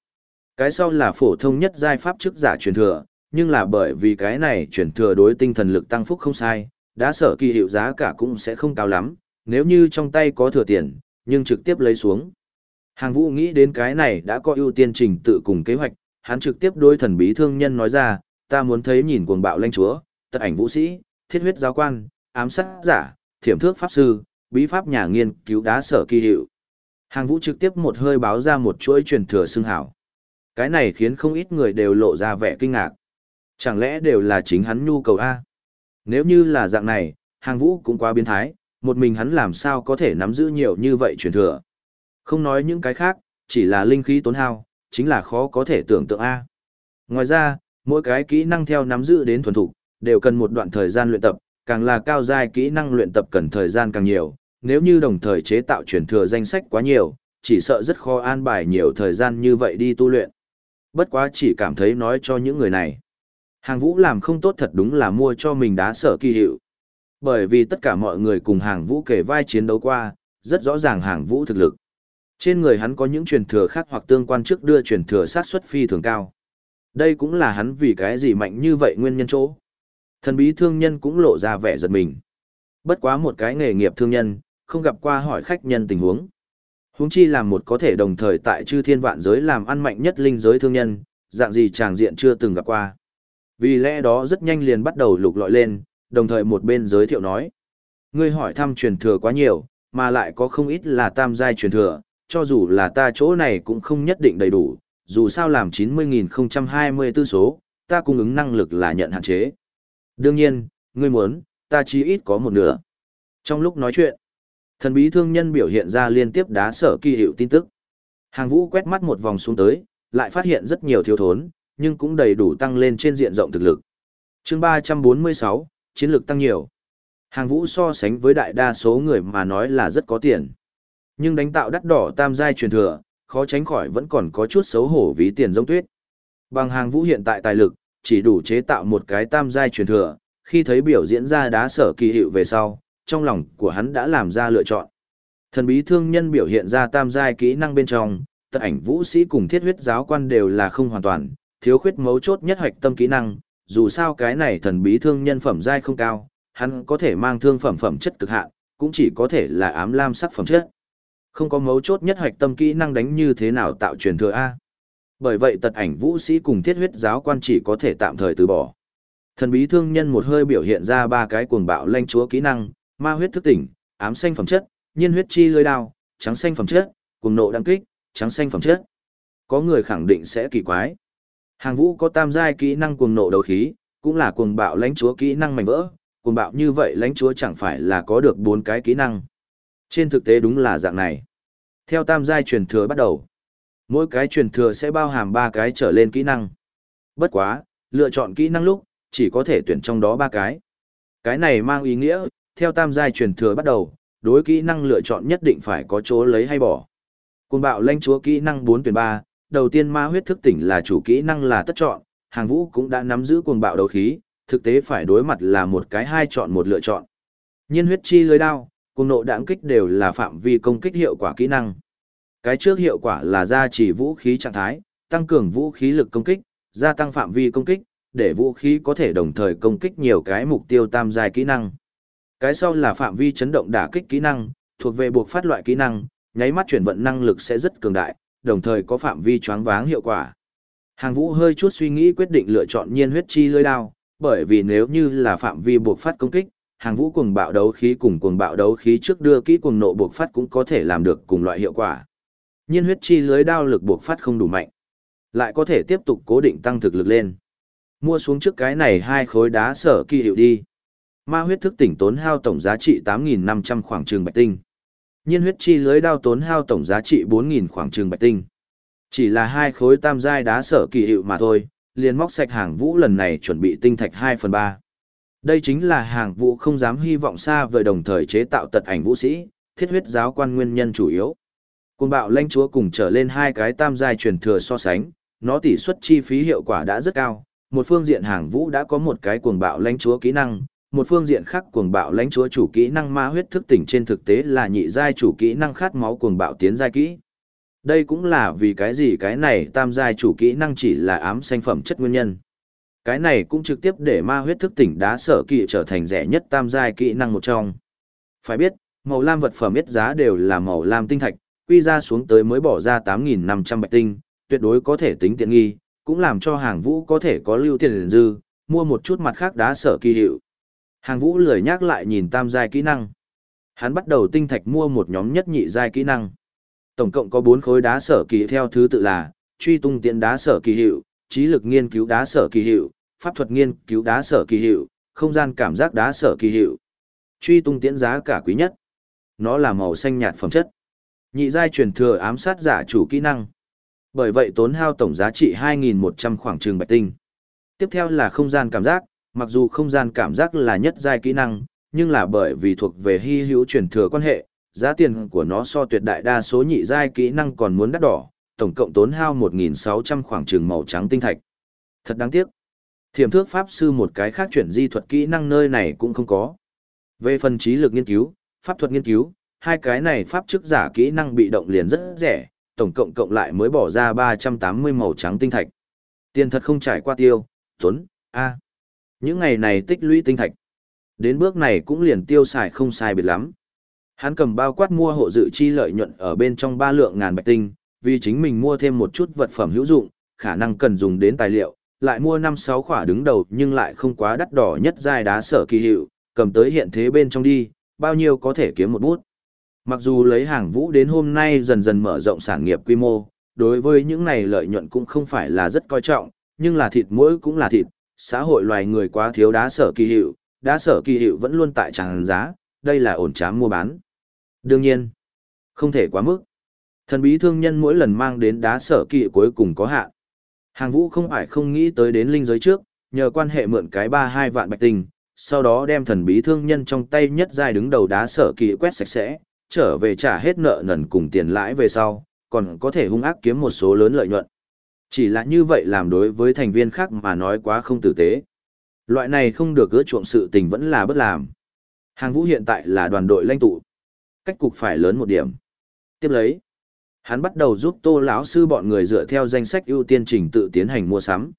Cái sau là phổ thông nhất giai pháp chức giả truyền thừa, nhưng là bởi vì cái này truyền thừa đối tinh thần lực tăng phúc không sai, đã sở kỳ hiệu giá cả cũng sẽ không cao lắm, nếu như trong tay có thừa tiền, nhưng trực tiếp lấy xuống. Hàng vũ nghĩ đến cái này đã có ưu tiên trình tự cùng kế hoạch, hắn trực tiếp đối thần bí thương nhân nói ra, ta muốn thấy nhìn cuồng bạo lãnh chúa, tật ảnh vũ sĩ, thiết huyết giáo quan, ám sát giả, thiểm thước pháp sư, bí pháp nhà nghiên cứu đá sở kỳ hiệu. Hàng vũ trực tiếp một hơi báo ra một chuỗi truyền thừa xưng hảo. Cái này khiến không ít người đều lộ ra vẻ kinh ngạc. Chẳng lẽ đều là chính hắn nhu cầu A? Nếu như là dạng này, hàng vũ cũng quá biến thái, một mình hắn làm sao có thể nắm giữ nhiều như vậy truyền thừa. Không nói những cái khác, chỉ là linh khí tốn hao, chính là khó có thể tưởng tượng A. Ngoài ra, mỗi cái kỹ năng theo nắm giữ đến thuần thục, đều cần một đoạn thời gian luyện tập, càng là cao giai kỹ năng luyện tập cần thời gian càng nhiều, nếu như đồng thời chế tạo truyền thừa danh sách quá nhiều, chỉ sợ rất khó an bài nhiều thời gian như vậy đi tu luyện. Bất quá chỉ cảm thấy nói cho những người này. Hàng vũ làm không tốt thật đúng là mua cho mình đá sở kỳ hiệu. Bởi vì tất cả mọi người cùng hàng vũ kể vai chiến đấu qua, rất rõ ràng hàng vũ thực lực. Trên người hắn có những truyền thừa khác hoặc tương quan trước đưa truyền thừa sát xuất phi thường cao. Đây cũng là hắn vì cái gì mạnh như vậy nguyên nhân chỗ. Thần bí thương nhân cũng lộ ra vẻ giật mình. Bất quá một cái nghề nghiệp thương nhân, không gặp qua hỏi khách nhân tình huống. Huống chi làm một có thể đồng thời tại chư thiên vạn giới làm ăn mạnh nhất linh giới thương nhân, dạng gì chàng diện chưa từng gặp qua. Vì lẽ đó rất nhanh liền bắt đầu lục lọi lên, đồng thời một bên giới thiệu nói. Ngươi hỏi thăm truyền thừa quá nhiều, mà lại có không ít là tam giai truyền thừa, cho dù là ta chỗ này cũng không nhất định đầy đủ, dù sao làm 90.024 số, ta cung ứng năng lực là nhận hạn chế. Đương nhiên, ngươi muốn, ta chỉ ít có một nửa. Trong lúc nói chuyện, thần bí thương nhân biểu hiện ra liên tiếp đá sở kỳ hiệu tin tức. Hàng vũ quét mắt một vòng xuống tới, lại phát hiện rất nhiều thiếu thốn, nhưng cũng đầy đủ tăng lên trên diện rộng thực lực. chương 346, chiến lược tăng nhiều. Hàng vũ so sánh với đại đa số người mà nói là rất có tiền. Nhưng đánh tạo đắt đỏ tam giai truyền thừa, khó tránh khỏi vẫn còn có chút xấu hổ ví tiền giống tuyết. Bằng hàng vũ hiện tại tài lực, chỉ đủ chế tạo một cái tam giai truyền thừa, khi thấy biểu diễn ra đá sở kỳ hiệu về sau, trong lòng của hắn đã làm ra lựa chọn. Thần bí thương nhân biểu hiện ra tam giai kỹ năng bên trong, tật ảnh vũ sĩ cùng thiết huyết giáo quan đều là không hoàn toàn, thiếu khuyết mấu chốt nhất hoạch tâm kỹ năng, dù sao cái này thần bí thương nhân phẩm giai không cao, hắn có thể mang thương phẩm phẩm chất cực hạn, cũng chỉ có thể là ám lam sắc phẩm chất. Không có mấu chốt nhất hoạch tâm kỹ năng đánh như thế nào tạo truyền thừa A. Bởi vậy tật ảnh vũ sĩ cùng thiết huyết giáo quan chỉ có thể tạm thời từ bỏ. Thần bí thương nhân một hơi biểu hiện ra ba cái cuồng bạo lanh chúa kỹ năng, ma huyết thức tỉnh, ám xanh phẩm chất, nhiên huyết chi lưới đao, trắng xanh phẩm chất, cuồng nộ đăng kích, trắng xanh phẩm chất. Có người khẳng định sẽ kỳ quái. Hàng vũ có tam giai kỹ năng cuồng nộ đầu khí, cũng là cuồng bạo lãnh chúa kỹ năng mảnh vỡ, cuồng bạo như vậy lãnh chúa chẳng phải là có được bốn cái kỹ năng. Trên thực tế đúng là dạng này. Theo tam giai truyền thừa bắt đầu, mỗi cái truyền thừa sẽ bao hàm ba cái trở lên kỹ năng. Bất quá, lựa chọn kỹ năng lúc, chỉ có thể tuyển trong đó ba cái. Cái này mang ý nghĩa, theo tam giai truyền thừa bắt đầu, đối kỹ năng lựa chọn nhất định phải có chỗ lấy hay bỏ. Cuồng bạo lãnh chúa kỹ năng 4 tuyển 3, đầu tiên ma huyết thức tỉnh là chủ kỹ năng là tất chọn, hàng vũ cũng đã nắm giữ cuồng bạo đấu khí, thực tế phải đối mặt là một cái hai chọn một lựa chọn. Nhiên huyết chi lưới đao, cùng nộ đãng kích đều là phạm vi công kích hiệu quả kỹ năng. Cái trước hiệu quả là gia trì vũ khí trạng thái, tăng cường vũ khí lực công kích, gia tăng phạm vi công kích, để vũ khí có thể đồng thời công kích nhiều cái mục tiêu tam giai kỹ năng. Cái sau là phạm vi chấn động đả kích kỹ năng, thuộc về buộc phát loại kỹ năng, nháy mắt chuyển vận năng lực sẽ rất cường đại, đồng thời có phạm vi choáng váng hiệu quả. Hàng vũ hơi chút suy nghĩ quyết định lựa chọn nhiên huyết chi lưới đao, bởi vì nếu như là phạm vi buộc phát công kích, hàng vũ cuồng bạo đấu khí cùng cuồng bạo đấu khí trước đưa kỹ cuồng nộ buộc phát cũng có thể làm được cùng loại hiệu quả. Nhiên huyết chi lưới đao lực buộc phát không đủ mạnh, lại có thể tiếp tục cố định tăng thực lực lên. Mua xuống trước cái này hai khối đá sở kỳ hiệu đi. Ma huyết thức tỉnh tốn hao tổng giá trị 8.500 khoảng trường bạch tinh. Nhiên huyết chi lưới đao tốn hao tổng giá trị 4.000 khoảng trường bạch tinh. Chỉ là hai khối tam giai đá sở kỳ hiệu mà thôi, liền móc sạch hàng vũ lần này chuẩn bị tinh thạch 2 phần 3. Đây chính là hàng vũ không dám hy vọng xa vời đồng thời chế tạo tật ảnh vũ sĩ, thiết huyết giáo quan nguyên nhân chủ yếu. Cùng bạo lãnh chúa cùng trở lên hai cái tam giai truyền thừa so sánh, nó tỷ suất chi phí hiệu quả đã rất cao. Một phương diện hàng vũ đã có một cái cuồng bạo lãnh chúa kỹ năng, một phương diện khác cuồng bạo lãnh chúa chủ kỹ năng ma huyết thức tỉnh trên thực tế là nhị giai chủ kỹ năng khát máu cuồng bạo tiến giai kỹ. Đây cũng là vì cái gì cái này tam giai chủ kỹ năng chỉ là ám xanh phẩm chất nguyên nhân. Cái này cũng trực tiếp để ma huyết thức tỉnh đá sở kỵ trở thành rẻ nhất tam giai kỹ năng một trong. Phải biết, màu lam vật phẩm ít giá đều là màu lam tinh thạch, quy ra xuống tới mới bỏ ra 8.500 bạch tinh, tuyệt đối có thể tính tiện nghi, cũng làm cho hàng vũ có thể có lưu tiền dư, mua một chút mặt khác đá sở kỳ hiệu. Hàng vũ lười nhắc lại nhìn tam giai kỹ năng. Hắn bắt đầu tinh thạch mua một nhóm nhất nhị giai kỹ năng. Tổng cộng có 4 khối đá sở kỳ theo thứ tự là, truy tung tiện đá sở kỳ hiệu, trí lực nghiên cứu đá sở kỳ hiệu, pháp thuật nghiên cứu đá sở kỳ hiệu, không gian cảm giác đá sở kỳ hiệu. Truy tung tiễn giá cả quý nhất. Nó là màu xanh nhạt phẩm chất. Nhị giai truyền thừa ám sát giả chủ kỹ năng. Bởi vậy tốn hao tổng giá trị 2.100 khoảng trường bạch tinh. Tiếp theo là không gian cảm giác, mặc dù không gian cảm giác là nhất giai kỹ năng, nhưng là bởi vì thuộc về hy hữu truyền thừa quan hệ, giá tiền của nó so tuyệt đại đa số nhị giai kỹ năng còn muốn đắt đỏ, tổng cộng tốn hao 1.600 khoảng trường màu trắng tinh thạch. Thật đáng tiếc. Thiểm thước pháp sư một cái khác chuyển di thuật kỹ năng nơi này cũng không có. Về phần trí lực nghiên cứu, pháp thuật nghiên cứu, hai cái này pháp chức giả kỹ năng bị động liền rất rẻ, tổng cộng cộng lại mới bỏ ra 380 màu trắng tinh thạch. Tiền thật không trải qua tiêu, tuấn, a. Những ngày này tích lũy tinh thạch. Đến bước này cũng liền tiêu xài không sai biệt lắm. Hắn cầm bao quát mua hộ dự chi lợi nhuận ở bên trong ba lượng ngàn bạch tinh, vì chính mình mua thêm một chút vật phẩm hữu dụng, khả năng cần dùng đến tài liệu, lại mua năm sáu khỏa đứng đầu nhưng lại không quá đắt đỏ nhất giai đá sở kỳ hiệu, cầm tới hiện thế bên trong đi, bao nhiêu có thể kiếm một bút. Mặc dù lấy hàng vũ đến hôm nay dần dần mở rộng sản nghiệp quy mô, đối với những này lợi nhuận cũng không phải là rất coi trọng, nhưng là thịt mỗi cũng là thịt, xã hội loài người quá thiếu đá sở kỳ hiệu, đá sở kỳ hiệu vẫn luôn tại tràn giá, đây là ổn trám mua bán. Đương nhiên, không thể quá mức. Thần bí thương nhân mỗi lần mang đến đá sở kỵ cuối cùng có hạn. Hàng vũ không phải không nghĩ tới đến linh giới trước, nhờ quan hệ mượn cái ba hai vạn bạch tình, sau đó đem thần bí thương nhân trong tay nhất giai đứng đầu đá sở kỵ quét sạch sẽ, trở về trả hết nợ nần cùng tiền lãi về sau, còn có thể hung ác kiếm một số lớn lợi nhuận. Chỉ là như vậy làm đối với thành viên khác mà nói quá không tử tế. Loại này không được gỡ chuộng sự tình vẫn là bất làm. Hàng vũ hiện tại là đoàn đội lãnh tụ. Cách cục phải lớn một điểm. Tiếp lấy, hắn bắt đầu giúp tô lão sư bọn người dựa theo danh sách ưu tiên trình tự tiến hành mua sắm.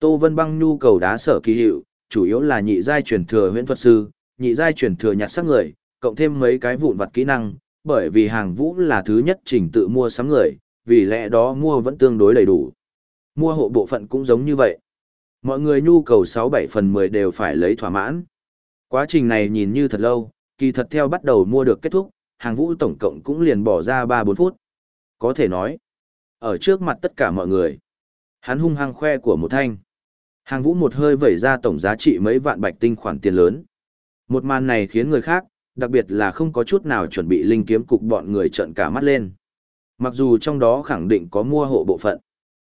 Tô Vân Băng nhu cầu đá sở kỳ hiệu, chủ yếu là nhị giai truyền thừa huyễn thuật sư, nhị giai truyền thừa nhặt sắc người, cộng thêm mấy cái vụn vặt kỹ năng, bởi vì hàng vũ là thứ nhất trình tự mua sắm người, vì lẽ đó mua vẫn tương đối đầy đủ. Mua hộ bộ phận cũng giống như vậy. Mọi người nhu cầu 6-7 phần 10 đều phải lấy thỏa mãn. Quá trình này nhìn như thật lâu, kỳ thật theo bắt đầu mua được kết thúc, hàng vũ tổng cộng cũng liền bỏ ra 3-4 phút. Có thể nói, ở trước mặt tất cả mọi người, hắn hung hăng khoe của một thanh. Hàng vũ một hơi vẩy ra tổng giá trị mấy vạn bạch tinh khoản tiền lớn. Một màn này khiến người khác, đặc biệt là không có chút nào chuẩn bị linh kiếm cục bọn người trợn cả mắt lên. Mặc dù trong đó khẳng định có mua hộ bộ phận.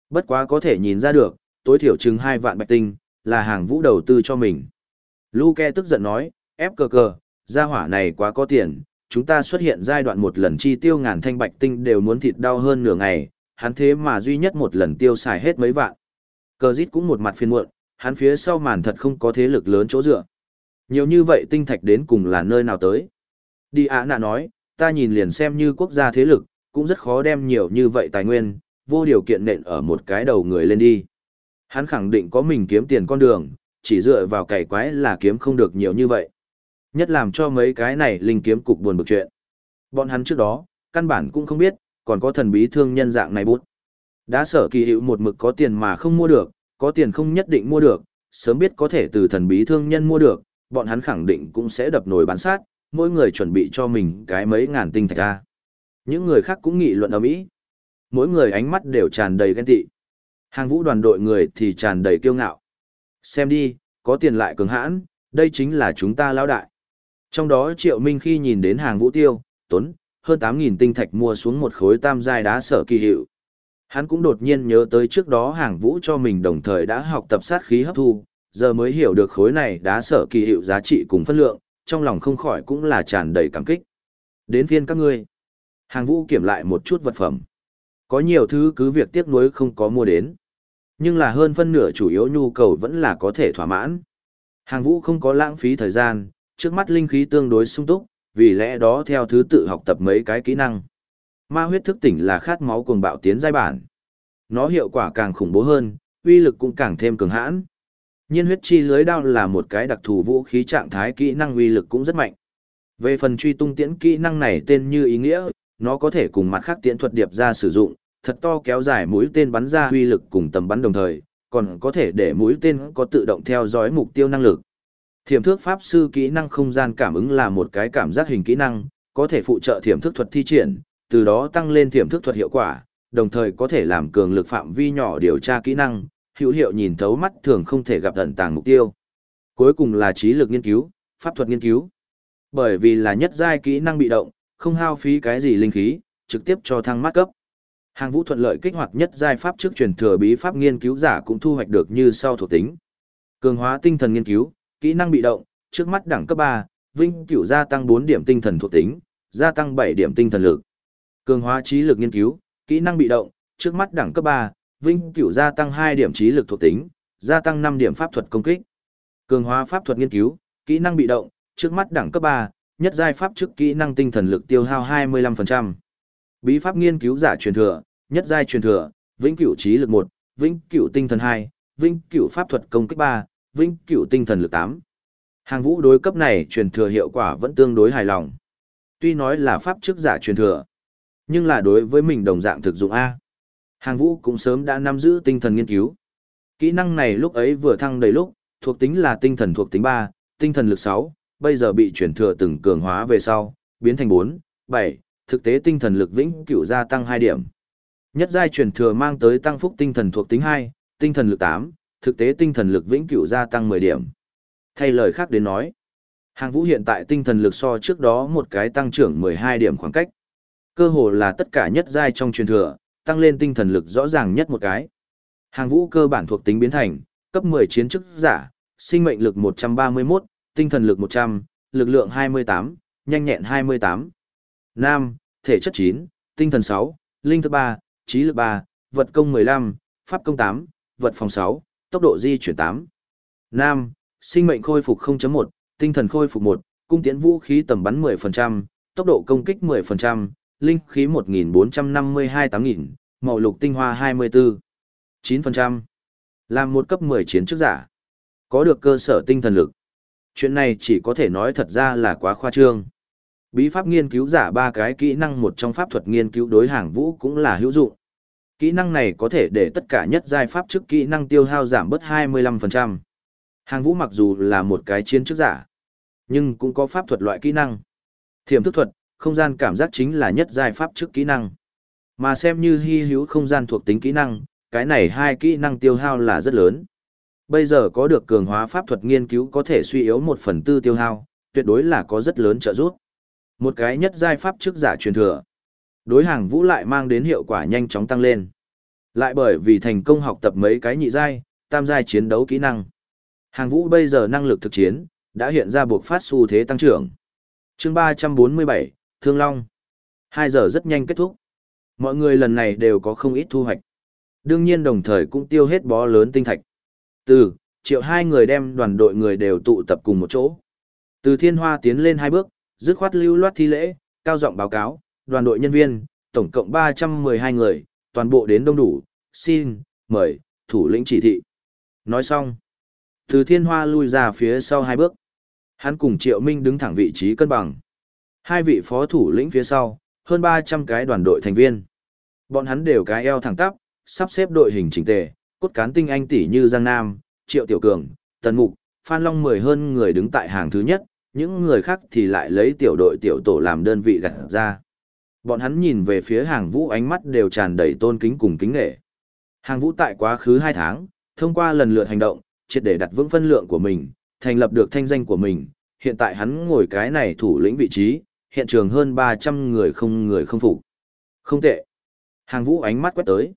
Bất quá có thể nhìn ra được, tối thiểu chừng hai vạn bạch tinh, là hàng vũ đầu tư cho mình. Luke tức giận nói, ép cờ cờ, gia hỏa này quá có tiền, chúng ta xuất hiện giai đoạn một lần chi tiêu ngàn thanh bạch tinh đều muốn thịt đau hơn nửa ngày, hắn thế mà duy nhất một lần tiêu xài hết mấy vạn. Cờ dít cũng một mặt phiền muộn, hắn phía sau màn thật không có thế lực lớn chỗ dựa. Nhiều như vậy tinh thạch đến cùng là nơi nào tới? Đi ạ nạ nói, ta nhìn liền xem như quốc gia thế lực, cũng rất khó đem nhiều như vậy tài nguyên, vô điều kiện nện ở một cái đầu người lên đi. Hắn khẳng định có mình kiếm tiền con đường, chỉ dựa vào cày quái là kiếm không được nhiều như vậy. Nhất làm cho mấy cái này linh kiếm cục buồn bực chuyện. Bọn hắn trước đó, căn bản cũng không biết, còn có thần bí thương nhân dạng này bút. Đã sở kỳ hữu một mực có tiền mà không mua được, có tiền không nhất định mua được, sớm biết có thể từ thần bí thương nhân mua được, bọn hắn khẳng định cũng sẽ đập nồi bán sát, mỗi người chuẩn bị cho mình cái mấy ngàn tinh thạch ra. Những người khác cũng nghị luận ở mỹ. Mỗi người ánh mắt đều tràn đầy ghen tị. Hàng vũ đoàn đội người thì tràn đầy kiêu ngạo. Xem đi, có tiền lại cường hãn, đây chính là chúng ta lão đại. Trong đó Triệu Minh khi nhìn đến hàng vũ tiêu, tuấn, hơn 8.000 tinh thạch mua xuống một khối tam giai đá sở kỳ hiệu. Hắn cũng đột nhiên nhớ tới trước đó hàng vũ cho mình đồng thời đã học tập sát khí hấp thu, giờ mới hiểu được khối này đá sở kỳ hiệu giá trị cùng phân lượng, trong lòng không khỏi cũng là tràn đầy cảm kích. Đến phiên các ngươi. Hàng vũ kiểm lại một chút vật phẩm. Có nhiều thứ cứ việc tiếc nuối không có mua đến. Nhưng là hơn phân nửa chủ yếu nhu cầu vẫn là có thể thỏa mãn. Hàng vũ không có lãng phí thời gian, trước mắt linh khí tương đối sung túc, vì lẽ đó theo thứ tự học tập mấy cái kỹ năng. Ma huyết thức tỉnh là khát máu cuồng bạo tiến giai bản. Nó hiệu quả càng khủng bố hơn, uy lực cũng càng thêm cường hãn. Nhiên huyết chi lưới đao là một cái đặc thù vũ khí trạng thái kỹ năng uy lực cũng rất mạnh. Về phần truy tung tiễn kỹ năng này tên như ý nghĩa, nó có thể cùng mặt khác tiễn thuật điệp ra sử dụng, thật to kéo dài mũi tên bắn ra uy lực cùng tầm bắn đồng thời, còn có thể để mũi tên có tự động theo dõi mục tiêu năng lực. Thiểm thước pháp sư kỹ năng không gian cảm ứng là một cái cảm giác hình kỹ năng, có thể phụ trợ thiểm thước thuật thi triển, từ đó tăng lên thiểm thước thuật hiệu quả, đồng thời có thể làm cường lực phạm vi nhỏ điều tra kỹ năng, hữu hiệu nhìn thấu mắt thường không thể gặp ẩn tàng mục tiêu. Cuối cùng là trí lực nghiên cứu, pháp thuật nghiên cứu. Bởi vì là nhất giai kỹ năng bị động, không hao phí cái gì linh khí, trực tiếp cho thăng mắt cấp. Hàng vũ thuận lợi kích hoạt nhất giai pháp trước truyền thừa bí pháp nghiên cứu giả cũng thu hoạch được như sau thuộc tính. Cường hóa tinh thần nghiên cứu, kỹ năng bị động, trước mắt đẳng cấp 3, vinh cửu gia tăng 4 điểm tinh thần thuộc tính, gia tăng 7 điểm tinh thần lực. Cường hóa trí lực nghiên cứu, kỹ năng bị động, trước mắt đẳng cấp 3, vinh cửu gia tăng 2 điểm trí lực thuộc tính, gia tăng 5 điểm pháp thuật công kích. Cường hóa pháp thuật nghiên cứu, kỹ năng bị động, trước mắt đẳng cấp 3, nhất giai pháp trước kỹ năng tinh thần lực tiêu hao 25%. Bí pháp nghiên cứu giả truyền thừa, nhất giai truyền thừa, vĩnh cửu trí lực 1, vĩnh cửu tinh thần 2, vĩnh cửu pháp thuật công kích 3, vĩnh cửu tinh thần lực 8. Hàng vũ đối cấp này truyền thừa hiệu quả vẫn tương đối hài lòng. Tuy nói là pháp trước giả truyền thừa, nhưng là đối với mình đồng dạng thực dụng A. Hàng vũ cũng sớm đã nắm giữ tinh thần nghiên cứu. Kỹ năng này lúc ấy vừa thăng đầy lúc, thuộc tính là tinh thần thuộc tính 3, tinh thần lực 6, bây giờ bị chuyển thừa từng cường hóa về sau, biến thành 4, 7, thực tế tinh thần lực vĩnh cửu gia tăng 2 điểm. Nhất giai chuyển thừa mang tới tăng phúc tinh thần thuộc tính 2, tinh thần lực 8, thực tế tinh thần lực vĩnh cửu gia tăng 10 điểm. Thay lời khác đến nói, hàng vũ hiện tại tinh thần lực so trước đó một cái tăng trưởng 12 điểm khoảng cách. Cơ hồ là tất cả nhất giai trong truyền thừa, tăng lên tinh thần lực rõ ràng nhất một cái. Hàng vũ cơ bản thuộc tính biến thành, cấp 10 chiến chức giả, sinh mệnh lực 131, tinh thần lực 100, lực lượng 28, nhanh nhẹn 28. Nam, thể chất 9, tinh thần 6, linh thức 3, trí lực 3, vật công 15, pháp công 8, vật phòng 6, tốc độ di chuyển 8. Nam, sinh mệnh khôi phục 0.1, tinh thần khôi phục 1, cung tiễn vũ khí tầm bắn 10%, tốc độ công kích 10%, linh khí 1452 8000, màu lục tinh hoa 24. 9%. Làm một cấp 10 chiến trước giả. Có được cơ sở tinh thần lực. Chuyện này chỉ có thể nói thật ra là quá khoa trương. Bí pháp nghiên cứu giả ba cái kỹ năng một trong pháp thuật nghiên cứu đối hàng vũ cũng là hữu dụng. Kỹ năng này có thể để tất cả nhất giai pháp trước kỹ năng tiêu hao giảm bớt 25%. Hàng vũ mặc dù là một cái chiến trước giả, nhưng cũng có pháp thuật loại kỹ năng. Thiểm thức thuật, không gian cảm giác chính là nhất giai pháp trước kỹ năng. Mà xem như hy hữu không gian thuộc tính kỹ năng, cái này hai kỹ năng tiêu hao là rất lớn. Bây giờ có được cường hóa pháp thuật nghiên cứu có thể suy yếu một phần tư tiêu hao, tuyệt đối là có rất lớn trợ giúp. Một cái nhất giai pháp trước giả truyền thừa. Đối hàng vũ lại mang đến hiệu quả nhanh chóng tăng lên. Lại bởi vì thành công học tập mấy cái nhị giai, tam giai chiến đấu kỹ năng. Hàng vũ bây giờ năng lực thực chiến, đã hiện ra buộc phát xu thế tăng trưởng. chương 347, Thương Long. 2 giờ rất nhanh kết thúc. Mọi người lần này đều có không ít thu hoạch. Đương nhiên đồng thời cũng tiêu hết bó lớn tinh thạch. Từ, triệu hai người đem đoàn đội người đều tụ tập cùng một chỗ. Từ thiên hoa tiến lên hai bước, dứt khoát lưu loát thi lễ, cao giọng báo cáo, đoàn đội nhân viên, tổng cộng 312 người, toàn bộ đến đông đủ, xin, mời, thủ lĩnh chỉ thị. Nói xong, từ thiên hoa lui ra phía sau hai bước. Hắn cùng triệu minh đứng thẳng vị trí cân bằng. Hai vị phó thủ lĩnh phía sau, hơn 300 cái đoàn đội thành viên. Bọn hắn đều cái eo thẳng tắp, sắp xếp đội hình chỉnh tề, cốt cán tinh anh tỷ như Giang Nam, Triệu Tiểu Cường, Tần Mục, Phan Long mười hơn người đứng tại hàng thứ nhất, những người khác thì lại lấy tiểu đội tiểu tổ làm đơn vị gặt ra. Bọn hắn nhìn về phía hàng vũ ánh mắt đều tràn đầy tôn kính cùng kính nghệ. Hàng vũ tại quá khứ hai tháng, thông qua lần lượt hành động, triệt để đặt vững phân lượng của mình, thành lập được thanh danh của mình. Hiện tại hắn ngồi cái này thủ lĩnh vị trí, hiện trường hơn 300 người không người không phục. Không tệ. Hàng vũ ánh mắt quét tới.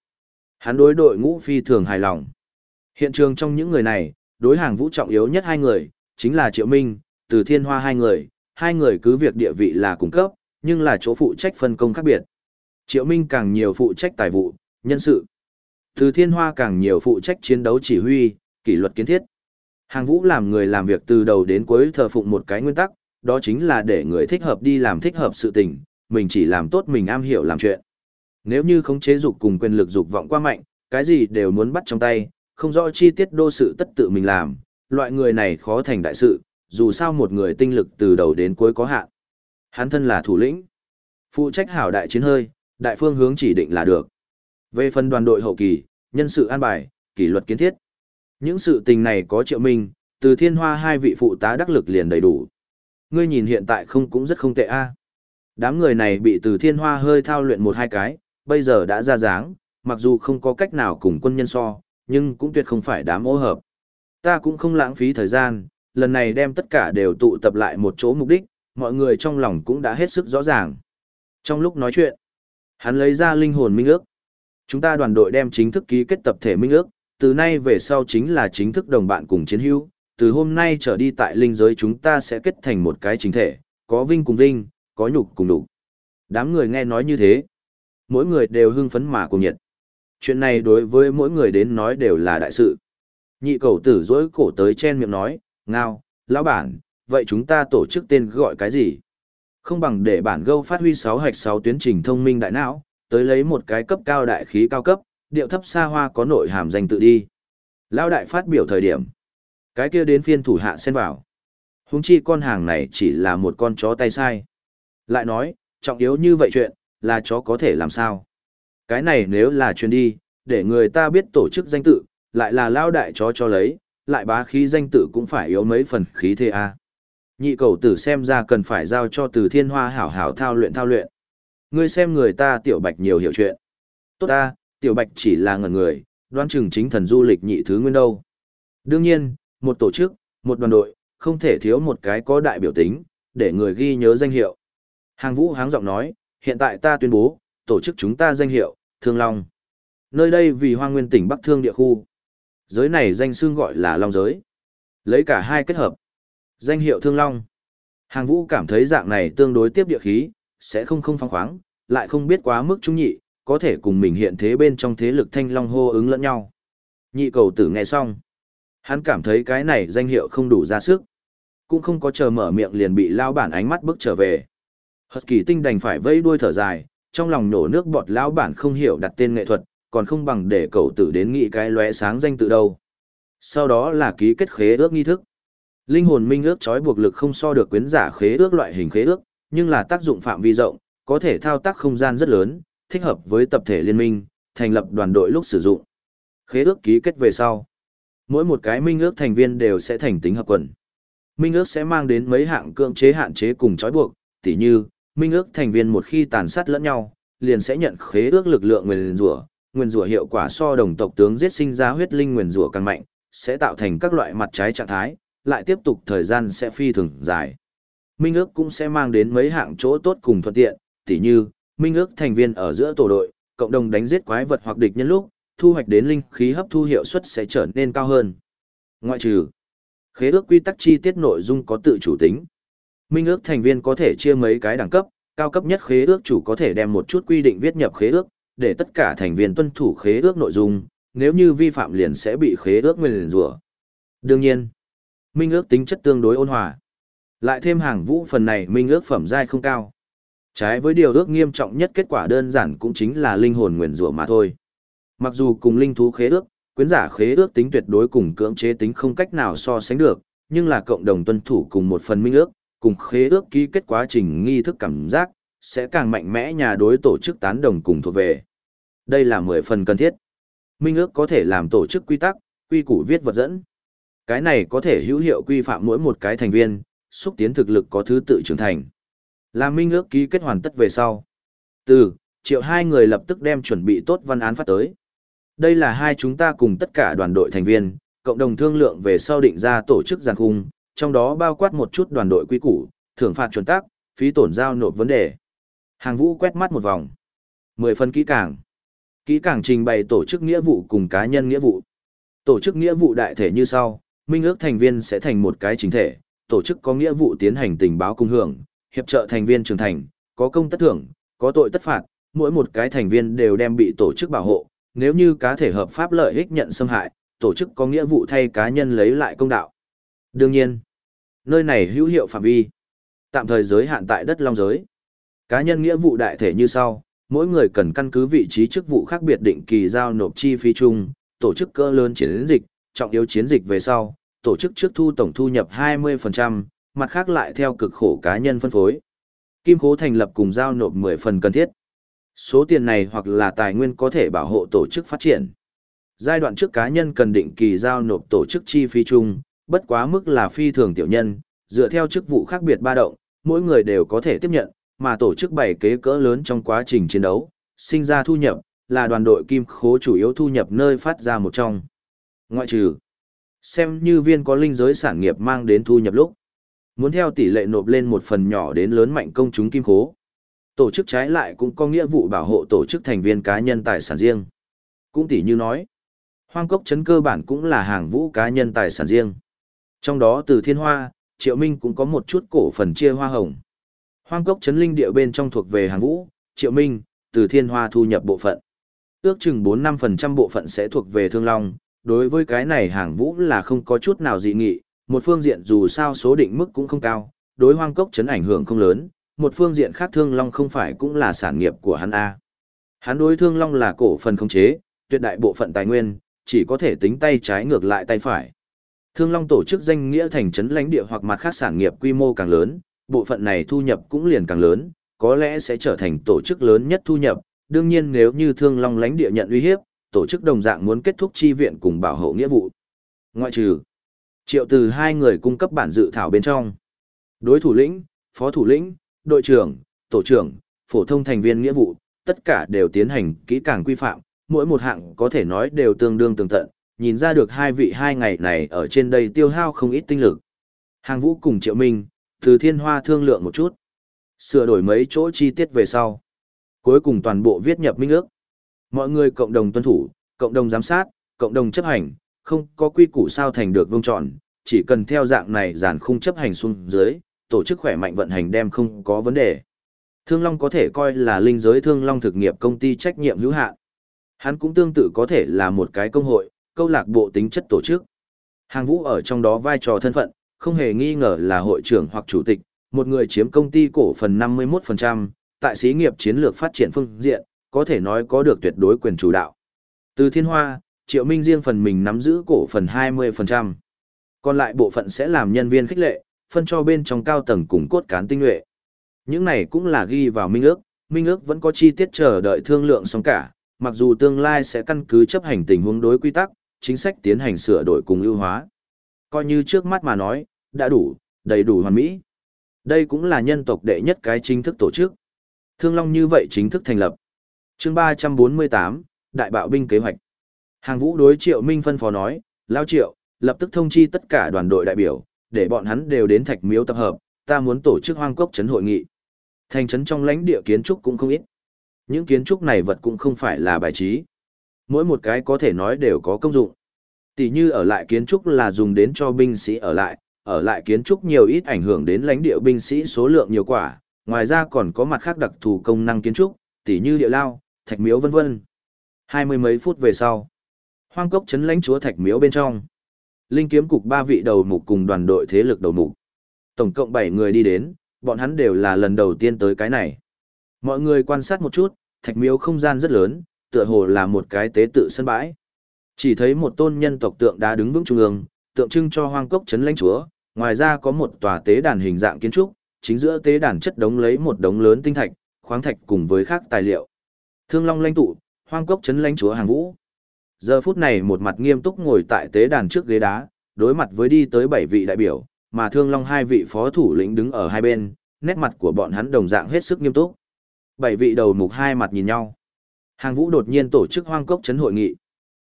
Hắn đối đội ngũ phi thường hài lòng. Hiện trường trong những người này, đối hàng vũ trọng yếu nhất hai người, chính là Triệu Minh, từ thiên hoa hai người, hai người cứ việc địa vị là cung cấp, nhưng là chỗ phụ trách phân công khác biệt. Triệu Minh càng nhiều phụ trách tài vụ, nhân sự. Từ thiên hoa càng nhiều phụ trách chiến đấu chỉ huy, kỷ luật kiến thiết. Hàng vũ làm người làm việc từ đầu đến cuối thờ phụng một cái nguyên tắc, đó chính là để người thích hợp đi làm thích hợp sự tình, mình chỉ làm tốt mình am hiểu làm chuyện. Nếu như không chế dục cùng quyền lực dục vọng quá mạnh, cái gì đều muốn bắt trong tay, không rõ chi tiết đô sự tất tự mình làm, loại người này khó thành đại sự, dù sao một người tinh lực từ đầu đến cuối có hạn. Hắn thân là thủ lĩnh, phụ trách hảo đại chiến hơi, đại phương hướng chỉ định là được. Về phần đoàn đội hậu kỳ, nhân sự an bài, kỷ luật kiến thiết. Những sự tình này có triệu minh, từ thiên hoa hai vị phụ tá đắc lực liền đầy đủ. Ngươi nhìn hiện tại không cũng rất không tệ a. Đám người này bị từ thiên hoa hơi thao luyện một hai cái, bây giờ đã ra dáng, mặc dù không có cách nào cùng quân nhân so, nhưng cũng tuyệt không phải đám ô hợp. Ta cũng không lãng phí thời gian, lần này đem tất cả đều tụ tập lại một chỗ mục đích, mọi người trong lòng cũng đã hết sức rõ ràng. Trong lúc nói chuyện, hắn lấy ra linh hồn minh ước. Chúng ta đoàn đội đem chính thức ký kết tập thể minh ước, từ nay về sau chính là chính thức đồng bạn cùng chiến hữu, từ hôm nay trở đi tại linh giới chúng ta sẽ kết thành một cái chính thể, có vinh cùng vinh, có nhục cùng đủ. Đám người nghe nói như thế, mỗi người đều hưng phấn mà cùng nhiệt. Chuyện này đối với mỗi người đến nói đều là đại sự. Nhị cầu tử dối cổ tới chen miệng nói, ngao, lão bản, vậy chúng ta tổ chức tên gọi cái gì? Không bằng để bản gâu phát huy 6 hạch 6 tuyến trình thông minh đại não, tới lấy một cái cấp cao đại khí cao cấp, điệu thấp xa hoa có nội hàm danh tự đi. Lão đại phát biểu thời điểm. Cái kia đến phiên thủ hạ xen vào. Húng chi con hàng này chỉ là một con chó tay sai. Lại nói, trọng yếu như vậy chuyện, là chó có thể làm sao? Cái này nếu là chuyên đi, để người ta biết tổ chức danh tự, lại là lao đại chó cho lấy, lại bá khí danh tự cũng phải yếu mấy phần khí thế a. Nhị cầu tử xem ra cần phải giao cho từ thiên hoa hảo hảo thao luyện thao luyện. Ngươi xem người ta tiểu bạch nhiều hiểu chuyện. Tốt ta, tiểu bạch chỉ là ngần người, đoán chừng chính thần du lịch nhị thứ nguyên đâu. Đương nhiên, một tổ chức, một đoàn đội, không thể thiếu một cái có đại biểu tính, để người ghi nhớ danh hiệu. Hàng vũ háng giọng nói, hiện tại ta tuyên bố, tổ chức chúng ta danh hiệu, Thương Long. Nơi đây vì hoang nguyên tỉnh Bắc Thương địa khu. Giới này danh xương gọi là Long giới. Lấy cả hai kết hợp. Danh hiệu Thương Long. Hàng vũ cảm thấy dạng này tương đối tiếp địa khí, sẽ không không phong khoáng, lại không biết quá mức trung nhị, có thể cùng mình hiện thế bên trong thế lực thanh long hô ứng lẫn nhau. Nhị cầu tử nghe xong. Hắn cảm thấy cái này danh hiệu không đủ ra sức. Cũng không có chờ mở miệng liền bị lao bản ánh mắt bước trở về. Hật kỳ tinh đành phải vây đuôi thở dài, trong lòng nổ nước bọt lao bản không hiểu đặt tên nghệ thuật, còn không bằng để cậu tử đến nghị cái lóe sáng danh tự đâu. Sau đó là ký kết khế ước nghi thức. Linh hồn minh ước trói buộc lực không so được quyến giả khế ước loại hình khế ước, nhưng là tác dụng phạm vi rộng, có thể thao tác không gian rất lớn, thích hợp với tập thể liên minh, thành lập đoàn đội lúc sử dụng. Khế ước ký kết về sau. Mỗi một cái minh ước thành viên đều sẽ thành tính hợp quần. Minh ước sẽ mang đến mấy hạng cưỡng chế hạn chế cùng trói buộc, tỉ như, minh ước thành viên một khi tàn sát lẫn nhau, liền sẽ nhận khế ước lực lượng nguyên rủa, nguyên rủa hiệu quả so đồng tộc tướng giết sinh ra huyết linh nguyên rủa càng mạnh, sẽ tạo thành các loại mặt trái trạng thái, lại tiếp tục thời gian sẽ phi thường dài. Minh ước cũng sẽ mang đến mấy hạng chỗ tốt cùng thuận tiện, tỉ như, minh ước thành viên ở giữa tổ đội, cộng đồng đánh giết quái vật hoặc địch nhân lúc, thu hoạch đến linh khí hấp thu hiệu suất sẽ trở nên cao hơn. Ngoại trừ, khế ước quy tắc chi tiết nội dung có tự chủ tính. Minh ước thành viên có thể chia mấy cái đẳng cấp, cao cấp nhất khế ước chủ có thể đem một chút quy định viết nhập khế ước, để tất cả thành viên tuân thủ khế ước nội dung, nếu như vi phạm liền sẽ bị khế ước nguyên rủa. Đương nhiên, minh ước tính chất tương đối ôn hòa. Lại thêm hàng vũ phần này minh ước phẩm giai không cao. Trái với điều ước nghiêm trọng nhất kết quả đơn giản cũng chính là linh hồn nguyền rủa mà thôi. Mặc dù cùng linh thú khế ước, quyến giả khế ước tính tuyệt đối cùng cưỡng chế tính không cách nào so sánh được, nhưng là cộng đồng tuân thủ cùng một phần minh ước, cùng khế ước ký kết quá trình nghi thức cảm giác, sẽ càng mạnh mẽ nhà đối tổ chức tán đồng cùng thuộc về. Đây là 10 phần cần thiết. Minh ước có thể làm tổ chức quy tắc, quy củ viết vật dẫn. Cái này có thể hữu hiệu quy phạm mỗi một cái thành viên, xúc tiến thực lực có thứ tự trưởng thành. Làm minh ước ký kết hoàn tất về sau. Từ, triệu hai người lập tức đem chuẩn bị tốt văn án phát tới. Đây là hai chúng ta cùng tất cả đoàn đội thành viên, cộng đồng thương lượng về sau định ra tổ chức giàn khung, trong đó bao quát một chút đoàn đội quy củ, thưởng phạt chuẩn tác, phí tổn giao nộp vấn đề. Hàng vũ quét mắt một vòng. Mười phân kỹ càng. Kỹ càng trình bày tổ chức nghĩa vụ cùng cá nhân nghĩa vụ. Tổ chức nghĩa vụ đại thể như sau, minh ước thành viên sẽ thành một cái chính thể, tổ chức có nghĩa vụ tiến hành tình báo cung hưởng, hiệp trợ thành viên trưởng thành, có công tất thưởng, có tội tất phạt, mỗi một cái thành viên đều đem bị tổ chức bảo hộ, nếu như cá thể hợp pháp lợi ích nhận xâm hại, tổ chức có nghĩa vụ thay cá nhân lấy lại công đạo. Đương nhiên, nơi này hữu hiệu phạm vi, tạm thời giới hạn tại đất long giới. Cá nhân nghĩa vụ đại thể như sau, mỗi người cần căn cứ vị trí chức vụ khác biệt định kỳ giao nộp chi phí chung, tổ chức cỡ lớn chiến dịch, trọng yếu chiến dịch về sau, tổ chức trước thu tổng thu nhập 20%, mặt khác lại theo cực khổ cá nhân phân phối. Kim khố thành lập cùng giao nộp 10 phần cần thiết. Số tiền này hoặc là tài nguyên có thể bảo hộ tổ chức phát triển. Giai đoạn trước cá nhân cần định kỳ giao nộp tổ chức chi phí chung, bất quá mức là phi thường tiểu nhân, dựa theo chức vụ khác biệt ba động, mỗi người đều có thể tiếp nhận, mà tổ chức bảy kế cỡ lớn trong quá trình chiến đấu, sinh ra thu nhập, là đoàn đội kim khố chủ yếu thu nhập nơi phát ra một trong. Ngoại trừ, xem như viên có linh giới sản nghiệp mang đến thu nhập lúc, muốn theo tỷ lệ nộp lên một phần nhỏ đến lớn mạnh công chúng kim khố. Tổ chức trái lại cũng có nghĩa vụ bảo hộ tổ chức thành viên cá nhân tài sản riêng. Cũng tỷ như nói, hoang cốc chấn cơ bản cũng là hàng vũ cá nhân tài sản riêng. Trong đó từ thiên hoa, triệu minh cũng có một chút cổ phần chia hoa hồng. Hoang cốc chấn linh địa bên trong thuộc về hàng vũ, triệu minh, từ thiên hoa thu nhập bộ phận. Ước chừng 4-5% bộ phận sẽ thuộc về thương long, đối với cái này hàng vũ là không có chút nào dị nghị, một phương diện dù sao số định mức cũng không cao, đối hoang cốc chấn ảnh hưởng không lớn, một phương diện khác thương long không phải cũng là sản nghiệp của hắn A. Hắn đối thương long là cổ phần không chế, tuyệt đại bộ phận tài nguyên, chỉ có thể tính tay trái ngược lại tay phải. Thương long tổ chức danh nghĩa thành trấn lãnh địa hoặc mặt khác sản nghiệp quy mô càng lớn, bộ phận này thu nhập cũng liền càng lớn, có lẽ sẽ trở thành tổ chức lớn nhất thu nhập, đương nhiên nếu như thương long lãnh địa nhận uy hiếp, tổ chức đồng dạng muốn kết thúc chi viện cùng bảo hộ nghĩa vụ. Ngoại trừ, triệu từ hai người cung cấp bản dự thảo bên trong. Đối thủ lĩnh, phó thủ lĩnh, đội trưởng, tổ trưởng, phổ thông thành viên nghĩa vụ, tất cả đều tiến hành kỹ càng quy phạm, mỗi một hạng có thể nói đều tương đương tương tận, nhìn ra được hai vị hai ngày này ở trên đây tiêu hao không ít tinh lực. Hàng vũ cùng triệu minh, từ thiên hoa thương lượng một chút. Sửa đổi mấy chỗ chi tiết về sau. Cuối cùng toàn bộ viết nhập minh ước. Mọi người cộng đồng tuân thủ, cộng đồng giám sát, cộng đồng chấp hành, không có quy củ sao thành được vương tròn, chỉ cần theo dạng này giàn khung chấp hành xuống dưới, tổ chức khỏe mạnh vận hành đem không có vấn đề. Thương Long có thể coi là linh giới Thương Long thực nghiệp công ty trách nhiệm hữu hạn. Hắn cũng tương tự có thể là một cái công hội, câu lạc bộ tính chất tổ chức. Hàng vũ ở trong đó vai trò thân phận, không hề nghi ngờ là hội trưởng hoặc chủ tịch, một người chiếm công ty cổ phần 51%, tại xí nghiệp chiến lược phát triển phương diện, có thể nói có được tuyệt đối quyền chủ đạo. Từ Thiên Hoa, Triệu Minh riêng phần mình nắm giữ cổ phần 20%. Còn lại bộ phận sẽ làm nhân viên khích lệ, phân cho bên trong cao tầng cùng cốt cán tinh nhuệ. Những này cũng là ghi vào minh ước, minh ước vẫn có chi tiết chờ đợi thương lượng xong cả, mặc dù tương lai sẽ căn cứ chấp hành tình huống đối quy tắc, chính sách tiến hành sửa đổi cùng ưu hóa. Coi như trước mắt mà nói, đã đủ, đầy đủ hoàn mỹ. Đây cũng là nhân tộc đệ nhất cái chính thức tổ chức. Thương Long như vậy chính thức thành lập chương 348, Đại bạo binh kế hoạch. Hàng vũ đối Triệu Minh phân phó nói, Lao Triệu, lập tức thông chi tất cả đoàn đội đại biểu, để bọn hắn đều đến thạch miếu tập hợp, ta muốn tổ chức hoang cốc trấn hội nghị. Thành trấn trong lãnh địa kiến trúc cũng không ít. Những kiến trúc này vật cũng không phải là bài trí. Mỗi một cái có thể nói đều có công dụng. Tỷ như ở lại kiến trúc là dùng đến cho binh sĩ ở lại, ở lại kiến trúc nhiều ít ảnh hưởng đến lãnh địa binh sĩ số lượng nhiều quả, ngoài ra còn có mặt khác đặc thù công năng kiến trúc, tỷ như địa lao, thạch miếu vân vân. Hai mươi mấy phút về sau, hoang cốc chấn lãnh chúa thạch miếu bên trong. Linh kiếm cục ba vị đầu mục cùng đoàn đội thế lực đầu mục. Tổng cộng bảy người đi đến, bọn hắn đều là lần đầu tiên tới cái này. Mọi người quan sát một chút, thạch miếu không gian rất lớn, tựa hồ là một cái tế tự sân bãi. Chỉ thấy một tôn nhân tộc tượng đá đứng vững trung ương, tượng trưng cho hoang cốc chấn lãnh chúa, ngoài ra có một tòa tế đàn hình dạng kiến trúc, chính giữa tế đàn chất đống lấy một đống lớn tinh thạch, khoáng thạch cùng với khác tài liệu. Thương Long lãnh tụ, hoang cốc trấn lãnh chúa hàng vũ. Giờ phút này một mặt nghiêm túc ngồi tại tế đàn trước ghế đá, đối mặt với đi tới bảy vị đại biểu, mà Thương Long hai vị phó thủ lĩnh đứng ở hai bên, nét mặt của bọn hắn đồng dạng hết sức nghiêm túc. Bảy vị đầu mục hai mặt nhìn nhau. Hàng Vũ đột nhiên tổ chức hoang cốc trấn hội nghị.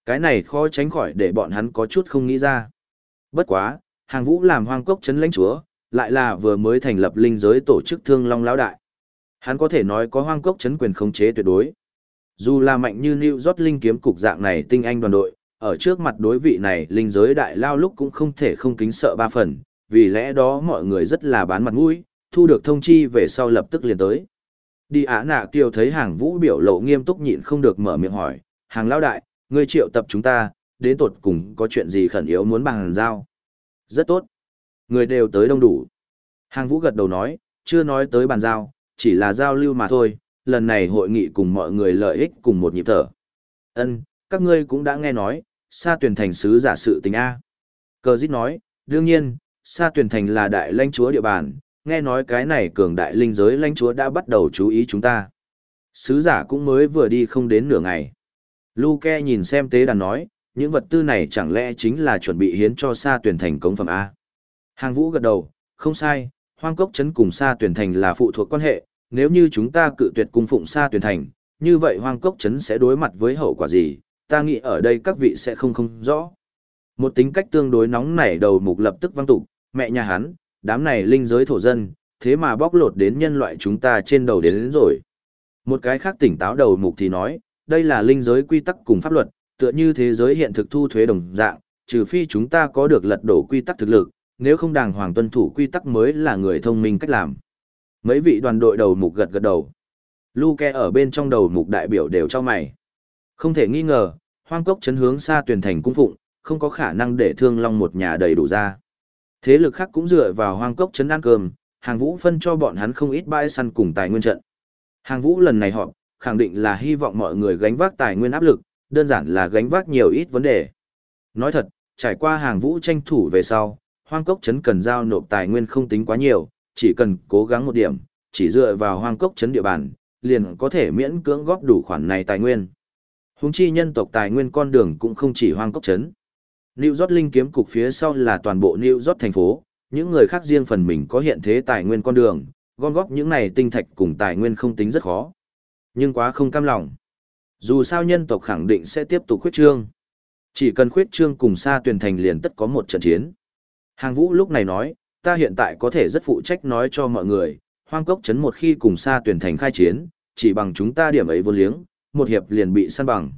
Cái này khó tránh khỏi để bọn hắn có chút không nghĩ ra. Bất quá, Hàng Vũ làm hoang cốc trấn lãnh chúa, lại là vừa mới thành lập linh giới tổ chức Thương Long lão đại. Hắn có thể nói có hoang cốc trấn quyền khống chế tuyệt đối. Dù là mạnh như New York Linh kiếm cục dạng này tinh anh đoàn đội, ở trước mặt đối vị này linh giới đại lao lúc cũng không thể không kính sợ ba phần, vì lẽ đó mọi người rất là bán mặt mũi, thu được thông chi về sau lập tức liền tới. Đi ả nạ kiều thấy hàng vũ biểu lộ nghiêm túc nhịn không được mở miệng hỏi, hàng lao đại, ngươi triệu tập chúng ta, đến tột cùng có chuyện gì khẩn yếu muốn bằng giao. Rất tốt. Người đều tới đông đủ. Hàng vũ gật đầu nói, chưa nói tới bàn giao, chỉ là giao lưu mà thôi, lần này hội nghị cùng mọi người lợi ích cùng một nhịp thở. Ân, các ngươi cũng đã nghe nói, Sa Tuyền Thành sứ giả sự tình A. Cờ dít nói, đương nhiên, Sa Tuyền Thành là đại lãnh chúa địa bàn, nghe nói cái này cường đại linh giới lãnh chúa đã bắt đầu chú ý chúng ta. Sứ giả cũng mới vừa đi không đến nửa ngày. Luke nhìn xem tế đàn nói, những vật tư này chẳng lẽ chính là chuẩn bị hiến cho Sa Tuyền Thành cống phẩm A. Hàng vũ gật đầu, không sai, hoang cốc chấn cùng Sa Tuyền Thành là phụ thuộc quan hệ, nếu như chúng ta cự tuyệt cung phụng Sa tuyển Thành, như vậy hoang cốc chấn sẽ đối mặt với hậu quả gì, ta nghĩ ở đây các vị sẽ không không rõ. Một tính cách tương đối nóng nảy đầu mục lập tức văng tục, mẹ nhà hắn, đám này linh giới thổ dân, thế mà bóc lột đến nhân loại chúng ta trên đầu đến, đến rồi. Một cái khác tỉnh táo đầu mục thì nói, đây là linh giới quy tắc cùng pháp luật, tựa như thế giới hiện thực thu thuế đồng dạng, trừ phi chúng ta có được lật đổ quy tắc thực lực, nếu không đàng hoàng tuân thủ quy tắc mới là người thông minh cách làm. Mấy vị đoàn đội đầu mục gật gật đầu. Luke ở bên trong đầu mục đại biểu đều cho mày. Không thể nghi ngờ, hoang cốc chấn hướng xa tuyển thành cung phụng, không có khả năng để thương long một nhà đầy đủ ra. Thế lực khác cũng dựa vào hoang cốc chấn ăn cơm, hàng vũ phân cho bọn hắn không ít bãi săn cùng tài nguyên trận. Hàng vũ lần này họp, khẳng định là hy vọng mọi người gánh vác tài nguyên áp lực, đơn giản là gánh vác nhiều ít vấn đề. Nói thật, trải qua hàng vũ tranh thủ về sau, hoang cốc chấn cần giao nộp tài nguyên không tính quá nhiều, chỉ cần cố gắng một điểm, chỉ dựa vào hoang cốc chấn địa bàn, liền có thể miễn cưỡng góp đủ khoản này tài nguyên. Húng chi nhân tộc tài nguyên con đường cũng không chỉ hoang cốc chấn. New York Linh kiếm cục phía sau là toàn bộ New York thành phố, những người khác riêng phần mình có hiện thế tài nguyên con đường, gom góp những này tinh thạch cùng tài nguyên không tính rất khó. Nhưng quá không cam lòng. Dù sao nhân tộc khẳng định sẽ tiếp tục khuyết trương. Chỉ cần khuyết trương cùng xa tuyển thành liền tất có một trận chiến. Hàng vũ lúc này nói, ta hiện tại có thể rất phụ trách nói cho mọi người, hoang cốc chấn một khi cùng xa tuyển thành khai chiến, chỉ bằng chúng ta điểm ấy vô liếng, một hiệp liền bị săn bằng.